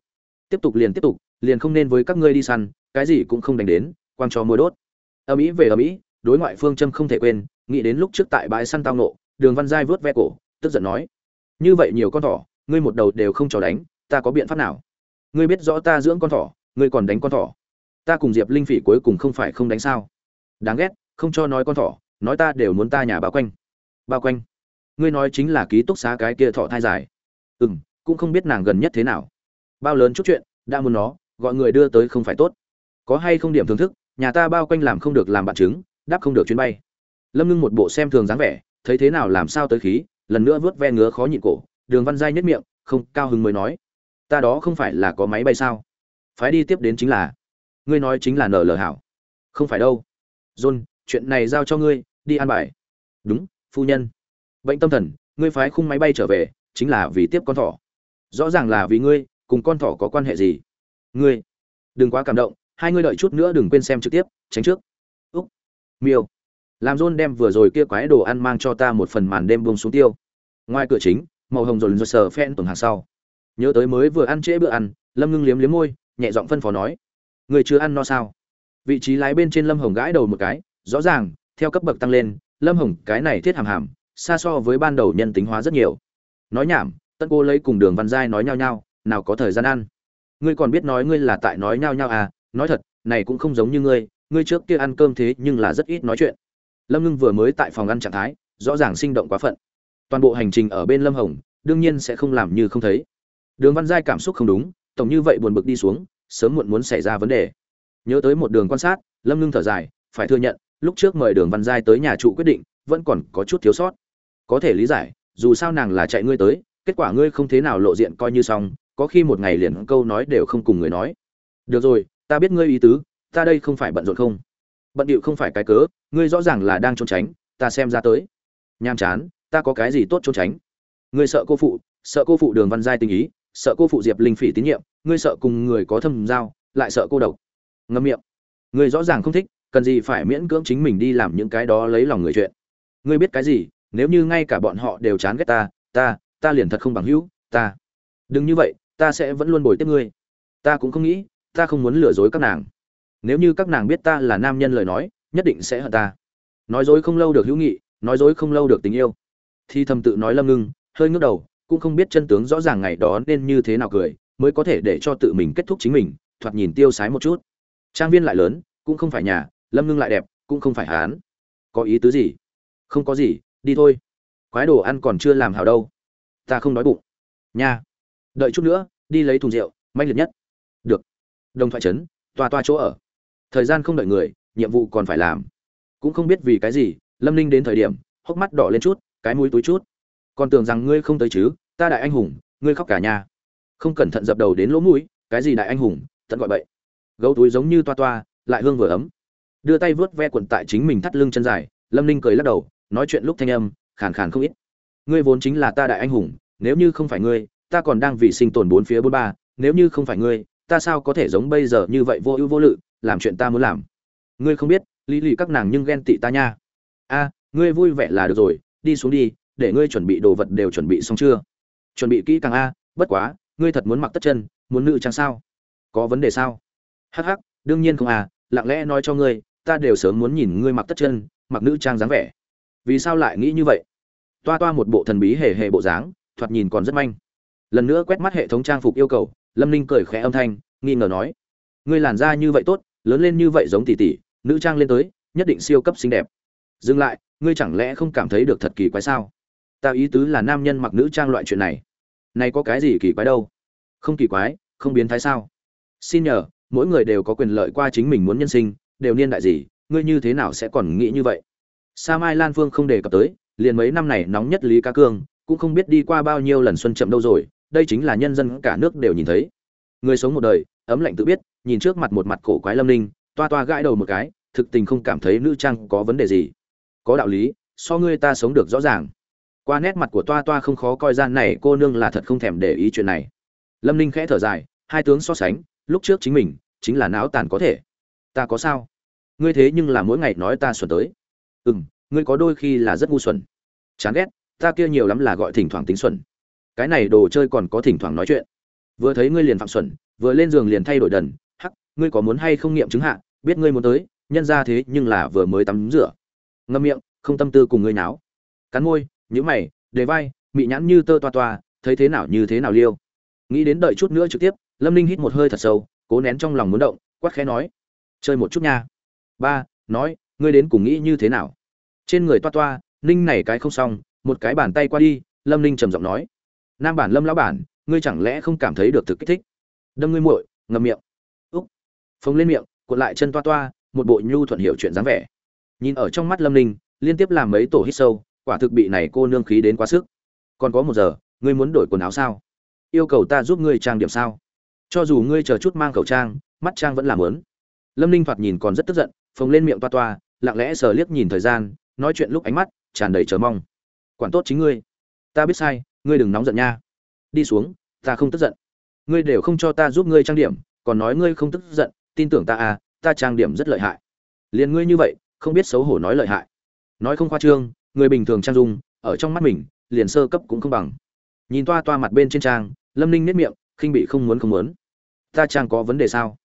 Tiếp tục liền tiếp tục, liền không nên với các ngươi đi săn, cái gì cũng không đánh đến, quang cho môi đốt. Âm ý về âm ý đối ngoại phương châm không thể quên, nghĩ đến lúc trước tại bãi săn tao nộ đường văn giai vớt ve cổ, tức giận nói, như vậy nhiều con thỏ, ngươi một đầu đều không cho đánh, ta có biện pháp nào? Ngươi biết rõ ta dưỡng con thỏ, ngươi còn đánh con thỏ. Ta cùng diệp linh phỉ cuối cùng không phải không đánh sao? Đáng ghét, không cho nói con thỏ, nói ta đều muốn ta nhà bao quanh. Bao quanh? Ngươi nói chính là ký túc xá cái kia thọ thai dài. Ừ m cũng không biết nàng gần nhất thế nào. Bao lớn chút chuyện, đã muốn nó, gọi người đưa tới không phải tốt. Có hay không điểm thưởng thức, nhà ta bao quanh làm không được làm bạn chứng đáp không được chuyến bay. Lâm ngưng một bộ xem thường dáng vẻ, thấy thế nào làm sao tới khí, lần nữa vớt ve ngứa khó nhịn cổ, đường văn giai nhất miệng, không, cao hứng mới nói, ta đó không phải là có máy bay sao? Phái đi tiếp đến chính là, ngươi nói chính là nở lờ hảo. Không phải đâu. John, chuyện này giao cho ngươi, đi an bài. Đúng, phu nhân. Bệnh tâm thần, ngươi phái khung máy bay trở về, chính là vì tiếp con thỏ. Rõ ràng là vì ngươi, cùng con thỏ có quan hệ gì? Ngươi, đừng quá cảm động, hai ngươi đợi chút nữa đừng quên xem trực tiếp, tránh trước miêu. Làm john đem vừa rồi kia quái đồ ăn mang cho ta một phần màn đêm buông xuống tiêu. Ngoài cửa chính, màu hồng dồn dồn sờ phen tuần hàng sau. Nhớ tới mới vừa ăn trễ bữa ăn, lâm ngưng liếm liếm môi, nhẹ giọng phân phó nói, người chưa ăn no sao? Vị trí lái bên trên lâm hồng gãi đầu một cái, rõ ràng, theo cấp bậc tăng lên, lâm hồng, cái này thiết hàm hàm, xa so với ban đầu nhân tính hóa rất nhiều. Nói nhảm, tân cô lấy cùng đường văn giai nói nhau nhau, nào có thời gian ăn. Ngươi còn biết nói ngươi là tại nói nhau nhau à? Nói thật, này cũng không giống như ngươi ngươi trước kia ăn cơm thế nhưng là rất ít nói chuyện. Lâm ngưng vừa mới tại phòng ăn trạng thái, rõ ràng sinh động quá phận. Toàn bộ hành trình ở bên lâm hồng, đương nhiên sẽ không làm như không thấy. Đường văn giai cảm xúc không đúng, tổng như vậy buồn bực đi xuống, sớm muộn muốn xảy ra vấn đề. Nhớ tới một đường quan sát, lâm ngưng thở dài, phải thừa nhận, lúc trước mời đường văn giai tới nhà trụ quyết định, vẫn còn có chút thiếu sót. Có thể lý giải, dù sao nàng là chạy ngươi tới, kết quả ngươi không thế nào lộ diện coi như xong, có khi một ngày liền câu nói đều không cùng người nói. Được rồi, ta biết ngươi ý tứ ta đây không phải bận rộn không? Bận điệu không phải cái cớ, ngươi rõ ràng là đang trốn tránh, ta xem ra tới. Nham chán, ta có cái gì tốt trốn tránh? Ngươi sợ cô phụ, sợ cô phụ đường văn giai tình ý, sợ cô phụ diệp linh phỉ tín nhiệm, ngươi sợ cùng người có thâm giao, lại sợ cô độc. Ngâm miệng. Ngươi rõ ràng không thích, cần gì phải miễn cưỡng chính mình đi làm những cái đó lấy lòng người chuyện. Ngươi biết cái gì, nếu như ngay cả bọn họ đều chán ghét ta ta ta liền thật không bằng hữu, ta. Đừng như vậy, ta sẽ vẫn luôn bồi tiếp ngươi. Ta cũng không nghĩ, ta không muốn lừa dối các nàng nếu như các nàng biết ta là nam nhân lời nói, nhất định sẽ hận ta. Nói dối không lâu được hữu nghị, nói dối không lâu được tình yêu. Thì thầm tự nói lâm ngưng, hơi ngước đầu, cũng không biết chân tướng rõ ràng ngày đó nên như thế nào cười, mới có thể để cho tự mình kết thúc chính mình, thoạt nhìn tiêu sái một chút. Trang viên lại lớn, cũng không phải nhà, lâm ngưng lại đẹp, cũng không phải hán. Có ý tứ gì? Không có gì, đi thôi. Quái đồ ăn còn chưa làm hào đâu. Ta không đói bụng. Nha. Đợi chút nữa, đi lấy thùng rượu, manh liệt nhất. Được. Đồng thoại trấn toa toa chỗ ở thời gian không đợi người, nhiệm vụ còn phải làm. Cũng không biết vì cái gì, lâm ninh đến thời điểm, hốc mắt đỏ lên chút, cái mũi túi chút. Còn tưởng rằng ngươi không tới chứ, ta đại anh hùng, ngươi khóc cả nhà. Không cẩn thận dập đầu đến lỗ mũi, cái gì đại anh hùng tận gọi bậy. Gấu túi giống như toa toa, lại hương vừa ấm. Đưa tay vớt ve quần tại chính mình thắt lưng chân dài, lâm ninh cười lắc đầu, nói chuyện lúc thanh âm, khàn khàn không ít. Ngươi vốn chính là ta đại anh hùng, nếu như không phải ngươi, ta còn đang vì sinh tồn bốn phía bốn ba, nếu như không phải ngươi, ta sao có thể giống bây giờ như vậy vô ưu vô lự làm chuyện ta muốn làm. Ngươi không biết, lý lì các nàng nhưng ghen tị ta nha. A, ngươi vui vẻ là được rồi, đi xuống đi, để ngươi chuẩn bị đồ vật đều chuẩn bị xong chưa? Chuẩn bị kỹ càng a, bất quá, ngươi thật muốn mặc tất chân, muốn nữ trang sao? Có vấn đề sao? Hắc hắc, đương nhiên không à lặng lẽ nói cho ngươi, ta đều sớm muốn nhìn ngươi mặc tất chân, mặc nữ trang dáng vẻ. Vì sao lại nghĩ như vậy? Toa toa một bộ thần bí hề hề bộ dáng, thoạt nhìn còn rất manh. Lần nữa quét mắt hệ thống trang phục yêu cầu, lâm ninh cười khẽ âm thanh, nghi ngờ nói ngươi làn da như vậy tốt, lớn lên như vậy giống tỷ tỷ, nữ trang lên tới, nhất định siêu cấp xinh đẹp. Dừng lại, ngươi chẳng lẽ không cảm thấy được thật kỳ quái sao? Ta ý tứ là nam nhân mặc nữ trang loại chuyện này. Này có cái gì kỳ quái đâu? Không kỳ quái, không biến thái sao? Xin nhờ, mỗi người đều có quyền lợi qua chính mình muốn nhân sinh, đều niên đại gì, ngươi như thế nào sẽ còn nghĩ như vậy? Sa mai lan phương không đề cập tới, liền mấy năm này nóng nhất lý ca cương, cũng không biết đi qua bao nhiêu lần xuân chậm đâu rồi, đây chính là nhân dân cả nước đều nhìn thấy. Người sống một đời, ấm lạnh tự biết nhìn trước mặt một mặt cổ quái lâm ninh, toa toa gãi đầu một cái, thực tình không cảm thấy nữ trang có vấn đề gì. Có đạo lý, so ngươi ta sống được rõ ràng. Qua nét mặt của toa toa không khó coi gian này cô nương là thật không thèm để ý chuyện này. Lâm ninh khẽ thở dài, hai tướng so sánh, lúc trước chính mình, chính là não tàn có thể. Ta có sao? Ngươi thế nhưng là mỗi ngày nói ta xuẩn tới. Ừ m ngươi có đôi khi là rất ngu xuẩn. Chán ghét, ta kia nhiều lắm là gọi thỉnh thoảng tính xuẩn. Cái này đồ chơi còn có thỉnh thoảng nói chuyện. Vừa thấy ngươi liền phạm xuẩn, vừa lên giường liền thay đổi đần ngươi có muốn hay không nghiệm chứng hạ, biết ngươi muốn tới, nhân ra thế nhưng là vừa mới tắm rửa. Ngâm miệng, không tâm tư cùng ngươi náo cắn môi nhữ mày, đề vai, mị nhãn như tơ toa toa, thấy thế nào như thế nào liêu. Nghĩ đến đợi chút nữa trực tiếp, lâm ninh hít một hơi thật sâu, cố nén trong lòng muốn động, quát khẽ nói, chơi một chút nha. Ba, nói, ngươi đến cùng nghĩ như thế nào? Trên người toa toa, ninh này cái không xong, một cái bàn tay qua đi, lâm ninh trầm giọng nói, nam bản lâm lão bản, ngươi chẳng lẽ không cảm thấy được thực kích thích? Đâm ngươi muội, ngậm miệng phồng lên miệng, cuộn lại chân toa toa, một bộ nhu thuận hiểu chuyện dáng vẻ. Nhìn ở trong mắt lâm ninh, liên tiếp làm mấy tổ hít sâu, quả thực bị này cô nương khí đến quá sức. Còn có một giờ, ngươi muốn đổi quần áo sao? Yêu cầu ta giúp ngươi trang điểm sao? Cho dù ngươi chờ chút mang khẩu trang, mắt trang vẫn làm lớn. Lâm ninh thoạt nhìn còn rất tức giận, phồng lên miệng toa toa, lặng lẽ sờ liếc nhìn thời gian, nói chuyện lúc ánh mắt tràn đầy chờ mong. Quản tốt chính ngươi. Ta biết sai, ngươi đừng nóng giận nha. Đi xuống, ta không tức giận. Ngươi đều không cho ta giúp ngươi trang điểm, còn nói ngươi không tức giận tin tưởng ta à ta trang điểm rất lợi hại. Liền ngươi như vậy, không biết xấu hổ nói lợi hại. Nói không khoa trương, người bình thường trang dung, ở trong mắt mình, liền sơ cấp cũng không bằng. Nhìn toa toa mặt bên trên trang, lâm ninh nếp miệng, khinh bị không muốn không muốn. Ta trang có vấn đề sao?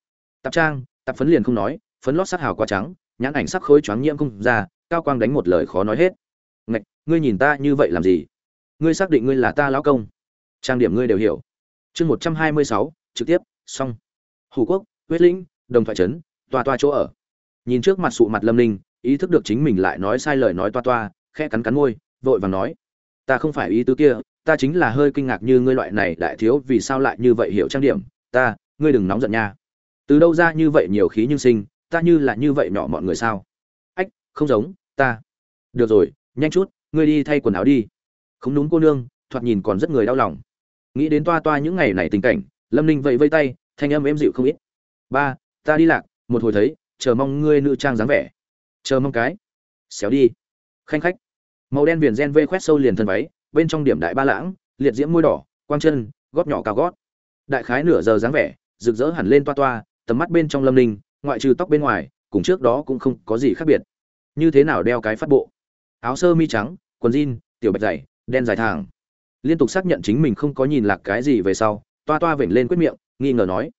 Tạp trang, tạp phấn liền không nói, phấn lót sắc hào quá trắng, nhãn ảnh sắc khối choáng nhiễm không ra, cao quang đánh một lời khó nói hết. Ngạch, ngươi nhìn ta như vậy làm gì? Ngươi xác định ngươi là ta lão công. Trang điểm ngươi đều hiểu. Chương một trăm hai mươi sáu, trực tiếp, xong. Hủ quốc, huyết lĩnh đồng thoại trấn toa toa chỗ ở. Nhìn trước mặt sụ mặt lâm ninh, ý thức được chính mình lại nói sai lời nói toa toa khe cắn cắn môi, vội vàng nói, ta không phải ý tứ kia, ta chính là hơi kinh ngạc như ngươi loại này đại thiếu vì sao lại như vậy hiểu trang điểm. Ta, ngươi đừng nóng giận nha. Từ đâu ra như vậy nhiều khí nhưng sinh, ta như là như vậy nhỏ mọi người sao? Ách, không giống, ta. Được rồi, nhanh chút, ngươi đi thay quần áo đi. Không đúng cô nương, thoạt nhìn còn rất người đau lòng. Nghĩ đến toa toa những ngày này tình cảnh, lâm ninh vẫy vây tay, thanh âm êm dịu không ít. Ba ta đi lạc, một hồi thấy, chờ mong ngươi nữ trang dáng vẻ. Chờ mong cái. Xéo đi. Khanh khách. Màu đen viền gen vê khoét sâu liền thân váy, bên trong điểm đại ba lãng, liệt diễm môi đỏ, quang chân, gót nhỏ cao gót. Đại khái nửa giờ dáng vẻ, rực rỡ hẳn lên toa toa, tầm mắt bên trong lâm ninh, ngoại trừ tóc bên ngoài, cùng trước đó cũng không có gì khác biệt. Như thế nào đeo cái phát bộ? Áo sơ mi trắng, quần jean, tiểu bạch dày, đen dài thẳng. Liên tục xác nhận chính mình không có nhìn lạc cái gì về sau, toa toa vểnh lên quyết miệng, nghi ngờ nói,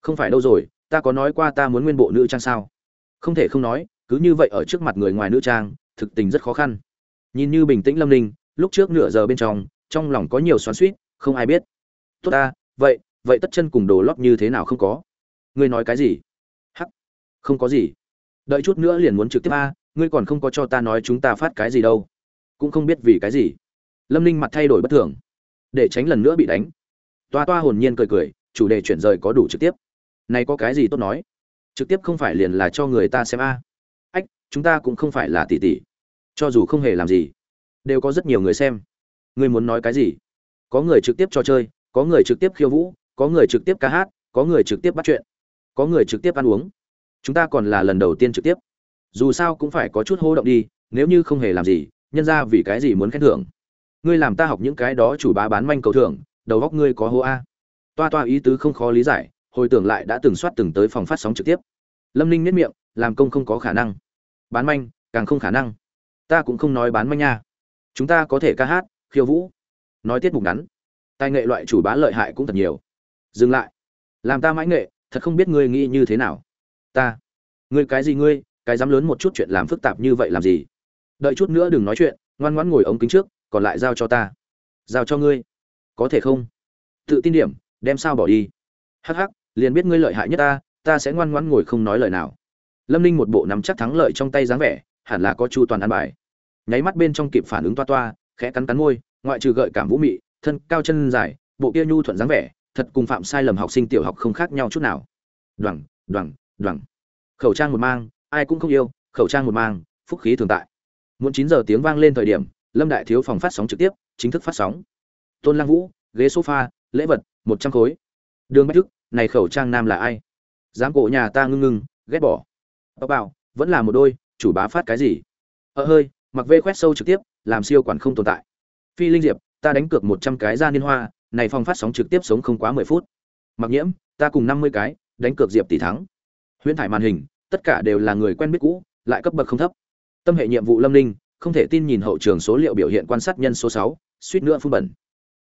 không phải đâu rồi ta có nói qua ta muốn nguyên bộ nữ trang sao? Không thể không nói, cứ như vậy ở trước mặt người ngoài nữ trang, thực tình rất khó khăn. Nhìn như bình tĩnh lâm ninh, lúc trước nửa giờ bên trong trong lòng có nhiều xoắn suýt không ai biết. Tốt ta, vậy vậy tất chân cùng đồ lót như thế nào không có? Ngươi nói cái gì? Hắc, không có gì. Đợi chút nữa liền muốn trực tiếp a, ngươi còn không có cho ta nói chúng ta phát cái gì đâu. Cũng không biết vì cái gì. Lâm ninh mặt thay đổi bất thường. Để tránh lần nữa bị đánh. Toa toa hồn nhiên cười cười, chủ đề chuyển rời có đủ trực tiếp này có cái gì tốt nói? Trực tiếp không phải liền là cho người ta xem a? Ách, chúng ta cũng không phải là tỷ tỷ. Cho dù không hề làm gì, đều có rất nhiều người xem. Ngươi muốn nói cái gì? Có người trực tiếp cho chơi, có người trực tiếp khiêu vũ, có người trực tiếp ca hát, có người trực tiếp bắt chuyện, có người trực tiếp ăn uống. Chúng ta còn là lần đầu tiên trực tiếp. Dù sao cũng phải có chút hô động đi, nếu như không hề làm gì, nhân ra vì cái gì muốn khen thưởng? Ngươi làm ta học những cái đó chủ bá bán manh cầu thưởng, đầu góc ngươi có hô a. Toa toa ý tứ không khó lý giải hồi tưởng lại đã từng soát từng tới phòng phát sóng trực tiếp. Lâm ninh nếp miệng, làm công không có khả năng. Bán manh, càng không khả năng. Ta cũng không nói bán manh nha. Chúng ta có thể ca hát, khiêu vũ. Nói tiết mục ngắn. Tài nghệ loại chủ bá lợi hại cũng thật nhiều. Dừng lại. Làm ta mãi nghệ, thật không biết ngươi nghĩ như thế nào. Ta. Ngươi cái gì ngươi, cái dám lớn một chút chuyện làm phức tạp như vậy làm gì? Đợi chút nữa đừng nói chuyện, ngoan ngoãn ngồi ống kính trước, còn lại giao cho ta. Giao cho ngươi. Có thể không? Tự tin điểm, đem sao bỏ đi. Hắc hắc liền biết ngươi lợi hại nhất ta ta sẽ ngoan ngoãn ngồi không nói lời nào. Lâm ninh một bộ nắm chắc thắng lợi trong tay dáng vẻ, hẳn là có chu toàn ăn bài. Nháy mắt bên trong kịp phản ứng toa toa, khẽ cắn cắn môi, ngoại trừ gợi cảm vũ mị, thân cao chân dài, bộ kia nhu thuận dáng vẻ, thật cùng phạm sai lầm học sinh tiểu học không khác nhau chút nào. Đoằng đoằng đoằng. Khẩu trang một mang, ai cũng không yêu, khẩu trang một mang, phúc khí thường tại. Muốn chín giờ tiếng vang lên thời điểm, lâm đại thiếu phòng phát sóng trực tiếp, chính thức phát sóng. Tôn lang vũ, ghế sofa, lễ vật, một trăm khối. Đường bách thức này khẩu trang nam là ai? Dám cổ nhà ta ngưng ngưng, ghét bỏ. Bảo bảo, vẫn là một đôi, chủ bá phát cái gì? Ờ hơi, mặc vê khoét sâu trực tiếp, làm siêu quản không tồn tại. Phi linh diệp, ta đánh cược một trăm cái ra liên hoa, này phòng phát sóng trực tiếp sống không quá mười phút. Mặc nhiễm, ta cùng năm mươi cái, đánh cược diệp tỷ thắng. Huyễn thải màn hình, tất cả đều là người quen biết cũ, lại cấp bậc không thấp. Tâm hệ nhiệm vụ lâm ninh, không thể tin nhìn hậu trường số liệu biểu hiện quan sát nhân số sáu, suýt nữa phun bẩn.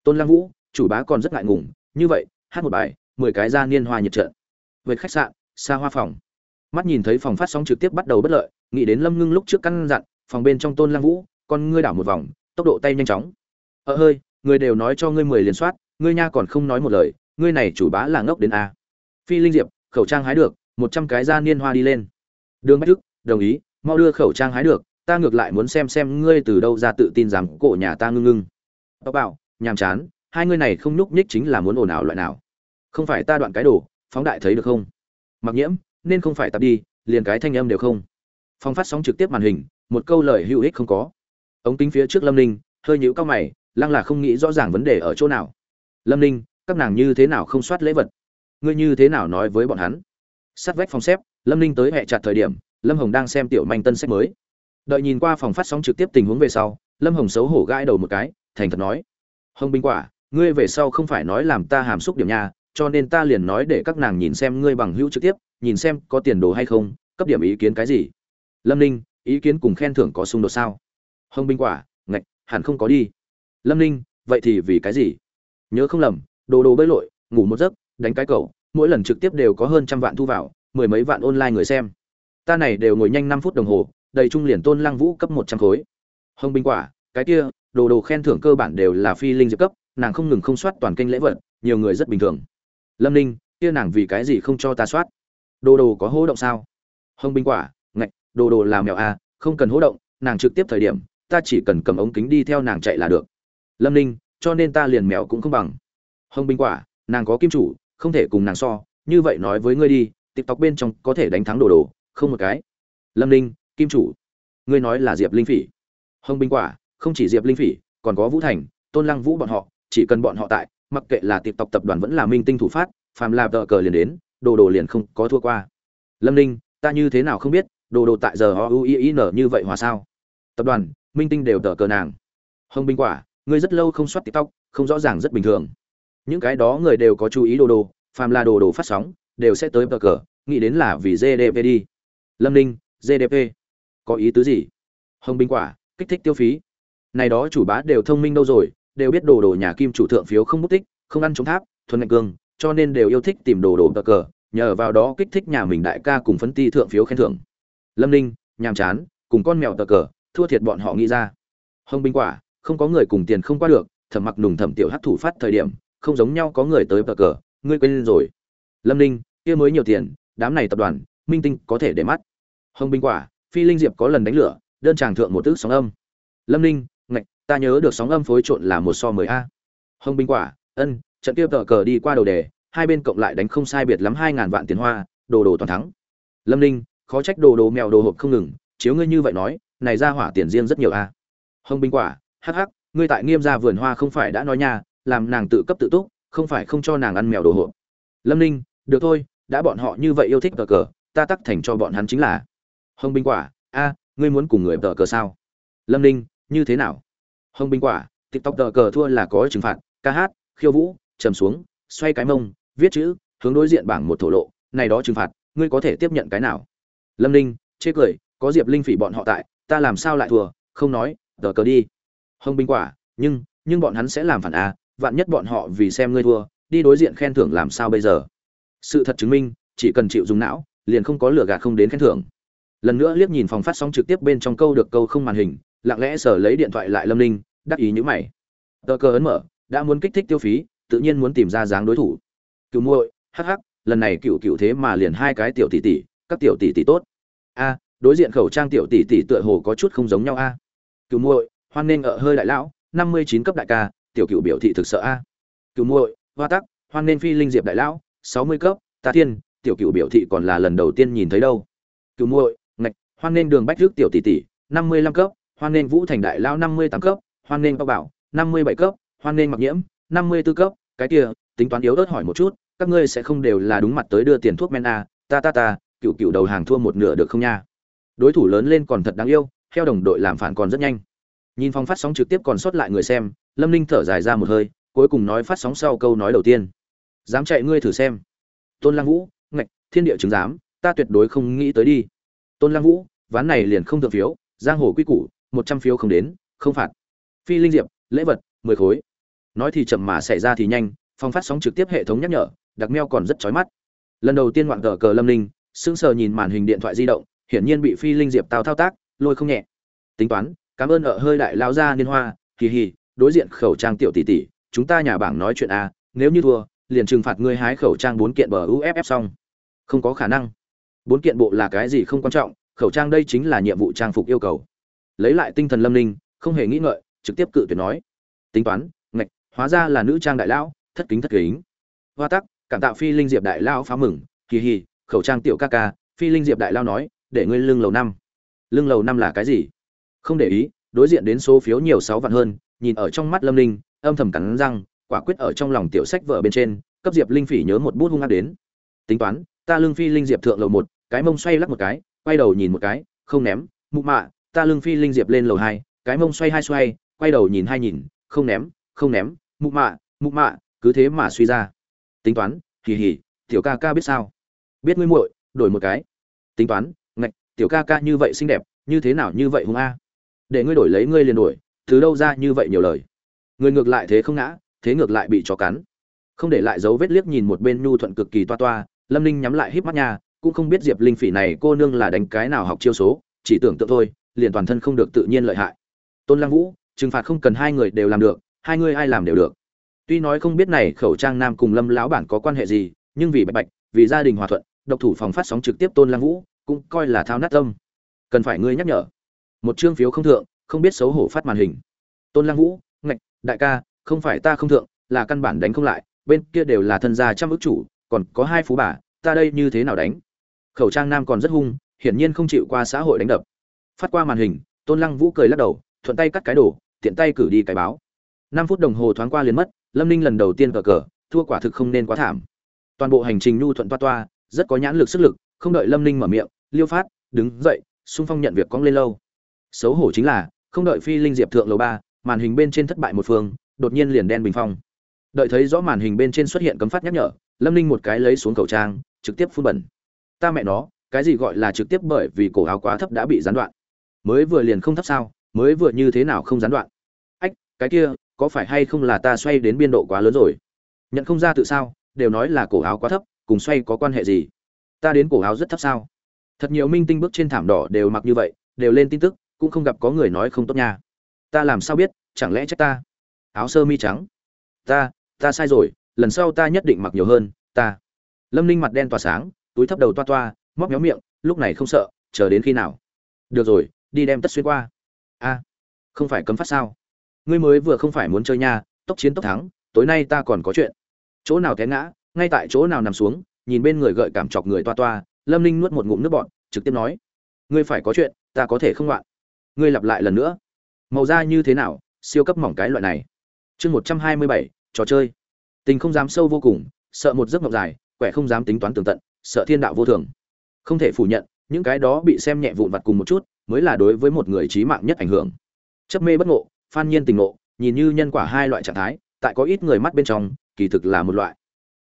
Tôn lăng vũ, chủ bá còn rất ngại ngùng, như vậy, hát một bài mười cái ra niên hoa nhiệt trận. Vệt khách sạn, xa hoa phòng. Mắt nhìn thấy phòng phát sóng trực tiếp bắt đầu bất lợi, nghĩ đến lâm ngưng lúc trước căn dặn, phòng bên trong tôn lăng vũ, con ngươi đảo một vòng, tốc độ tay nhanh chóng. Ờ hơi, người đều nói cho ngươi mười liền soát, ngươi nha còn không nói một lời, ngươi này chủ bá là ngốc đến a. Phi linh diệp, khẩu trang hái được, một trăm cái da niên hoa đi lên. Đường bách thức đồng ý, mau đưa khẩu trang hái được, ta ngược lại muốn xem xem ngươi từ đâu ra tự tin rằng cổ nhà ta ngưng ngưng. Tao bảo, nhàm chán, hai ngươi này không nhúc nhích chính là muốn ồn ào loại nào không phải ta đoạn cái đồ, phóng đại thấy được không? Mặc nhiễm, nên không phải tập đi, liền cái thanh âm đều không. Phong phát sóng trực tiếp màn hình, một câu lời hữu ích không có. Ống kính phía trước lâm ninh, hơi nhũ cao mày, lăng là không nghĩ rõ ràng vấn đề ở chỗ nào. Lâm ninh, các nàng như thế nào không soát lễ vật? Ngươi như thế nào nói với bọn hắn? Sát vách phòng xếp, lâm ninh tới hẹ chặt thời điểm, lâm hồng đang xem tiểu manh tân sách mới. Đợi nhìn qua phòng phát sóng trực tiếp tình huống về sau, lâm hồng xấu hổ gãi đầu một cái, thành thật nói. Hồng binh quả, ngươi về sau không phải nói làm ta hàm xúc điểm nha cho nên ta liền nói để các nàng nhìn xem ngươi bằng hữu trực tiếp, nhìn xem có tiền đồ hay không, cấp điểm ý kiến cái gì. Lâm ninh, ý kiến cùng khen thưởng có xung đột sao? Hồng binh quả, ngạch, hẳn không có đi. Lâm ninh, vậy thì vì cái gì? Nhớ không lầm, đồ đồ bơi lội, ngủ một giấc, đánh cái cầu mỗi lần trực tiếp đều có hơn trăm vạn thu vào, mười mấy vạn online người xem. Ta này đều ngồi nhanh năm phút đồng hồ, đầy trung liền tôn lăng vũ cấp một trăm khối. Hồng binh quả, cái kia, đồ đồ khen thưởng cơ bản đều là phi linh diệp cấp, nàng không ngừng không soát toàn kênh lễ vật, nhiều người rất bình thường lâm ninh kia nàng vì cái gì không cho ta soát? Đồ đồ có hỗ động sao? Hồng binh quả ngạch đồ đồ làm mèo à, không cần hỗ động nàng trực tiếp thời điểm ta chỉ cần cầm ống kính đi theo nàng chạy là được. Lâm ninh cho nên ta liền mèo cũng không bằng. Hồng binh quả nàng có kim chủ không thể cùng nàng so như vậy nói với ngươi đi tiktok bên trong có thể đánh thắng đồ đồ không một cái. Lâm ninh kim chủ ngươi nói là diệp linh phỉ. Hồng binh quả không chỉ diệp linh phỉ còn có vũ thành tôn lăng vũ bọn họ chỉ cần bọn họ tại mặc kệ là tiktok tập đoàn vẫn là minh tinh thủ phát, phàm là vợ cờ liền đến, đồ đồ liền không có thua qua. Lâm ninh, ta như thế nào không biết, đồ đồ tại giờ o u i n như vậy hòa sao? Tập đoàn, minh tinh đều tờ cờ nàng. Hồng binh quả, ngươi rất lâu không soát tiktok không rõ ràng rất bình thường. Những cái đó người đều có chú ý đồ đồ, phàm là đồ đồ phát sóng, đều sẽ tới tờ cờ, nghĩ đến là vì gdp đi. Lâm ninh gdp có ý tứ gì? Hồng binh quả, kích thích tiêu phí. Này đó chủ bá đều thông minh đâu rồi đều biết đồ đồ nhà kim chủ thượng phiếu không mất tích, không ăn chống tháp, thuần ngạch cương, cho nên đều yêu thích tìm đồ đồ tờ cờ, nhờ vào đó kích thích nhà mình đại ca cùng phấn ti thượng phiếu khen thưởng. Lâm ninh, nhàm chán, cùng con mèo tờ cờ, thua thiệt bọn họ nghĩ ra. Hồng binh quả, không có người cùng tiền không qua được, thẩm mặc nùng thẩm tiểu hát thủ phát thời điểm, không giống nhau có người tới tờ cờ, ngươi quên rồi. Lâm ninh, kia mới nhiều tiền, đám này tập đoàn, minh tinh có thể để mắt. Hồng binh quả, phi linh diệp có lần đánh lửa, đơn tràng thượng một tức sóng âm. Lâm ninh ta nhớ được sóng âm phối trộn là một so mười a. Hồng binh quả, ân, trận kia tờ cờ đi qua đầu đề, hai bên cộng lại đánh không sai biệt lắm hai ngàn vạn tiền hoa, đồ đồ toàn thắng. Lâm ninh, khó trách đồ đồ mèo đồ hộp không ngừng, chiếu ngươi như vậy nói, này ra hỏa tiền riêng rất nhiều a. Hồng binh quả, hắc hắc, ngươi tại nghiêm gia vườn hoa không phải đã nói nha, làm nàng tự cấp tự túc, không phải không cho nàng ăn mèo đồ hộp. Lâm ninh, được thôi, đã bọn họ như vậy yêu thích tờ cờ, ta tắc thành cho bọn hắn chính là. Hồng binh quả, a, ngươi muốn cùng người tờ cờ sao? Lâm ninh, như thế nào? Hồng binh quả, tiktok tờ cờ thua là có trừng phạt, ca hát, khiêu vũ, trầm xuống, xoay cái mông, viết chữ, hướng đối diện bảng một thổ lộ, này đó trừng phạt, ngươi có thể tiếp nhận cái nào? Lâm ninh, chê cười, có diệp linh phỉ bọn họ tại, ta làm sao lại thua, không nói, tờ cờ đi. Hồng binh quả, nhưng nhưng bọn hắn sẽ làm phản a, vạn nhất bọn họ vì xem ngươi thua, đi đối diện khen thưởng làm sao bây giờ? Sự thật chứng minh, chỉ cần chịu dùng não, liền không có lửa gạt không đến khen thưởng. Lần nữa liếc nhìn phòng phát sóng trực tiếp bên trong câu được câu không màn hình, lặng lẽ sở lấy điện thoại lại lâm ninh đắc ý như mày. Tờ cờ ấn mở, đã muốn kích thích tiêu phí, tự nhiên muốn tìm ra dáng đối thủ. Cựu muội, hắc hắc, lần này cựu cựu thế mà liền hai cái tiểu tỷ tỷ, các tiểu tỷ tỷ tốt. A, đối diện khẩu trang tiểu tỷ tỷ tựa hồ có chút không giống nhau a. Cựu muội, hoan nên ở hơi đại lão, năm mươi chín cấp đại ca, tiểu cựu biểu thị thực sợ a. Cựu muội, hoa tắc, hoan nên phi linh diệp đại lão, sáu mươi cấp, ta thiên, tiểu cựu biểu thị còn là lần đầu tiên nhìn thấy đâu. Cựu muội, ngạch, hoan nên đường bách thước tiểu tỷ tỷ, năm mươi lăm cấp, hoan nên vũ thành đại lão năm mươi tám cấp hoan nghênh bao bảo, năm mươi bảy cấp, hoan nghênh mặc nhiễm, năm mươi 54 cấp, cái kia, tính toán yếu ớt hỏi một chút, các ngươi sẽ không đều là đúng mặt tới đưa tiền thuốc men a ta ta ta, cựu cựu đầu hàng thua một nửa được không nha? Đối thủ lớn lên còn thật đáng yêu theo đồng đội làm phản còn rất nhanh. Nhìn phong phát sóng trực tiếp còn sót lại người xem, lâm ninh thở dài ra một hơi, cuối cùng nói phát sóng sau câu nói đầu tiên. Dám chạy ngươi thử xem. Tôn lang vũ, ngạch, thiên địa chứng giám, ta tuyệt đối không nghĩ tới đi. Tôn lang vũ, ván này liền không thượng phiếu, giang hồ quy củ, một trăm phiếu không đến, không phạt phi linh diệp, lễ vật, mười khối. Nói thì chậm mà xảy ra thì nhanh, phong phát sóng trực tiếp hệ thống nhắc nhở, đặc meo còn rất chói mắt. Lần đầu tiên ngoạn cờ cờ lâm ninh, sững sờ nhìn màn hình điện thoại di động, hiển nhiên bị phi linh diệp tao thao tác, lôi không nhẹ. Tính toán, cảm ơn ở hơi đại lao ra liên hoa, kỳ hì, đối diện khẩu trang tiểu tỷ tỷ, chúng ta nhà bảng nói chuyện a, nếu như thua, liền trừng phạt ngươi hái khẩu trang bốn kiện bờ uff xong. Không có khả năng. Bốn kiện bộ là cái gì không quan trọng, khẩu trang đây chính là nhiệm vụ trang phục yêu cầu. Lấy lại tinh thần lâm ninh, không hề nghĩ ngợi trực tiếp cự tuyệt nói. Tính toán, ngạch, hóa ra là nữ trang đại lão, thất kính thất kính. Hoa tắc, cảm tạo phi linh diệp đại lao phá mừng. Kỳ hì, khẩu trang tiểu ca ca, phi linh diệp đại lao nói, để ngươi lưng lầu năm. Lưng lầu năm là cái gì? Không để ý, đối diện đến số phiếu nhiều sáu vạn hơn, nhìn ở trong mắt lâm linh âm thầm cắn răng, quả quyết ở trong lòng tiểu sách vợ bên trên, cấp diệp linh phỉ nhớ một bút hung ác đến. Tính toán, ta lương phi linh diệp thượng lầu một, cái mông xoay lắc một cái, quay đầu nhìn một cái, không ném, mụ mạ, ta lương phi linh diệp lên lầu hai, cái mông xoay hai xoay quay đầu nhìn hai nhìn, không ném không ném, mụ mạ mụ mạ, cứ thế mà suy ra. Tính toán, hì hì, tiểu ca ca biết sao? Biết ngươi muội, đổi một cái. Tính toán, ngạch, tiểu ca ca như vậy xinh đẹp, như thế nào như vậy hùng a? Để ngươi đổi lấy ngươi liền đổi, từ đâu ra như vậy nhiều lời? Người ngược lại thế không ngã, thế ngược lại bị chó cắn. Không để lại dấu vết liếc nhìn một bên nhu thuận cực kỳ toa toa, lâm ninh nhắm lại híp mắt nha, cũng không biết diệp linh phỉ này cô nương là đánh cái nào học chiêu số, chỉ tưởng tượng thôi, liền toàn thân không được tự nhiên lợi hại. Tôn lăng vũ trừng phạt không cần hai người đều làm được, hai người ai làm đều được. Tuy nói không biết này khẩu trang nam cùng lâm lão bản có quan hệ gì, nhưng vì bạch bạch, vì gia đình hòa thuận, độc thủ phòng phát sóng trực tiếp tôn lăng vũ, cũng coi là thao nát tâm. Cần phải ngươi nhắc nhở. Một chương phiếu không thượng, không biết xấu hổ phát màn hình. Tôn lăng vũ, ngạch, đại ca, không phải ta không thượng, là căn bản đánh không lại, bên kia đều là thân gia trăm ước chủ, còn có hai phú bà, ta đây như thế nào đánh? Khẩu trang nam còn rất hung, hiển nhiên không chịu qua xã hội đánh đập. Phát qua màn hình, tôn lăng vũ cười lắc đầu, thuận tay cắt cái đồ tiện tay cử đi cái báo. Năm phút đồng hồ thoáng qua liền mất, lâm ninh lần đầu tiên cờ cờ, thua quả thực không nên quá thảm. Toàn bộ hành trình nhu thuận toa toa, rất có nhãn lực sức lực, không đợi lâm ninh mở miệng, liêu phát, đứng dậy, xung phong nhận việc cong lên lâu. Xấu hổ chính là, không đợi phi linh diệp thượng lầu ba, màn hình bên trên thất bại một phương, đột nhiên liền đen bình phong. Đợi thấy rõ màn hình bên trên xuất hiện cấm phát nhắc nhở, lâm ninh một cái lấy xuống khẩu trang, trực tiếp phun bẩn. Ta mẹ nó, cái gì gọi là trực tiếp bởi vì cổ áo quá thấp đã bị gián đoạn. Mới vừa liền không thấp sao? Mới vừa như thế nào không gián đoạn. Ách, cái kia, có phải hay không là ta xoay đến biên độ quá lớn rồi? Nhận không ra tự sao, đều nói là cổ áo quá thấp, cùng xoay có quan hệ gì? Ta đến cổ áo rất thấp sao? Thật nhiều minh tinh bước trên thảm đỏ đều mặc như vậy, đều lên tin tức, cũng không gặp có người nói không tốt nha. Ta làm sao biết, chẳng lẽ trách ta? Áo sơ mi trắng. Ta ta sai rồi, lần sau ta nhất định mặc nhiều hơn, ta. Lâm ninh mặt đen tỏa sáng, túi thấp đầu toa toa, móc méo miệng, lúc này không sợ, chờ đến khi nào? Được rồi, đi đem tất xuyên qua a không phải cấm phát sao? Ngươi mới vừa không phải muốn chơi nha, tốc chiến tốc thắng, tối nay ta còn có chuyện. Chỗ nào té ngã, ngay tại chỗ nào nằm xuống, nhìn bên người gợi cảm chọc người toa toa, lâm ninh nuốt một ngụm nước bọn trực tiếp nói, ngươi phải có chuyện, ta có thể không loạn ngươi lặp lại lần nữa. Màu da như thế nào, siêu cấp mỏng cái loại này. Chương một trăm hai mươi bảy, trò chơi. Tình không dám sâu vô cùng, sợ một giấc mộng dài, quẻ không dám tính toán tường tận, sợ thiên đạo vô thường. Không thể phủ nhận những cái đó bị xem nhẹ vụn vặt cùng một chút, mới là đối với một người trí mạng nhất ảnh hưởng. Chấp mê bất ngộ, phan nhiên tình ngộ, nhìn như nhân quả hai loại trạng thái, tại có ít người mắt bên trong, kỳ thực là một loại.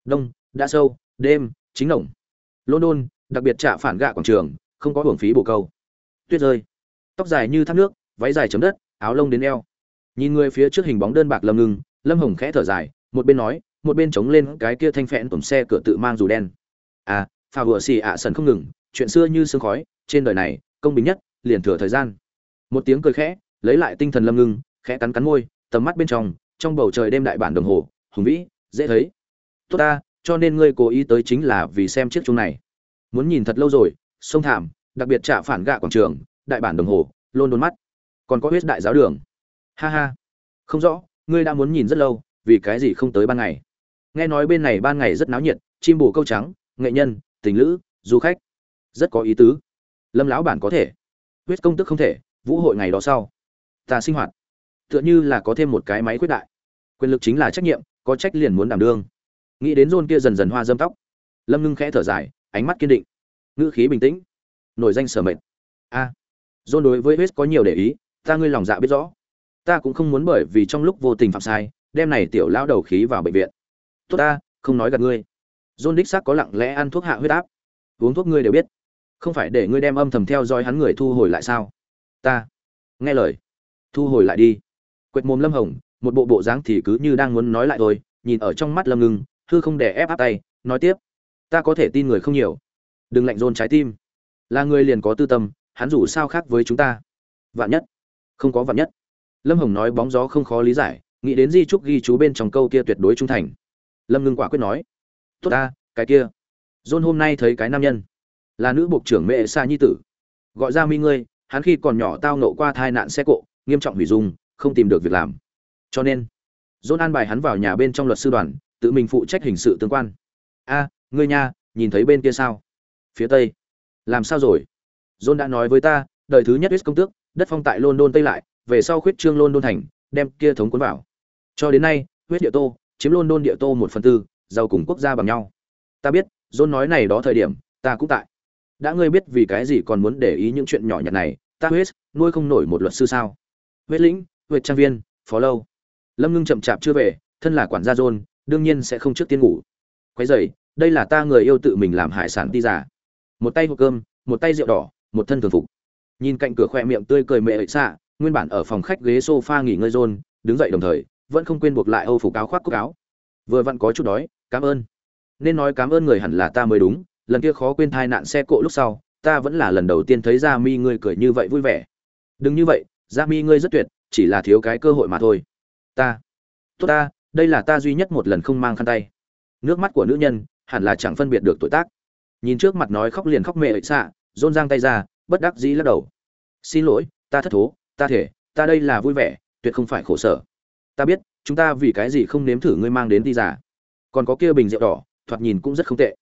Đông, đã sâu, đêm, chính nồng london, đặc biệt trả phản gạ quảng trường, không có hưởng phí bồ câu. Tuyết rơi. Tóc dài như thác nước, váy dài chấm đất, áo lông đến eo. Nhìn người phía trước hình bóng đơn bạc lâm ngưng lâm hồng khẽ thở dài, một bên nói, một bên chống lên cái kia thanh phẽn tổm xe cửa tự mang dù đen. À phà vừa xì ạ sần không ngừng chuyện xưa như sương khói, trên đời này, công bình nhất, liền thừa thời gian. Một tiếng cười khẽ, lấy lại tinh thần lâm ngưng, khẽ cắn cắn môi, tầm mắt bên trong trong bầu trời đêm đại bản đồng hồ, hùng vĩ, dễ thấy. Tốt ta, cho nên ngươi cố ý tới chính là vì xem chiếc chung này. Muốn nhìn thật lâu rồi, sông thảm, đặc biệt trả phản gạ quảng trường, đại bản đồng hồ lôn đôn mắt. Còn có huyết đại giáo đường. Ha ha. Không rõ, ngươi đã muốn nhìn rất lâu, vì cái gì không tới ban ngày? Nghe nói bên này ban ngày rất náo nhiệt, chim bồ câu trắng, nghệ nhân, tình lữ, du khách rất có ý tứ. Lâm lão bản có thể. Huyết công tức không thể vũ hội ngày đó sau. Ta sinh hoạt. Tựa như là có thêm một cái máy quyết đại. Quyền lực chính là trách nhiệm có trách liền muốn đảm đương. Nghĩ đến rôn kia dần dần hoa dâm tóc. Lâm ngưng khẽ thở dài ánh mắt kiên định. Ngữ khí bình tĩnh. Nổi danh sở mệnh. A. À, rôn đối với huyết có nhiều để ý ta ngươi lòng dạ biết rõ. Ta cũng không muốn bởi vì trong lúc vô tình phạm sai đem này tiểu lão đầu khí vào bệnh viện. Tốt ta không nói gạt ngươi. Rôn đích xác có lặng lẽ ăn thuốc hạ huyết áp. Uống thuốc ngươi đều biết không phải để ngươi đem âm thầm theo dõi hắn người thu hồi lại sao? Ta. Nghe lời. Thu hồi lại đi. Quệt mồm lâm hồng, một bộ bộ dáng thì cứ như đang muốn nói lại thôi, nhìn ở trong mắt lâm ngưng, hư không để ép áp tay, nói tiếp. Ta có thể tin người không nhiều. Đừng lạnh rôn trái tim. Là người liền có tư tâm, hắn dù sao khác với chúng ta. Vạn nhất. Không có vạn nhất. Lâm hồng nói bóng gió không khó lý giải, nghĩ đến di trúc ghi chú bên trong câu kia tuyệt đối trung thành. Lâm ngưng quả quyết nói. Tốt ta, cái kia. John hôm nay thấy cái nam nhân là nữ bộ trưởng mẹ sa nhi tử. Gọi ra mi ngươi, hắn khi còn nhỏ tao nộ qua thai nạn xe cộ, nghiêm trọng hủy dung, không tìm được việc làm. Cho nên, john an bài hắn vào nhà bên trong luật sư đoàn, tự mình phụ trách hình sự tương quan. A, ngươi nha, nhìn thấy bên kia sao? Phía tây. Làm sao rồi? John đã nói với ta, đời thứ nhất công tước, đất phong tại london tây lại, về sau khuyết trương london thành, đem kia thống cuốn vào. Cho đến nay, huyết địa tô, chiếm london địa tô một phần tư, giàu cùng quốc gia bằng nhau. Ta biết, john nói này đó thời điểm, ta cũng tại đã ngươi biết vì cái gì còn muốn để ý những chuyện nhỏ nhặt này, ta huyết nuôi không nổi một luật sư sao? Huyết lĩnh huyết trang viên, phó lâu. Lâm ngưng chậm chạp chưa về, thân là quản gia john, đương nhiên sẽ không trước tiên ngủ. Quấy dậy đây là ta người yêu tự mình làm hải sản đi giả một tay hộp cơm, một tay rượu đỏ, một thân thường phục. Nhìn cạnh cửa khoe miệng tươi cười mẹ ấy xạ nguyên bản ở phòng khách ghế sofa nghỉ ngơi john, đứng dậy đồng thời, vẫn không quên buộc lại âu phục áo khoác cúc áo. Vừa vặn có chút đói, cảm ơn. Nên nói cảm ơn người hẳn là ta mới đúng lần kia khó quên thai nạn xe cộ lúc sau, ta vẫn là lần đầu tiên thấy ra mi ngươi cười như vậy vui vẻ. Đừng như vậy ra mi ngươi rất tuyệt, chỉ là thiếu cái cơ hội mà thôi. Ta, tốt ta, đây là ta duy nhất một lần không mang khăn tay. Nước mắt của nữ nhân, hẳn là chẳng phân biệt được tuổi tác. Nhìn trước mặt nói khóc liền khóc mẹ ệ xạ, rôn giang tay ra, bất đắc dĩ lắc đầu. Xin lỗi, ta thất thố, ta thể, ta đây là vui vẻ, tuyệt không phải khổ sở. Ta biết, chúng ta vì cái gì không nếm thử ngươi mang đến đi giả còn có kia bình rượu đỏ, thoạt nhìn cũng rất không tệ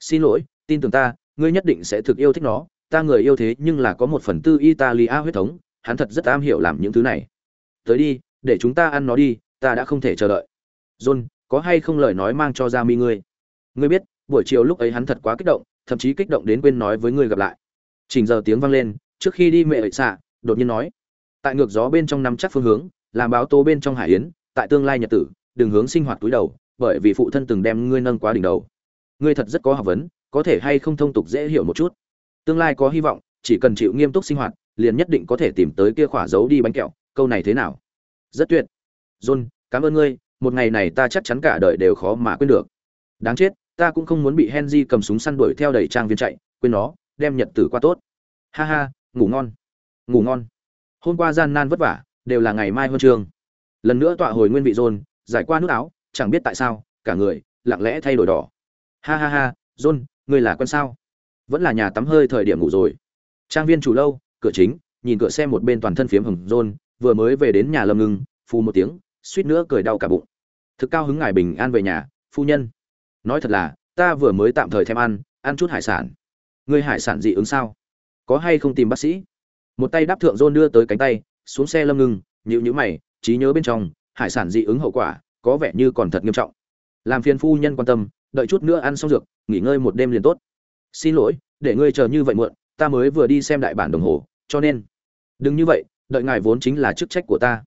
xin lỗi, tin tưởng ta, ngươi nhất định sẽ thực yêu thích nó. Ta người yêu thế nhưng là có một phần tư italia huyết thống, hắn thật rất am hiểu làm những thứ này. Tới đi, để chúng ta ăn nó đi, ta đã không thể chờ đợi. John, có hay không lời nói mang cho ra mi ngươi? Ngươi biết, buổi chiều lúc ấy hắn thật quá kích động, thậm chí kích động đến quên nói với ngươi gặp lại. Chỉnh giờ tiếng vang lên, trước khi đi mẹ ệ xạ đột nhiên nói. Tại ngược gió bên trong năm chắc phương hướng, làm báo tố bên trong hải yến, tại tương lai nhật tử, đừng hướng sinh hoạt túi đầu, bởi vì phụ thân từng đem ngươi nâng quá đỉnh đầu ngươi thật rất có học vấn, có thể hay không thông tục dễ hiểu một chút. Tương lai có hy vọng, chỉ cần chịu nghiêm túc sinh hoạt, liền nhất định có thể tìm tới kia khỏa giấu đi bánh kẹo, câu này thế nào? Rất tuyệt. John, cảm ơn ngươi, một ngày này ta chắc chắn cả đời đều khó mà quên được. Đáng chết, ta cũng không muốn bị henry cầm súng săn đuổi theo đầy trang viên chạy, quên nó, đem nhật tử qua tốt. Ha ha, ngủ ngon. Ngủ ngon. Hôm qua gian nan vất vả, đều là ngày mai huân trường. lần nữa tọa hồi nguyên vị john, giải qua nước áo, chẳng biết tại sao, cả người, lặng lẽ thay đổi đỏ ha ha ha, john, ngươi là con sao? Vẫn là nhà tắm hơi thời điểm ngủ rồi. Trang viên chủ lâu, cửa chính, nhìn cửa xe một bên toàn thân phiếm hồng john, vừa mới về đến nhà lâm ngưng phu một tiếng, suýt nữa cười đau cả bụng. Thực cao hứng ngài bình an về nhà, phu nhân. Nói thật là, ta vừa mới tạm thời thèm ăn ăn chút hải sản. Ngươi hải sản dị ứng sao? Có hay không tìm bác sĩ? Một tay đáp thượng John đưa tới cánh tay, xuống xe lâm ngưng nhịu nhữ mày, trí nhớ bên trong, hải sản dị ứng hậu quả, có vẻ như còn thật nghiêm trọng. Làm phiền phu nhân quan tâm đợi chút nữa ăn xong dược, nghỉ ngơi một đêm liền tốt. Xin lỗi, để ngươi chờ như vậy muộn, ta mới vừa đi xem đại bản đồng hồ, cho nên. Đừng như vậy, đợi ngài vốn chính là chức trách của ta.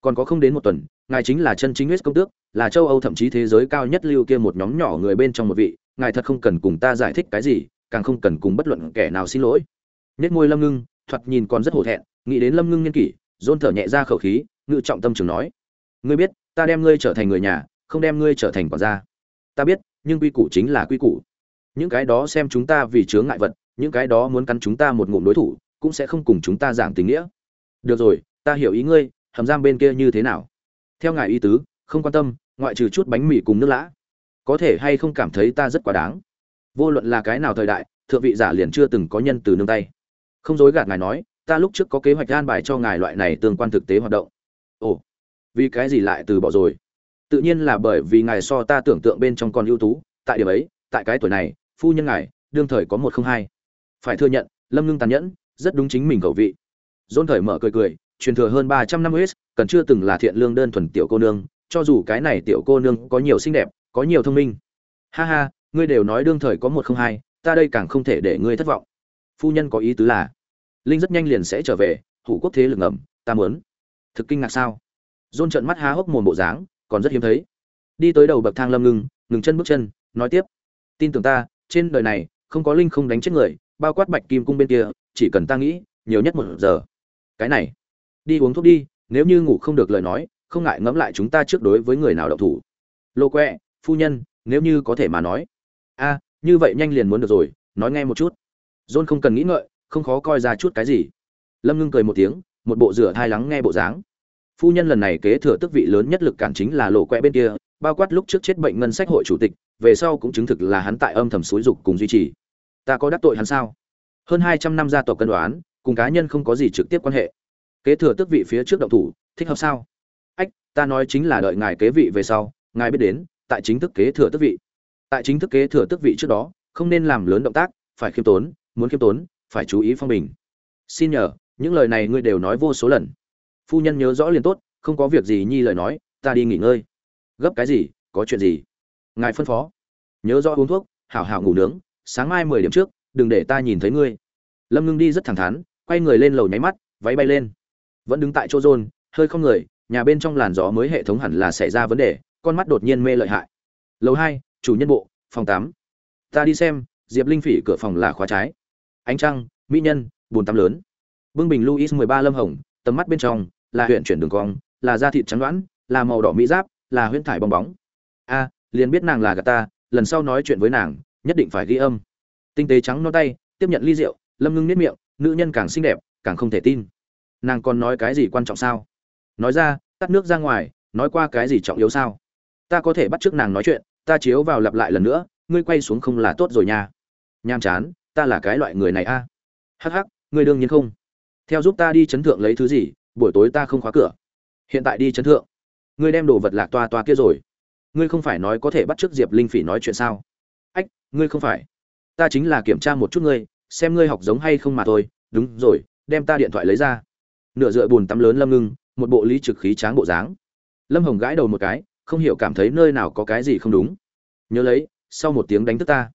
Còn có không đến một tuần, ngài chính là chân chính huyết công tước, là châu âu thậm chí thế giới cao nhất lưu kia một nhóm nhỏ người bên trong một vị, ngài thật không cần cùng ta giải thích cái gì, càng không cần cùng bất luận kẻ nào xin lỗi. Nết môi lâm ngưng, thoạt nhìn còn rất hổ thẹn, nghĩ đến lâm ngưng nhân kỷ dôn thở nhẹ ra khẩu khí, ngự trọng tâm trường nói. Ngươi biết, ta đem ngươi trở thành người nhà, không đem ngươi trở thành quản gia. Ta biết nhưng quy củ chính là quy củ. Những cái đó xem chúng ta vì chướng ngại vật, những cái đó muốn cắn chúng ta một ngụm đối thủ, cũng sẽ không cùng chúng ta giảng tình nghĩa. Được rồi, ta hiểu ý ngươi, hầm giam bên kia như thế nào? Theo ngài ý tứ, không quan tâm, ngoại trừ chút bánh mì cùng nước lã. Có thể hay không cảm thấy ta rất quá đáng? Vô luận là cái nào thời đại, thượng vị giả liền chưa từng có nhân từ nương tay. Không dối gạt ngài nói, ta lúc trước có kế hoạch an bài cho ngài loại này tương quan thực tế hoạt động. Ồ, vì cái gì lại từ bỏ rồi? Tự nhiên là bởi vì ngài so ta tưởng tượng bên trong con ưu tú tại điểm ấy tại cái tuổi này phu nhân ngài đương thời có một không hai phải thừa nhận lâm ngưng tàn nhẫn rất đúng chính mình cầu vị dôn thời mở cười cười truyền thừa hơn ba trăm năm US, cần chưa từng là thiện lương đơn thuần tiểu cô nương, cho dù cái này tiểu cô nương có nhiều xinh đẹp, có nhiều thông minh. Ha ha, ngươi đều nói đương thời có một không hai, ta đây càng không thể để ngươi thất vọng. Phu nhân có ý tứ là, linh rất nhanh liền sẽ trở về, hủ quốc thế lực ngầm, ta muốn. Thực kinh ngạc sao? Dôn trợn mắt há hốc mồm bộ dáng, còn rất hiếm thấy. Đi tới đầu bậc thang lâm ngưng, ngừng chân bước chân, nói tiếp: "Tin tưởng ta, trên đời này không có linh không đánh chết người, bao quát Bạch Kim cung bên kia, chỉ cần ta nghĩ, nhiều nhất một giờ." Cái này, đi uống thuốc đi nếu như ngủ không được lời nói không ngại ngẫm lại chúng ta trước đối với người nào đậu thủ. Lô quẹ phu nhân nếu như có thể mà nói. A như vậy nhanh liền muốn được rồi nói nghe một chút. John không cần nghĩ ngợi không khó coi ra chút cái gì. Lâm ngưng cười một tiếng một bộ rửa thai lắng nghe bộ dáng phu nhân lần này kế thừa tước vị lớn nhất lực cản chính là lộ quẹ bên kia, bao quát lúc trước chết bệnh ngân sách hội chủ tịch, về sau cũng chứng thực là hắn tại âm thầm xúi dục cùng duy trì. Ta có đắc tội hắn sao? Hơn hai trăm năm gia tộc cân đoán, cùng cá nhân không có gì trực tiếp quan hệ. Kế thừa tước vị phía trước động thủ, thích hợp sao? Ách, ta nói chính là đợi ngài kế vị về sau, ngài biết đến, tại chính thức kế thừa tước vị. Tại chính thức kế thừa tước vị trước đó, không nên làm lớn động tác, phải khiêm tốn, muốn khiêm tốn, phải chú ý phong bình. Xin nhờ, những lời này ngươi đều nói vô số lần phu nhân nhớ rõ liền tốt, không có việc gì nhi lời nói, ta đi nghỉ ngơi. Gấp cái gì, có chuyện gì? Ngài phân phó. Nhớ rõ uống thuốc, hảo hảo ngủ nướng, sáng mai mười điểm trước, đừng để ta nhìn thấy ngươi. Lâm ngưng đi rất thẳng thắn, quay người lên lầu nháy mắt, váy bay lên. Vẫn đứng tại chỗ rôn, hơi không người, nhà bên trong làn gió mới hệ thống hẳn là xảy ra vấn đề, con mắt đột nhiên mê lợi hại. Lầu hai, chủ nhân bộ, phòng tám ta đi xem, diệp linh phỉ cửa phòng là khóa trái. Ánh trăng, mỹ nhân bùn tắm lớn. Bưng bình luis mười ba lâm hồng, tầm mắt bên trong là huyện chuyển đường cong, là da thịt trắng đoán là màu đỏ mỹ giáp, là huyễn thải bong bóng. A, liền biết nàng là gà ta, lần sau nói chuyện với nàng, nhất định phải ghi âm. Tinh tế trắng no tay, tiếp nhận ly rượu, lâm ngưng nếp miệng, nữ nhân càng xinh đẹp, càng không thể tin. Nàng còn nói cái gì quan trọng sao? Nói ra, tắt nước ra ngoài, nói qua cái gì trọng yếu sao? Ta có thể bắt t r ư ớ c nàng nói chuyện, ta chiếu vào lặp lại lần nữa, ngươi quay xuống không là tốt rồi nha. Nham chán, ta là cái loại người này a. À? hh ngươi đương nhiên không. Theo giúp ta đi chấn thượng lấy thứ gì buổi tối ta không khóa cửa. Hiện tại đi chấn thượng. Ngươi đem đồ vật lạc toa toa kia rồi. Ngươi không phải nói có thể bắt t r ư ớ c diệp linh phỉ nói chuyện sao? Ách, ngươi không phải. Ta chính là kiểm tra một chút ngươi, xem ngươi học giống hay không mà thôi. Đúng rồi, đem ta điện thoại lấy ra. Nửa dựa bùn tắm lớn lâm ngưng, một bộ lý trực khí tráng bộ dáng. Lâm hồng gãi đầu một cái, không hiểu cảm thấy nơi nào có cái gì không đúng. Nhớ lấy, sau một tiếng đánh thức ta.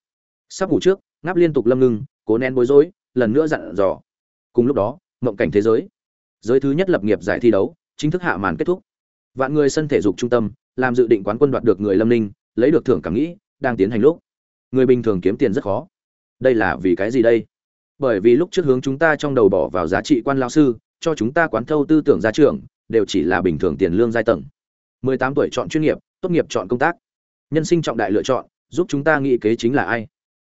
Sắp ngủ trước, ngáp liên tục lâm ngưng, cố nén bối rối, lần nữa dặn dò. Cùng lúc đó, mộng cảnh thế giới giới thứ nhất lập nghiệp giải thi đấu, chính thức hạ màn kết thúc. Vạn người sân thể dục trung tâm, làm dự định quán quân đoạt được người lâm ninh, lấy được thưởng cảm nghĩ, đang tiến hành lúc. Người bình thường kiếm tiền rất khó. Đây là vì cái gì đây? Bởi vì lúc trước hướng chúng ta trong đầu bỏ vào giá trị quan lao sư, cho chúng ta quán thâu tư tưởng ra trường đều chỉ là bình thường tiền lương giai tầng. 18 tuổi chọn chuyên nghiệp, tốt nghiệp chọn công tác. Nhân sinh trọng đại lựa chọn, giúp chúng ta nghĩ kế chính là ai?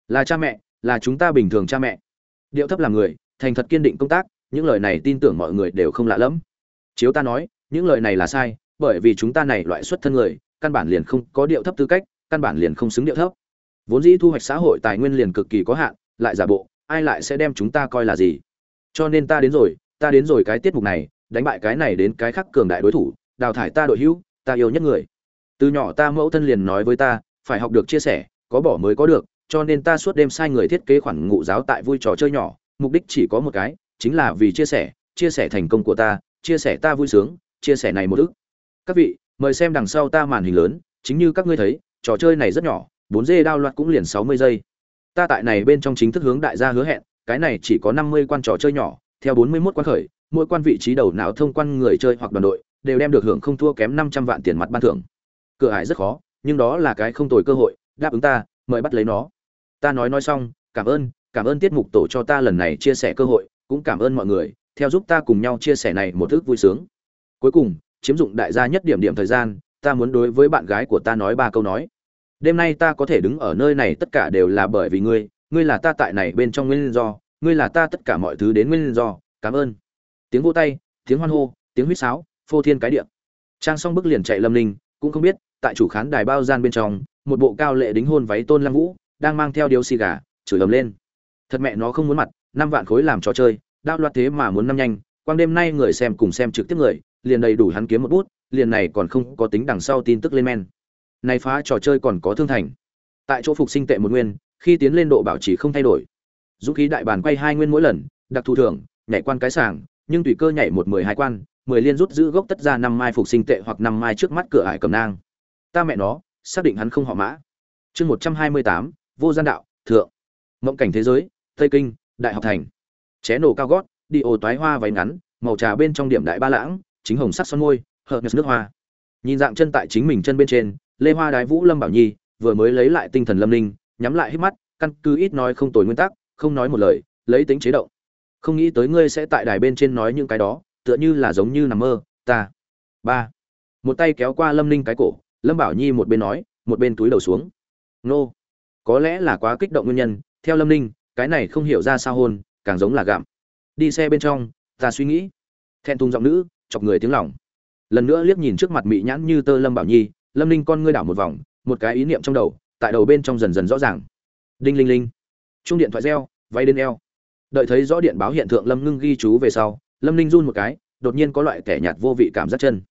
Là cha mẹ, là chúng ta bình thường cha mẹ. Điệu thấp là người, thành thật kiên định công tác những lời này tin tưởng mọi người đều không lạ lẫm. Chiếu ta nói, những lời này là sai, bởi vì chúng ta này loại xuất thân người, căn bản liền không có điệu thấp tư cách, căn bản liền không xứng điệu thấp. Vốn dĩ thu hoạch xã hội tài nguyên liền cực kỳ có hạn, lại giả bộ, ai lại sẽ đem chúng ta coi là gì? Cho nên ta đến rồi, ta đến rồi cái tiết mục này, đánh bại cái này đến cái khác cường đại đối thủ, đào thải ta đội hữu, ta yêu nhất người. Từ nhỏ ta mẫu thân liền nói với ta, phải học được chia sẻ, có bỏ mới có được, cho nên ta suốt đêm sai người thiết kế khoản ngụ giáo tại vui trò chơi nhỏ, mục đích chỉ có một cái chính là vì chia sẻ chia sẻ thành công của ta chia sẻ ta vui sướng chia sẻ này một ức các vị mời xem đằng sau ta màn hình lớn chính như các ngươi thấy trò chơi này rất nhỏ bốn d đao loạt cũng liền sáu mươi giây ta tại này bên trong chính thức hướng đại gia hứa hẹn cái này chỉ có năm mươi quan trò chơi nhỏ theo 41 quan khởi, mỗi quan vị trí đầu não thông quan người chơi hoặc đoàn đội đều đem được hưởng không thua kém 500 vạn tiền mặt ban thưởng. Cửa ải rất khó, nhưng đó là cái không tồi cơ hội, đáp ứng ta, mời bắt lấy nó. Ta nói nói xong, cảm ơn, cảm ơn tiết mục tổ cho ta lần này chia sẻ cơ hội, cũng cảm ơn mọi người, theo giúp ta cùng nhau chia sẻ này một thức vui sướng. Cuối cùng, chiếm dụng đại gia nhất điểm điểm thời gian, ta muốn đối với bạn gái của ta nói ba câu nói. Đêm nay ta có thể đứng ở nơi này tất cả đều là bởi vì ngươi, ngươi là ta tại này bên trong nguyên do, ngươi là ta tất cả mọi thứ đến nguyên do cảm ơn tiếng vô tay tiếng hoan hô tiếng huýt sáo phô thiên cái địa trang xong bức liền chạy lâm linh cũng không biết tại chủ khán đài bao gian bên trong một bộ cao lệ đính hôn váy tôn lăng vũ đang mang theo điếu xì gà chửi ầm lên thật mẹ nó không muốn mặt năm vạn khối làm trò chơi, đao loạt thế mà muốn năm nhanh, quang đêm nay người xem cùng xem trực tiếp người, liền đầy đủ hắn kiếm một bút, liền này còn không có tính đằng sau tin tức lên men. Này phá trò chơi còn có thương thành. Tại chỗ phục sinh tệ một nguyên, khi tiến lên độ bảo trì không thay đổi. Dũng khí đại bàn quay hai nguyên mỗi lần, đặc thù thưởng, nhảy quan cái sàng nhưng tùy cơ nhảy một mười hai quan, mười liên rút giữ gốc tất ra năm mai phục sinh tệ hoặc năm mai trước mắt cửa ải cầm nang. Ta mẹ nó, xác định hắn không họ mã. Chương một trăm hai mươi tám, vô gian đạo, thượng. Mộng cảnh thế giới, tây kinh đại học thành. Ché nổ cao gót đi ô toái hoa váy ngắn màu trà bên trong điểm đại ba lãng chính hồng sắc son môi hợt nhật nước hoa. Nhìn dạng chân tại chính mình chân bên trên lê hoa đái vũ lâm bảo nhi vừa mới lấy lại tinh thần lâm Linh, nhắm lại hít mắt căn cứ ít nói không tồi nguyên tắc không nói một lời lấy tính chế động. Không nghĩ tới ngươi sẽ tại đài bên trên nói những cái đó tựa như là giống như nằm mơ ta. Ba. Một tay kéo qua lâm Linh cái cổ lâm bảo nhi một bên nói một bên túi đầu xuống. Nô. Có lẽ là quá kích động nguyên nhân theo lâm ninh cái này không hiểu ra sao hôn, càng giống là gạm đi xe bên trong, ta suy nghĩ. Thẹn thùng giọng nữ, chọc người tiếng lòng. Lần nữa liếc nhìn trước mặt mỹ nhãn như tơ lâm bảo nhi, lâm ninh con ngươi đảo một vòng, một cái ý niệm trong đầu, tại đầu bên trong dần dần rõ ràng. Đinh linh linh. Chung điện thoại reo vay đến eo. Đợi thấy rõ điện báo hiện tượng lâm ngưng ghi chú về sau, lâm ninh run một cái, đột nhiên có loại kẻ nhạt vô vị cảm giác chân.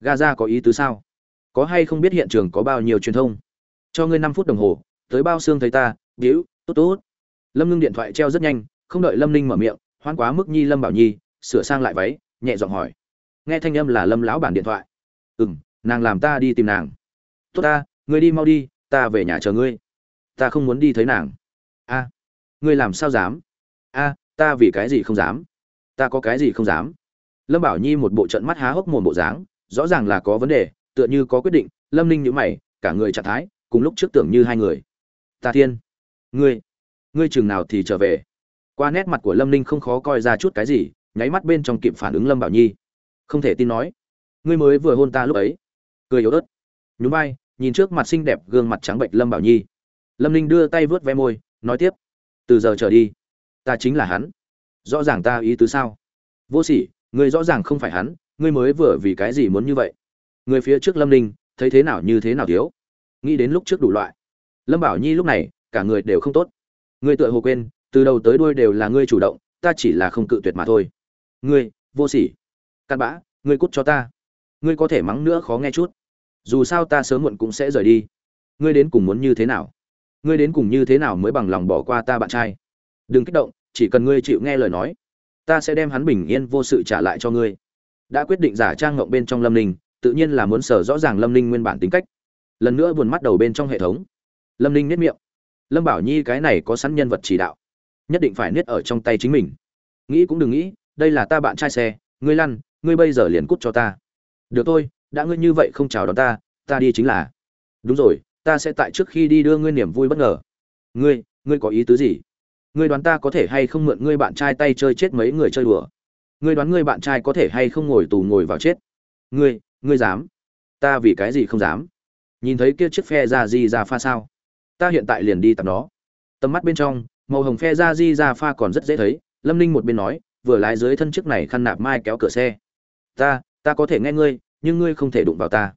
Gaza có ý tứ sao? Có hay không biết hiện trường có bao nhiêu truyền thông? Cho ngươi năm phút đồng hồ, tới bao xương thấy ta víu tốt tốt lâm ngưng điện thoại treo rất nhanh, không đợi lâm ninh mở miệng hoan quá mức nhi lâm bảo nhi, sửa sang lại váy, nhẹ giọng hỏi. Nghe thanh âm là lâm lão bản điện thoại. Ừ m nàng làm ta đi tìm nàng. Tốt ta, ngươi đi mau đi, ta về nhà chờ ngươi. Ta không muốn đi thấy nàng. A, ngươi làm sao dám? A, ta vì cái gì không dám? Ta có cái gì không dám? Lâm bảo nhi một bộ trận mắt há hốc mồm bộ dáng, rõ ràng là có vấn đề, tựa như có quyết định. Lâm ninh nhữ mày, cả người trạng thái, cùng lúc trước tưởng như hai người. Ta thiên, ngươi ngươi chừng nào thì trở về. Qua nét mặt của lâm ninh không khó coi ra chút cái gì, nháy mắt bên trong kịp phản ứng lâm bảo nhi. Không thể tin nói, ngươi mới vừa hôn ta lúc ấy. Cười yếu ớt. Nhún vai, nhìn trước mặt xinh đẹp gương mặt trắng bệnh lâm bảo nhi. Lâm ninh đưa tay vớt ve môi, nói tiếp. Từ giờ trở đi, ta chính là hắn. Rõ ràng ta ý tứ sao? Vô sỉ, ngươi rõ ràng không phải hắn, ngươi mới vừa vì cái gì muốn như vậy? Người phía trước lâm ninh, thấy thế nào như thế nào thiếu? Nghĩ đến lúc trước đủ loại. Lâm bảo nhi lúc này, cả người đều không tốt ngươi tựa hồ quên, từ đầu tới đuôi đều là ngươi chủ động, ta chỉ là không cự tuyệt mà thôi. Ngươi, vô sỉ. Cặn bã, ngươi cút cho ta. Ngươi có thể mắng nữa khó nghe chút. Dù sao ta sớm muộn cũng sẽ rời đi. Ngươi đến cùng muốn như thế nào? Ngươi đến cùng như thế nào mới bằng lòng bỏ qua ta bạn trai? Đừng kích động, chỉ cần ngươi chịu nghe lời nói, ta sẽ đem hắn bình yên vô sự trả lại cho ngươi. Đã quyết định giả trang ngộng bên trong lâm ninh, tự nhiên là muốn sở rõ ràng lâm ninh nguyên bản tính cách. Lần nữa buồn mắt đầu bên trong hệ thống. Lâm ninh nhếch miệng lâm bảo nhi cái này có sẵn nhân vật chỉ đạo, nhất định phải niết ở trong tay chính mình. Nghĩ cũng đừng nghĩ, đây là ta bạn trai xe, ngươi lăn, ngươi bây giờ liền cút cho ta. Được thôi, đã ngươi như vậy không chào đón ta ta đi chính là. Đúng rồi, ta sẽ tại trước khi đi đưa ngươi niềm vui bất ngờ. Ngươi ngươi có ý tứ gì? Ngươi đoán ta có thể hay không mượn ngươi bạn trai tay chơi chết mấy người chơi đùa? Ngươi đoán ngươi bạn trai có thể hay không ngồi tù ngồi vào chết? Ngươi ngươi dám? Ta vì cái gì không dám? Nhìn thấy kia chiếc phe ra gì ra pha sao? Ta hiện tại liền đi tập nó. Tầm mắt bên trong, màu hồng phe ra di ra pha còn rất dễ thấy, lâm ninh một bên nói, vừa lái dưới thân chiếc này khăn nạp mai kéo cửa xe. Ta ta có thể nghe ngươi, nhưng ngươi không thể đụng vào ta.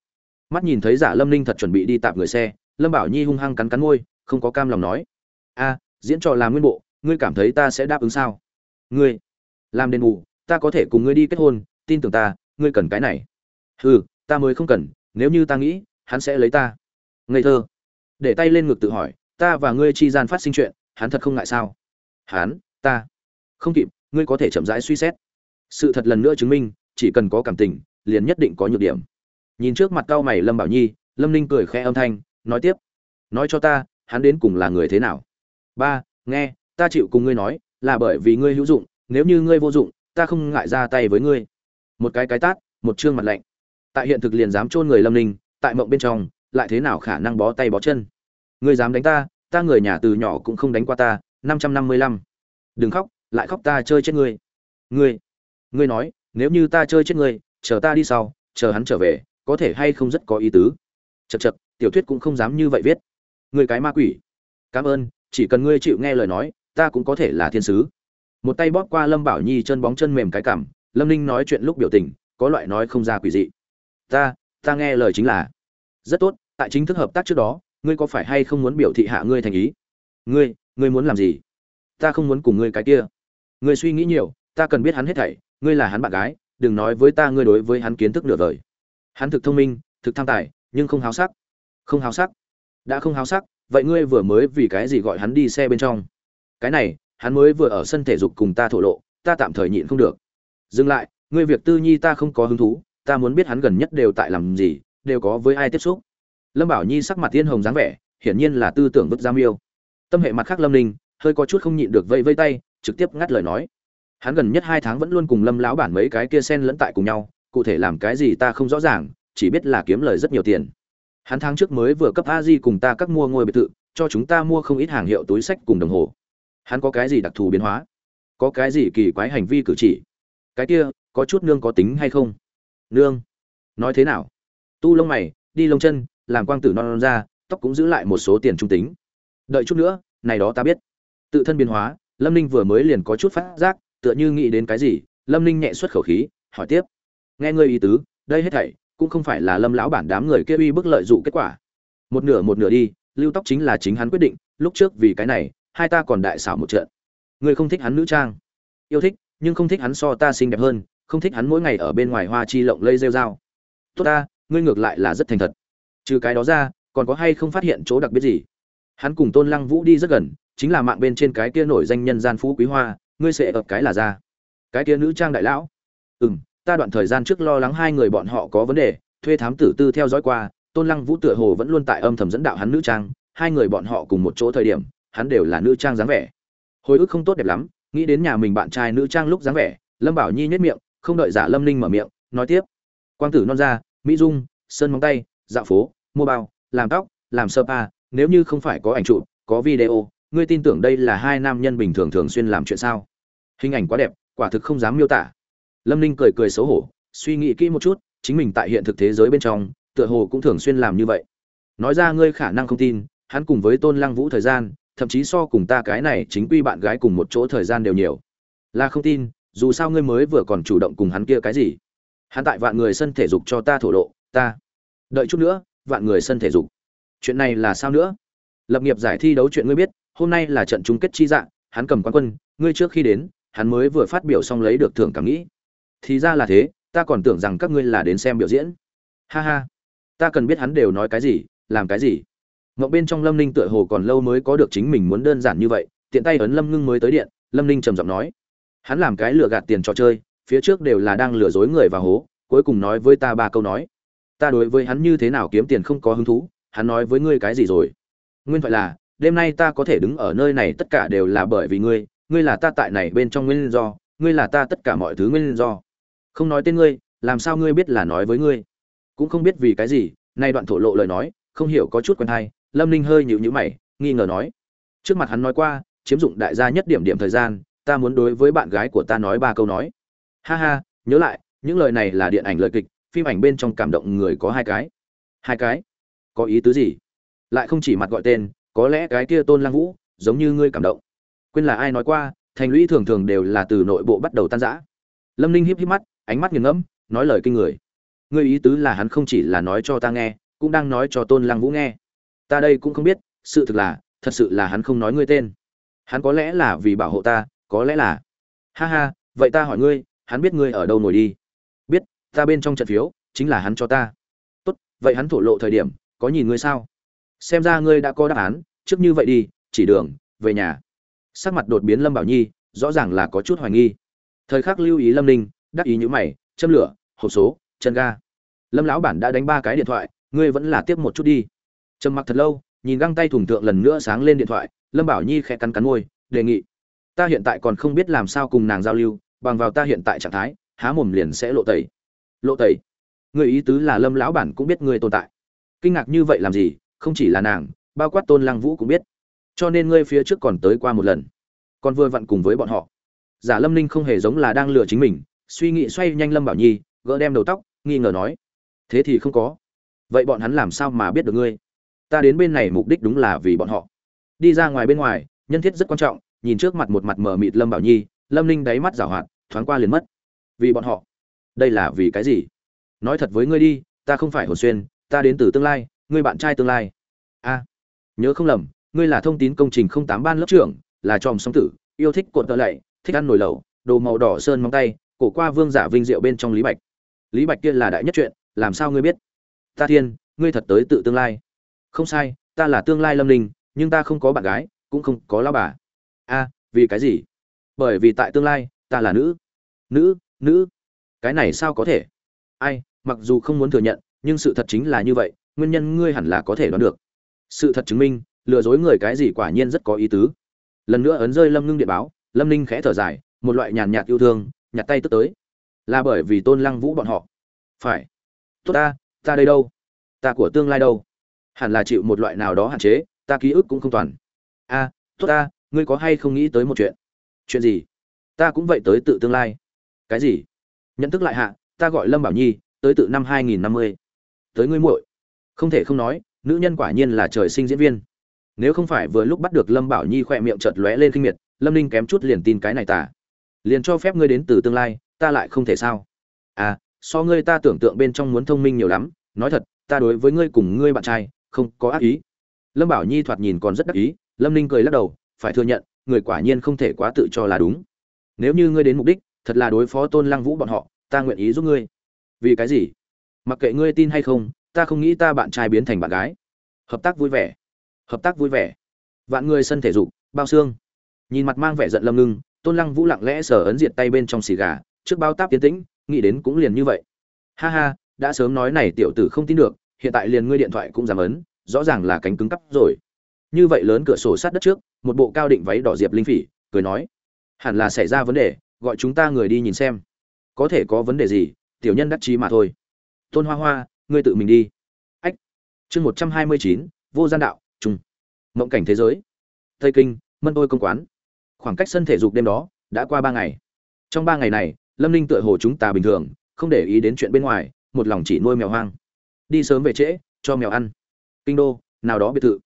Mắt nhìn thấy giả lâm ninh thật chuẩn bị đi tạp người xe, lâm bảo nhi hung hăng cắn cắn môi, không có cam lòng nói. A, diễn trò làm nguyên bộ, ngươi cảm thấy ta sẽ đáp ứng sao? Ngươi, làm đền bù, ta có thể cùng ngươi đi kết hôn, tin tưởng ta, ngươi cần cái này. Ừ ta mới không cần, nếu như ta nghĩ, hắn sẽ lấy ta. Ngây thơ để tay lên ngực tự hỏi, ta và ngươi chi gian phát sinh chuyện, hắn thật không ngại sao? Hắn, ta. Không kịp, ngươi có thể chậm rãi suy xét. Sự thật lần nữa chứng minh, chỉ cần có cảm tình, liền nhất định có nhược điểm. Nhìn trước mặt cao mày lâm bảo nhi, lâm ninh cười khẽ âm thanh, nói tiếp, nói cho ta, hắn đến cùng là người thế nào? Ba, nghe, ta chịu cùng ngươi nói, là bởi vì ngươi hữu dụng, nếu như ngươi vô dụng, ta không ngại ra tay với ngươi. Một cái cái tát, một chương mặt lạnh. Tại hiện thực liền dám chôn người lâm ninh, tại mộng bên trong lại thế nào khả năng bó tay bó chân? Ngươi dám đánh ta ta người nhà từ nhỏ cũng không đánh qua ta, năm trăm năm mươi lăm. Đừng khóc, lại khóc ta chơi chết ngươi. Ngươi ngươi nói, nếu như ta chơi chết ngươi, chờ ta đi sau, chờ hắn trở về, có thể hay không rất có ý tứ? Chật chật tiểu thuyết cũng không dám như vậy viết. Ngươi cái ma quỷ. Cảm ơn, chỉ cần ngươi chịu nghe lời nói, ta cũng có thể là thiên sứ. Một tay bóp qua lâm bảo nhi chân bóng chân mềm cái cảm lâm ninh nói chuyện lúc biểu tình, có loại nói không ra quỷ dị. Ta ta nghe lời chính là, rất tốt tại chính thức hợp tác trước đó, ngươi có phải hay không muốn biểu thị hạ ngươi thành ý? Ngươi ngươi muốn làm gì? Ta không muốn cùng ngươi cái kia. Ngươi suy nghĩ nhiều, ta cần biết hắn hết thảy, ngươi là hắn bạn gái, đừng nói với ta ngươi đối với hắn kiến thức nửa đời hắn thực thông minh, thực tham tài, nhưng không háo sắc. Không háo sắc. Đã không háo sắc, vậy ngươi vừa mới vì cái gì gọi hắn đi xe bên trong? Cái này, hắn mới vừa ở sân thể dục cùng ta thổ lộ, ta tạm thời nhịn không được. Dừng lại, ngươi việc tư nhi ta không có hứng thú, ta muốn biết hắn gần nhất đều tại làm gì, đều có với ai tiếp xúc lâm bảo nhi sắc mặt tiên hồng dáng vẻ, hiển nhiên là tư tưởng vứt giam yêu tâm hệ mặt khác lâm ninh, hơi có chút không nhịn được vây vây tay, trực tiếp ngắt lời nói. Hắn gần nhất hai tháng vẫn luôn cùng lâm lão bản mấy cái kia sen lẫn tại cùng nhau, cụ thể làm cái gì ta không rõ ràng, chỉ biết là kiếm lời rất nhiều tiền. Hắn tháng trước mới vừa cấp a di cùng ta các mua ngôi biệt thự, cho chúng ta mua không ít hàng hiệu túi sách cùng đồng hồ. Hắn có cái gì đặc thù biến hóa? Có cái gì kỳ quái hành vi cử chỉ? Cái kia, có chút nương có tính hay không? Nương, nói thế nào? Tu lông mày, đi lông chân làm quang tử non, non ra tóc cũng giữ lại một số tiền trung tính. Đợi chút nữa này đó ta biết. Tự thân biến hóa lâm ninh vừa mới liền có chút phát giác tựa như nghĩ đến cái gì lâm ninh nhẹ xuất khẩu khí hỏi tiếp. Nghe ngươi ý tứ đây hết thảy cũng không phải là lâm lão bản đám người kia uy bức lợi dụ kết quả. Một nửa một nửa đi lưu tóc chính là chính hắn quyết định lúc trước vì cái này hai ta còn đại xảo một trận. Ngươi không thích hắn nữ trang. Yêu thích nhưng không thích hắn so ta xinh đẹp hơn không thích hắn mỗi ngày ở bên ngoài hoa chi lộng lây rêu dao tốt ta ngươi ngược lại là rất thành thật trừ cái đó ra còn có hay không phát hiện chỗ đặc biệt gì? Hắn cùng tôn lăng vũ đi rất gần chính là mạng bên trên cái kia nổi danh nhân gian phú quý hoa ngươi sẽ ập cái là ra. Cái kia nữ trang đại lão. Ừ m ta đoạn thời gian trước lo lắng hai người bọn họ có vấn đề thuê thám tử tư theo dõi qua tôn lăng vũ tựa hồ vẫn luôn tại âm thầm dẫn đạo hắn nữ trang hai người bọn họ cùng một chỗ thời điểm hắn đều là nữ trang dáng vẻ. Hồi ức không tốt đẹp lắm nghĩ đến nhà mình bạn trai nữ trang lúc dáng vẻ lâm bảo nhi nhất miệng không đợi giả lâm ninh mở miệng nói tiếp. Quang tử non ra, mỹ dung sơn móng tay dạo phố, mua bao, làm tóc, làm sơ pa, nếu như không phải có ảnh chụp, có video, ngươi tin tưởng đây là hai nam nhân bình thường thường xuyên làm chuyện sao? Hình ảnh quá đẹp, quả thực không dám miêu tả. Lâm ninh cười cười xấu hổ, suy nghĩ kỹ một chút, chính mình tại hiện thực thế giới bên trong, tựa hồ cũng thường xuyên làm như vậy. Nói ra ngươi khả năng không tin, hắn cùng với tôn lăng vũ thời gian, thậm chí so cùng ta cái này chính quy bạn gái cùng một chỗ thời gian đều nhiều. Là không tin, dù sao ngươi mới vừa còn chủ động cùng hắn kia cái gì. Hắn tại vạn người sân thể dục cho ta thổ lộ, ta đợi chút nữa, vạn người sân thể dục. Chuyện này là sao nữa? Lập nghiệp giải thi đấu chuyện ngươi biết, hôm nay là trận chung kết chi dạng hắn cầm quán quân, ngươi trước khi đến, hắn mới vừa phát biểu xong lấy được thưởng cảm nghĩ. Thì ra là thế, ta còn tưởng rằng các ngươi là đến xem biểu diễn. Ha ha. Ta cần biết hắn đều nói cái gì, làm cái gì. Ngọc bên trong lâm ninh tựa hồ còn lâu mới có được chính mình muốn đơn giản như vậy, tiện tay ấn lâm ngưng mới tới điện, lâm ninh trầm giọng nói. Hắn làm cái lừa gạt tiền trò chơi, phía trước đều là đang lừa dối người và hố, cuối cùng nói với ta ba câu nói ta đối với hắn như thế nào kiếm tiền không có hứng thú, hắn nói với ngươi cái gì rồi? Nguyên vậy là, đêm nay ta có thể đứng ở nơi này tất cả đều là bởi vì ngươi ngươi là ta tại này bên trong nguyên do, ngươi là ta tất cả mọi thứ nguyên do. Không nói tên ngươi, làm sao ngươi biết là nói với ngươi? Cũng không biết vì cái gì, nay đoạn thổ lộ lời nói, không hiểu có chút quen hay, lâm ninh hơi nhịu nhữ mày, nghi ngờ nói. Trước mặt hắn nói qua, chiếm dụng đại gia nhất điểm điểm thời gian, ta muốn đối với bạn gái của ta nói ba câu nói. Ha ha, nhớ lại, những lời này là điện ảnh lời kịch phim ảnh bên trong cảm động người có hai cái. Hai cái? Có ý tứ gì? Lại không chỉ mặt gọi tên, có lẽ cái kia tôn lăng vũ, giống như ngươi cảm động. Quên là ai nói qua, thành lũy thường thường đều là từ nội bộ bắt đầu tan rã. Lâm ninh híp híp mắt, ánh mắt nghiền ngẫm, nói lời kinh người. Ngươi ý tứ là hắn không chỉ là nói cho ta nghe, cũng đang nói cho tôn lăng vũ nghe. Ta đây cũng không biết, sự thực là, thật sự là hắn không nói ngươi tên. Hắn có lẽ là vì bảo hộ ta, có lẽ là. Ha ha, vậy ta hỏi ngươi, hắn biết ngươi ở đâu ngồi đi? Ta bên trong trận phiếu, chính là hắn cho ta. Tốt, vậy hắn thổ lộ thời điểm, có nhìn ngươi sao? Xem ra ngươi đã có đáp án, trước như vậy đi, chỉ đường, về nhà. Sắc mặt đột biến lâm bảo nhi, rõ ràng là có chút hoài nghi. Thời khắc lưu ý lâm ninh, đắc ý nhữ mày, châm lửa, hộp số, chân ga. Lâm lão bản đã đánh ba cái điện thoại, ngươi vẫn là tiếp một chút đi. Trầm mặc thật lâu, nhìn găng tay thủng thượng lần nữa sáng lên điện thoại, lâm bảo nhi khẽ cắn cắn môi, đề nghị. Ta hiện tại còn không biết làm sao cùng nàng giao lưu, bằng vào ta hiện tại trạng thái, há mồm liền sẽ lộ tẩy lộ tẩy, người ý tứ là lâm lão bản cũng biết ngươi tồn tại. Kinh ngạc như vậy làm gì? Không chỉ là nàng, bao quát tôn lăng vũ cũng biết. Cho nên ngươi phía trước còn tới qua một lần. Còn vừa vặn cùng với bọn họ. Giả lâm ninh không hề giống là đang lừa chính mình, suy nghĩ xoay nhanh lâm bảo nhi, gỡ đem đầu tóc, nghi ngờ nói, thế thì không có. Vậy bọn hắn làm sao mà biết được ngươi? Ta đến bên này mục đích đúng là vì bọn họ. Đi ra ngoài bên ngoài, nhân thiết rất quan trọng, nhìn trước mặt một mặt mờ mịt lâm bảo nhi, lâm ninh đáy mắt giảo hoạt, thoáng qua liền mất. Vì bọn họ đây là vì cái gì? Nói thật với ngươi đi, ta không phải hồn xuyên, ta đến từ tương lai, ngươi bạn trai tương lai. A, nhớ không lầm, ngươi là thông tín công trình không tám ban lớp trưởng, là tròm song tử, yêu thích cuộn tợ lạy, thích ăn nồi lẩu, đồ màu đỏ sơn móng tay, cổ qua vương giả vinh diệu bên trong lý bạch. Lý bạch kia là đại nhất chuyện, làm sao ngươi biết? Ta thiên, ngươi thật tới tự tương lai. Không sai, ta là tương lai lâm linh, nhưng ta không có bạn gái, cũng không có lao bà. A, vì cái gì? Bởi vì tại tương lai, ta là nữ. Nữ nữ cái này sao có thể? Ai, mặc dù không muốn thừa nhận, nhưng sự thật chính là như vậy, nguyên nhân ngươi hẳn là có thể đoán được. Sự thật chứng minh, lừa dối người cái gì quả nhiên rất có ý tứ. Lần nữa ấn rơi lâm ngưng điện báo, lâm ninh khẽ thở dài, một loại nhàn nhạt yêu thương nhặt tay tức tới. Là bởi vì tôn lăng vũ bọn họ. Phải. Tốt ta ta đây đâu? Ta của tương lai đâu? Hẳn là chịu một loại nào đó hạn chế, ta ký ức cũng không toàn. A, tốt ta, ngươi có hay không nghĩ tới một chuyện? Chuyện gì? Ta cũng vậy tới tự tương lai. Cái gì? Nhận thức lại hạ, ta gọi lâm bảo nhi, tới tự năm hai nghìn năm mươi. Tới ngươi muội. Không thể không nói, nữ nhân quả nhiên là trời sinh diễn viên. Nếu không phải vừa lúc bắt được lâm bảo nhi khỏe miệng chợt lóe lên kinh miệt, lâm ninh kém chút liền tin cái này tả liền cho phép ngươi đến từ tương lai, ta lại không thể sao? À so ngươi ta tưởng tượng bên trong muốn thông minh nhiều lắm. Nói thật, ta đối với ngươi cùng ngươi bạn trai, không có ác ý. Lâm bảo nhi thoạt nhìn còn rất đắc ý, lâm ninh cười lắc đầu, phải thừa nhận, người quả nhiên không thể quá tự cho là đúng. Nếu như ngươi đến mục đích thật là đối phó tôn lăng vũ bọn họ, ta nguyện ý giúp ngươi. Vì cái gì? Mặc kệ ngươi tin hay không, ta không nghĩ ta bạn trai biến thành bạn gái. Hợp tác vui vẻ. Hợp tác vui vẻ. Vạn người sân thể dục, bao xương. Nhìn mặt mang vẻ giận lâm ngưng, tôn lăng vũ lặng lẽ sờ ấn diệt tay bên trong xì gà, trước bao táp tiến tĩnh, nghĩ đến cũng liền như vậy. Ha ha, đã sớm nói này tiểu tử không tin được, hiện tại liền ngươi điện thoại cũng giảm ấn, rõ ràng là cánh cứng cắp rồi. Như vậy lớn cửa sổ sát đất trước, một bộ cao định váy đỏ diệp linh phỉ, cười nói, hẳn là xảy ra vấn đề gọi chúng ta người đi nhìn xem. Có thể có vấn đề gì, tiểu nhân đắc chí mà thôi. Tôn hoa hoa, ngươi tự mình đi. Ách. Chương một trăm hai mươi chín, vô gian đạo trung mộng cảnh thế giới. Tây kinh, mân tôi công quán. Khoảng cách sân thể dục đêm đó đã qua ba ngày. Trong ba ngày này, lâm ninh tựa hồ chúng ta bình thường, không để ý đến chuyện bên ngoài, một lòng chỉ nuôi mèo hoang. Đi sớm về trễ, cho mèo ăn. Kinh đô, nào đó biệt thự.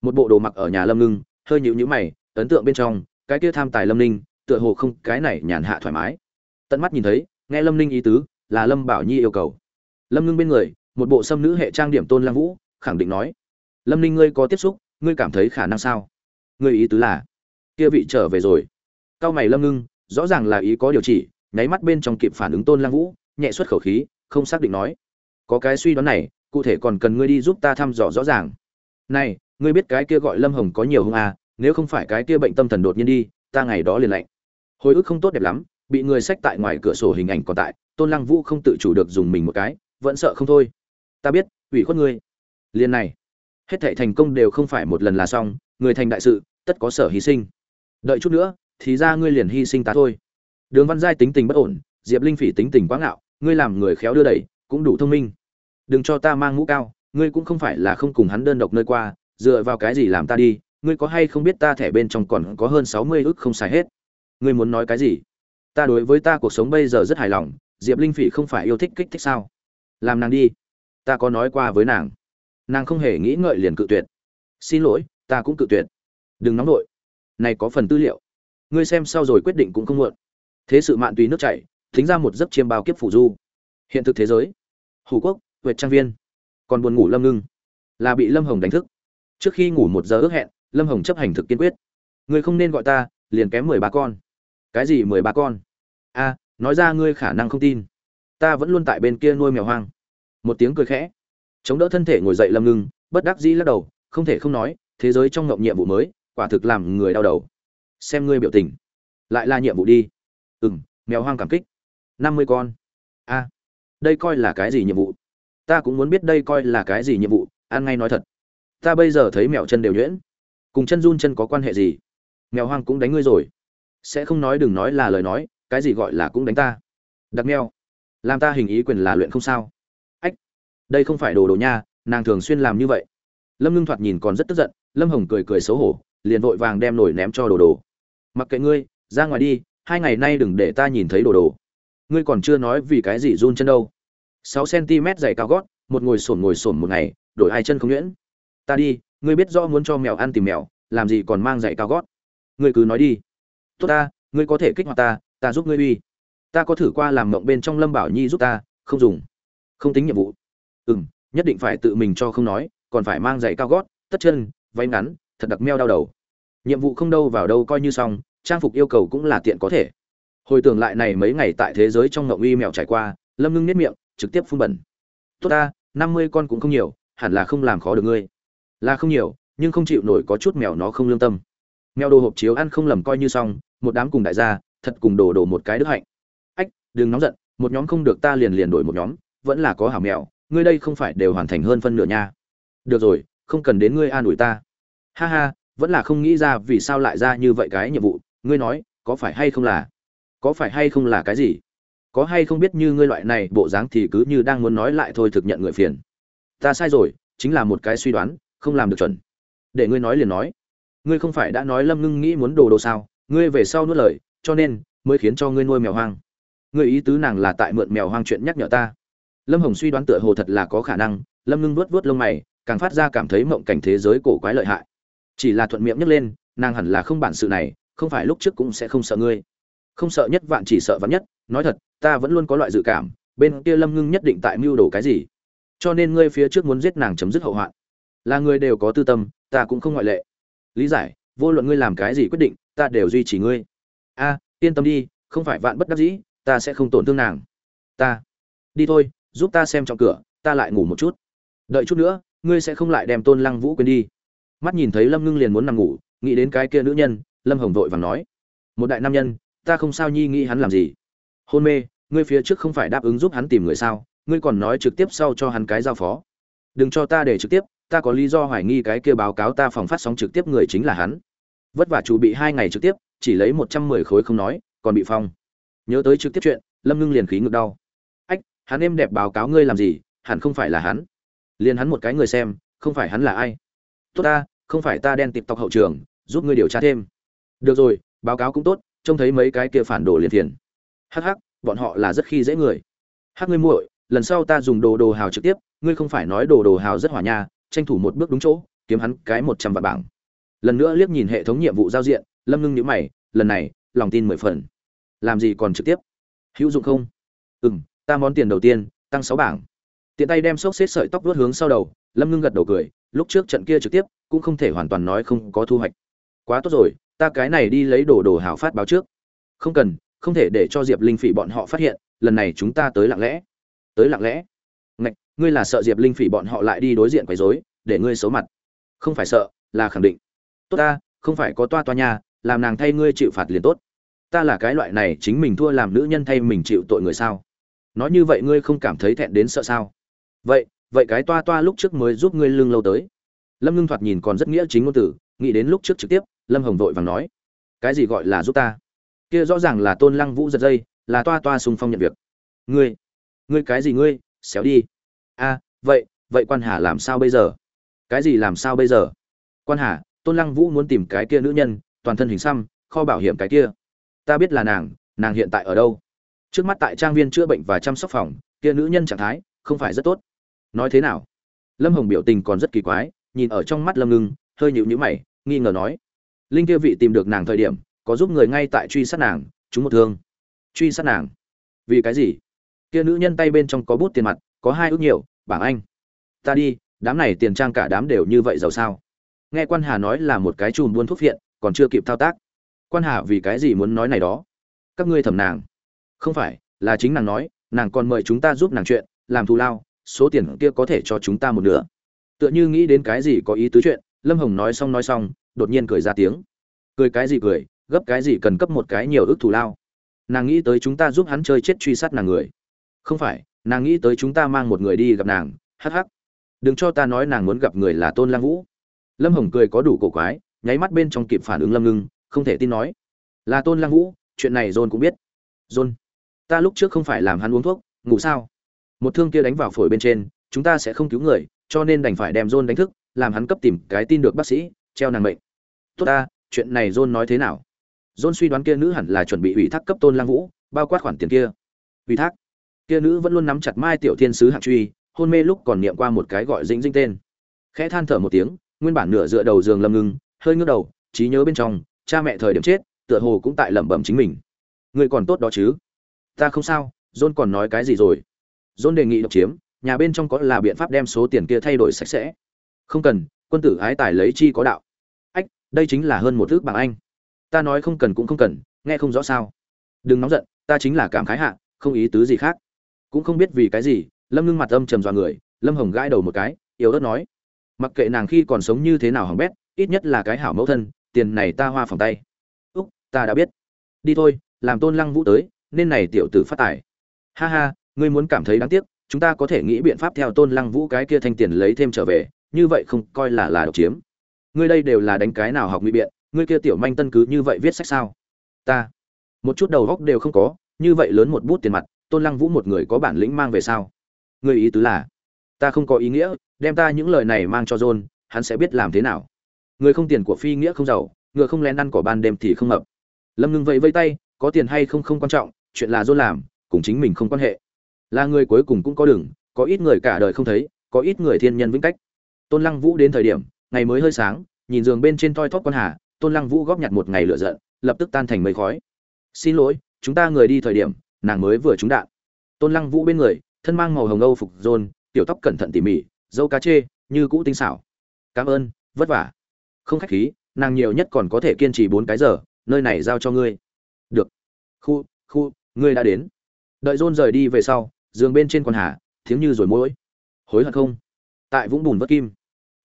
Một bộ đồ mặc ở nhà lâm ngưng, hơi nhịu nhữ mày, ấn tượng bên trong, cái kia tham tài lâm ninh tựa hồ không, cái này nhàn hạ thoải mái. Tận mắt nhìn thấy, nghe lâm ninh ý tứ, là lâm bảo nhi yêu cầu. Lâm ngưng bên người, một bộ xâm nữ hệ trang điểm tôn lăng vũ, khẳng định nói, lâm ninh ngươi có tiếp xúc, ngươi cảm thấy khả năng sao? Ngươi ý tứ là, kia vị trở về rồi. Cao mày lâm ngưng, rõ ràng là ý có điều chỉ, nháy mắt bên trong kịp phản ứng tôn lăng vũ, nhẹ xuất khẩu khí, không xác định nói, có cái suy đoán này, cụ thể còn cần ngươi đi giúp ta thăm dò rõ ràng. Này, ngươi biết cái kia gọi lâm hồng có nhiều hung à nếu không phải cái kia bệnh tâm thần đột nhiên đi, ta ngày đó liền lạnh hồi ức không tốt đẹp lắm, bị người xách tại ngoài cửa sổ hình ảnh còn tại, tôn lăng vũ không tự chủ được dùng mình một cái, vẫn sợ không thôi. Ta biết, ủy khuất ngươi. Liền này, hết thảy thành công đều không phải một lần là xong, người thành đại sự, tất có sở hy sinh. Đợi chút nữa, thì ra ngươi liền hy sinh ta thôi. Đường văn giai tính tình bất ổn, diệp linh phỉ tính tình quá ngạo, ngươi làm người khéo đưa đẩy, cũng đủ thông minh. Đừng cho ta mang mũ cao, ngươi cũng không phải là không cùng hắn đơn độc nơi qua, dựa vào cái gì làm ta đi, ngươi có hay không biết ta thẻ bên trong còn có hơn sáu mươi ức không xài hết ngươi muốn nói cái gì? Ta đối với ta cuộc sống bây giờ rất hài lòng, diệp linh phỉ không phải yêu thích kích thích sao? Làm nàng đi. Ta có nói qua với nàng. Nàng không hề nghĩ ngợi liền cự tuyệt. Xin lỗi, ta cũng cự tuyệt. Đừng nóng vội này có phần tư liệu. Ngươi xem sau rồi quyết định cũng không muộn. Thế sự mạn tùy nước chảy, thính ra một giấc chiêm bao kiếp phủ du. Hiện thực thế giới. Hủ quốc, huệ trang viên. Còn buồn ngủ lâm ngưng. Là bị lâm hồng đánh thức. Trước khi ngủ một giờ ước hẹn, lâm hồng chấp hành thực kiên quyết. Ngươi không nên gọi ta, liền kém mười ba con cái gì mười ba con? A, nói ra ngươi khả năng không tin. Ta vẫn luôn tại bên kia nuôi mèo hoang. Một tiếng cười khẽ. Chống đỡ thân thể ngồi dậy lâm ngưng bất đắc dĩ lắc đầu, không thể không nói, thế giới trong ngộng nhiệm vụ mới, quả thực làm người đau đầu. Xem ngươi biểu tình. Lại là nhiệm vụ đi. Ừ m mèo hoang cảm kích. Năm mươi con. A, đây coi là cái gì nhiệm vụ? Ta cũng muốn biết đây coi là cái gì nhiệm vụ, ăn ngay nói thật. Ta bây giờ thấy mèo chân đều nhuyễn. Cùng chân run chân có quan hệ gì? Mèo hoang cũng đánh ngươi rồi sẽ không nói đừng nói là lời nói cái gì gọi là cũng đánh ta. Đặc neo, làm ta hình ý quyền là luyện không sao. Ách đây không phải đồ đồ nha nàng thường xuyên làm như vậy. Lâm ngưng thoạt nhìn còn rất tức giận lâm hồng cười cười xấu hổ liền vội vàng đem nổi ném cho đồ đồ. Mặc kệ ngươi ra ngoài đi hai ngày nay đừng để ta nhìn thấy đồ đồ. Ngươi còn chưa nói vì cái gì run chân đâu. Sáu cm dày cao gót một ngồi sổn ngồi sổn một ngày đổi hai chân không nhuyễn. Ta đi ngươi biết rõ muốn cho mèo ăn tìm mèo làm gì còn mang giày cao gót. Ngươi cứ nói đi tốt ta, ngươi có thể kích hoạt ta ta giúp ngươi uy. Ta có thử qua làm mộng bên trong lâm bảo nhi giúp ta, không dùng. Không tính nhiệm vụ. Ừm, nhất định phải tự mình cho không nói, còn phải mang giày cao gót, tất chân, váy ngắn, thật đặc meo đau đầu. Nhiệm vụ không đâu vào đâu coi như xong, trang phục yêu cầu cũng là tiện có thể. Hồi tưởng lại này mấy ngày tại thế giới trong ngộng uy mèo trải qua, lâm ngưng nếp miệng, trực tiếp phun bẩn. Tốt ta, năm mươi con cũng không nhiều, hẳn là không làm khó được ngươi. Là không nhiều, nhưng không chịu nổi có chút mèo nó không lương tâm. Mèo đồ hộp chiếu ăn không lầm coi như xong một đám cùng đại gia, thật cùng đổ đổ một cái đức hạnh. Ách, đừng nóng giận, một nhóm không được ta liền liền đổi một nhóm, vẫn là có hảo mèo ngươi đây không phải đều hoàn thành hơn phân nửa nha. Được rồi, không cần đến ngươi an ủi ta. Ha ha, vẫn là không nghĩ ra vì sao lại ra như vậy cái nhiệm vụ, ngươi nói, có phải hay không là, có phải hay không là cái gì? Có hay không biết như ngươi loại này bộ dáng thì cứ như đang muốn nói lại thôi thực nhận người phiền. Ta sai rồi, chính là một cái suy đoán, không làm được chuẩn. Để ngươi nói liền nói. Ngươi không phải đã nói lâm ngưng nghĩ muốn đồ đồ sao? Ngươi về sau nuốt lời, cho nên, mới khiến cho ngươi nuôi mèo hoang. Ngươi ý tứ nàng là tại mượn mèo hoang chuyện nhắc nhở ta. Lâm hồng suy đoán tựa hồ thật là có khả năng, lâm ngưng vuốt vuốt lông mày, càng phát ra cảm thấy mộng cảnh thế giới cổ quái lợi hại. Chỉ là thuận miệng nhấc lên, nàng hẳn là không bản sự này, không phải lúc trước cũng sẽ không sợ ngươi. Không sợ nhất vạn chỉ sợ vắn nhất, nói thật, ta vẫn luôn có loại dự cảm, bên kia lâm ngưng nhất định tại mưu đồ cái gì. Cho nên ngươi phía trước muốn giết nàng chấm dứt hậu hoạn. Là người đều có tư tâm, ta cũng không ngoại lệ. Lý giải vô luận ngươi làm cái gì quyết định, ta đều duy trì ngươi. A, yên tâm đi, không phải vạn bất đắc dĩ, ta sẽ không tổn thương nàng. Ta, đi thôi, giúp ta xem trong cửa, ta lại ngủ một chút. Đợi chút nữa, ngươi sẽ không lại đem tôn lăng vũ quên đi. Mắt nhìn thấy lâm ngưng liền muốn nằm ngủ, nghĩ đến cái kia nữ nhân, lâm hồng vội vàng nói. Một đại nam nhân, ta không sao nhi nghĩ hắn làm gì. Hôn mê, ngươi phía trước không phải đáp ứng giúp hắn tìm người sao, ngươi còn nói trực tiếp sau cho hắn cái giao phó. Đừng cho ta để trực tiếp, ta có lý do hoài nghi cái kia báo cáo ta phòng phát sóng trực tiếp người chính là hắn vất vả chủ bị hai ngày trực tiếp, chỉ lấy một trăm mười khối không nói, còn bị phong. Nhớ tới trực tiếp chuyện, lâm ngưng liền khí ngực đau. Ách, hắn em đẹp báo cáo ngươi làm gì, hẳn không phải là hắn. Liền hắn một cái người xem, không phải hắn là ai. Tốt ta, không phải ta đen tịp tộc hậu trường, giúp ngươi điều tra thêm. Được rồi, báo cáo cũng tốt, trông thấy mấy cái kia phản đồ liền thiền. Hắc hắc, bọn họ là rất khi dễ người. Hắc ngươi muội, lần sau ta dùng đồ đồ hào trực tiếp, ngươi không phải nói đồ đồ hào rất hỏa nha, tranh thủ một bước đúng chỗ, kiếm hắn cái một trăm vạn bảng lần nữa liếc nhìn hệ thống nhiệm vụ giao diện, lâm ngưng nhíu mày, lần này, lòng tin mười phần. Làm gì còn trực tiếp? Hữu dụng không? Ừ m ta món tiền đầu tiên, tăng sáu bảng. Tiện tay đem xốc xếp sợi tóc vuốt hướng sau đầu, lâm ngưng gật đầu cười, lúc trước trận kia trực tiếp, cũng không thể hoàn toàn nói không có thu hoạch. Quá tốt rồi, ta cái này đi lấy đồ đồ hào phát báo trước. Không cần, không thể để cho diệp linh phỉ bọn họ phát hiện, lần này chúng ta tới lặng lẽ. Tới lặng lẽ. Ngạch, ngươi là sợ diệp linh phỉ bọn họ lại đi đối diện quấy rối, để ngươi xấu mặt. Không phải sợ, là khẳng định tốt ta, không phải có toa toa nhà, làm nàng thay ngươi chịu phạt liền tốt. Ta là cái loại này chính mình thua làm nữ nhân thay mình chịu tội người sao? Nói như vậy ngươi không cảm thấy thẹn đến sợ sao? Vậy vậy cái toa toa lúc trước mới giúp ngươi lưng lâu tới. Lâm ngưng thoạt nhìn còn rất nghĩa chính ngôn tử nghĩ đến lúc trước trực tiếp, lâm hồng vội vàng nói, cái gì gọi là giúp ta? Kia rõ ràng là tôn lăng vũ giật dây, là toa toa sung phong nhận việc. Ngươi ngươi cái gì ngươi, xéo đi. A, vậy vậy quan hà làm sao bây giờ? Cái gì làm sao bây giờ? Quan hà tôn lăng vũ muốn tìm cái kia nữ nhân, toàn thân hình xăm, kho bảo hiểm cái kia. Ta biết là nàng nàng hiện tại ở đâu? Trước mắt tại trang viên chữa bệnh và chăm sóc phòng, kia nữ nhân trạng thái, không phải rất tốt. Nói thế nào? Lâm hồng biểu tình còn rất kỳ quái, nhìn ở trong mắt lâm ngưng, hơi nhịu nhữ mày, nghi ngờ nói. Linh kia vị tìm được nàng thời điểm, có giúp người ngay tại truy sát nàng chúng một thương. Truy sát nàng? Vì cái gì? Kia nữ nhân tay bên trong có bút tiền mặt, có hai ước nhiều, bảng anh. Ta đi, đám này tiền trang cả đám đều như vậy giàu sao? Nghe quan hà nói là một cái chùm buôn thuốc viện còn chưa kịp thao tác. Quan hà vì cái gì muốn nói này đó? Các ngươi thẩm nàng. Không phải, là chính nàng nói, nàng còn mời chúng ta giúp nàng chuyện, làm thù lao, số tiền kia có thể cho chúng ta một nửa. Tựa như nghĩ đến cái gì có ý tứ chuyện, lâm hồng nói xong nói xong, đột nhiên cười ra tiếng. Cười cái gì cười, gấp cái gì cần cấp một cái nhiều ước thù lao. Nàng nghĩ tới chúng ta giúp hắn chơi chết truy sát nàng người. Không phải, nàng nghĩ tới chúng ta mang một người đi gặp nàng, hắc hắc. Đừng cho ta nói nàng muốn gặp người là tôn lang vũ lâm hồng cười có đủ cổ quái, nháy mắt bên trong kịp phản ứng lâm ngưng, không thể tin nói. Là tôn lăng vũ, chuyện này john cũng biết. John, ta lúc trước không phải làm hắn uống thuốc, ngủ sao? Một thương kia đánh vào phổi bên trên, chúng ta sẽ không cứu người, cho nên đành phải đem john đánh thức, làm hắn cấp tìm cái tin được bác sĩ, treo nàng mệnh. Tốt ta, chuyện này john nói thế nào? John suy đoán kia nữ hẳn là chuẩn bị ủy thác cấp tôn lăng vũ, bao quát khoản tiền kia. Ủy thác? Kia nữ vẫn luôn nắm chặt mai tiểu thiên sứ hạng truy, hôn mê lúc còn niệm qua một cái gọi dĩnh dĩnh tên. Khẽ than thở một tiếng nguyên bản nửa dựa đầu giường lâm ngưng, hơi ngước đầu, trí nhớ bên trong, cha mẹ thời điểm chết, tựa hồ cũng tại lẩm bẩm chính mình. Người còn tốt đó chứ? Ta không sao, john còn nói cái gì rồi? John đề nghị độc chiếm, nhà bên trong có là biện pháp đem số tiền kia thay đổi sạch sẽ. Không cần, quân tử ái tài lấy chi có đạo. Ách, đây chính là hơn một thước bằng anh. Ta nói không cần cũng không cần, nghe không rõ sao. Đừng nóng giận, ta chính là cảm khái hạ, không ý tứ gì khác. Cũng không biết vì cái gì, lâm ngưng mặt âm trầm dọa người, lâm hồng gãi đầu một cái, yếu ớt nói mặc kệ nàng khi còn sống như thế nào hỏng bét, ít nhất là cái hảo mẫu thân, tiền này ta hoa phòng tay. Úc, ta đã biết. Đi thôi, làm tôn lăng vũ tới, nên này tiểu tử phát tài. Ha ha, ngươi muốn cảm thấy đáng tiếc, chúng ta có thể nghĩ biện pháp theo tôn lăng vũ cái kia thanh tiền lấy thêm trở về, như vậy không coi là là độc chiếm. Ngươi đây đều là đánh cái nào học ngụy biện, ngươi kia tiểu manh tân cứ như vậy viết sách sao? Ta. Một chút đầu góc đều không có, như vậy lớn một bút tiền mặt, tôn lăng vũ một người có bản lĩnh mang về sao? Ngươi ý tứ là ta không có ý nghĩa, đem ta những lời này mang cho john, hắn sẽ biết làm thế nào. Người không tiền của phi nghĩa không giàu, ngựa không lén ăn cỏ ban đêm thì không mập lâm ngưng vẫy vây tay, có tiền hay không không quan trọng, chuyện là john làm, cùng chính mình không quan hệ. Là người cuối cùng cũng có đường, có ít người cả đời không thấy, có ít người thiên nhân vĩnh cách. Tôn lăng vũ đến thời điểm, ngày mới hơi sáng, nhìn giường bên trên toi thóp con hà, tôn lăng vũ góp nhặt một ngày lựa giận, lập tức tan thành mây khói. Xin lỗi, chúng ta người đi thời điểm, nàng mới vừa trúng đạn. Tôn lăng vũ bên người, thân mang màu hồng âu phục rôn tiểu tóc cẩn thận tỉ mỉ, dâu cá chê, như cũ tinh xảo. Cảm ơn, vất vả. Không khách khí, nàng nhiều nhất còn có thể kiên trì bốn cái giờ, nơi này giao cho ngươi. Được. Khu khu, ngươi đã đến. Đợi dôn rời đi về sau, giường bên trên con hà thiếng như rồi mũi hối hận không? Tại vũng bùn vất kim.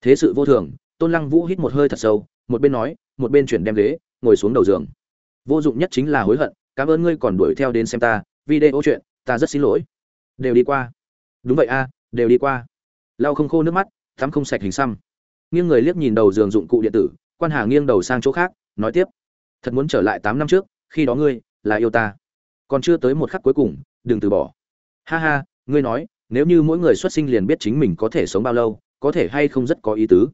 Thế sự vô thường, tôn lăng vũ hít một hơi thật sâu, một bên nói, một bên chuyển đem ghế, ngồi xuống đầu giường. Vô dụng nhất chính là hối hận, cảm ơn ngươi còn đuổi theo đến xem ta, video chuyện, ta rất xin lỗi. Đều đi qua. Đúng vậy a đều đi qua. Lau không khô nước mắt, tắm không sạch hình xăm. Nghiêng người liếc nhìn đầu giường dụng cụ điện tử, quan hà nghiêng đầu sang chỗ khác, nói tiếp. Thật muốn trở lại tám năm trước, khi đó ngươi là yêu ta. Còn chưa tới một khắc cuối cùng, đừng từ bỏ. Ha ha, ngươi nói, nếu như mỗi người xuất sinh liền biết chính mình có thể sống bao lâu, có thể hay không rất có ý tứ.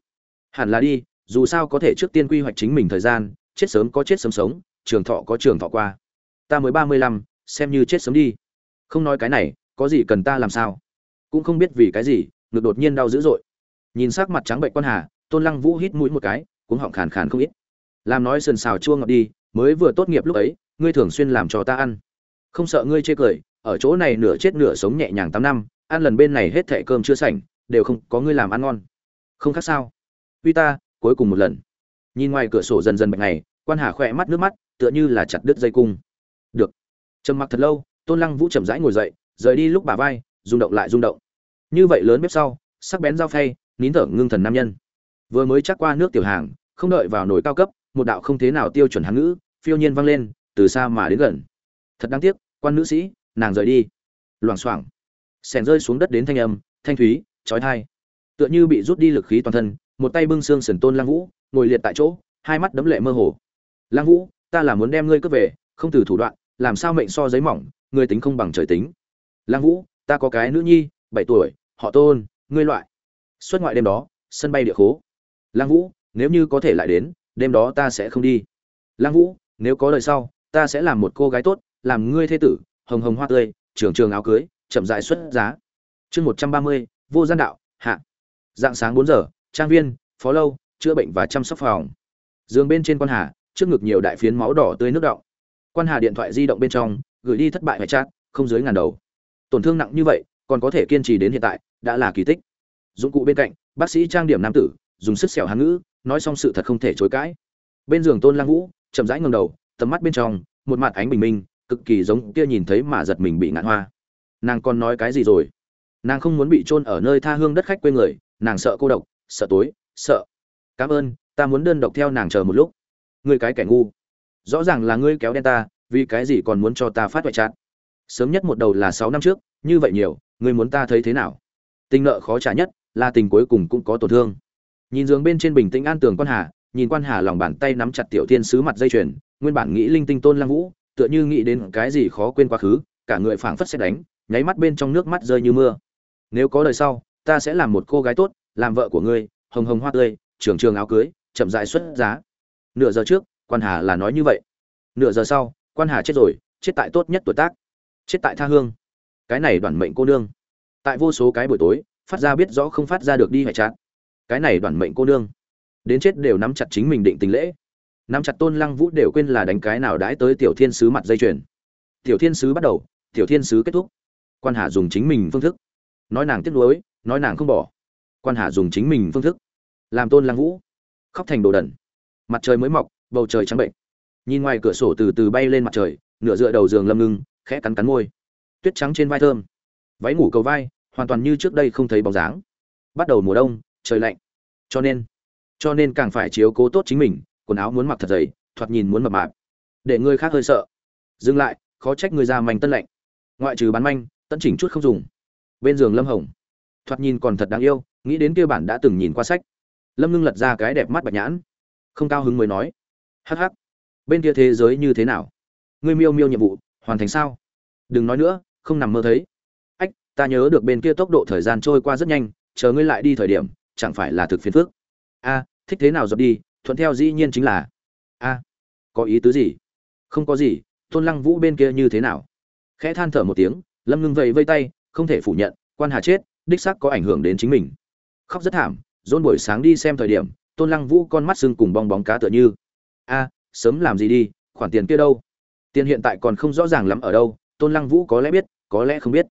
Hẳn là đi, dù sao có thể trước tiên quy hoạch chính mình thời gian, chết sớm có chết sớm sống, trường thọ có trường thọ qua. Ta mới ba mươi lăm, xem như chết sớm đi. Không nói cái này, có gì cần ta làm sao? Cũng không biết vì cái gì, ngực đột nhiên đau dữ dội. Nhìn sắc mặt trắng bệnh quan hà, tôn lăng vũ hít mũi một cái cũng họng khàn khàn không ít. Làm nói sườn xào chua ngọt đi, mới vừa tốt nghiệp lúc ấy, ngươi thường xuyên làm cho ta ăn. Không sợ ngươi chê cười, ở chỗ này nửa chết nửa sống nhẹ nhàng tám năm, ăn lần bên này hết thẻ cơm chưa sảnh, đều không có ngươi làm ăn ngon. Không khác sao. Uy ta, cuối cùng một lần. Nhìn ngoài cửa sổ dần dần bệnh này quan hà khỏe mắt nước mắt, tựa như là chặt đứt dây cung. Được. Trầm mặc thật lâu, tôn lăng vũ chậm rãi ngồi dậy, rời đi lúc bà vai rung động lại rung động. Như vậy lớn bếp sau, sắc bén dao phay, nín thở ngưng thần nam nhân. Vừa mới chắc qua nước tiểu hàng, không đợi vào nồi cao cấp, một đạo không thế nào tiêu chuẩn hán ngữ, phiêu nhiên vang lên, từ xa mà đến gần. Thật đáng tiếc, quan nữ sĩ, nàng rời đi. Loảng xoảng. Sèn rơi xuống đất đến thanh âm, thanh thúy trói thai tựa như bị rút đi lực khí toàn thân, một tay bưng xương sườn tôn lang vũ, ngồi liệt tại chỗ, hai mắt đấm lệ mơ hồ. Lang vũ, ta là muốn đem ngươi cướp về, không từ thủ đoạn, làm sao mệnh so giấy mỏng, ngươi tính không bằng trời tính. Lang vũ ta có cái nữ nhi, bảy tuổi, họ tôn, ngươi loại. Xuất ngoại đêm đó, sân bay địa khố. Lang vũ, nếu như có thể lại đến, đêm đó ta sẽ không đi. Lang vũ, nếu có lời sau, ta sẽ làm một cô gái tốt, làm ngươi thế tử, hồng hồng hoa tươi, trường trường áo cưới, chậm dại xuất giá. Chương một trăm ba mươi, vô gian đạo, hạ. Dạng sáng bốn giờ, trang viên, phó lâu, chữa bệnh và chăm sóc phòng. Giường bên trên quan hà, trước ngực nhiều đại phiến máu đỏ tươi nước động quan hà điện thoại di động bên trong, gửi đi thất bại phải chát, không dưới ngàn đầu tổn thương nặng như vậy, còn có thể kiên trì đến hiện tại, đã là kỳ tích. Dụng cụ bên cạnh, bác sĩ trang điểm nam tử, dùng sức xẻo hán ngữ, nói xong sự thật không thể chối cãi. Bên giường tôn lang vũ, chậm rãi ngầm đầu, tầm mắt bên trong, một mặt ánh bình minh, cực kỳ giống kia nhìn thấy mà giật mình bị ngạn hoa. Nàng còn nói cái gì rồi? Nàng không muốn bị chôn ở nơi tha hương đất khách quê người, nàng sợ cô độc, sợ tối, sợ. Cảm ơn, ta muốn đơn độc theo nàng chờ một lúc. Ngươi cái kẻ ngu. Rõ ràng là ngươi kéo đen ta, vì cái gì còn muốn cho ta phát hoại chát? Sớm nhất một đầu là sáu năm trước, như vậy nhiều, ngươi muốn ta thấy thế nào? Tình nợ khó trả nhất, là tình cuối cùng cũng có tổn thương. Nhìn giường bên trên bình tĩnh an tường quan hà, nhìn quan hà lòng bàn tay nắm chặt tiểu thiên sứ mặt dây chuyền, nguyên bản nghĩ linh tinh tôn lăng vũ, tựa như nghĩ đến cái gì khó quên quá khứ, cả người phảng phất xét đánh, nháy mắt bên trong nước mắt rơi như mưa. Nếu có đời sau, ta sẽ làm một cô gái tốt, làm vợ của ngươi, hồng hồng hoa tươi, trường trường áo cưới, chậm dại xuất giá. Nửa giờ trước, quan hà là nói như vậy. Nửa giờ sau, quan hà chết rồi, chết tại tốt nhất tuổi tác chết tại tha hương. Cái này đoàn mệnh cô nương. Tại vô số cái buổi tối, phát ra biết rõ không phát ra được đi hải chát. Cái này đoàn mệnh cô nương. Đến chết đều nắm chặt chính mình định tình lễ. Nắm chặt tôn lăng vũ đều quên là đánh cái nào đãi tới tiểu thiên sứ mặt dây chuyền. Tiểu thiên sứ bắt đầu, tiểu thiên sứ kết thúc. Quan hà dùng chính mình phương thức. Nói nàng tiếc nuối, nói nàng không bỏ. Quan hà dùng chính mình phương thức. Làm tôn lăng vũ. Khóc thành đồ đẩn mặt trời mới mọc, bầu trời trắng bệnh. Nhìn ngoài cửa sổ từ từ bay lên mặt trời, nửa dựa đầu giường lâm ngưng khẽ cắn cắn môi. Tuyết trắng trên vai thơm. Váy ngủ cầu vai, hoàn toàn như trước đây không thấy bóng dáng. Bắt đầu mùa đông, trời lạnh. Cho nên cho nên càng phải chiếu cố tốt chính mình, quần áo muốn mặc thật dày, thoạt nhìn muốn mập mạp. Để người khác hơi sợ. Dừng lại, khó trách người ra mảnh tân lạnh. Ngoại trừ bán manh tân chỉnh chút không dùng. Bên giường lâm hồng. Thoạt nhìn còn thật đáng yêu, nghĩ đến kia bản đã từng nhìn qua sách. Lâm ngưng lật ra cái đẹp mắt bạch nhãn. Không cao hứng mới nói. Hắc hắc. Bên kia thế giới như thế nào? Ngươi miêu miêu nhiệm vụ hoàn thành sao? Đừng nói nữa, không nằm mơ thấy. Ách, ta nhớ được bên kia tốc độ thời gian trôi qua rất nhanh, chờ ngươi lại đi thời điểm, chẳng phải là thực phiền phước a, thích thế nào dập đi, thuận theo dĩ nhiên chính là. A, có ý tứ gì? Không có gì, tôn lăng vũ bên kia như thế nào? Khẽ than thở một tiếng, lâm ngưng vẫy vây tay, không thể phủ nhận, quan hà chết, đích xác có ảnh hưởng đến chính mình. Khóc rất thảm dôn buổi sáng đi xem thời điểm, tôn lăng vũ con mắt sưng cùng bong bóng cá tựa như. A, sớm làm gì đi, khoản tiền kia đâu? Tiền hiện tại còn không rõ ràng lắm ở đâu, tôn lăng vũ có lẽ biết, có lẽ không biết.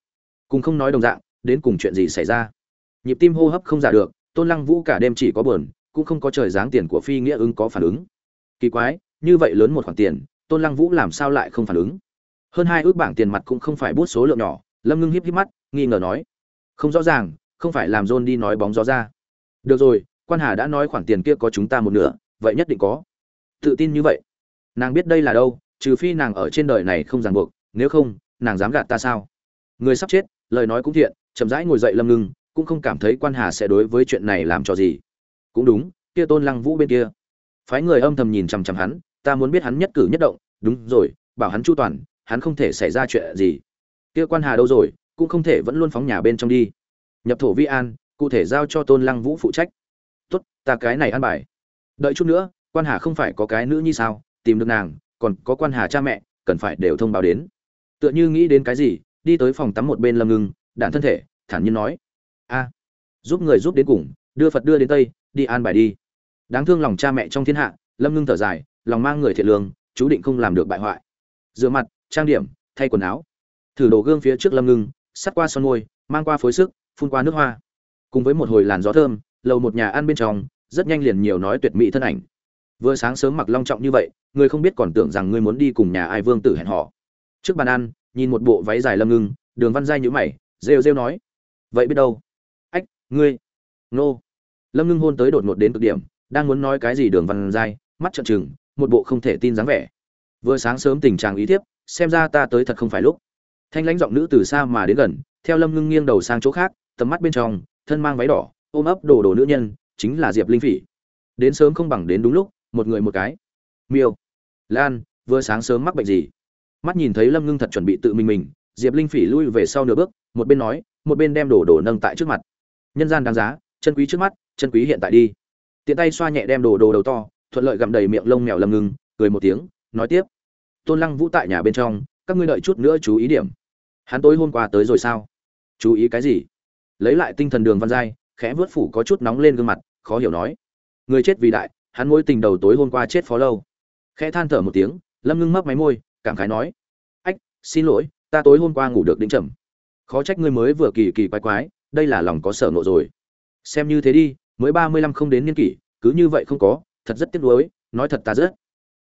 Cùng không nói đồng dạng, đến cùng chuyện gì xảy ra? Nhịp tim hô hấp không giả được, tôn lăng vũ cả đêm chỉ có buồn, cũng không có trời dáng tiền của phi nghĩa ứng có phản ứng. Kỳ quái, như vậy lớn một khoản tiền, tôn lăng vũ làm sao lại không phản ứng? Hơn hai ước bảng tiền mặt cũng không phải bút số lượng nhỏ, lâm ngưng híp híp mắt, nghi ngờ nói. Không rõ ràng, không phải làm john đi nói bóng gió ra. Được rồi, quan hà đã nói khoản tiền kia có chúng ta một nửa, vậy nhất định có. Tự tin như vậy. Nàng biết đây là đâu trừ phi nàng ở trên đời này không ràng buộc, nếu không, nàng dám gạt ta sao? Người sắp chết, lời nói cũng thiện, chậm rãi ngồi dậy lâm ngưng, cũng không cảm thấy quan hà sẽ đối với chuyện này làm cho gì. Cũng đúng, kia tôn lăng vũ bên kia. Phái người âm thầm nhìn chằm chằm hắn, ta muốn biết hắn nhất cử nhất động. Đúng rồi, bảo hắn chu toàn, hắn không thể xảy ra chuyện gì. Kia quan hà đâu rồi, cũng không thể vẫn luôn phóng nhà bên trong đi. Nhập thổ vi an, cụ thể giao cho tôn lăng vũ phụ trách. Tốt, ta cái này ăn bài. Đợi chút nữa, quan hà không phải có cái nữ như sao? Tìm được nàng còn có quan hà cha mẹ, cần phải đều thông báo đến. Tựa như nghĩ đến cái gì, đi tới phòng tắm một bên lâm ngưng đạn thân thể, thản nhiên nói. A, giúp người giúp đến cùng, đưa phật đưa đến tây, đi an bài đi. Đáng thương lòng cha mẹ trong thiên hạ, lâm ngưng thở dài, lòng mang người thiện lương, chú định không làm được bại hoại. Rửa mặt, trang điểm, thay quần áo. Thử đồ gương phía trước lâm ngưng, sắt qua son môi, mang qua phối sức, phun qua nước hoa. Cùng với một hồi làn gió thơm, lầu một nhà ăn bên trong, rất nhanh liền nhiều nói tuyệt mỹ thân ảnh vừa sáng sớm mặc long trọng như vậy, người không biết còn tưởng rằng ngươi muốn đi cùng nhà ai vương tử hẹn họ trước bàn ăn, nhìn một bộ váy dài lâm ngưng, đường văn giai nhữ mày, rêu rêu nói, vậy biết đâu? Ách, ngươi? Nô. Lâm ngưng hôn tới đột ngột đến cực điểm, đang muốn nói cái gì đường văn giai, mắt trợn trừng, một bộ không thể tin dáng vẻ. Vừa sáng sớm tình trạng ý thiếp, xem ra ta tới thật không phải lúc. Thanh lãnh giọng nữ từ xa mà đến gần, theo lâm ngưng nghiêng đầu sang chỗ khác, tầm mắt bên trong, thân mang váy đỏ, ôm ấp đồ đồ nữ nhân, chính là diệp linh phỉ. Đến sớm không bằng đến đúng lúc một người một cái. Miêu. Lan, vừa sáng sớm mắc bệnh gì? Mắt nhìn thấy lâm ngưng thật chuẩn bị tự mình mình, diệp linh phỉ lui về sau nửa bước, một bên nói, một bên đem đồ đồ nâng tại trước mặt. Nhân gian đáng giá, chân quý trước mắt, chân quý hiện tại đi. Tiện tay xoa nhẹ đem đồ đồ đầu to, thuận lợi gặm đầy miệng lông mèo lâm ngưng, cười một tiếng, nói tiếp. Tôn lăng vũ tại nhà bên trong, các ngươi đợi chút nữa chú ý điểm. Hắn tối hôm qua tới rồi sao? Chú ý cái gì? Lấy lại tinh thần đường văn giai, khẽ vớt phủ có chút nóng lên gương mặt, khó hiểu nói. Người chết vì đại hắn mối tình đầu tối hôm qua chết phó lâu. Khẽ than thở một tiếng, lâm ngưng mấp máy môi, cảm khái nói, ách, xin lỗi, ta tối hôm qua ngủ được đĩnh trầm. Khó trách ngươi mới vừa kỳ kỳ quái quái, đây là lòng có sở nộ rồi. Xem như thế đi, mới ba mươi lăm không đến niên kỷ, cứ như vậy không có, thật rất tiếc nuối, nói thật ta rất.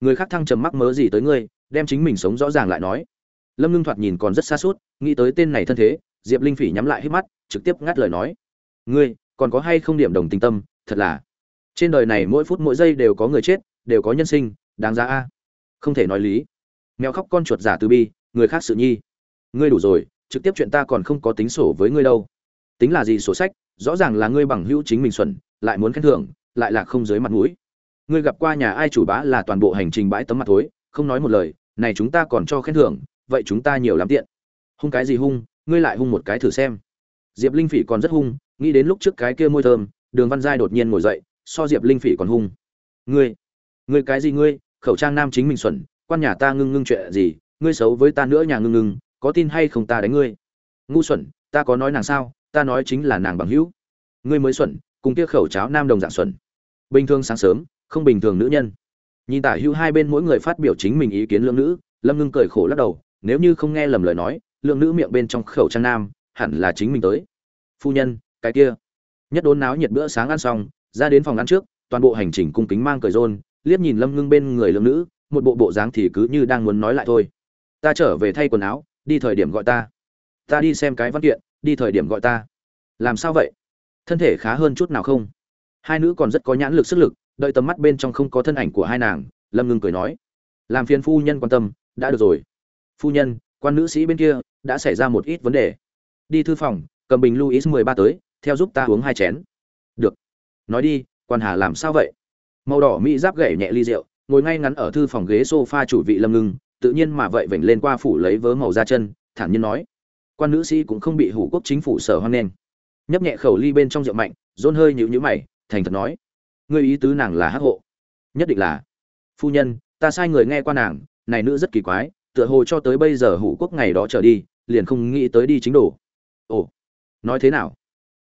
Người khác thăng trầm mắc mớ gì tới ngươi, đem chính mình sống rõ ràng lại nói. Lâm ngưng thoạt nhìn còn rất xa suốt, nghĩ tới tên này thân thế, diệp linh phỉ nhắm lại hết mắt, trực tiếp ngắt lời nói, ngươi, còn có hay không điểm đồng tình tâm, thật là trên đời này mỗi phút mỗi giây đều có người chết, đều có nhân sinh, đáng giá a. Không thể nói lý. Mèo khóc con chuột giả từ bi, người khác sự nhi. Ngươi đủ rồi, trực tiếp chuyện ta còn không có tính sổ với ngươi đâu. Tính là gì sổ sách, rõ ràng là ngươi bằng hữu chính mình xuẩn, lại muốn khen thưởng, lại là không dưới mặt mũi. Ngươi gặp qua nhà ai chủ bá là toàn bộ hành trình bãi tấm mặt thối, không nói một lời, này chúng ta còn cho khen thưởng, vậy chúng ta nhiều lắm tiện. Hung cái gì hung, ngươi lại hung một cái thử xem. Diệp linh phỉ còn rất hung, nghĩ đến lúc trước cái kia môi thơm, đường văn giai đột nhiên ngồi dậy so diệp linh phỉ còn hung. Ngươi ngươi cái gì ngươi? Khẩu trang nam chính mình xuẩn, quan nhà ta ngưng ngưng chuyện gì? Ngươi xấu với ta nữa nhà ngưng ngưng, có tin hay không ta đánh ngươi? Ngu xuẩn, ta có nói nàng sao? Ta nói chính là nàng bằng hữu. Ngươi mới xuẩn, cùng kia khẩu cháo nam đồng dạng xuẩn. Bình thường sáng sớm, không bình thường nữ nhân. Nhìn tả hữu hai bên mỗi người phát biểu chính mình ý kiến lương nữ, lâm ngưng cười khổ lắc đầu, nếu như không nghe lầm lời nói lượng nữ miệng bên trong khẩu trang nam, hẳn là chính mình tới. Phu nhân, cái kia. Nhất đốn náo nhiệt bữa sáng ăn xong ra đến phòng ăn trước, toàn bộ hành trình cung kính mang cười rôn, liếc nhìn lâm ngưng bên người lương nữ, một bộ bộ dáng thì cứ như đang muốn nói lại thôi. Ta trở về thay quần áo, đi thời điểm gọi ta. Ta đi xem cái văn kiện, đi thời điểm gọi ta. Làm sao vậy? Thân thể khá hơn chút nào không? Hai nữ còn rất có nhãn lực sức lực, đợi tầm mắt bên trong không có thân ảnh của hai nàng, lâm ngưng cười nói, làm phiền phu nhân quan tâm, đã được rồi. Phu nhân, quan nữ sĩ bên kia, đã xảy ra một ít vấn đề. Đi thư phòng, cầm bình luis mười ba tới, theo giúp ta uống hai chén. Được nói đi, quan hà làm sao vậy? Màu đỏ mỹ giáp gậy nhẹ ly rượu, ngồi ngay ngắn ở thư phòng ghế sofa chủ vị lâm ngưng, tự nhiên mà vậy vểnh lên qua phủ lấy vớ màu da chân, thản nhiên nói. Quan nữ sĩ cũng không bị hủ quốc chính phủ sở hoan nghênh. Nhấp nhẹ khẩu ly bên trong rượu mạnh, rôn hơi nhịu nhữ mày, thành thật nói. Ngươi ý tứ nàng là hắc hộ. Nhất định là. Phu nhân, ta sai người nghe qua nàng, này nữ rất kỳ quái, tựa hồ cho tới bây giờ hủ quốc ngày đó trở đi, liền không nghĩ tới đi chính đồ. Ồ, nói thế nào?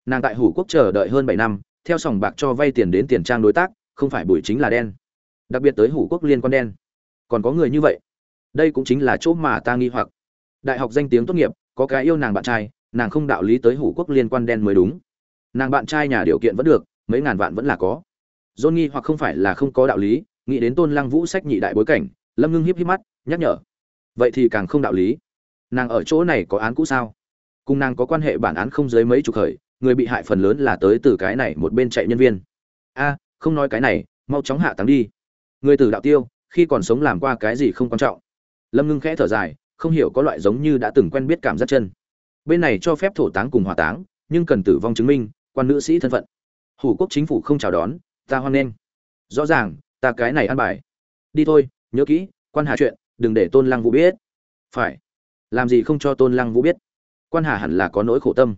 Nàng tại hủ quốc chờ đợi hơn bảy năm theo sòng bạc cho vay tiền đến tiền trang đối tác, không phải bùi chính là đen. Đặc biệt tới hủ quốc liên quan đen. Còn có người như vậy. Đây cũng chính là chỗ mà ta nghi hoặc. Đại học danh tiếng tốt nghiệp, có cái yêu nàng bạn trai, nàng không đạo lý tới hủ quốc liên quan đen mới đúng. Nàng bạn trai nhà điều kiện vẫn được, mấy ngàn vạn vẫn là có. Dôn nghi hoặc không phải là không có đạo lý, nghĩ đến tôn lăng vũ sách nhị đại bối cảnh, lâm ngưng hiếp hiếp mắt, nhắc nhở. Vậy thì càng không đạo lý. Nàng ở chỗ này có án cũ sao? Cùng nàng có quan hệ bản án không dưới mấy chục khởi người bị hại phần lớn là tới từ cái này một bên chạy nhân viên. A, không nói cái này, mau chóng hạ táng đi. Người từ đạo tiêu, khi còn sống làm qua cái gì không quan trọng. Lâm ngưng khẽ thở dài, không hiểu có loại giống như đã từng quen biết cảm giác chân. Bên này cho phép thổ táng cùng hỏa táng, nhưng cần tử vong chứng minh, quan nữ sĩ thân phận. Hủ quốc chính phủ không chào đón, ta hoan nghênh. Rõ ràng, ta cái này ăn bài. Đi thôi, nhớ kỹ, quan hà chuyện, đừng để tôn lăng vũ biết. Phải. Làm gì không cho tôn lăng vũ biết? Quan hà hẳn là có nỗi khổ tâm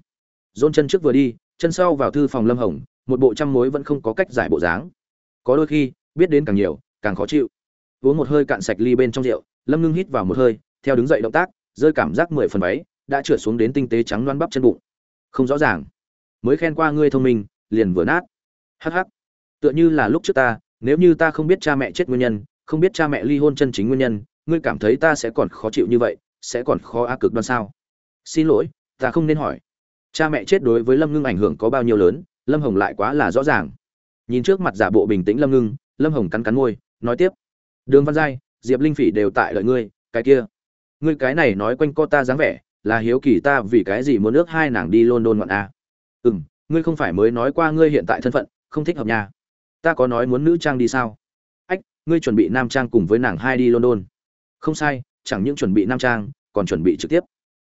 dôn chân trước vừa đi, chân sau vào thư phòng lâm hồng, một bộ trăm mối vẫn không có cách giải bộ dáng. Có đôi khi, biết đến càng nhiều, càng khó chịu. Uống một hơi cạn sạch ly bên trong rượu, lâm ngưng hít vào một hơi, theo đứng dậy động tác, rơi cảm giác mười phần váy, đã trượt xuống đến tinh tế trắng loan bắp chân bụng. Không rõ ràng. Mới khen qua ngươi thông minh, liền vừa nát. Hắc hắc. Tựa như là lúc trước ta, nếu như ta không biết cha mẹ chết nguyên nhân, không biết cha mẹ ly hôn chân chính nguyên nhân, ngươi cảm thấy ta sẽ còn khó chịu như vậy, sẽ còn khó á cực đoan sao? Xin lỗi, ta không nên hỏi cha mẹ chết đối với lâm ngưng ảnh hưởng có bao nhiêu lớn, lâm hồng lại quá là rõ ràng. Nhìn trước mặt giả bộ bình tĩnh lâm ngưng, lâm hồng cắn cắn môi, nói tiếp. Đường văn giai, diệp linh phỉ đều tại lợi ngươi, cái kia. Ngươi cái này nói quanh co ta dáng vẻ, là hiếu kỳ ta vì cái gì muốn ước hai nàng đi london ngọn a? Ừ m ngươi không phải mới nói qua ngươi hiện tại thân phận, không thích hợp nhà ta có nói muốn nữ trang đi sao? Ách, ngươi chuẩn bị nam trang cùng với nàng hai đi london. Không sai, chẳng những chuẩn bị nam trang, còn chuẩn bị trực tiếp.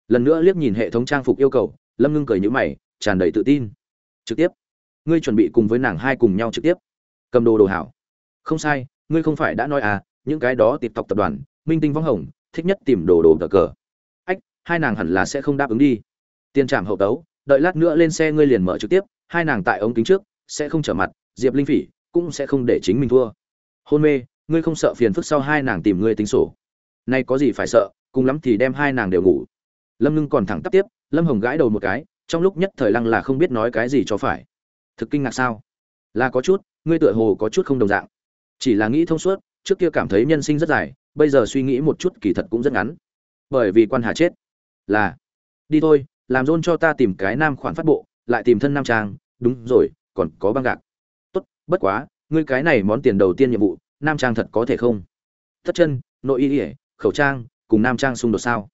Lần nữa liếc nhìn hệ thống trang phục yêu cầu lâm ngưng cười nhữ mày, tràn đầy tự tin. Trực tiếp. Ngươi chuẩn bị cùng với nàng hai cùng nhau trực tiếp. Cầm đồ đồ hảo. Không sai, ngươi không phải đã nói à những cái đó tiệp tộc tập đoàn, minh tinh võng hồng, thích nhất tìm đồ đồ cờ cờ. Ách, hai nàng hẳn là sẽ không đáp ứng đi. Tiền trảm hậu tấu, đợi lát nữa lên xe ngươi liền mở trực tiếp, hai nàng tại ống kính trước, sẽ không trở mặt, diệp linh phỉ cũng sẽ không để chính mình thua. Hôn mê, ngươi không sợ phiền phức sau hai nàng tìm ngươi tính sổ. Nay có gì phải sợ, cùng lắm thì đem hai nàng đều ngủ. Lâm ngưng còn thẳng tắp tiếp lâm hồng gãi đầu một cái, trong lúc nhất thời lăng là không biết nói cái gì cho phải. Thực kinh ngạc sao? Là có chút, ngươi tựa hồ có chút không đồng dạng. Chỉ là nghĩ thông suốt, trước kia cảm thấy nhân sinh rất dài, bây giờ suy nghĩ một chút kỳ thật cũng rất ngắn. Bởi vì quan hà chết. Là, đi thôi, làm rôn cho ta tìm cái nam khoản phát bộ, lại tìm thân nam trang, đúng rồi, còn có băng gạc. Tốt, bất quá, ngươi cái này món tiền đầu tiên nhiệm vụ, nam trang thật có thể không? Tất chân, nội y ỉa khẩu trang, cùng nam trang xung đột sao?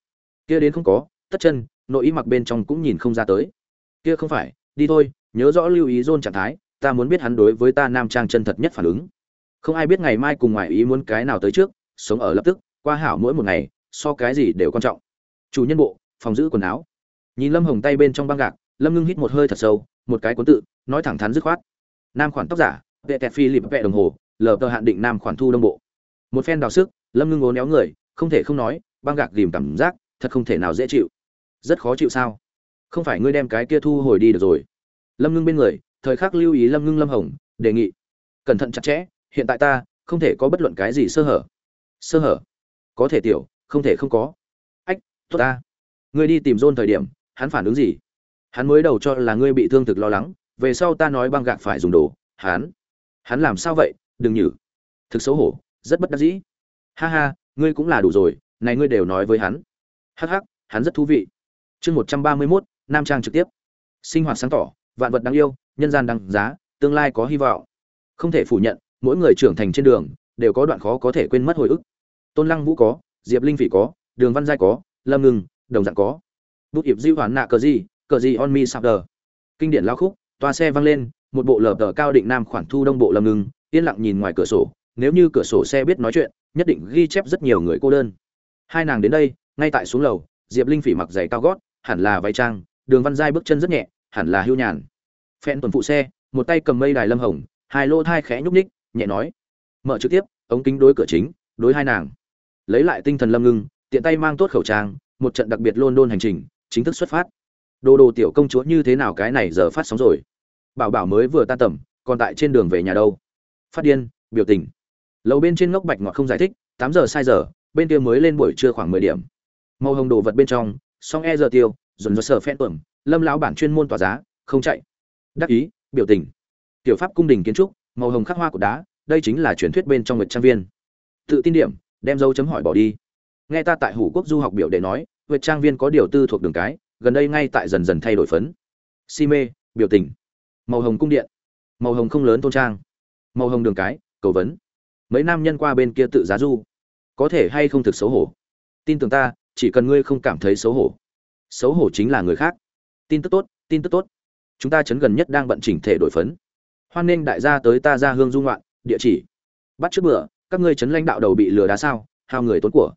Kia đến không có, tất chân nội ý mặc bên trong cũng nhìn không ra tới. Kia không phải, đi thôi, nhớ rõ lưu ý dôn trạng thái, ta muốn biết hắn đối với ta nam trang chân thật nhất phản ứng. Không ai biết ngày mai cùng ngoài ý muốn cái nào tới trước, sống ở lập tức, qua hảo mỗi một ngày, so cái gì đều quan trọng. Chủ nhân bộ, phòng giữ quần áo. Nhìn lâm hồng tay bên trong băng gạc, lâm ngưng hít một hơi thật sâu, một cái cuốn tự, nói thẳng thắn dứt khoát. Nam khoản tóc giả vệ tẹt phi lịp vệ đồng hồ, lờ tờ hạn định nam khoản thu đông bộ. Một phen đào sức, lâm ngưng ố néo người, không thể không nói, băng gạc tìm cảm giác, thật không thể nào dễ chịu rất khó chịu sao? Không phải ngươi đem cái kia thu hồi đi được rồi. Lâm ngưng bên người, thời khắc lưu ý lâm ngưng lâm hồng, đề nghị. Cẩn thận chặt chẽ, hiện tại ta không thể có bất luận cái gì sơ hở. Sơ hở? Có thể tiểu, không thể không có. Ách, tốt ta. Ngươi đi tìm dôn thời điểm, hắn phản ứng gì? Hắn mới đầu cho là ngươi bị thương thực lo lắng, về sau ta nói băng gạc phải dùng đồ, hắn. Hắn làm sao vậy? Đừng nhử. Thực xấu hổ, rất bất đắc dĩ. Ha ha, ngươi cũng là đủ rồi, này ngươi đều nói với hắn. Hắc hắc, hắn rất thú vị chương một trăm ba mươi mốt, nam trang trực tiếp. Sinh hoạt sáng tỏ, vạn vật đáng yêu, nhân gian đáng giá, tương lai có hy vọng. Không thể phủ nhận, mỗi người trưởng thành trên đường, đều có đoạn khó có thể quên mất hồi ức. Tôn lăng vũ có, diệp linh phỉ có, đường văn giai có, lâm ngừng đồng dạng có. Bút hiệp diêu hoàn nạ cờ gì cờ gì on me sạc đờ. Kinh điển lao khúc, toa xe văng lên, một bộ lờ tờ cao định nam khoản thu đông bộ lâm ngừng yên lặng nhìn ngoài cửa sổ, nếu như cửa sổ xe biết nói chuyện, nhất định ghi chép rất nhiều người cô đơn. Hai nàng đến đây, ngay tại xuống lầu, diệp linh phỉ mặc giày cao gót hẳn là váy trang, đường văn giai bước chân rất nhẹ, hẳn là hưu nhàn. Phen tuần phụ xe, một tay cầm mây đài lâm hồng, hai lô thai khẽ nhúc ních nhẹ nói. Mở trực tiếp, ống kính đối cửa chính, đối hai nàng. Lấy lại tinh thần lâm ngưng, tiện tay mang tốt khẩu trang, một trận đặc biệt london hành trình, chính thức xuất phát. Đồ đồ tiểu công chúa như thế nào cái này giờ phát sóng rồi? Bảo bảo mới vừa tan tầm, còn tại trên đường về nhà đâu? Phát điên, biểu tình. Lầu bên trên ngốc bạch ngọt không giải thích, tám giờ sai giờ, bên kia mới lên buổi trưa khoảng mười điểm. Màu hồng đồ vật bên trong song e giờ tiêu, dồn dồn sờ phen tuẩm, lâm lão bản chuyên môn tỏa giá, không chạy. Đắc ý, biểu tình. Tiểu pháp cung đình kiến trúc, màu hồng khắc hoa của đá, đây chính là truyền thuyết bên trong nguyệt trang viên. Tự tin điểm, đem dấu chấm hỏi bỏ đi. Nghe ta tại hủ quốc du học biểu đệ nói, nguyệt trang viên có điều tư thuộc đường cái, gần đây ngay tại dần dần thay đổi phấn. Si mê, biểu tình. Màu hồng cung điện. Màu hồng không lớn tôn trang. Màu hồng đường cái, cầu vấn. Mấy nam nhân qua bên kia tự giá du. Có thể hay không thực xấu hổ? Tin tưởng ta chỉ cần ngươi không cảm thấy xấu hổ. Xấu hổ chính là người khác. Tin tức tốt, tin tức tốt. Chúng ta chấn gần nhất đang bận chỉnh thể đổi phấn. Hoan nghênh đại gia tới ta ra hương dung loạn, địa chỉ. Bắt trước bữa, các ngươi chấn lãnh đạo đầu bị lừa đá sao, hao người tốn của.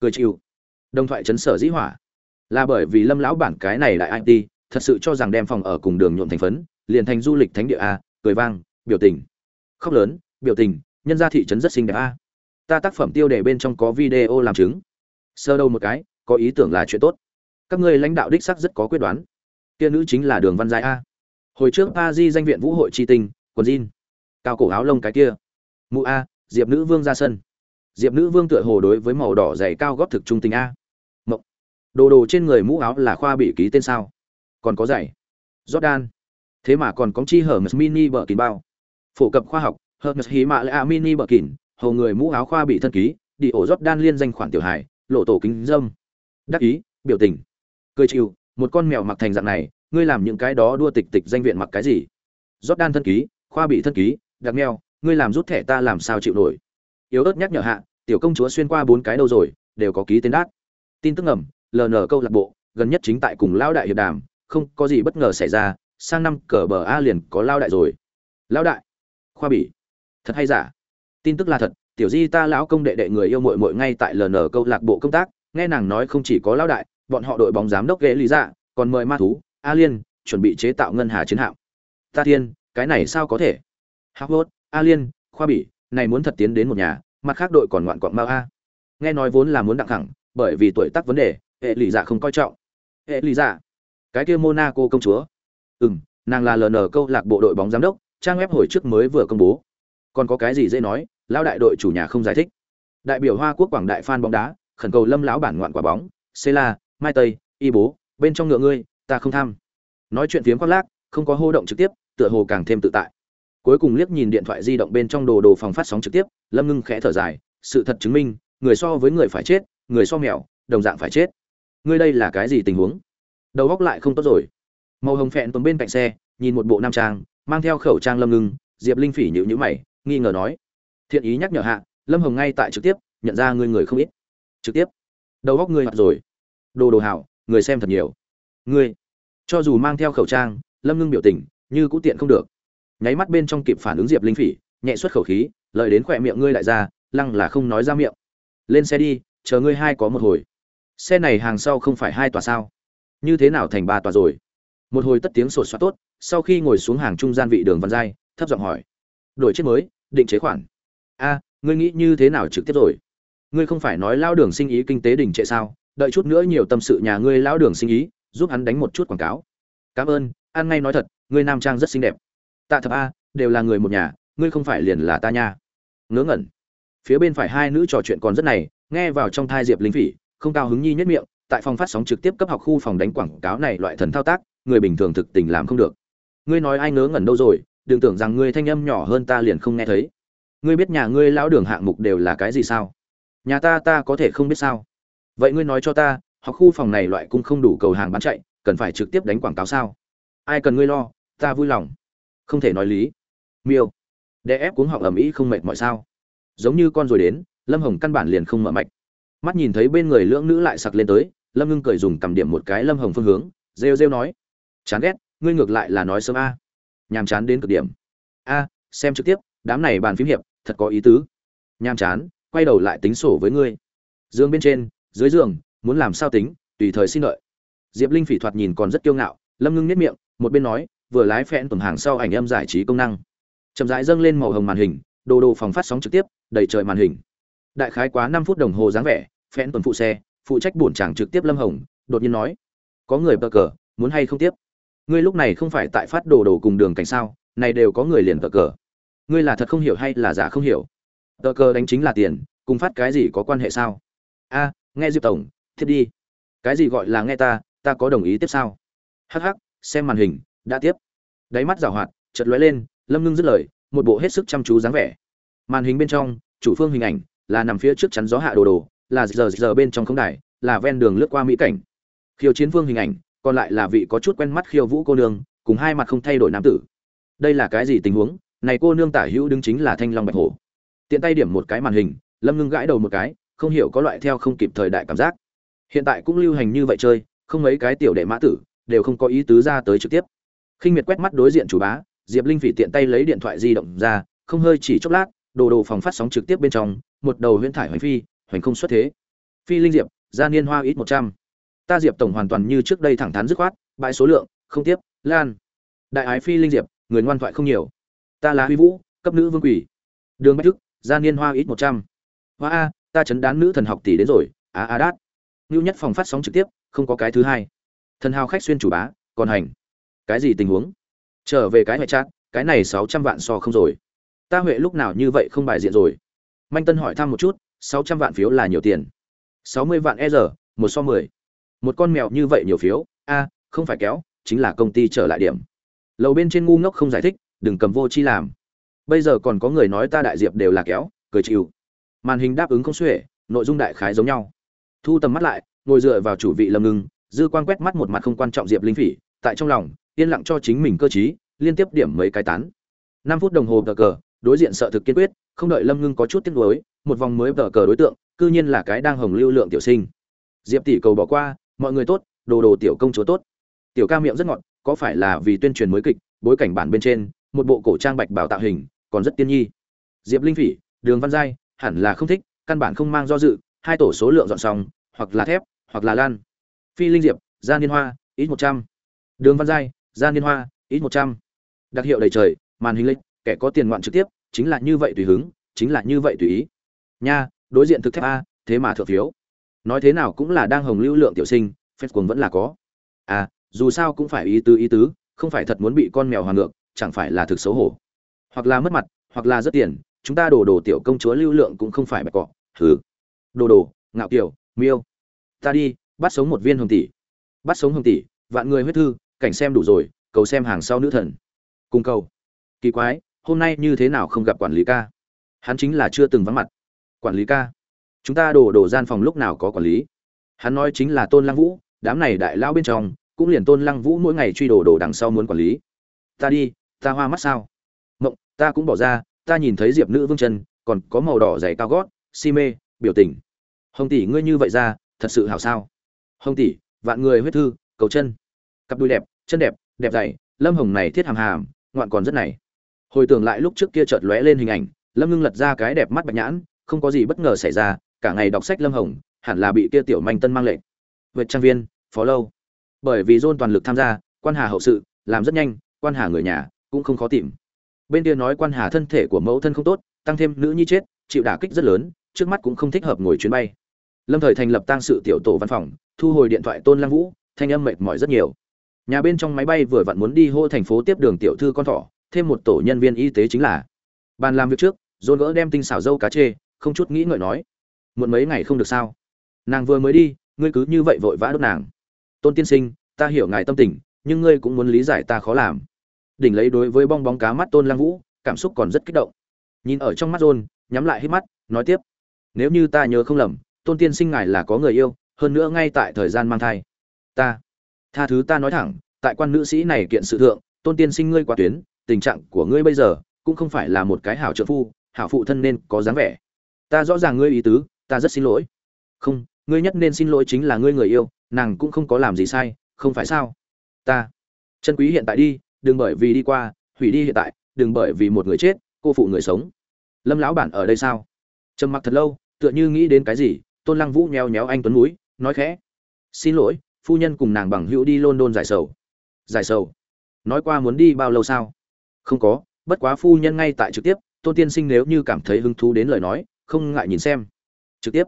Cười chịu. Đồng thoại chấn sở dĩ hỏa. Là bởi vì lâm lão bản cái này lại it thật sự cho rằng đem phòng ở cùng đường nhuộm thành phấn, liền thành du lịch thánh địa a, cười vang, biểu tình. Khóc lớn, biểu tình, nhân gia thị trấn rất xinh đẹp a. Ta tác phẩm tiêu đề bên trong có video làm chứng sơ đâu một cái, có ý tưởng là chuyện tốt. Các ngươi lãnh đạo đích sắc rất có quyết đoán. Kia nữ chính là đường văn giai a. Hồi trước a di danh viện vũ hội tri tinh, quần jean, cao cổ áo lông cái kia. Mụ a, diệp nữ vương ra sân. Diệp nữ vương tựa hồ đối với màu đỏ dày cao góp thực trung tình a. Mộng. Đồ đồ trên người mũ áo là khoa bị ký tên sao? Còn có giày. Jordan. Thế mà còn có chi hở mini bờ kín bao. Phổ cập khoa học Hermes hí mạ lạ mini bờ kín, hầu người mũ áo khoa bị thân ký, đi ổ Jordan liên danh khoản tiểu hài lộ tổ kính dâm. Đắc ý, biểu tình. Cười chịu, một con mèo mặc thành dạng này, ngươi làm những cái đó đua tịch tịch danh viện mặc cái gì? Rót đan thân ký, khoa bị thân ký, đặc mèo, ngươi làm rút thẻ ta làm sao chịu nổi? Yếu ớt nhắc nhở hạ, tiểu công chúa xuyên qua bốn cái đâu rồi, đều có ký tên đát tin tức ngầm ln câu lạc bộ, gần nhất chính tại cùng lao đại hiệp đàm, không có gì bất ngờ xảy ra, sang năm cờ bờ a liền có lao đại rồi. Lao đại, khoa bỉ thật hay giả? Tin tức là thật tiểu di ta lão công đệ đệ người yêu mội mội ngay tại ln câu lạc bộ công tác, nghe nàng nói không chỉ có lão đại, bọn họ đội bóng giám đốc ghế lý dạ còn mời ma thú, a liên, chuẩn bị chế tạo ngân hà chiến hạm. Ta thiên, cái này sao có thể? Hắc hốt a liên, khoa bỉ, này muốn thật tiến đến một nhà, mặt khác đội còn ngoạn quạng mao a. Nghe nói vốn là muốn đặng thẳng, bởi vì tuổi tác vấn đề, hệ lý dạ không coi trọng. Hệ lý dạ cái kia monaco công chúa. Ừ m nàng là ln câu lạc bộ đội bóng giám đốc, trang web hồi trước mới vừa công bố. Còn có cái gì dễ nói? Lão đại đội chủ nhà không giải thích. Đại biểu hoa quốc quảng đại fan bóng đá, khẩn cầu lâm lão bản ngoạn quả bóng cela mai tây, y bố, bên trong ngựa ngươi, ta không tham. Nói chuyện phiếm khoác lác, không có hô động trực tiếp, tựa hồ càng thêm tự tại. Cuối cùng liếc nhìn điện thoại di động bên trong đồ đồ phòng phát sóng trực tiếp, lâm ngưng khẽ thở dài, sự thật chứng minh, người so với người phải chết, người so mèo, đồng dạng phải chết. Ngươi đây là cái gì tình huống? Đầu óc lại không tốt rồi. Màu hồng phẹn tuần bên cạnh xe, nhìn một bộ nam trang, mang theo khẩu trang lâm ngưng, diệp linh phỉ nhíu nhíu mày, nghi ngờ nói thiện ý nhắc nhở hạ, lâm hồng ngay tại trực tiếp, nhận ra ngươi người không ít. Trực tiếp. Đầu góc ngươi mặt rồi. Đồ đồ hảo, người xem thật nhiều. Ngươi. Cho dù mang theo khẩu trang, lâm ngưng biểu tình, như cũng tiện không được. Nháy mắt bên trong kịp phản ứng diệp linh phỉ, nhẹ xuất khẩu khí, lời đến khỏe miệng ngươi lại ra, lăng là không nói ra miệng. Lên xe đi, chờ ngươi hai có một hồi. Xe này hàng sau không phải hai tòa sao? Như thế nào thành ba tòa rồi? Một hồi tất tiếng sột soát tốt, sau khi ngồi xuống hàng trung gian vị đường văn giai, thấp giọng hỏi. Đổi chiếc mới, định chế khoản a ngươi nghĩ như thế nào trực tiếp rồi? Ngươi không phải nói lao đường sinh ý kinh tế đình trệ sao? Đợi chút nữa nhiều tâm sự nhà ngươi lao đường sinh ý, giúp hắn đánh một chút quảng cáo. Cảm ơn an ngay nói thật, ngươi nam trang rất xinh đẹp. Tạ thập a, đều là người một nhà, ngươi không phải liền là ta nha. Ngớ ngẩn. Phía bên phải hai nữ trò chuyện còn rất này, nghe vào trong thai diệp linh phỉ, không cao hứng nhi nhất miệng, tại phòng phát sóng trực tiếp cấp học khu phòng đánh quảng cáo này loại thần thao tác, người bình thường thực tình làm không được. Ngươi nói ai ngớ ngẩn đâu rồi, đừng tưởng rằng ngươi thanh âm nhỏ hơn ta liền không nghe thấy ngươi biết nhà ngươi lão đường hạng mục đều là cái gì sao? Nhà ta ta có thể không biết sao? Vậy ngươi nói cho ta, học khu phòng này loại cũng không đủ cầu hàng bán chạy, cần phải trực tiếp đánh quảng cáo sao? Ai cần ngươi lo, ta vui lòng. Không thể nói lý. Miêu. Đè ép cuống họng ầm ĩ không mệt mọi sao? Giống như con rồi đến, lâm hồng căn bản liền không mở mạch. Mắt nhìn thấy bên người lưỡng nữ lại sặc lên tới, lâm ngưng cười dùng cầm điểm một cái lâm hồng phương hướng, rêu rêu nói. Chán ghét, ngươi ngược lại là nói sớm a. Nhàm chán đến cực điểm. A, xem trực tiếp, đám này bàn phím hiệp thật có ý tứ. Nham chán, quay đầu lại tính sổ với ngươi. Giường bên trên, dưới giường, muốn làm sao tính, tùy thời xin lợi. Diệp linh phỉ thoạt nhìn còn rất kiêu ngạo, lâm ngưng nếp miệng, một bên nói, vừa lái phẹn tuần hàng sau ảnh âm giải trí công năng. Chậm rãi dâng lên màu hồng màn hình, đồ đồ phòng phát sóng trực tiếp, đầy trời màn hình. Đại khái quá năm phút đồng hồ dáng vẻ, phẹn tuần phụ xe, phụ trách bổn chàng trực tiếp lâm hồng, đột nhiên nói, có người bờ cờ, muốn hay không tiếp? Ngươi lúc này không phải tại phát đồ đồ cùng đường cảnh sao, này đều có người liền bờ cờ ngươi là thật không hiểu hay là giả không hiểu? Tờ cờ đánh chính là tiền, cùng phát cái gì có quan hệ sao? A, nghe diệp tổng thiết đi. Cái gì gọi là nghe ta ta có đồng ý tiếp sao? Hh xem màn hình, đã tiếp. Đáy mắt rào hoạt chật lóe lên, lâm ngưng dứt lời, một bộ hết sức chăm chú dáng vẻ. Màn hình bên trong, chủ phương hình ảnh, là nằm phía trước chắn gió hạ đồ đồ, là giờ giờ bên trong không đài, là ven đường lướt qua mỹ cảnh. Khiêu chiến phương hình ảnh, còn lại là vị có chút quen mắt khiêu vũ cô nương, cùng hai mặt không thay đổi nam tử. Đây là cái gì tình huống? Này cô nương tả hữu đứng chính là thanh long bạch hổ. Tiện tay điểm một cái màn hình, lâm ngưng gãi đầu một cái, không hiểu có loại theo không kịp thời đại cảm giác. Hiện tại cũng lưu hành như vậy chơi, không mấy cái tiểu đệ mã tử, đều không có ý tứ ra tới trực tiếp. Khinh miệt quét mắt đối diện chủ bá, diệp linh phỉ tiện tay lấy điện thoại di động ra, không hơi chỉ chốc lát, đồ đồ phòng phát sóng trực tiếp bên trong, một đầu huyễn thải hoành phi, hoành không xuất thế. Phi linh diệp, gia niên hoa ít một trăm. Ta diệp tổng hoàn toàn như trước đây thẳng thắn dứt khoát, bãi số lượng, không tiếp, lan. Đại ái phi linh diệp, người ngoan thoại không nhiều ta là huy vũ, cấp nữ vương quỷ. Đường bách thức, gia niên hoa ít một trăm. Hoa a, ta chấn đán nữ thần học tỷ đến rồi, á a đát. Ngưu nhất phòng phát sóng trực tiếp, không có cái thứ hai. Thần hào khách xuyên chủ bá, còn hành. Cái gì tình huống? Trở về cái hệ chat cái này sáu trăm vạn so không rồi. Ta huệ lúc nào như vậy không bài diện rồi. Manh tân hỏi thăm một chút, sáu trăm vạn phiếu là nhiều tiền. Sáu mươi vạn e r một so mười. Một con mèo như vậy nhiều phiếu, a, không phải kéo, chính là công ty trở lại điểm. Lầu bên trên ngu ngốc không giải thích đừng cầm vô chi làm. Bây giờ còn có người nói ta đại diệp đều là kéo, cười chịu. Màn hình đáp ứng không xuể, nội dung đại khái giống nhau. Thu tầm mắt lại, ngồi dựa vào chủ vị lâm ngưng, dư quan quét mắt một mặt không quan trọng diệp linh phỉ, tại trong lòng, yên lặng cho chính mình cơ t liên tiếp điểm mấy cái tán. Năm phút đồng hồ cờ cờ, đối diện sợ thực kiên quyết, không đợi lâm ngưng có chút tiếc nuối, một vòng mới cờ cờ đối tượng, cư nhiên là cái đang hồng lưu lượng tiểu sinh. Diệp tỷ cầu bỏ qua, mọi người tốt, đồ đồ tiểu công chúa tốt. Tiểu ca miệng rất ngọt, có phải là vì tuyên truyền mới kịch, bối cảnh bản bên trên một bộ cổ trang bạch bảo tạo hình, còn rất tiên nhi. Diệp linh phỉ, đường văn giai, hẳn là không thích, căn bản không mang do dự, hai tổ số lượng dọn xong, hoặc là thép, hoặc là lan. Phi linh diệp, gia niên hoa, ít một trăm. Đường văn giai, gia niên hoa, ít một trăm. Đặc hiệu đầy trời, màn hình lịch, kẻ có tiền ngoạn trực tiếp, chính là như vậy tùy hứng, chính là như vậy tùy ý. Nha, đối diện thực thép a, thế mà thượng phiếu. Nói thế nào cũng là đang hồng lưu lượng tiểu sinh, phép cuồng vẫn là có. À dù sao cũng phải ý tứ ý tứ, không phải thật muốn bị con mèo hoàn ngược chẳng phải là thực xấu hổ. Hoặc là mất mặt, hoặc là rất tiền, chúng ta đồ đồ tiểu công chúa lưu lượng cũng không phải bạch cọ. Thử đồ đồ, ngạo kiểu miêu. Ta đi, bắt sống một viên hồng tỷ. Bắt sống hồng tỷ, vạn người huyết thư, cảnh xem đủ rồi, cầu xem hàng sau nữ thần. Cung cầu. Kỳ quái, hôm nay như thế nào không gặp quản lý ca? Hắn chính là chưa từng vắng mặt. Quản lý ca. Chúng ta đổ đổ gian phòng lúc nào có quản lý? Hắn nói chính là tôn lăng vũ, đám này đại lao bên trong, cũng liền tôn lăng vũ mỗi ngày truy đổ đổ đằng sau muốn quản lý. Ta đi ta hoa mắt sao? Mộng, ta cũng bỏ ra, ta nhìn thấy diệp nữ vương chân, còn có màu đỏ dày cao gót, si mê, biểu tình. Hồng tỷ, ngươi như vậy ra, thật sự hảo sao? Hồng tỷ, vạn người huyết thư, cầu chân. Cặp đùi đẹp, chân đẹp đẹp dày, lâm hồng này thiết hàm hàm, ngoạn còn rất này. Hồi tưởng lại lúc trước kia chợt lóe lên hình ảnh, lâm ngưng lật ra cái đẹp mắt bạch nhãn, không có gì bất ngờ xảy ra, cả ngày đọc sách lâm hồng, hẳn là bị kia tiểu manh tân mang lệnh. Vượt trang viên, phó lâu. Bởi vì dôn toàn lực tham gia, quan hà hậu sự, làm rất nhanh, quan hà người nhà cũng không khó tìm. Bên kia nói quan hà thân thể của mẫu thân không tốt, tăng thêm nữ nhi chết, chịu đả kích rất lớn, trước mắt cũng không thích hợp ngồi chuyến bay. Lâm thời thành lập tăng sự tiểu tổ văn phòng, thu hồi điện thoại tôn lăng vũ, thanh âm mệt mỏi rất nhiều. Nhà bên trong máy bay vừa vặn muốn đi hô thành phố tiếp đường tiểu thư con thỏ, thêm một tổ nhân viên y tế chính là. Bàn làm việc trước, dồn gỡ đem tinh xảo dâu cá chê, không chút nghĩ ngợi nói. Muộn mấy ngày không được sao? Nàng vừa mới đi, ngươi cứ như vậy vội vã đốt nàng. Tôn tiên sinh, ta hiểu ngài tâm tình, nhưng ngươi cũng muốn lý giải ta khó làm đỉnh lấy đối với bong bóng cá mắt tôn lăng vũ, cảm xúc còn rất kích động. Nhìn ở trong mắt rôn nhắm lại hít mắt, nói tiếp. Nếu như ta nhớ không lầm, tôn tiên sinh ngài là có người yêu, hơn nữa ngay tại thời gian mang thai. Ta, tha thứ ta nói thẳng, tại quan nữ sĩ này kiện sự thượng, tôn tiên sinh ngươi quá tuyến, tình trạng của ngươi bây giờ cũng không phải là một cái hảo trợ phu, hảo phụ thân nên có dáng vẻ. Ta rõ ràng ngươi ý tứ, ta rất xin lỗi. Không, ngươi nhất nên xin lỗi chính là ngươi người yêu, nàng cũng không có làm gì sai, không phải sao? Ta, chân quý hiện tại đi đừng bởi vì đi qua, hủy đi hiện tại, đừng bởi vì một người chết, cô phụ người sống. Lâm lão bản ở đây sao? Trầm mặc thật lâu, tựa như nghĩ đến cái gì, tôn lăng vũ nheo nhéo anh tuấn núi nói khẽ. Xin lỗi, phu nhân cùng nàng bằng hữu đi london giải sầu. Giải sầu? Nói qua muốn đi bao lâu sao? Không có, bất quá phu nhân ngay tại trực tiếp, tôn tiên sinh nếu như cảm thấy hứng thú đến lời nói, không ngại nhìn xem. Trực tiếp?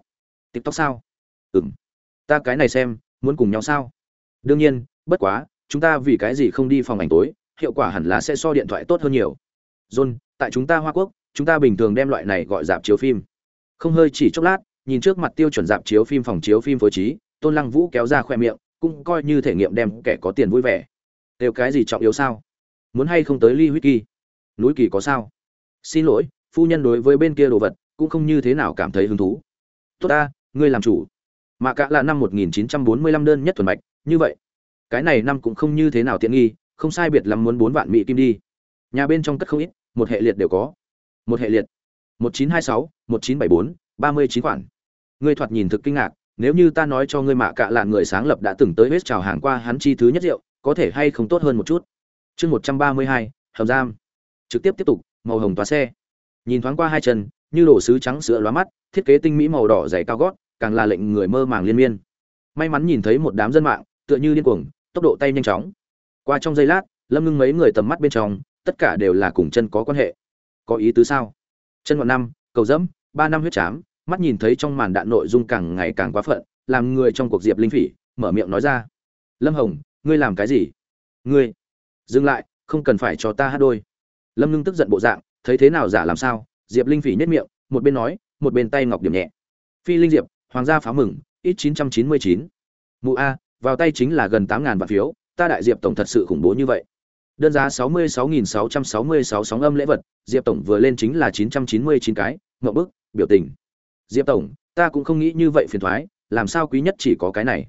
Tiktok sao? Ừng ta cái này xem, muốn cùng nhau sao? Đương nhiên, bất quá, chúng ta vì cái gì không đi phòng ảnh tối hiệu quả hẳn là sẽ so điện thoại tốt hơn nhiều. John, tại chúng ta hoa quốc, chúng ta bình thường đem loại này gọi dạp chiếu phim. Không hơi chỉ chốc lát, nhìn trước mặt tiêu chuẩn dạp chiếu phim phòng chiếu phim phối trí, tôn lăng vũ kéo ra khoe miệng, cũng coi như thể nghiệm đem kẻ có tiền vui vẻ. Đều cái gì trọng yếu sao? Muốn hay không tới ly huyết kỳ núi kỳ có sao? Xin lỗi, phu nhân đối với bên kia đồ vật, cũng không như thế nào cảm thấy hứng thú. Tốt ta, ngươi làm chủ. Mà cả là năm 1945 đơn nhất thuần mạch, như vậy. Cái này năm cũng không như thế nào tiện nghi không sai biệt lắm muốn bốn vạn mỹ kim đi. Nhà bên trong cất không ít một hệ liệt đều có. Một hệ liệt. 1926, 1974, 39 khoản. Ngươi thoạt nhìn thực kinh ngạc nếu như ta nói cho ngươi mạ cạ là người sáng lập đã từng tới hết chào hàng qua hắn chi thứ nhất rượu có thể hay không tốt hơn một chút? Chương 132, hầm giam. Trực tiếp tiếp tục màu hồng toa xe. Nhìn thoáng qua hai chân như đổ sứ trắng sữa lóa mắt thiết kế tinh mỹ màu đỏ dày cao gót càng là lệnh người mơ màng liên miên. May mắn nhìn thấy một đám dân mạng tựa như điên cuồng tốc độ tay nhanh chóng qua trong giây lát, lâm ngưng mấy người tầm mắt bên trong, tất cả đều là cùng chân có quan hệ. Có ý tứ sao? Chân ngọn năm, cầu dẫm, ba năm huyết chám, mắt nhìn thấy trong màn đạn nội dung càng ngày càng quá phận, làm người trong cuộc diệp linh phỉ, mở miệng nói ra. Lâm hồng, ngươi làm cái gì? Ngươi, dừng lại, không cần phải cho ta hát đôi. Lâm ngưng tức giận bộ dạng, thấy thế nào giả làm sao? Diệp linh phỉ nhất miệng, một bên nói, một bên tay ngọc điểm nhẹ. Phi linh diệp, hoàng gia pháo mừng, ít chín trăm chín mươi chín. Mụ a, vào tay chính là gần tám ngàn vạn phiếu ta đại diệp tổng thật sự khủng bố như vậy. Đơn giá sáu mươi sáu nghìn sáu trăm sáu mươi sáu sóng âm lễ vật, diệp tổng vừa lên chính là chín trăm chín mươi chín cái ngậu bức, biểu tình. Diệp tổng, ta cũng không nghĩ như vậy phiền thoái, làm sao quý nhất chỉ có cái này?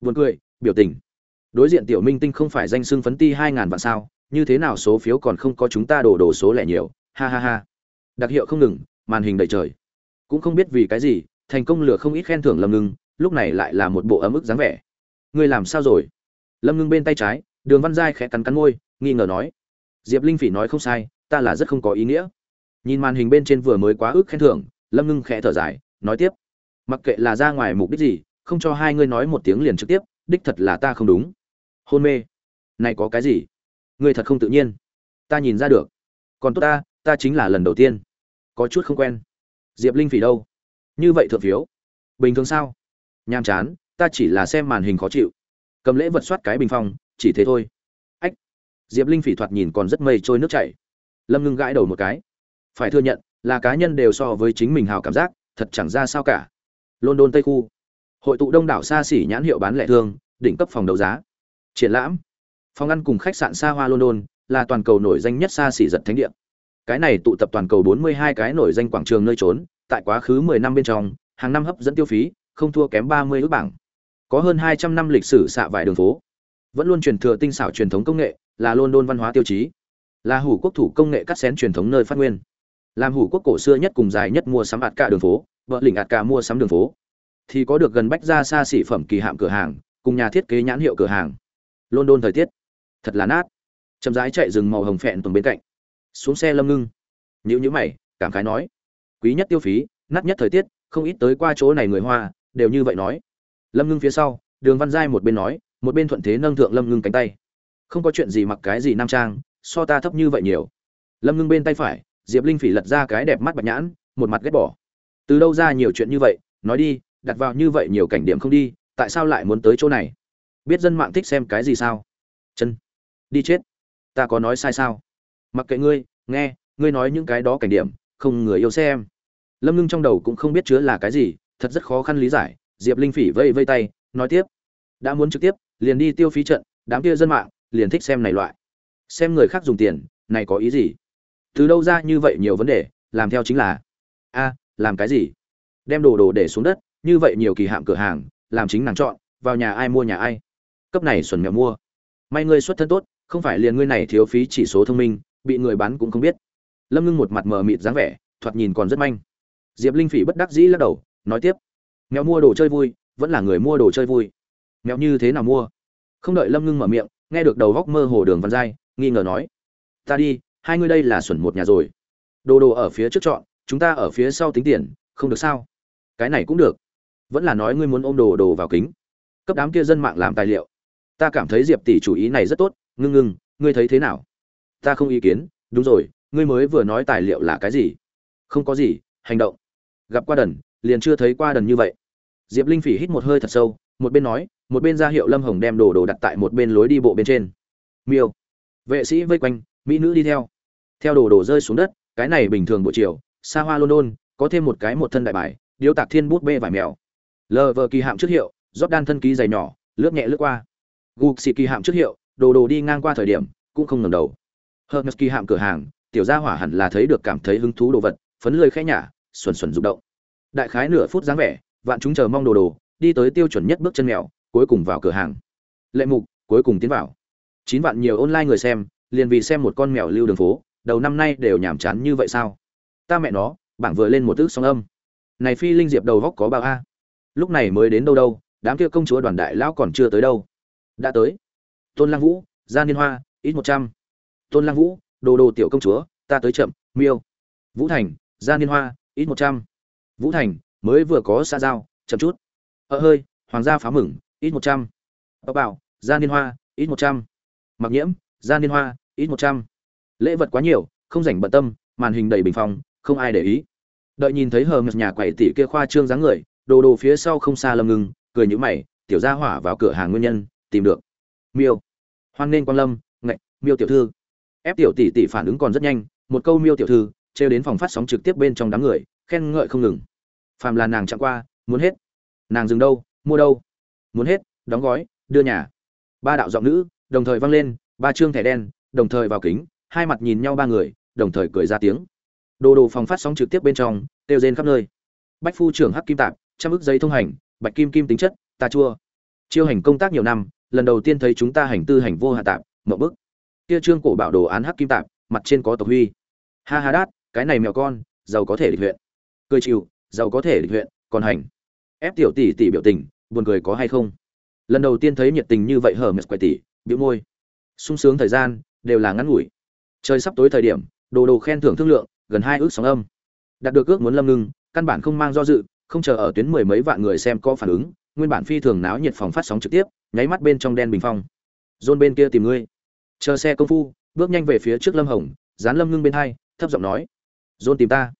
Buồn cười, biểu tình. Đối diện tiểu minh tinh không phải danh xưng phấn ti hai ngàn vạn sao, như thế nào số phiếu còn không có chúng ta đổ đồ số lẻ nhiều, ha ha ha. Đặc hiệu không ngừng, màn hình đầy trời. Cũng không biết vì cái gì, thành công lừa không ít khen thưởng lầm ngừng, lúc này lại là một bộ ấm ức dáng vẻ. Ngươi làm sao rồi? Lâm ngưng bên tay trái, đường văn giai khẽ cắn cắn môi, nghi ngờ nói, diệp linh phỉ nói không sai, ta là rất không có ý nghĩa. Nhìn màn hình bên trên vừa mới quá ức khen thưởng, lâm ngưng khẽ thở dài, nói tiếp, mặc kệ là ra ngoài mục đích gì, không cho hai ngươi nói một tiếng liền trực tiếp, đích thật là ta không đúng. Hôn mê? Này có cái gì? Ngươi thật không tự nhiên. Ta nhìn ra được. Còn tốt ta ta chính là lần đầu tiên. Có chút không quen. Diệp linh phỉ đâu? Như vậy thượng phiếu. Bình thường sao? Nhàm chán, ta chỉ là xem màn hình khó chịu cầm lễ vật soát cái bình phong, chỉ thế thôi. Ách! Diệp linh phỉ thoạt nhìn còn rất mây trôi nước chảy. Lâm ngưng gãi đầu một cái. Phải thừa nhận, là cá nhân đều so với chính mình hào cảm giác, thật chẳng ra sao cả. London, tây khu. Hội tụ đông đảo xa xỉ nhãn hiệu bán lẻ thương, đỉnh cấp phòng đấu giá. Triển lãm. Phòng ăn cùng khách sạn xa hoa london, là toàn cầu nổi danh nhất xa xỉ giật thánh địa. Cái này tụ tập toàn cầu 42 cái nổi danh quảng trường nơi trốn, tại quá khứ 10 năm bên trong, hàng năm hấp dẫn tiêu phí, không thua kém 30 ước bảng có hơn 200 năm lịch sử xạ vải đường phố. Vẫn luôn truyền thừa tinh xảo truyền thống công nghệ, là london văn hóa tiêu chí. Là hủ quốc thủ công nghệ cắt xén truyền thống nơi phát nguyên. Làm hủ quốc cổ xưa nhất cùng dài nhất mua sắm ạt cả đường phố, vợ lỉnh ạt cả mua sắm đường phố. Thì có được gần bách ra xa xỉ phẩm kỳ hạm cửa hàng, cùng nhà thiết kế nhãn hiệu cửa hàng. London thời tiết. Thật là nát. Chậm rãi chạy rừng màu hồng phẹn tuần bên cạnh. Xuống xe lâm ngưng. Nhữ nhữ mày, cảm khái nói. Quý nhất tiêu phí, nát nhất thời tiết, không ít tới qua chỗ này người hoa, đều như vậy nói lâm ngưng phía sau, đường văn giai một bên nói, một bên thuận thế nâng thượng lâm ngưng cánh tay. Không có chuyện gì mặc cái gì nam trang, so ta thấp như vậy nhiều. Lâm ngưng bên tay phải, diệp linh phỉ lật ra cái đẹp mắt bạch nhãn, một mặt ghét bỏ. Từ đâu ra nhiều chuyện như vậy, nói đi, đặt vào như vậy nhiều cảnh điểm không đi, tại sao lại muốn tới chỗ này? Biết dân mạng thích xem cái gì sao? Chân, đi chết. Ta có nói sai sao? Mặc kệ ngươi, nghe, ngươi nói những cái đó cảnh điểm, không người yêu xem. Lâm ngưng trong đầu cũng không biết chứa là cái gì, thật rất khó khăn lý giải diệp linh phỉ vây vây tay, nói tiếp. Đã muốn trực tiếp, liền đi tiêu phí trận, đám kia dân mạng liền thích xem này loại. Xem người khác dùng tiền, này có ý gì? Từ đâu ra như vậy nhiều vấn đề, làm theo chính là, a, làm cái gì? Đem đồ đồ để xuống đất, như vậy nhiều kỳ hạm cửa hàng, làm chính nàng chọn, vào nhà ai mua nhà ai. Cấp này xuẩn mèo mua. May ngươi xuất thân tốt, không phải liền ngươi này thiếu phí chỉ số thông minh, bị người bán cũng không biết. Lâm ngưng một mặt mờ mịt dáng vẻ, thoạt nhìn còn rất manh. Diệp linh phỉ bất đắc dĩ lắc đầu, nói tiếp mèo mua đồ chơi vui, vẫn là người mua đồ chơi vui. Mèo như thế nào mua? Không đợi lâm ngưng mở miệng, nghe được đầu góc mơ hồ đường văn giai, nghi ngờ nói. Ta đi, hai ngươi đây là xuẩn một nhà rồi. Đồ đồ ở phía trước chọn, chúng ta ở phía sau tính tiền, không được sao? Cái này cũng được. Vẫn là nói ngươi muốn ôm đồ đồ vào kính. Cấp đám kia dân mạng làm tài liệu. Ta cảm thấy diệp tỷ chủ ý này rất tốt. Ngưng ngưng, ngươi thấy thế nào? Ta không ý kiến. Đúng rồi, ngươi mới vừa nói tài liệu là cái gì? Không có gì, hành động. Gặp qua đần liền chưa thấy qua đần như vậy. Diệp linh phỉ hít một hơi thật sâu, một bên nói, một bên ra hiệu lâm hồng đem đồ đồ đặt tại một bên lối đi bộ bên trên. Miêu. Vệ sĩ vây quanh, mỹ nữ đi theo. Theo đồ đồ rơi xuống đất, cái này bình thường buổi chiều, xa hoa london, có thêm một cái một thân đại bài điếu tạc thiên bút bê vải mèo. Lờ vờ kỳ hạm trước hiệu rót đan thân ký dày nhỏ, lướt nhẹ lướt qua. Gục xị kỳ hạm trước hiệu, đồ đồ đi ngang qua thời điểm, cũng không ngầm đầu. Hơn kỳ hạm cửa hàng, tiểu gia hỏa hẳn là thấy được cảm thấy hứng thú đồ vật, phấn lười khẽ nhả, xuẩn xuẩn rụng động đại khái nửa phút dáng vẻ, vạn chúng chờ mong đồ đồ, đi tới tiêu chuẩn nhất bước chân mèo, cuối cùng vào cửa hàng. Lệ mục, cuối cùng tiến vào. Chín vạn nhiều online người xem, liền vì xem một con mèo lưu đường phố, đầu năm nay đều nhàm chán như vậy sao? Ta mẹ nó, bảng vừa lên một tức song âm. Này phi linh diệp đầu góc có bao a? Lúc này mới đến đâu đâu, đám kia công chúa đoàn đại lão còn chưa tới đâu. Đã tới. Tôn lăng vũ, gia niên hoa, ít một trăm. Tôn lăng vũ, đồ đồ tiểu công chúa, ta tới chậm, miêu. Vũ thành, gia niên hoa, ít một trăm vũ thành, mới vừa có xa giao, chậm chút. Ở hơi, hoàng gia phá mừng, ít một trăm. Ợ bảo, gia niên hoa, ít một trăm. Mặc nhiễm, gia niên hoa, ít một trăm. Lễ vật quá nhiều, không rảnh bận tâm, màn hình đầy bình phong, không ai để ý. Đợi nhìn thấy hờ ngực nhà quầy tỷ kia khoa trương dáng người, đồ đồ phía sau không xa lâm ngừng, cười nhữ mày, tiểu gia hỏa vào cửa hàng nguyên nhân, tìm được. Miêu. Hoan nên quan lâm, ngạch, miêu tiểu thư. Ép tiểu tỷ tỷ phản ứng còn rất nhanh, một câu miêu tiểu thư, trêu đến phòng phát sóng trực tiếp bên trong đám người khen ngợi không ngừng. Phàm là nàng chạm qua, muốn hết. Nàng dừng đâu, mua đâu. Muốn hết, đóng gói, đưa nhà. Ba đạo giọng nữ, đồng thời vang lên, ba chương thẻ đen, đồng thời vào kính, hai mặt nhìn nhau ba người, đồng thời cười ra tiếng. Đồ đồ phòng phát sóng trực tiếp bên trong tiêu rên khắp nơi. Bách phu trưởng hắc kim tạp, trăm ức giấy thông hành, bạch kim kim tính chất, ta chua. Chiêu hành công tác nhiều năm, lần đầu tiên thấy chúng ta hành tư hành vô hạ tạp mậu bức. Kia trương cổ bảo đồ án hắc kim tạp, mặt trên có tộc huy. Ha ha đát, cái này mèo con, giàu có thể lịch huyện cười chịu, giàu có thể định huyện còn hành. Ép tiểu tỷ tỷ biểu tình, buồn cười có hay không? Lần đầu tiên thấy nhiệt tình như vậy hở mệt quậy tỷ biểu môi. Sung sướng thời gian, đều là ngắn ngủi. Trời sắp tối thời điểm, đồ đồ khen thưởng thương lượng, gần hai ước sóng âm. Đạt được ước muốn lâm ngưng, căn bản không mang do dự, không chờ ở tuyến mười mấy vạn người xem có phản ứng, nguyên bản phi thường náo nhiệt phòng phát sóng trực tiếp, nháy mắt bên trong đen bình phong. Dôn bên kia tìm ngươi. Chờ xe công phu, bước nhanh về phía trước lâm hồng, dán lâm ngưng bên hai, thấp giọng nói. Dôn tìm ta.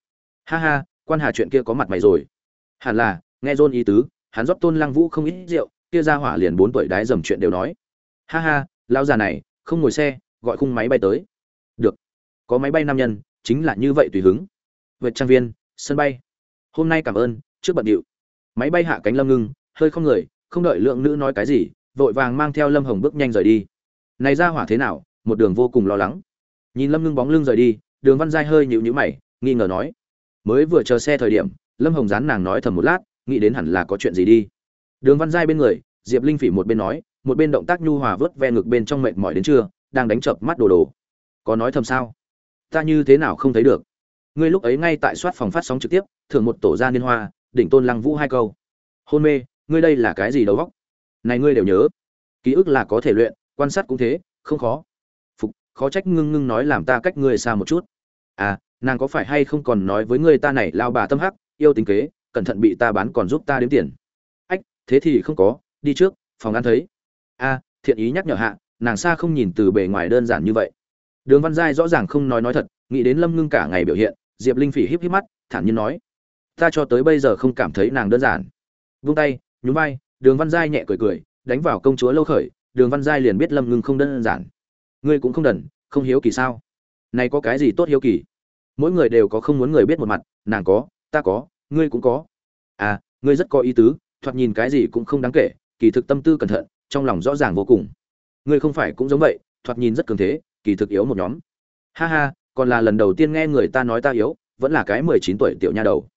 Ha ha quan hà chuyện kia có mặt mày rồi. Hẳn là, nghe dôn ý tứ, hắn rót tôn lăng vũ không ít rượu, kia ra hỏa liền bốn tuổi đái dầm chuyện đều nói. Ha ha, lão già này, không ngồi xe, gọi khung máy bay tới. Được, có máy bay nam nhân, chính là như vậy tùy hứng. Vượt trang viên, sân bay. Hôm nay cảm ơn, trước bận điệu. Máy bay hạ cánh lâm ngưng, hơi không người, không đợi lượng nữ nói cái gì, vội vàng mang theo lâm hồng bước nhanh rời đi. Này ra hỏa thế nào, một đường vô cùng lo lắng. Nhìn lâm ngưng bóng lưng rời đi, đường văn giai hơi nhịu nhữ mày, nghi ngờ nói mới vừa chờ xe thời điểm, lâm hồng dán nàng nói thầm một lát, nghĩ đến hẳn là có chuyện gì đi. Đường văn giai bên người, diệp linh phỉ một bên nói, một bên động tác nhu hòa vớt ve ngực bên trong mệt mỏi đến trưa, đang đánh chập mắt đồ đồ. Có nói thầm sao? Ta như thế nào không thấy được? Ngươi lúc ấy ngay tại soát phòng phát sóng trực tiếp thường một tổ gia liên hoa, đỉnh tôn lăng vũ hai câu. Hôn mê, ngươi đây là cái gì đầu góc này ngươi đều nhớ. Ký ức là có thể luyện, quan sát cũng thế, không khó. Phục, khó trách ngưng ngưng nói làm ta cách ngươi xa một chút. À nàng có phải hay không còn nói với người ta này, lao bà tâm hắc, yêu tính kế, cẩn thận bị ta bán còn giúp ta đếm tiền. Ách, thế thì không có, đi trước, phòng ăn thấy. A, thiện ý nhắc nhở hạ, nàng xa không nhìn từ bề ngoài đơn giản như vậy. Đường văn giai rõ ràng không nói nói thật, nghĩ đến lâm ngưng cả ngày biểu hiện, diệp linh phỉ híp híp mắt, thản nhiên nói. Ta cho tới bây giờ không cảm thấy nàng đơn giản. Vung tay, nhún vai, đường văn giai nhẹ cười cười, đánh vào công chúa lâu khởi, đường văn giai liền biết lâm ngưng không đơn giản. Ngươi cũng không đần, không hiếu kỳ sao? Này có cái gì tốt hiếu kỳ? Mỗi người đều có không muốn người biết một mặt, nàng có, ta có, ngươi cũng có. À ngươi rất có ý tứ, thoạt nhìn cái gì cũng không đáng kể, kỳ thực tâm tư cẩn thận, trong lòng rõ ràng vô cùng. Ngươi không phải cũng giống vậy, thoạt nhìn rất cường thế, kỳ thực yếu một nhóm. Ha ha, còn là lần đầu tiên nghe người ta nói ta yếu, vẫn là cái mười chín tuổi tiểu nha đầu.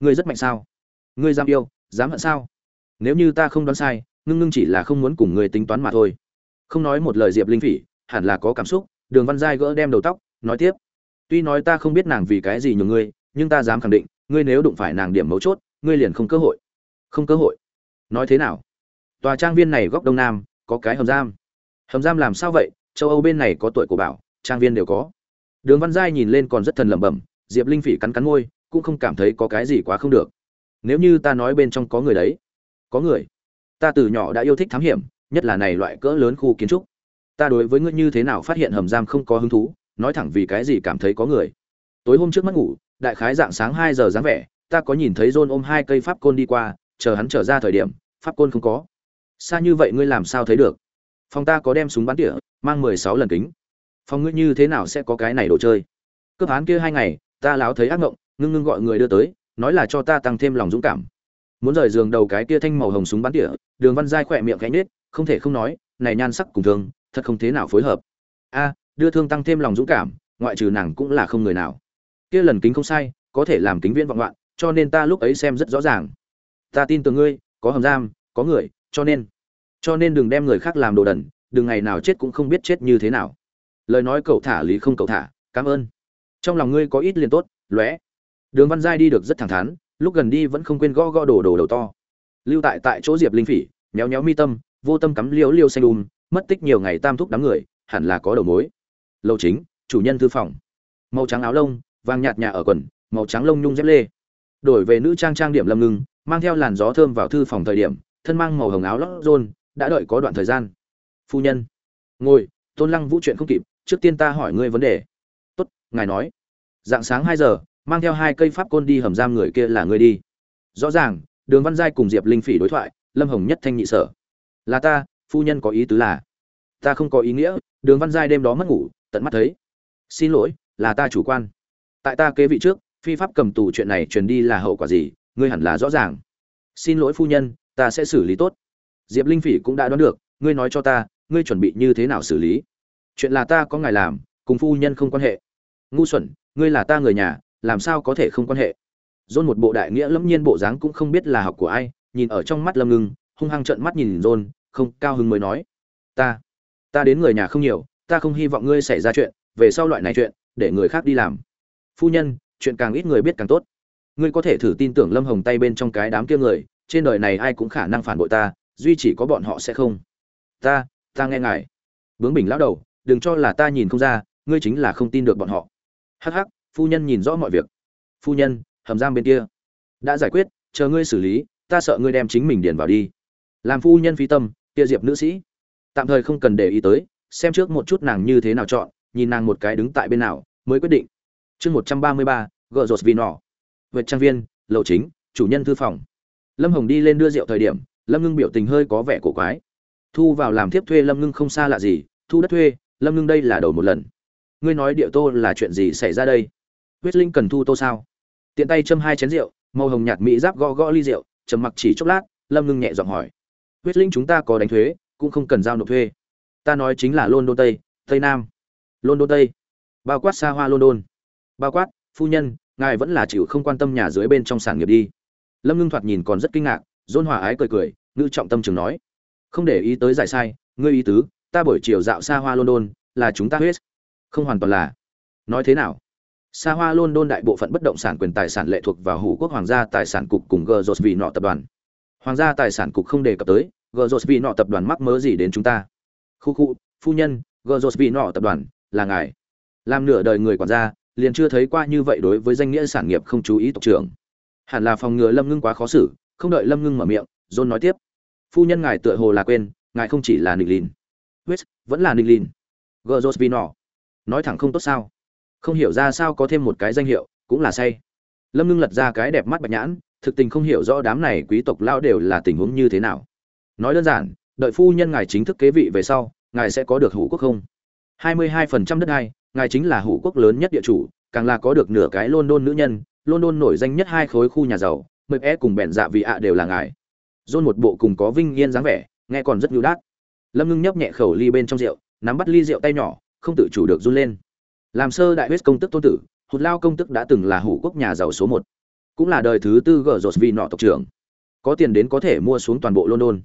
Ngươi rất mạnh sao? Ngươi dám yêu, dám hận sao? Nếu như ta không đoán sai, ngưng ngưng chỉ là không muốn cùng ngươi tính toán mà thôi. Không nói một lời diệp linh phỉ, hẳn là có cảm xúc, đường văn giai gỡ đem đầu tóc, nói tiếp tuy nói ta không biết nàng vì cái gì nhường ngươi, nhưng ta dám khẳng định, ngươi nếu đụng phải nàng điểm mấu chốt, ngươi liền không cơ hội. Không cơ hội. Nói thế nào? Tòa trang viên này góc đông nam, có cái hầm giam. Hầm giam làm sao vậy? Châu âu bên này có tuổi của bảo, trang viên đều có. Đường văn giai nhìn lên còn rất thần lẩm bẩm, diệp linh phỉ cắn cắn môi, cũng không cảm thấy có cái gì quá không được. Nếu như ta nói bên trong có người đấy, có người. Ta từ nhỏ đã yêu thích thám hiểm, nhất là này loại cỡ lớn khu kiến trúc. Ta đối với ngươi như thế nào phát hiện hầm giam không có hứng thú nói thẳng vì cái gì cảm thấy có người. Tối hôm trước mất ngủ, đại khái dạng sáng hai giờ dáng vẻ, ta có nhìn thấy John ôm hai cây pháp côn đi qua, chờ hắn trở ra thời điểm, pháp côn không có. Xa như vậy ngươi làm sao thấy được? Phòng ta có đem súng bắn tỉa, mang mười sáu lần kính. Phòng ngươi như thế nào sẽ có cái này đồ chơi? Cướp án kia hai ngày, ta láo thấy ác ngộng, ngưng ngưng gọi người đưa tới, nói là cho ta tăng thêm lòng dũng cảm. Muốn rời giường đầu cái kia thanh màu hồng súng bắn tỉa, đường văn giai khỏe miệng cánh nết không thể không nói, này nhan sắc cùng thường, thật không thế nào phối hợp. A đưa thương tăng thêm lòng dũng cảm, ngoại trừ nàng cũng là không người nào. Kia lần kính không sai, có thể làm kính viên vọng loạn, cho nên ta lúc ấy xem rất rõ ràng. Ta tin tưởng ngươi, có hầm giam, có người, cho nên cho nên đừng đem người khác làm đồ đần, đừng ngày nào chết cũng không biết chết như thế nào. Lời nói cậu thả lý không cậu thả, cảm ơn. Trong lòng ngươi có ít liền tốt, lóe. Đường văn giai đi được rất thẳng thắn, lúc gần đi vẫn không quên gõ gõ đồ đồ đầu to. Lưu tại tại chỗ diệp linh phỉ nhéo nhéo mi tâm, vô tâm cắm liễu liêu xanh đùm mất tích nhiều ngày tam thúc đám người, hẳn là có đầu mối lầu chính, chủ nhân thư phòng. Màu trắng áo lông, vàng nhạt nhà ở quần, màu trắng lông nhung dép lê. Đổi về nữ trang trang điểm lâm ngưng, mang theo làn gió thơm vào thư phòng thời điểm, thân mang màu hồng áo lót rôn, đã đợi có đoạn thời gian. Phu nhân. Ngồi, tôn lăng vũ chuyện không kịp, trước tiên ta hỏi ngươi vấn đề. Tốt, ngài nói. Dạng sáng hai giờ, mang theo hai cây pháp côn đi hầm giam người kia là ngươi đi. Rõ ràng, đường văn giai cùng diệp linh phỉ đối thoại, lâm hồng nhất thanh nhị sở. Là ta, phu nhân có ý tứ là. Ta không có ý nghĩa, đường văn giai đêm đó mất ngủ tận mắt thấy. Xin lỗi, là ta chủ quan. Tại ta kế vị trước, phi pháp cầm tù chuyện này truyền đi là hậu quả gì, ngươi hẳn là rõ ràng. Xin lỗi phu nhân, ta sẽ xử lý tốt. Diệp linh phỉ cũng đã đoán được, ngươi nói cho ta, ngươi chuẩn bị như thế nào xử lý? Chuyện là ta có ngài làm, cùng phu nhân không quan hệ. Ngu xuẩn, ngươi là ta người nhà, làm sao có thể không quan hệ? Dôn một bộ đại nghĩa lẫm nhiên bộ dáng cũng không biết là học của ai, nhìn ở trong mắt lâm ngưng, hung hăng trợn mắt nhìn dôn, không cao hứng mới nói. Ta ta đến người nhà không nhiều ta không hy vọng ngươi xảy ra chuyện, về sau loại này chuyện, để người khác đi làm. Phu nhân, chuyện càng ít người biết càng tốt. Ngươi có thể thử tin tưởng lâm hồng tay bên trong cái đám kia người, trên đời này ai cũng khả năng phản bội ta, duy chỉ có bọn họ sẽ không. Ta ta nghe ngài. Bướng bình lão đầu, đừng cho là ta nhìn không ra, ngươi chính là không tin được bọn họ. Hắc hắc, phu nhân nhìn rõ mọi việc. Phu nhân, hầm giam bên kia. Đã giải quyết, chờ ngươi xử lý, ta sợ ngươi đem chính mình điền vào đi. Làm phu nhân phi tâm, kia diệp nữ sĩ. Tạm thời không cần để ý tới xem trước một chút nàng như thế nào chọn, nhìn nàng một cái đứng tại bên nào mới quyết định. Chương một trăm ba mươi ba, gợ rột vì nỏ vượt trang viên, lầu chính, chủ nhân thư phòng. Lâm hồng đi lên đưa rượu thời điểm, lâm ngưng biểu tình hơi có vẻ cổ quái. Thu vào làm tiếp thuê lâm ngưng không xa lạ gì, thu đất thuê, lâm ngưng đây là đầu một lần. Ngươi nói địa tô là chuyện gì xảy ra đây? Huyết linh cần thu tô sao? Tiện tay châm hai chén rượu, màu hồng nhạt mỹ giáp gõ gõ ly rượu, trầm mặc chỉ chốc lát, lâm ngưng nhẹ giọng hỏi. Huyết linh chúng ta có đánh thuế, cũng không cần giao nộp thuê ta nói chính là london tây tây nam. London tây. Bao quát xa hoa london. Bao quát, phu nhân, ngài vẫn là chịu không quan tâm nhà dưới bên trong sản nghiệp đi. Lâm ngưng thoạt nhìn còn rất kinh ngạc, dôn hòa ái cười cười, ngữ trọng tâm trường nói. Không để ý tới giải sai, ngươi ý tứ, ta buổi chiều dạo xa hoa london, là chúng ta huyết không hoàn toàn là. Nói thế nào? Xa hoa london đại bộ phận bất động sản quyền tài sản lệ thuộc vào hủ quốc hoàng gia tài sản cục cùng gờ vì nọ tập đoàn. Hoàng gia tài sản cục không đề cập tới gờ vì nọ tập đoàn mắc mớ gì đến chúng ta? Khu khu, phu nhân gờ jos vị nọ tập đoàn, là ngài. Làm nửa đời người quản gia, liền chưa thấy qua như vậy đối với danh nghĩa sản nghiệp không chú ý tộc trưởng. Hẳn là phòng ngừa lâm ngưng quá khó xử, không đợi lâm ngưng mở miệng, john nói tiếp. Phu nhân ngài tựa hồ là quên, ngài không chỉ là nịch lìn. Huyết, vẫn là nịch lìn. Gờ rột vị nọ. Nói thẳng không tốt sao? Không hiểu ra sao có thêm một cái danh hiệu, cũng là say. Lâm ngưng lật ra cái đẹp mắt bạch nhãn, thực tình không hiểu rõ đám này quý tộc lao đều là tình huống như thế nào. Nói đơn giản đợi phu nhân ngài chính thức kế vị về sau, ngài sẽ có được hủ quốc không? Hai mươi hai phần trăm đất đai, ngài chính là hủ quốc lớn nhất địa chủ, càng là có được nửa cái london nữ nhân, london nổi danh nhất hai khối khu nhà giàu mực e cùng bèn dạ vị ạ đều là ngài. Dôn một bộ cùng có vinh yên dáng vẻ, nghe còn rất nhu đát. Lâm ngưng nhấp nhẹ khẩu ly bên trong rượu, nắm bắt ly rượu tay nhỏ, không tự chủ được run lên. Làm sơ đại huyết công tức tôn tử, hụt lao công tức đã từng là hủ quốc nhà giàu số một, cũng là đời thứ tư gờ rột vì nọ tộc trưởng. Có tiền đến có thể mua xuống toàn bộ london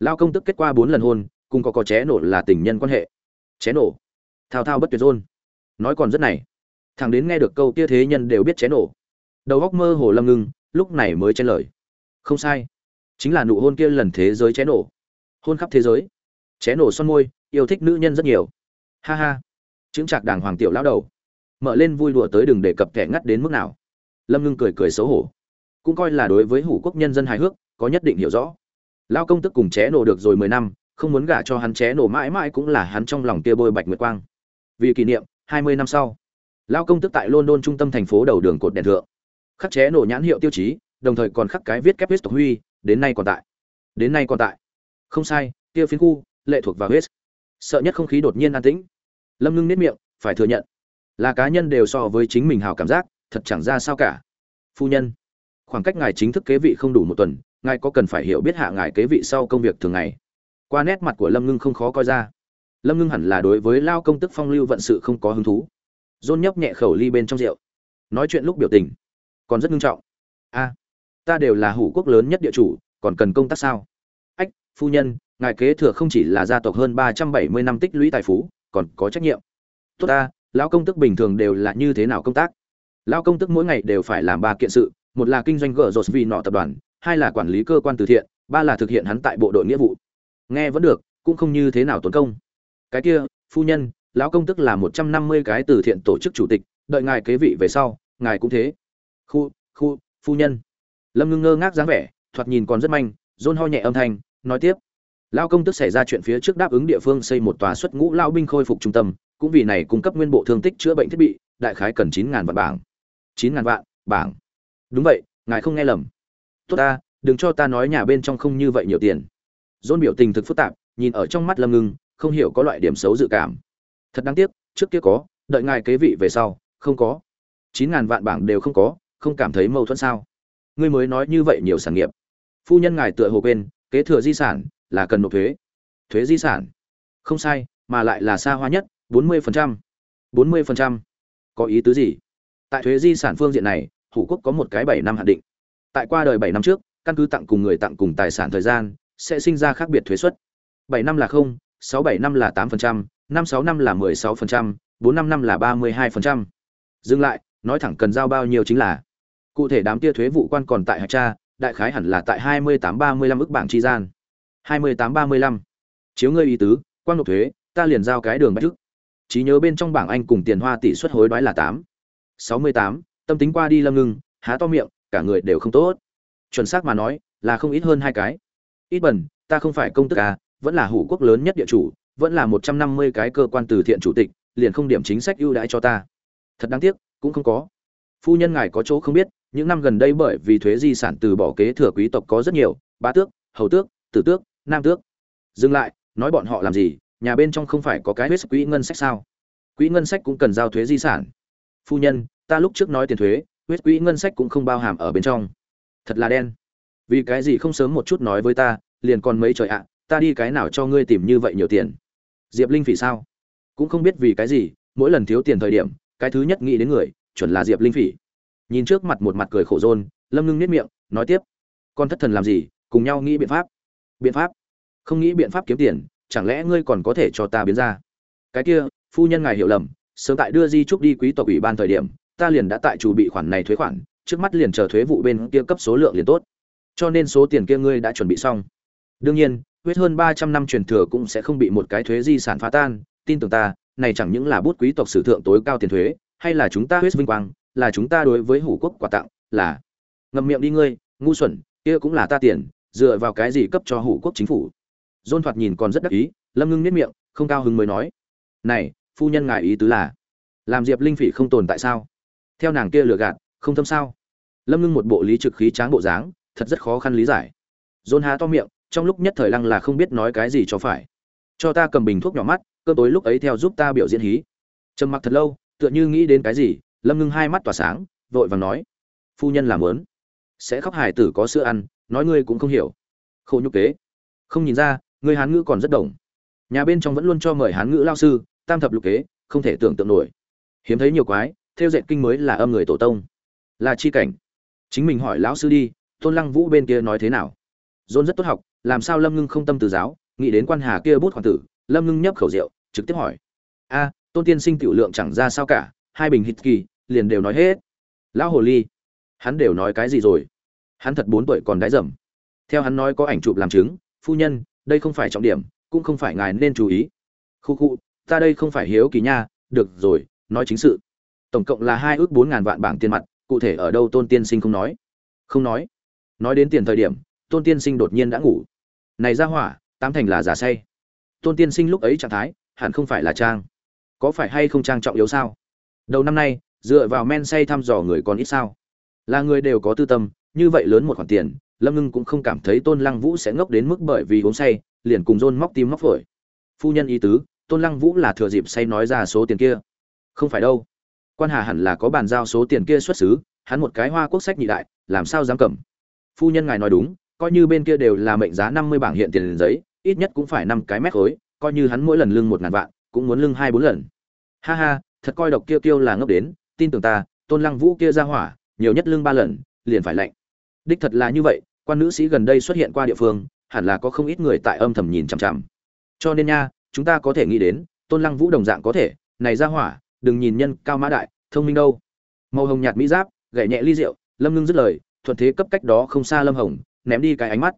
lao công tức kết qua bốn lần hôn, cùng có có ché nổ là tình nhân quan hệ. Ché nổ. Thao thao bất tuyệt rôn. Nói còn rất này. Thằng đến nghe được câu kia thế nhân đều biết ché nổ. Đầu góc mơ hồ lâm ngưng, lúc này mới chen lời. Không sai. Chính là nụ hôn kia lần thế giới ché nổ. Hôn khắp thế giới. Ché nổ son môi, yêu thích nữ nhân rất nhiều. Ha ha. Chứng trạc đàng hoàng tiểu lão đầu. Mở lên vui đùa tới đừng đề cập kẻ ngắt đến mức nào. Lâm ngưng cười cười xấu hổ. Cũng coi là đối với hủ quốc nhân dân hài hước, có nhất định hiểu rõ lao công tức cùng ché nổ được rồi mười năm, không muốn gả cho hắn, ché nổ mãi mãi cũng là hắn trong lòng kia bôi bạch nguyệt quang. Vì kỷ niệm, hai mươi năm sau, lao công tức tại london trung tâm thành phố đầu đường cột đèn thượng. Khắc ché nổ nhãn hiệu tiêu chí, đồng thời còn khắc cái viết kép huyết tộc huy, đến nay còn tại. Đến nay còn tại. Không sai, kia phiến khu, lệ thuộc vào huyết sợ nhất không khí đột nhiên an tĩnh. Lâm ngưng nếp miệng, phải thừa nhận, là cá nhân đều so với chính mình hào cảm giác, thật chẳng ra sao cả. Phu nhân, khoảng cách ngài chính thức kế vị không đủ một tuần ngài có cần phải hiểu biết hạ ngài kế vị sau công việc thường ngày? Qua nét mặt của lâm ngưng không khó coi ra. Lâm ngưng hẳn là đối với lao công tức phong lưu vận sự không có hứng thú. Dôn nhấp nhẹ khẩu ly bên trong rượu. Nói chuyện lúc biểu tình, còn rất ngưng trọng. A, ta đều là hủ quốc lớn nhất địa chủ, còn cần công tác sao? Ách, phu nhân, ngài kế thừa không chỉ là gia tộc hơn ba trăm bảy mươi năm tích lũy tài phú, còn có trách nhiệm. Tốt ta lão công tức bình thường đều là như thế nào công tác? Lão công tức mỗi ngày đều phải làm ba kiện sự, một là kinh doanh gỡ rột vì nọ tập đoàn hai là quản lý cơ quan từ thiện, ba là thực hiện hắn tại bộ đội nghĩa vụ. Nghe vẫn được, cũng không như thế nào tốn công. Cái kia, phu nhân, lão công tức là một trăm năm mươi cái từ thiện tổ chức chủ tịch, đợi ngài kế vị về sau, ngài cũng thế. Khu khu, phu nhân. Lâm ngưng ngơ ngác dáng vẻ, thoạt nhìn còn rất manh, rôn ho nhẹ âm thanh, nói tiếp. Lao công tức xảy ra chuyện phía trước đáp ứng địa phương xây một tòa xuất ngũ lao binh khôi phục trung tâm, cũng vì này cung cấp nguyên bộ thương tích chữa bệnh thiết bị, đại khái cần chín ngàn vạn bảng. Chín ngàn vạn bảng. Đúng vậy, ngài không nghe lầm tốt ta, đừng cho ta nói nhà bên trong không như vậy nhiều tiền. Dôn biểu tình thực phức tạp, nhìn ở trong mắt lâm ngưng, không hiểu có loại điểm xấu dự cảm. Thật đáng tiếc, trước kia có, đợi ngài kế vị về sau, không có. Chín ngàn vạn bảng đều không có, không cảm thấy mâu thuẫn sao? Ngươi mới nói như vậy nhiều sản nghiệp. Phu nhân ngài tựa hồ quên, kế thừa di sản là cần nộp thuế. Thuế di sản? Không sai, mà lại là xa hoa nhất, bốn mươi phần trăm. Bốn mươi phần trăm. Có ý tứ gì? Tại thuế di sản phương diện này, hủ quốc có một cái bảy năm hạn định tại qua đời bảy năm trước, căn cứ tặng cùng người tặng cùng tài sản thời gian, sẽ sinh ra khác biệt thuế suất bảy năm là không, sáu bảy năm là tám phần trăm, năm sáu năm là mười sáu phần trăm, bốn năm năm là ba mươi hai phần trăm. Dừng lại, nói thẳng cần giao bao nhiêu chính là. Cụ thể đám tia thuế vụ quan còn tại hạch tra, đại khái hẳn là tại hai mươi tám ba mươi lăm ức bảng chi gian. hai mươi tám ba mươi lăm. Chiếu ngươi ý tứ, quan nộp thuế, ta liền giao cái đường bách thức. Trí nhớ bên trong bảng anh cùng tiền hoa tỷ suất hối đoái là tám. Sáu mươi tám, tâm tính qua đi lâm ngưng, há to miệng cả người đều không tốt. Chuẩn xác mà nói, là không ít hơn hai cái. Ít bẩn ta không phải công tức à vẫn là hủ quốc lớn nhất địa chủ, vẫn là một trăm năm mươi cái cơ quan từ thiện chủ tịch, liền không điểm chính sách ưu đãi cho ta. Thật đáng tiếc, cũng không có. Phu nhân ngài có chỗ không biết, những năm gần đây bởi vì thuế di sản từ bỏ kế thừa quý tộc có rất nhiều, bá tước, hầu tước, tử tước, nam tước. Dừng lại, nói bọn họ làm gì, nhà bên trong không phải có cái huyết quỹ ngân sách sao? Quỹ ngân sách cũng cần giao thuế di sản. Phu nhân, ta lúc trước nói tiền thuế huyết quỹ ngân sách cũng không bao hàm ở bên trong. Thật là đen. Vì cái gì không sớm một chút nói với ta, liền còn mấy trời ạ, ta đi cái nào cho ngươi tìm như vậy nhiều tiền? Diệp linh phỉ sao? Cũng không biết vì cái gì, mỗi lần thiếu tiền thời điểm, cái thứ nhất nghĩ đến người, chuẩn là diệp linh phỉ. Nhìn trước mặt một mặt cười khổ rôn, lâm ngưng nếp miệng, nói tiếp. Con thất thần làm gì, cùng nhau nghĩ biện pháp. Biện pháp? Không nghĩ biện pháp kiếm tiền, chẳng lẽ ngươi còn có thể cho ta biến ra? Cái kia, phu nhân ngài hiểu lầm, sớm tại đưa di trúc đi quý tộc ủy ban thời điểm ta liền đã tại chủ bị khoản này thuế khoản, trước mắt liền chờ thuế vụ bên kia cấp số lượng liền tốt. Cho nên số tiền kia ngươi đã chuẩn bị xong. Đương nhiên, huyết hơn ba trăm năm truyền thừa cũng sẽ không bị một cái thuế di sản phá tan. Tin tưởng ta, này chẳng những là bút quý tộc sử thượng tối cao tiền thuế, hay là chúng ta huyết vinh quang, là chúng ta đối với hủ quốc quà tặng, là ngậm miệng đi ngươi, ngu xuẩn, kia cũng là ta tiền, dựa vào cái gì cấp cho hủ quốc chính phủ? Dôn thoạt nhìn còn rất đắc ý, lâm ngưng nếp miệng, không cao hứng mới nói, này, phu nhân ngài ý tứ là, làm diệp linh phỉ không tồn tại sao? Theo nàng kia lừa gạt, không thâm sao? Lâm ngưng một bộ lý trực khí tráng bộ dáng, thật rất khó khăn lý giải. Dôn há to miệng, trong lúc nhất thời lăng là không biết nói cái gì cho phải. Cho ta cầm bình thuốc nhỏ mắt cơ tối lúc ấy theo giúp ta biểu diễn hí. Trầm mặc thật lâu, tựa như nghĩ đến cái gì, lâm ngưng hai mắt tỏa sáng, vội vàng nói. Phu nhân làm lớn sẽ khóc hải tử có sữa ăn, nói ngươi cũng không hiểu. Khổ nhục kế. Không nhìn ra, ngươi hán ngữ còn rất đồng. Nhà bên trong vẫn luôn cho mời hán ngữ lao sư, tam thập lục kế, không thể tưởng tượng nổi. Hiếm thấy nhiều quái theo dệt kinh mới là âm người tổ tông, là chi cảnh. Chính mình hỏi lão sư đi, tôn lăng vũ bên kia nói thế nào? Dôn rất tốt học, làm sao lâm ngưng không tâm từ giáo, nghĩ đến quan hà kia bút hoàng tử, lâm ngưng nhấp khẩu rượu, trực tiếp hỏi. A, tôn tiên sinh tiểu lượng chẳng ra sao cả, hai bình hít kỳ, liền đều nói hết. Lão hồ ly, hắn đều nói cái gì rồi? Hắn thật bốn tuổi còn đái dầm. Theo hắn nói có ảnh chụp làm chứng, phu nhân, đây không phải trọng điểm, cũng không phải ngài nên chú ý. Khu khu, ta đây không phải hiếu kỳ nha, được rồi, nói chính sự tổng cộng là hai ước bốn ngàn vạn bảng tiền mặt, cụ thể ở đâu tôn tiên sinh không nói? Không nói. Nói đến tiền thời điểm, tôn tiên sinh đột nhiên đã ngủ. Này ra hỏa, tám thành là giả say. Tôn tiên sinh lúc ấy trạng thái, hẳn không phải là trang. Có phải hay không trang trọng yếu sao? Đầu năm nay, dựa vào men say thăm dò người còn ít sao? Là người đều có tư tâm, như vậy lớn một khoản tiền, lâm ngưng cũng không cảm thấy tôn lăng vũ sẽ ngốc đến mức bởi vì uống say, liền cùng rôn móc tim móc phổi. Phu nhân ý tứ, tôn lăng vũ là thừa dịp say nói ra số tiền kia. Không phải đâu quan hà hẳn là có bàn giao số tiền kia xuất xứ, hắn một cái hoa quốc sách nhị đại, làm sao dám cầm? Phu nhân ngài nói đúng, coi như bên kia đều là mệnh giá năm mươi bảng hiện tiền giấy, ít nhất cũng phải năm cái mét khối, coi như hắn mỗi lần lưng một ngàn vạn, cũng muốn lưng hai bốn lần. Ha ha, thật coi độc kia kêu là ngốc đến, tin tưởng ta, tôn lăng vũ kia ra hỏa, nhiều nhất lưng ba lần, liền phải lạnh. Đích thật là như vậy, quan nữ sĩ gần đây xuất hiện qua địa phương, hẳn là có không ít người tại âm thầm nhìn chằm chằm. Cho nên nha, chúng ta có thể nghĩ đến, tôn lăng vũ đồng dạng có thể, này ra hỏa đừng nhìn nhân cao mã đại, thông minh đâu. Màu hồng nhạt mỹ giáp gậy nhẹ ly rượu, lâm ngưng dứt lời, thuận thế cấp cách đó không xa lâm hồng, ném đi cái ánh mắt.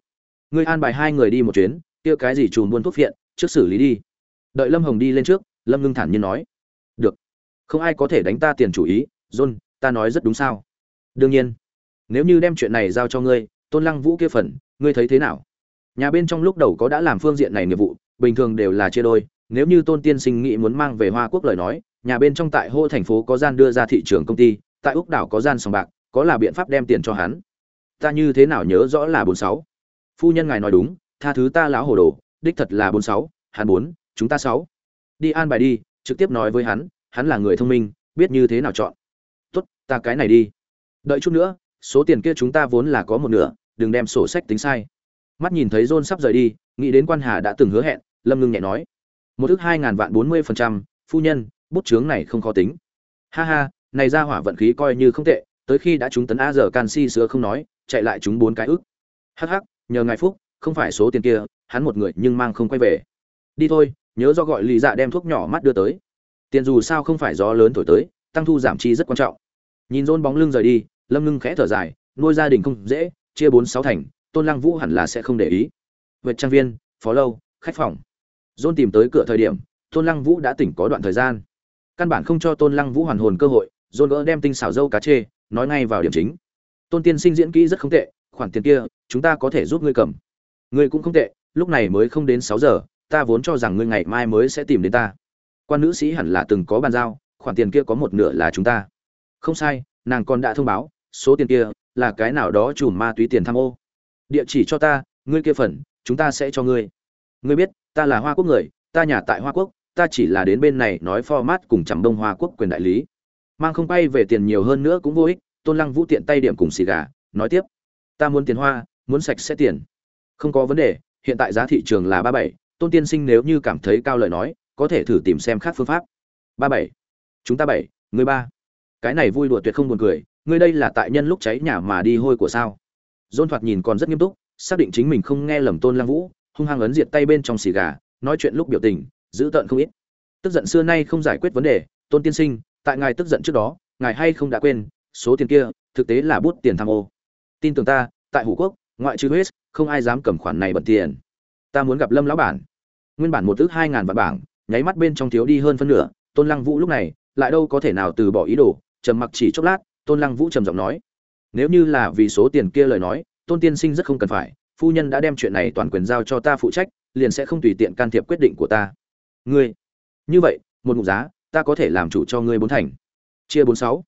Ngươi an bài hai người đi một chuyến, kia cái gì chùm buôn thuốc phiện, trước xử lý đi. Đợi lâm hồng đi lên trước, lâm ngưng thản nhiên nói. Được. Không ai có thể đánh ta tiền chủ ý, john, ta nói rất đúng sao? Đương nhiên. Nếu như đem chuyện này giao cho ngươi, tôn lăng vũ kia phần, ngươi thấy thế nào? Nhà bên trong lúc đầu có đã làm phương diện này nghiệp vụ, bình thường đều là chia đôi, nếu như tôn tiên sinh nghĩ muốn mang về hoa quốc lời nói nhà bên trong tại hô thành phố có gian đưa ra thị trường công ty, tại úc đảo có gian sòng bạc, có là biện pháp đem tiền cho hắn. Ta như thế nào nhớ rõ là bốn sáu? Phu nhân ngài nói đúng, tha thứ ta lão hồ đồ, đích thật là bốn sáu, hắn bốn, chúng ta sáu. Đi an bài đi, trực tiếp nói với hắn hắn là người thông minh, biết như thế nào chọn. Tốt, ta cái này đi. Đợi chút nữa, số tiền kia chúng ta vốn là có một nửa, đừng đem sổ sách tính sai. Mắt nhìn thấy john sắp rời đi, nghĩ đến quan hà đã từng hứa hẹn, lâm ngưng nhẹ nói. Một thứ hai ngàn vạn bốn mươi phần trăm, phu nhân bút chướng này không khó tính. Ha ha, này ra hỏa vận khí coi như không tệ, tới khi đã trúng tấn a giờ canxi sữa không nói, chạy lại chúng bốn cái ức. Hắc hắc, nhờ ngài phúc, không phải số tiền kia, hắn một người nhưng mang không quay về. Đi thôi, nhớ do gọi lì dạ đem thuốc nhỏ mắt đưa tới. Tiền dù sao không phải gió lớn thổi tới, tăng thu giảm chi rất quan trọng. Nhìn rôn bóng lưng rời đi, lâm ngưng khẽ thở dài, nuôi gia đình không dễ, chia bốn sáu thành, tôn lăng vũ hẳn là sẽ không để ý. Vệt trang viên, phó lâu, khách phòng. Rôn tìm tới cửa thời điểm, tôn lăng vũ đã tỉnh có đoạn thời gian căn bản không cho tôn lăng vũ hoàn hồn cơ hội, dồn gỡ đem tinh xảo dâu cá chê, nói ngay vào điểm chính. Tôn tiên sinh diễn kỹ rất không tệ, khoản tiền kia, chúng ta có thể giúp ngươi cầm. Ngươi cũng không tệ, lúc này mới không đến sáu giờ, ta vốn cho rằng ngươi ngày mai mới sẽ tìm đến ta. Quan nữ sĩ hẳn là từng có bàn giao, khoản tiền kia có một nửa là chúng ta. Không sai, nàng còn đã thông báo, số tiền kia là cái nào đó chùm ma túy tiền tham ô. Địa chỉ cho ta, ngươi kia phần, chúng ta sẽ cho ngươi. Ngươi biết, ta là hoa quốc người, ta nhà tại hoa quốc ta chỉ là đến bên này nói format cùng chằm đông hoa quốc quyền đại lý. Mang không bay về tiền nhiều hơn nữa cũng vô ích, tôn lăng vũ tiện tay điểm cùng xì gà, nói tiếp. Ta muốn tiền hoa, muốn sạch sẽ tiền. Không có vấn đề, hiện tại giá thị trường là ba bảy, tôn tiên sinh nếu như cảm thấy cao lời nói, có thể thử tìm xem khác phương pháp. Ba bảy. Chúng ta bảy, người ba. Cái này vui đùa tuyệt không buồn cười ngươi đây là tại nhân lúc cháy nhà mà đi hôi của sao? Dôn thoạt nhìn còn rất nghiêm túc, xác định chính mình không nghe lầm tôn lăng vũ, hung hăng ấn diệt tay bên trong xì gà, nói chuyện lúc biểu tình dữ tợn không ít. Tức giận xưa nay không giải quyết vấn đề, tôn tiên sinh, tại ngài tức giận trước đó, ngài hay không đã quên, số tiền kia, thực tế là bút tiền tham ô. Tin tưởng ta, tại hủ quốc, ngoại trừ huyết không ai dám cầm khoản này bận tiền. Ta muốn gặp lâm lão bản. Nguyên bản một ước hai ngàn vạn bảng, nháy mắt bên trong thiếu đi hơn phân nửa, tôn lăng vũ lúc này, lại đâu có thể nào từ bỏ ý đồ, trầm mặc chỉ chốc lát, tôn lăng vũ trầm giọng nói. Nếu như là vì số tiền kia lời nói, tôn tiên sinh rất không cần phải, phu nhân đã đem chuyện này toàn quyền giao cho ta phụ trách, liền sẽ không tùy tiện can thiệp quyết định của ta ngươi. Như vậy, một mục giá, ta có thể làm chủ cho ngươi bốn thành. Chia bốn sáu.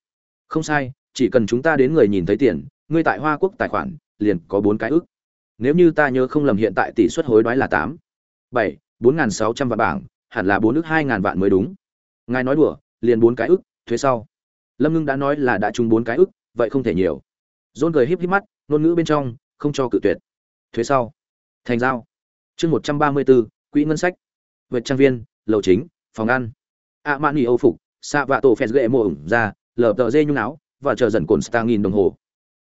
Không sai, chỉ cần chúng ta đến người nhìn thấy tiền, ngươi tại hoa quốc tài khoản, liền có bốn cái ước. Nếu như ta nhớ không lầm hiện tại tỷ suất hối đoái là tám. Bảy, bốn n sáu trăm vạn bảng, hẳn là bốn ước hai ngàn vạn mới đúng. Ngài nói đùa, liền bốn cái ước, thuế sau. Lâm ngưng đã nói là đã trúng bốn cái ước, vậy không thể nhiều. Dôn cười híp híp mắt, ngôn ngữ bên trong, không cho cự tuyệt. Thuế sau. Thành giao. Chương một trăm ba mươi bốn quỹ ngân sách vượt trang viên, lầu chính, phòng ăn. Ạ mãn nghỉ âu phục xạ vạ tổ phèn ghệ mô ủng ra lờ tờ dê nhung áo, và chờ dần cồn star nghìn đồng hồ.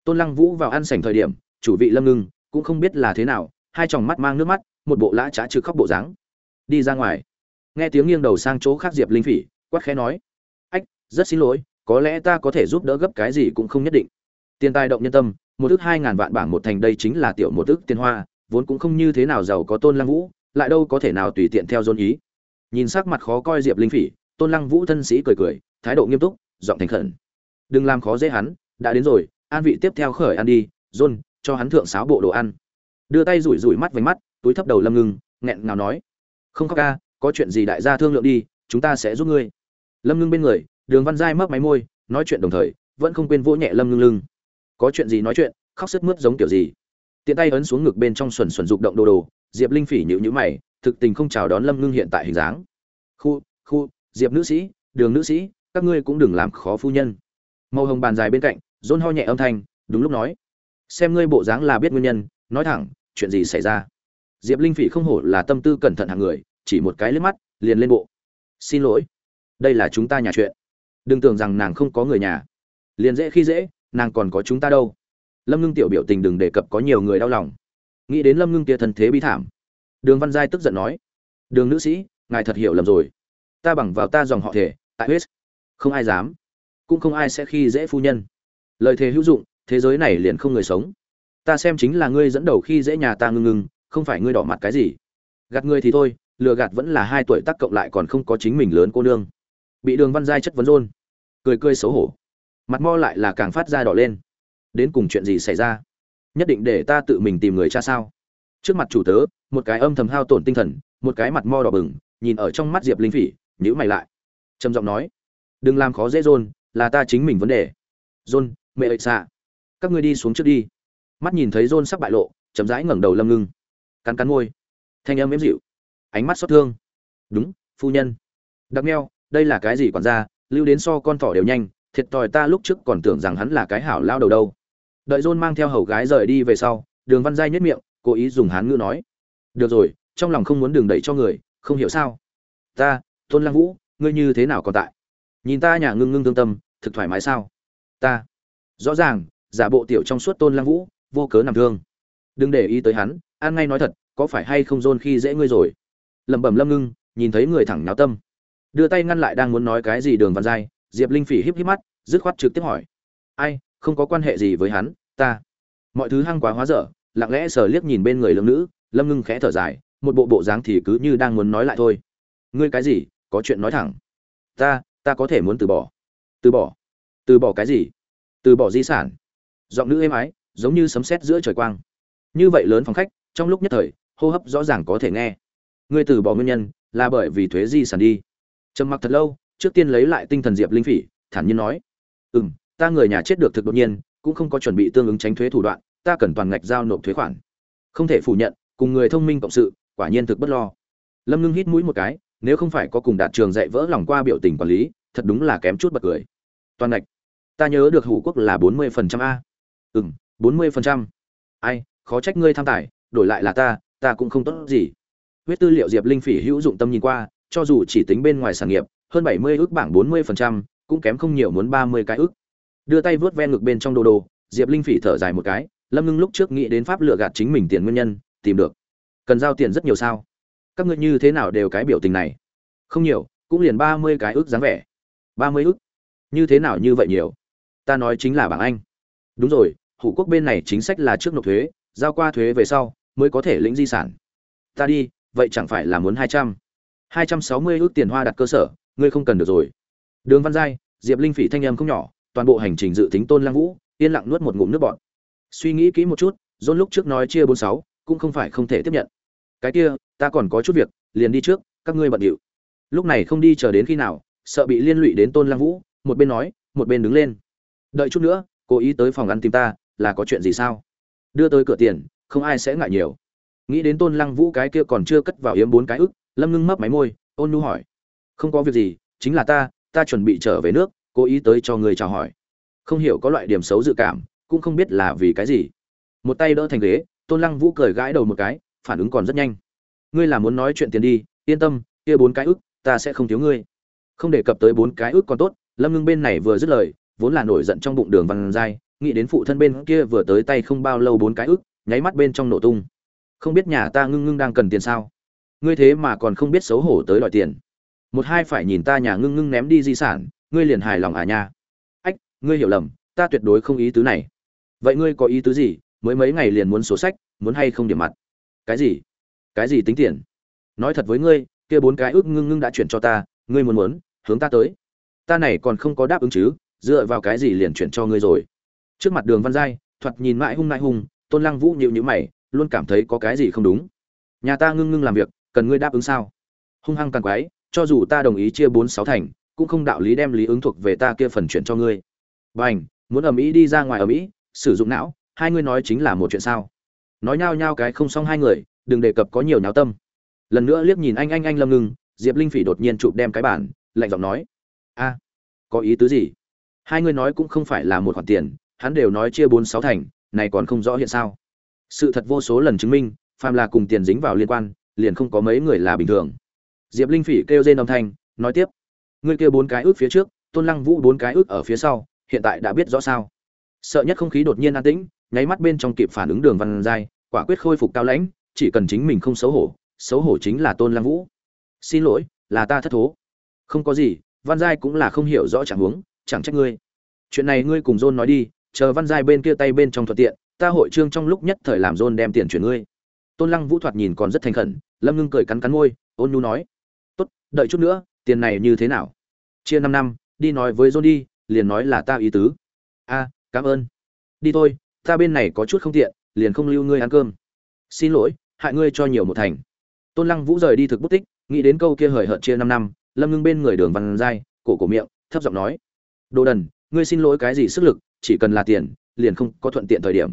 Tôn lăng vũ vào ăn sảnh thời điểm, chủ vị lâm ngưng, cũng không biết là thế nào, hai tròng mắt mang nước mắt, một bộ lã trá trừ khóc bộ dáng. Đi ra ngoài. Nghe tiếng nghiêng đầu sang chỗ khác diệp linh phỉ, quát khẽ nói, ách, rất xin lỗi, có lẽ ta có thể giúp đỡ gấp cái gì cũng không nhất định. Tiền tài động nhân tâm, một ước hai ngàn vạn bảng một thành đây chính là tiểu một ước tiền hoa, vốn cũng không như thế nào giàu có tôn lăng vũ lại đâu có thể nào tùy tiện theo dôn ý. Nhìn sắc mặt khó coi diệp linh phỉ, tôn lăng vũ thân sĩ cười cười, thái độ nghiêm túc, giọng thành khẩn. Đừng làm khó dễ hắn, đã đến rồi, an vị tiếp theo khởi ăn đi, john, cho hắn thượng sáo bộ đồ ăn. Đưa tay rủi rủi mắt vánh mắt, túi thấp đầu lâm ngưng, nghẹn ngào nói. Không khóc ca, có chuyện gì đại gia thương lượng đi, chúng ta sẽ giúp ngươi. Lâm ngưng bên người, đường văn giai mấp máy môi, nói chuyện đồng thời, vẫn không quên vỗ nhẹ lâm ngưng lưng. Có chuyện gì nói chuyện, khóc sức mướt giống kiểu gì. Tiện tay ấn xuống ngực bên trong xuẩn xuẩn rụng động đồ đồ diệp linh phỉ nhịu nhữ mày, thực tình không chào đón lâm ngưng hiện tại hình dáng. Khu khu, diệp nữ sĩ, đường nữ sĩ, các ngươi cũng đừng làm khó phu nhân. Màu hồng bàn dài bên cạnh dôn ho nhẹ âm thanh, đúng lúc nói. Xem ngươi bộ dáng là biết nguyên nhân, nói thẳng, chuyện gì xảy ra? Diệp linh phỉ không hổ là tâm tư cẩn thận hàng người, chỉ một cái liếc mắt, liền lên bộ. Xin lỗi. Đây là chúng ta nhà chuyện. Đừng tưởng rằng nàng không có người nhà. Liền dễ khi dễ, nàng còn có chúng ta đâu. Lâm ngưng tiểu biểu tình đừng đề cập có nhiều người đau lòng nghĩ đến lâm ngưng kia thân thế bi thảm. Đường văn giai tức giận nói, đường nữ sĩ, ngài thật hiểu lầm rồi. Ta bằng vào ta dòng họ thể, tại huyết không ai dám, cũng không ai sẽ khi dễ phu nhân. Lời thề hữu dụng, thế giới này liền không người sống. Ta xem chính là ngươi dẫn đầu khi dễ nhà ta ngưng ngưng, không phải ngươi đỏ mặt cái gì. Gạt ngươi thì thôi, lừa gạt vẫn là hai tuổi tác cộng lại còn không có chính mình lớn cô nương. Bị đường văn giai chất vấn rôn, cười cười xấu hổ. Mặt mo lại là càng phát ra đỏ lên. Đến cùng chuyện gì xảy ra? Nhất định để ta tự mình tìm người cha sao? Trước mặt chủ tớ, một cái âm thầm hao tổn tinh thần, một cái mặt mo đỏ bừng, nhìn ở trong mắt diệp linh phỉ nhữ mày lại. Trầm giọng nói, đừng làm khó dễ rôn là ta chính mình vấn đề. Rôn mẹ ơi xạ các ngươi đi xuống trước đi. Mắt nhìn thấy rôn sắp bại lộ, chậm rãi ngẩng đầu lâm ngưng. Cắn cắn môi. Thanh âm ếm dịu. Ánh mắt xót thương. Đúng, phu nhân. Đặc neo đây là cái gì quản gia? Lưu đến so con thỏ đều nhanh, thiệt thòi ta lúc trước còn tưởng rằng hắn là cái hảo lao đầu đâu đợi john mang theo hầu gái rời đi về sau, đường văn giai nhất miệng, cố ý dùng hán ngữ nói. Được rồi, trong lòng không muốn đường đẩy cho người, không hiểu sao? Ta, tôn lăng vũ, ngươi như thế nào còn tại? Nhìn ta nhà ngưng ngưng tương tâm, thực thoải mái sao? Ta, rõ ràng, giả bộ tiểu trong suốt tôn lăng vũ, vô cớ nằm thương. Đừng để ý tới hắn, an ngay nói thật, có phải hay không dôn khi dễ ngươi rồi? Lẩm bẩm lâm ngưng, nhìn thấy người thẳng náo tâm. Đưa tay ngăn lại đang muốn nói cái gì đường văn giai, diệp linh phỉ híp híp mắt, dứt khoát trực tiếp hỏi. Ai, không có quan hệ gì với hắn? Ta. Mọi thứ hăng quá hóa dở, lặng lẽ sờ liếc nhìn bên người lương nữ, lâm ngưng khẽ thở dài, một bộ bộ dáng thì cứ như đang muốn nói lại thôi. Ngươi cái gì? Có chuyện nói thẳng. Ta ta có thể muốn từ bỏ. Từ bỏ? Từ bỏ cái gì? Từ bỏ di sản. Giọng nữ êm ái, giống như sấm sét giữa trời quang. Như vậy lớn phòng khách, trong lúc nhất thời, hô hấp rõ ràng có thể nghe. Ngươi từ bỏ nguyên nhân, là bởi vì thuế di sản đi. Trầm mặc thật lâu, trước tiên lấy lại tinh thần diệp linh phỉ, thản nhiên nói. Ừ m ta người nhà chết được thực đột nhiên cũng không có chuẩn bị tương ứng tránh thuế thủ đoạn, ta cần toàn ngạch giao nộp thuế khoản. Không thể phủ nhận, cùng người thông minh cộng sự, quả nhiên thực bất lo. Lâm ngưng hít mũi một cái, nếu không phải có cùng đạt trường dạy vỡ lòng qua biểu tình quản lý, thật đúng là kém chút bật cười. Toàn ngạch. Ta nhớ được hủ quốc là bốn mươi phần trăm a. Ừ m bốn mươi phần trăm. Ai, khó trách ngươi tham tài, đổi lại là ta ta cũng không tốt gì. Huyết tư liệu diệp linh phỉ hữu dụng tâm nhìn qua, cho dù chỉ tính bên ngoài sản nghiệp, hơn bảy mươi ước bảng bốn mươi phần trăm, cũng kém không nhiều muốn ba mươi cái ước đưa tay vớt ven ngực bên trong đồ đồ, diệp linh phỉ thở dài một cái, lâm ngưng lúc trước nghĩ đến pháp lựa gạt chính mình tiền nguyên nhân, tìm được. Cần giao tiền rất nhiều sao? Các ngươi như thế nào đều cái biểu tình này? Không nhiều, cũng liền ba mươi cái ước dáng vẻ. ba mươi ước như thế nào như vậy nhiều? Ta nói chính là bảng anh. Đúng rồi, hủ quốc bên này chính sách là trước nộp thuế, giao qua thuế về sau, mới có thể lĩnh di sản. Ta đi, vậy chẳng phải là muốn hai trăm? hai trăm sáu mươi ước tiền hoa đặt cơ sở, ngươi không cần được rồi. Đường văn giai, diệp linh phỉ thanh em không nhỏ toàn bộ hành trình dự tính tôn lăng vũ, yên lặng nuốt một ngụm nước bọt. Suy nghĩ kỹ một chút dôn lúc trước nói chia bốn sáu, cũng không phải không thể tiếp nhận. Cái kia, ta còn có chút việc, liền đi trước, các ngươi bận điệu. Lúc này không đi chờ đến khi nào, sợ bị liên lụy đến tôn lăng vũ, một bên nói, một bên đứng lên. Đợi chút nữa, cố ý tới phòng ăn tìm ta, là có chuyện gì sao? Đưa tới cửa tiền, không ai sẽ ngại nhiều. Nghĩ đến tôn lăng vũ cái kia còn chưa cất vào yếm bốn cái ức, lâm ngưng mấp máy môi, ôn nu hỏi. Không có việc gì, chính là ta ta chuẩn bị trở về nước cố ý tới cho người chào hỏi. Không hiểu có loại điểm xấu dự cảm, cũng không biết là vì cái gì. Một tay đỡ thành ghế, tôn lăng vũ cười gãi đầu một cái, phản ứng còn rất nhanh. Ngươi là muốn nói chuyện tiền đi, yên tâm, kia bốn cái ức, ta sẽ không thiếu ngươi. Không đề cập tới bốn cái ức còn tốt, lâm ngưng bên này vừa dứt lời, vốn là nổi giận trong bụng đường văn giai, nghĩ đến phụ thân bên kia vừa tới tay không bao lâu bốn cái ức, nháy mắt bên trong nổ tung. Không biết nhà ta ngưng ngưng đang cần tiền sao? Ngươi thế mà còn không biết xấu hổ tới đòi tiền. Một hai phải nhìn ta nhà ngưng ngưng ném đi di sản ngươi liền hài lòng à nha. Ách, ngươi hiểu lầm, ta tuyệt đối không ý tứ này. Vậy ngươi có ý tứ gì? Mới mấy ngày liền muốn sổ sách, muốn hay không điểm mặt? Cái gì? Cái gì tính tiền? Nói thật với ngươi, kia bốn cái ước ngưng ngưng đã chuyển cho ta, ngươi muốn muốn, hướng ta tới. Ta này còn không có đáp ứng chứ, dựa vào cái gì liền chuyển cho ngươi rồi? Trước mặt đường văn giai, thoạt nhìn mãi hung mãi hung, tôn lăng vũ nhịu nhữ mày, luôn cảm thấy có cái gì không đúng. Nhà ta ngưng ngưng làm việc, cần ngươi đáp ứng sao? Hung hăng càng quái, cho dù ta đồng ý chia bốn sáu thành cũng không đạo lý đem lý ứng thuộc về ta kia phần chuyện cho ngươi. Bành, muốn ở mỹ đi ra ngoài ở mỹ sử dụng não hai ngươi nói chính là một chuyện sao? Nói nhao nhao cái không xong hai người đừng đề cập có nhiều nháo tâm. Lần nữa liếc nhìn anh anh anh lâm ngưng diệp linh phỉ đột nhiên chụp đem cái bản lạnh giọng nói a có ý tứ gì? Hai ngươi nói cũng không phải là một khoản tiền hắn đều nói chia bốn sáu thành này còn không rõ hiện sao. Sự thật vô số lần chứng minh phàm là cùng tiền dính vào liên quan liền không có mấy người là bình thường. Diệp linh phỉ kêu lên âm thanh nói tiếp ngươi kia bốn cái ước phía trước, tôn lăng vũ bốn cái ước ở phía sau, hiện tại đã biết rõ sao? Sợ nhất không khí đột nhiên an tĩnh, nháy mắt bên trong kịp phản ứng đường văn giai, quả quyết khôi phục cao lãnh, chỉ cần chính mình không xấu hổ xấu hổ chính là tôn lăng vũ. Xin lỗi, là ta thất thố. Không có gì, văn giai cũng là không hiểu rõ chẳng huống, chẳng trách ngươi. Chuyện này ngươi cùng john nói đi, chờ văn giai bên kia tay bên trong thuận tiện, ta hội trương trong lúc nhất thời làm john đem tiền chuyển ngươi. Tôn lăng vũ thoạt nhìn còn rất thành khẩn, lâm ngưng cười cắn cắn môi, ôn nhu nói. Tốt, đợi chút nữa tiền này như thế nào? Chia năm năm, đi nói với john đi liền nói là ta ý tứ. A, cảm ơn. Đi thôi, ta bên này có chút không tiện, liền không lưu ngươi ăn cơm. Xin lỗi, hại ngươi cho nhiều một thành. Tôn lăng vũ rời đi thực bút tích, nghĩ đến câu kia hời hợt chia năm năm, lâm ngưng bên người đường văn giai cổ cổ miệng, thấp giọng nói. Đồ đần, ngươi xin lỗi cái gì sức lực, chỉ cần là tiền, liền không có thuận tiện thời điểm.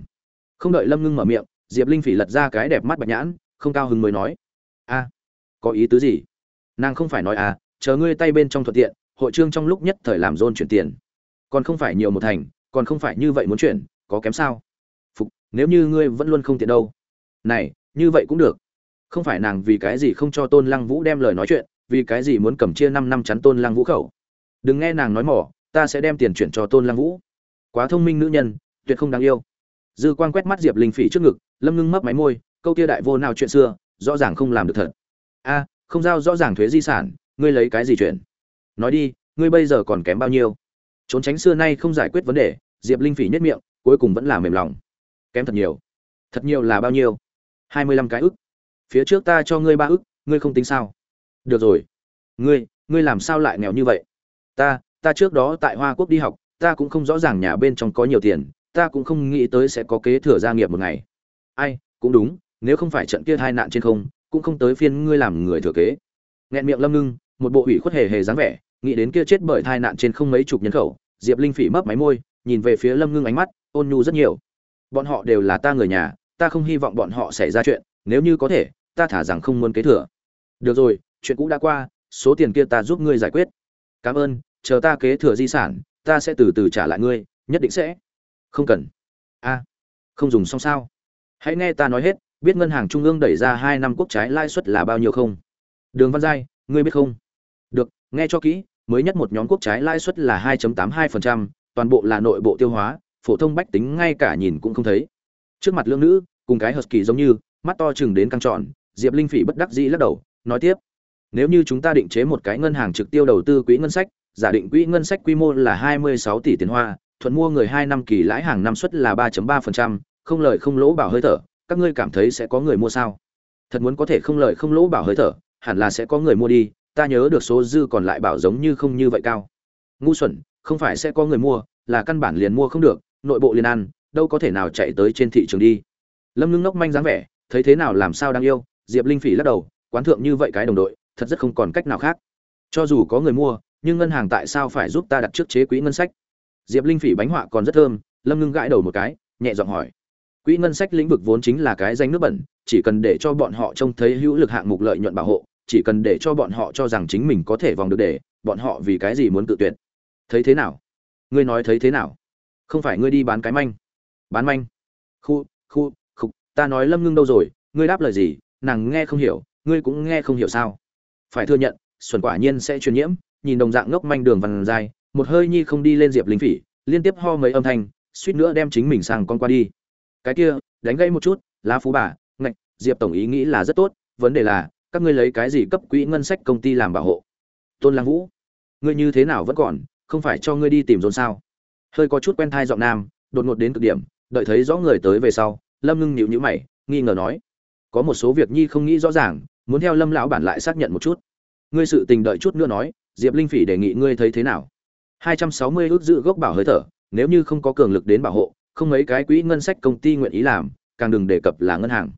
Không đợi lâm ngưng mở miệng, diệp linh phỉ lật ra cái đẹp mắt bạch nhãn, không cao hứng mới nói. A, có ý tứ gì? Nàng không phải nói à chờ ngươi tay bên trong thuận tiện, hội trương trong lúc nhất thời làm dôn chuyển tiền. Còn không phải nhiều một thành, còn không phải như vậy muốn chuyển, có kém sao? Phục, nếu như ngươi vẫn luôn không tiện đâu. Này, như vậy cũng được. Không phải nàng vì cái gì không cho tôn lăng vũ đem lời nói chuyện, vì cái gì muốn cầm chia năm năm chắn tôn lăng vũ khẩu? Đừng nghe nàng nói mỏ, ta sẽ đem tiền chuyển cho tôn lăng vũ. Quá thông minh nữ nhân, tuyệt không đáng yêu. Dư quan quét mắt diệp linh phỉ trước ngực, lâm ngưng mấp máy môi, câu tia đại vô nào chuyện xưa, rõ ràng không làm được thật. A, không giao rõ ràng thuế di sản ngươi lấy cái gì chuyện nói đi, ngươi bây giờ còn kém bao nhiêu? Trốn tránh xưa nay không giải quyết vấn đề, diệp linh phỉ nhất miệng, cuối cùng vẫn là mềm lòng. Kém thật nhiều. Thật nhiều là bao nhiêu? Hai mươi lăm cái ức. Phía trước ta cho ngươi ba ức, ngươi không tính sao? Được rồi. Ngươi ngươi làm sao lại nghèo như vậy? Ta ta trước đó tại hoa quốc đi học, ta cũng không rõ ràng nhà bên trong có nhiều tiền, ta cũng không nghĩ tới sẽ có kế thừa gia nghiệp một ngày. Ai, cũng đúng, nếu không phải trận kia hai nạn trên không, cũng không tới phiên ngươi làm người thừa kế. Nghẹn miệng lâm ngưng một bộ ủy khuất hề hề dáng vẻ, nghĩ đến kia chết bởi tai nạn trên không mấy chục nhân khẩu, diệp linh phỉ mấp máy môi, nhìn về phía lâm ngưng ánh mắt, ôn nhu rất nhiều. Bọn họ đều là ta người nhà, ta không hy vọng bọn họ xảy ra chuyện, nếu như có thể, ta thả rằng không muốn kế thừa. Được rồi, chuyện cũ đã qua, số tiền kia ta giúp ngươi giải quyết. Cảm ơn, chờ ta kế thừa di sản, ta sẽ từ từ trả lại ngươi, nhất định sẽ. Không cần. A, không dùng xong sao? Hãy nghe ta nói hết, biết ngân hàng trung ương đẩy ra hai năm quốc trái lãi suất là bao nhiêu không? Đường văn giai, ngươi biết không? Nghe cho kỹ mới nhất một nhóm quốc trái lãi suất là 2.82%, toàn bộ là nội bộ tiêu hóa phổ thông bách tính ngay cả nhìn cũng không thấy. Trước mặt lương nữ cùng cái husky giống như mắt to chừng đến căng tròn diệp linh phỉ bất đắc dĩ lắc đầu nói tiếp. Nếu như chúng ta định chế một cái ngân hàng trực tiêu đầu tư quỹ ngân sách giả định quỹ ngân sách quy mô là 26 tỷ tiền hoa thuận mua người hai năm kỳ lãi hàng năm suất là 3.3%, không lời không lỗ bảo hơi thở các ngươi cảm thấy sẽ có người mua sao? Thật muốn có thể không lời không lỗ bảo hơi thở hẳn là sẽ có người mua đi ta nhớ được số dư còn lại bảo giống như không như vậy cao. Ngu xuẩn, không phải sẽ có người mua, là căn bản liền mua không được, nội bộ liền ăn, đâu có thể nào chạy tới trên thị trường đi. Lâm ngưng ngốc manh dáng vẻ, thấy thế nào làm sao đang yêu, diệp linh phỉ lắc đầu, quán thượng như vậy cái đồng đội, thật rất không còn cách nào khác. Cho dù có người mua, nhưng ngân hàng tại sao phải giúp ta đặt trước chế quỹ ngân sách? Diệp linh phỉ bánh họa còn rất thơm, lâm ngưng gãi đầu một cái, nhẹ giọng hỏi. Quỹ ngân sách lĩnh vực vốn chính là cái danh nước bẩn, chỉ cần để cho bọn họ trông thấy hữu lực hạng mục lợi nhuận bảo hộ chỉ cần để cho bọn họ cho rằng chính mình có thể vòng được để, bọn họ vì cái gì muốn tự tuyệt? Thấy thế nào? Ngươi nói thấy thế nào? Không phải ngươi đi bán cái manh. Bán manh. Khu khu, khục, ta nói lâm ngưng đâu rồi? Ngươi đáp lời gì? Nàng nghe không hiểu, ngươi cũng nghe không hiểu sao? Phải thừa nhận, xuẩn quả nhiên sẽ truyền nhiễm, nhìn đồng dạng ngốc manh đường vằn dài, một hơi nhi không đi lên diệp lính phỉ, liên tiếp ho mấy âm thanh, suýt nữa đem chính mình sang con qua đi. Cái kia, đánh gãy một chút, lá phú bà, ngạch, diệp tổng ý nghĩ là rất tốt, vấn đề là các ngươi lấy cái gì cấp quỹ ngân sách công ty làm bảo hộ? Tôn lăng vũ, ngươi như thế nào vẫn còn không phải cho ngươi đi tìm dồn sao? Hơi có chút quen thai giọng nam, đột ngột đến cực điểm, đợi thấy rõ người tới về sau, lâm ngưng nhịu nhữ mày, nghi ngờ nói, có một số việc nhi không nghĩ rõ ràng, muốn theo lâm lão bản lại xác nhận một chút. Ngươi sự tình đợi chút nữa nói, diệp linh phỉ đề nghị ngươi thấy thế nào? Hai trăm sáu mươi ước dự gốc bảo hơi thở, nếu như không có cường lực đến bảo hộ, không mấy cái quỹ ngân sách công ty nguyện ý làm, càng đừng đề cập là ngân hàng.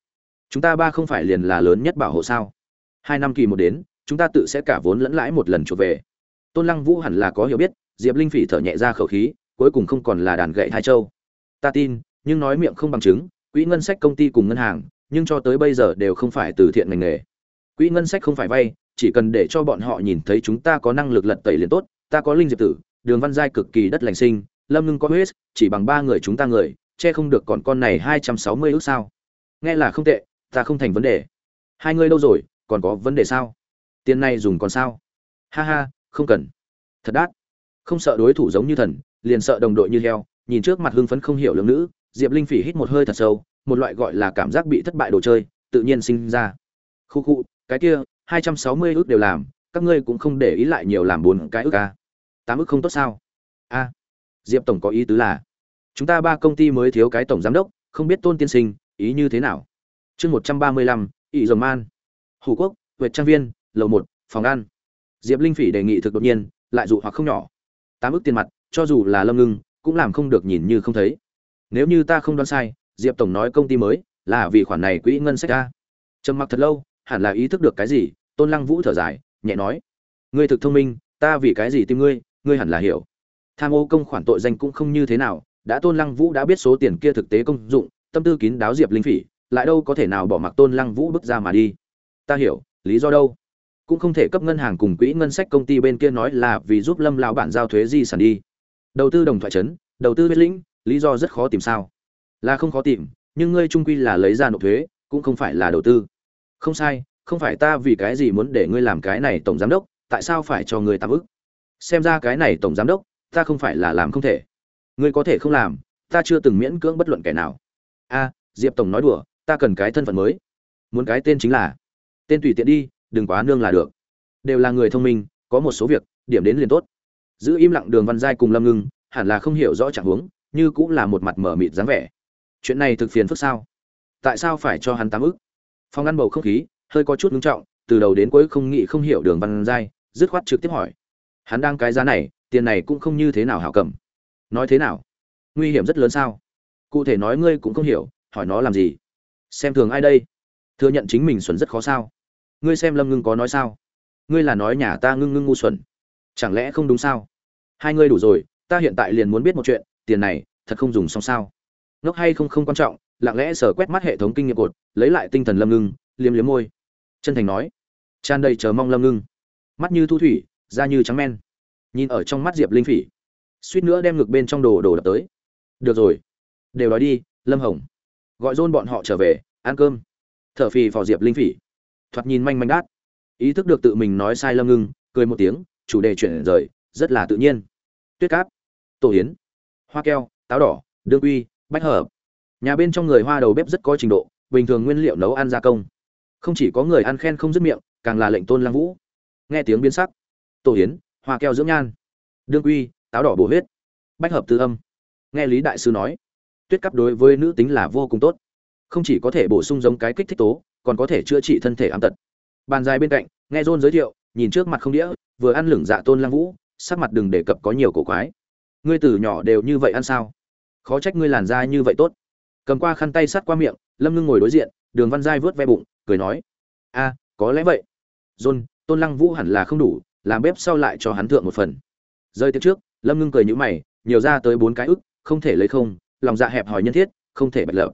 Chúng ta ba không phải liền là lớn nhất bảo hộ sao? Hai năm kỳ một đến, chúng ta tự sẽ cả vốn lẫn lãi một lần trở về. Tôn lăng vũ hẳn là có hiểu biết, diệp linh phỉ thở nhẹ ra khẩu khí, cuối cùng không còn là đàn gậy hai châu. Ta tin, nhưng nói miệng không bằng chứng, quỹ ngân sách công ty cùng ngân hàng, nhưng cho tới bây giờ đều không phải từ thiện ngành nghề. Quỹ ngân sách không phải vay, chỉ cần để cho bọn họ nhìn thấy chúng ta có năng lực lật tẩy liền tốt, ta có linh diệp tử, đường văn giai cực kỳ đất lành sinh, lâm ngưng có huyết, chỉ bằng ba người chúng ta người, che không được còn con này hai trăm sáu mươi ước sao. Nghe là không tệ, ta không thành vấn đề. Hai ngươi đâu rồi? Còn có vấn đề sao? Tiền này dùng còn sao? Ha ha, không cần. Thật đắt. Không sợ đối thủ giống như thần, liền sợ đồng đội như heo, nhìn trước mặt hưng phấn không hiểu lượng nữ, diệp linh phỉ hít một hơi thật sâu, một loại gọi là cảm giác bị thất bại đồ chơi, tự nhiên sinh ra. Khu khu, cái kia, hai trăm sáu mươi ước đều làm, các ngươi cũng không để ý lại nhiều làm bốn cái ước à. tám ước không tốt sao? A diệp tổng có ý tứ là, chúng ta ba công ty mới thiếu cái tổng giám đốc, không biết tôn tiên sinh, ý như thế nào? Chương một trăm ba mươi lăm ỵ dòng man hủ quốc, huệ trang viên, lầu một, phòng ăn. Diệp linh phỉ đề nghị thực đột nhiên, lại dụ hoặc không nhỏ. Tám ước tiền mặt, cho dù là lâm ngưng, cũng làm không được nhìn như không thấy. Nếu như ta không đoán sai, diệp tổng nói công ty mới, là vì khoản này quỹ ngân sách ta. Trầm mặc thật lâu, hẳn là ý thức được cái gì, tôn lăng vũ thở dài, nhẹ nói. Ngươi thực thông minh, ta vì cái gì tìm ngươi ngươi hẳn là hiểu. Tham ô công khoản tội danh cũng không như thế nào, đã tôn lăng vũ đã biết số tiền kia thực tế công dụng, tâm tư kín đáo diệp linh phỉ, lại đâu có thể nào bỏ mặc tôn lăng vũ bước ra mà đi ta hiểu, lý do đâu? Cũng không thể cấp ngân hàng cùng quỹ ngân sách công ty bên kia nói là vì giúp lâm lão bản giao thuế di sản đi. Đầu tư đồng thoại trấn đầu tư biết lĩnh, lý do rất khó tìm sao? Là không khó tìm, nhưng ngươi trung quy là lấy ra nộp thuế, cũng không phải là đầu tư. Không sai, không phải ta vì cái gì muốn để ngươi làm cái này tổng giám đốc, tại sao phải cho ngươi tạm ức? Xem ra cái này tổng giám đốc, ta không phải là làm không thể. Ngươi có thể không làm, ta chưa từng miễn cưỡng bất luận kẻ nào. A, diệp tổng nói đùa, ta cần cái thân phận mới. Muốn cái tên chính là tên tùy tiện đi, đừng quá nương là được. Đều là người thông minh, có một số việc, điểm đến liền tốt. Giữ im lặng đường văn giai cùng lâm ngưng, hẳn là không hiểu rõ trạng huống, như cũng là một mặt mở mịt dáng vẻ. Chuyện này thực phiền phức sao? Tại sao phải cho hắn tám ức? Phong ăn bầu không khí, hơi có chút ngưng trọng, từ đầu đến cuối không nghĩ không hiểu đường văn giai, dứt khoát trực tiếp hỏi. Hắn đang cái giá này, tiền này cũng không như thế nào hảo cầm. Nói thế nào? Nguy hiểm rất lớn sao? Cụ thể nói ngươi cũng không hiểu, hỏi nó làm gì? Xem thường ai đây? Thừa nhận chính mình xuẩn rất khó sao? Ngươi xem lâm ngưng có nói sao? Ngươi là nói nhà ta ngưng ngưng ngu xuẩn. Chẳng lẽ không đúng sao? Hai ngươi đủ rồi, ta hiện tại liền muốn biết một chuyện, tiền này, thật không dùng xong sao? Ngốc hay không không quan trọng, lặng lẽ sở quét mắt hệ thống kinh nghiệm cột, lấy lại tinh thần lâm ngưng, liếm liếm môi. Chân thành nói. Tràn đầy chờ mong lâm ngưng. Mắt như thu thủy, da như trắng men. Nhìn ở trong mắt diệp linh phỉ. Suýt nữa đem ngực bên trong đồ đồ đập tới. Được rồi. Đều nói đi, lâm hồng. Gọi dôn bọn họ trở về, ăn cơm. T h ở phì phò diệp linh phỉ thoạt nhìn manh manh đát. Ý thức được tự mình nói sai lâm ngưng, cười một tiếng, chủ đề chuyển rời, rất là tự nhiên. Tuyết cáp, tổ yến, hoa keo, táo đỏ, đương uy bách hợp. Nhà bên trong người hoa đầu bếp rất có trình độ, bình thường nguyên liệu nấu ăn gia công. Không chỉ có người ăn khen không dứt miệng, càng là lệnh tôn lăng vũ. Nghe tiếng biến sắc. Tổ yến, hoa keo dưỡng nhan. Đương uy táo đỏ bổ huyết. Bách hợp tư âm. Nghe lý đại sư nói, tuyết cắp đối với nữ tính là vô cùng tốt. Không chỉ có thể bổ sung giống cái kích thích tố còn có thể chữa trị thân thể ám tật. Bàn dài bên cạnh, nghe john giới thiệu, nhìn trước mặt không đĩa, vừa ăn lửng dạ tôn lăng vũ, sắc mặt đừng đề cập có nhiều cổ quái. Ngươi từ nhỏ đều như vậy ăn sao? Khó trách ngươi làn da như vậy tốt. Cầm qua khăn tay sát qua miệng, lâm ngưng ngồi đối diện, đường văn giai vớt ve bụng, cười nói, a, có lẽ vậy. John, tôn lăng vũ hẳn là không đủ, làm bếp sau lại cho hắn thượng một phần. Rơi tiếp trước, lâm ngưng cười nhữ mày, nhiều ra tới bốn cái ức, không thể lấy không, lòng dạ hẹp hòi nhân thiết, không thể bạch lợp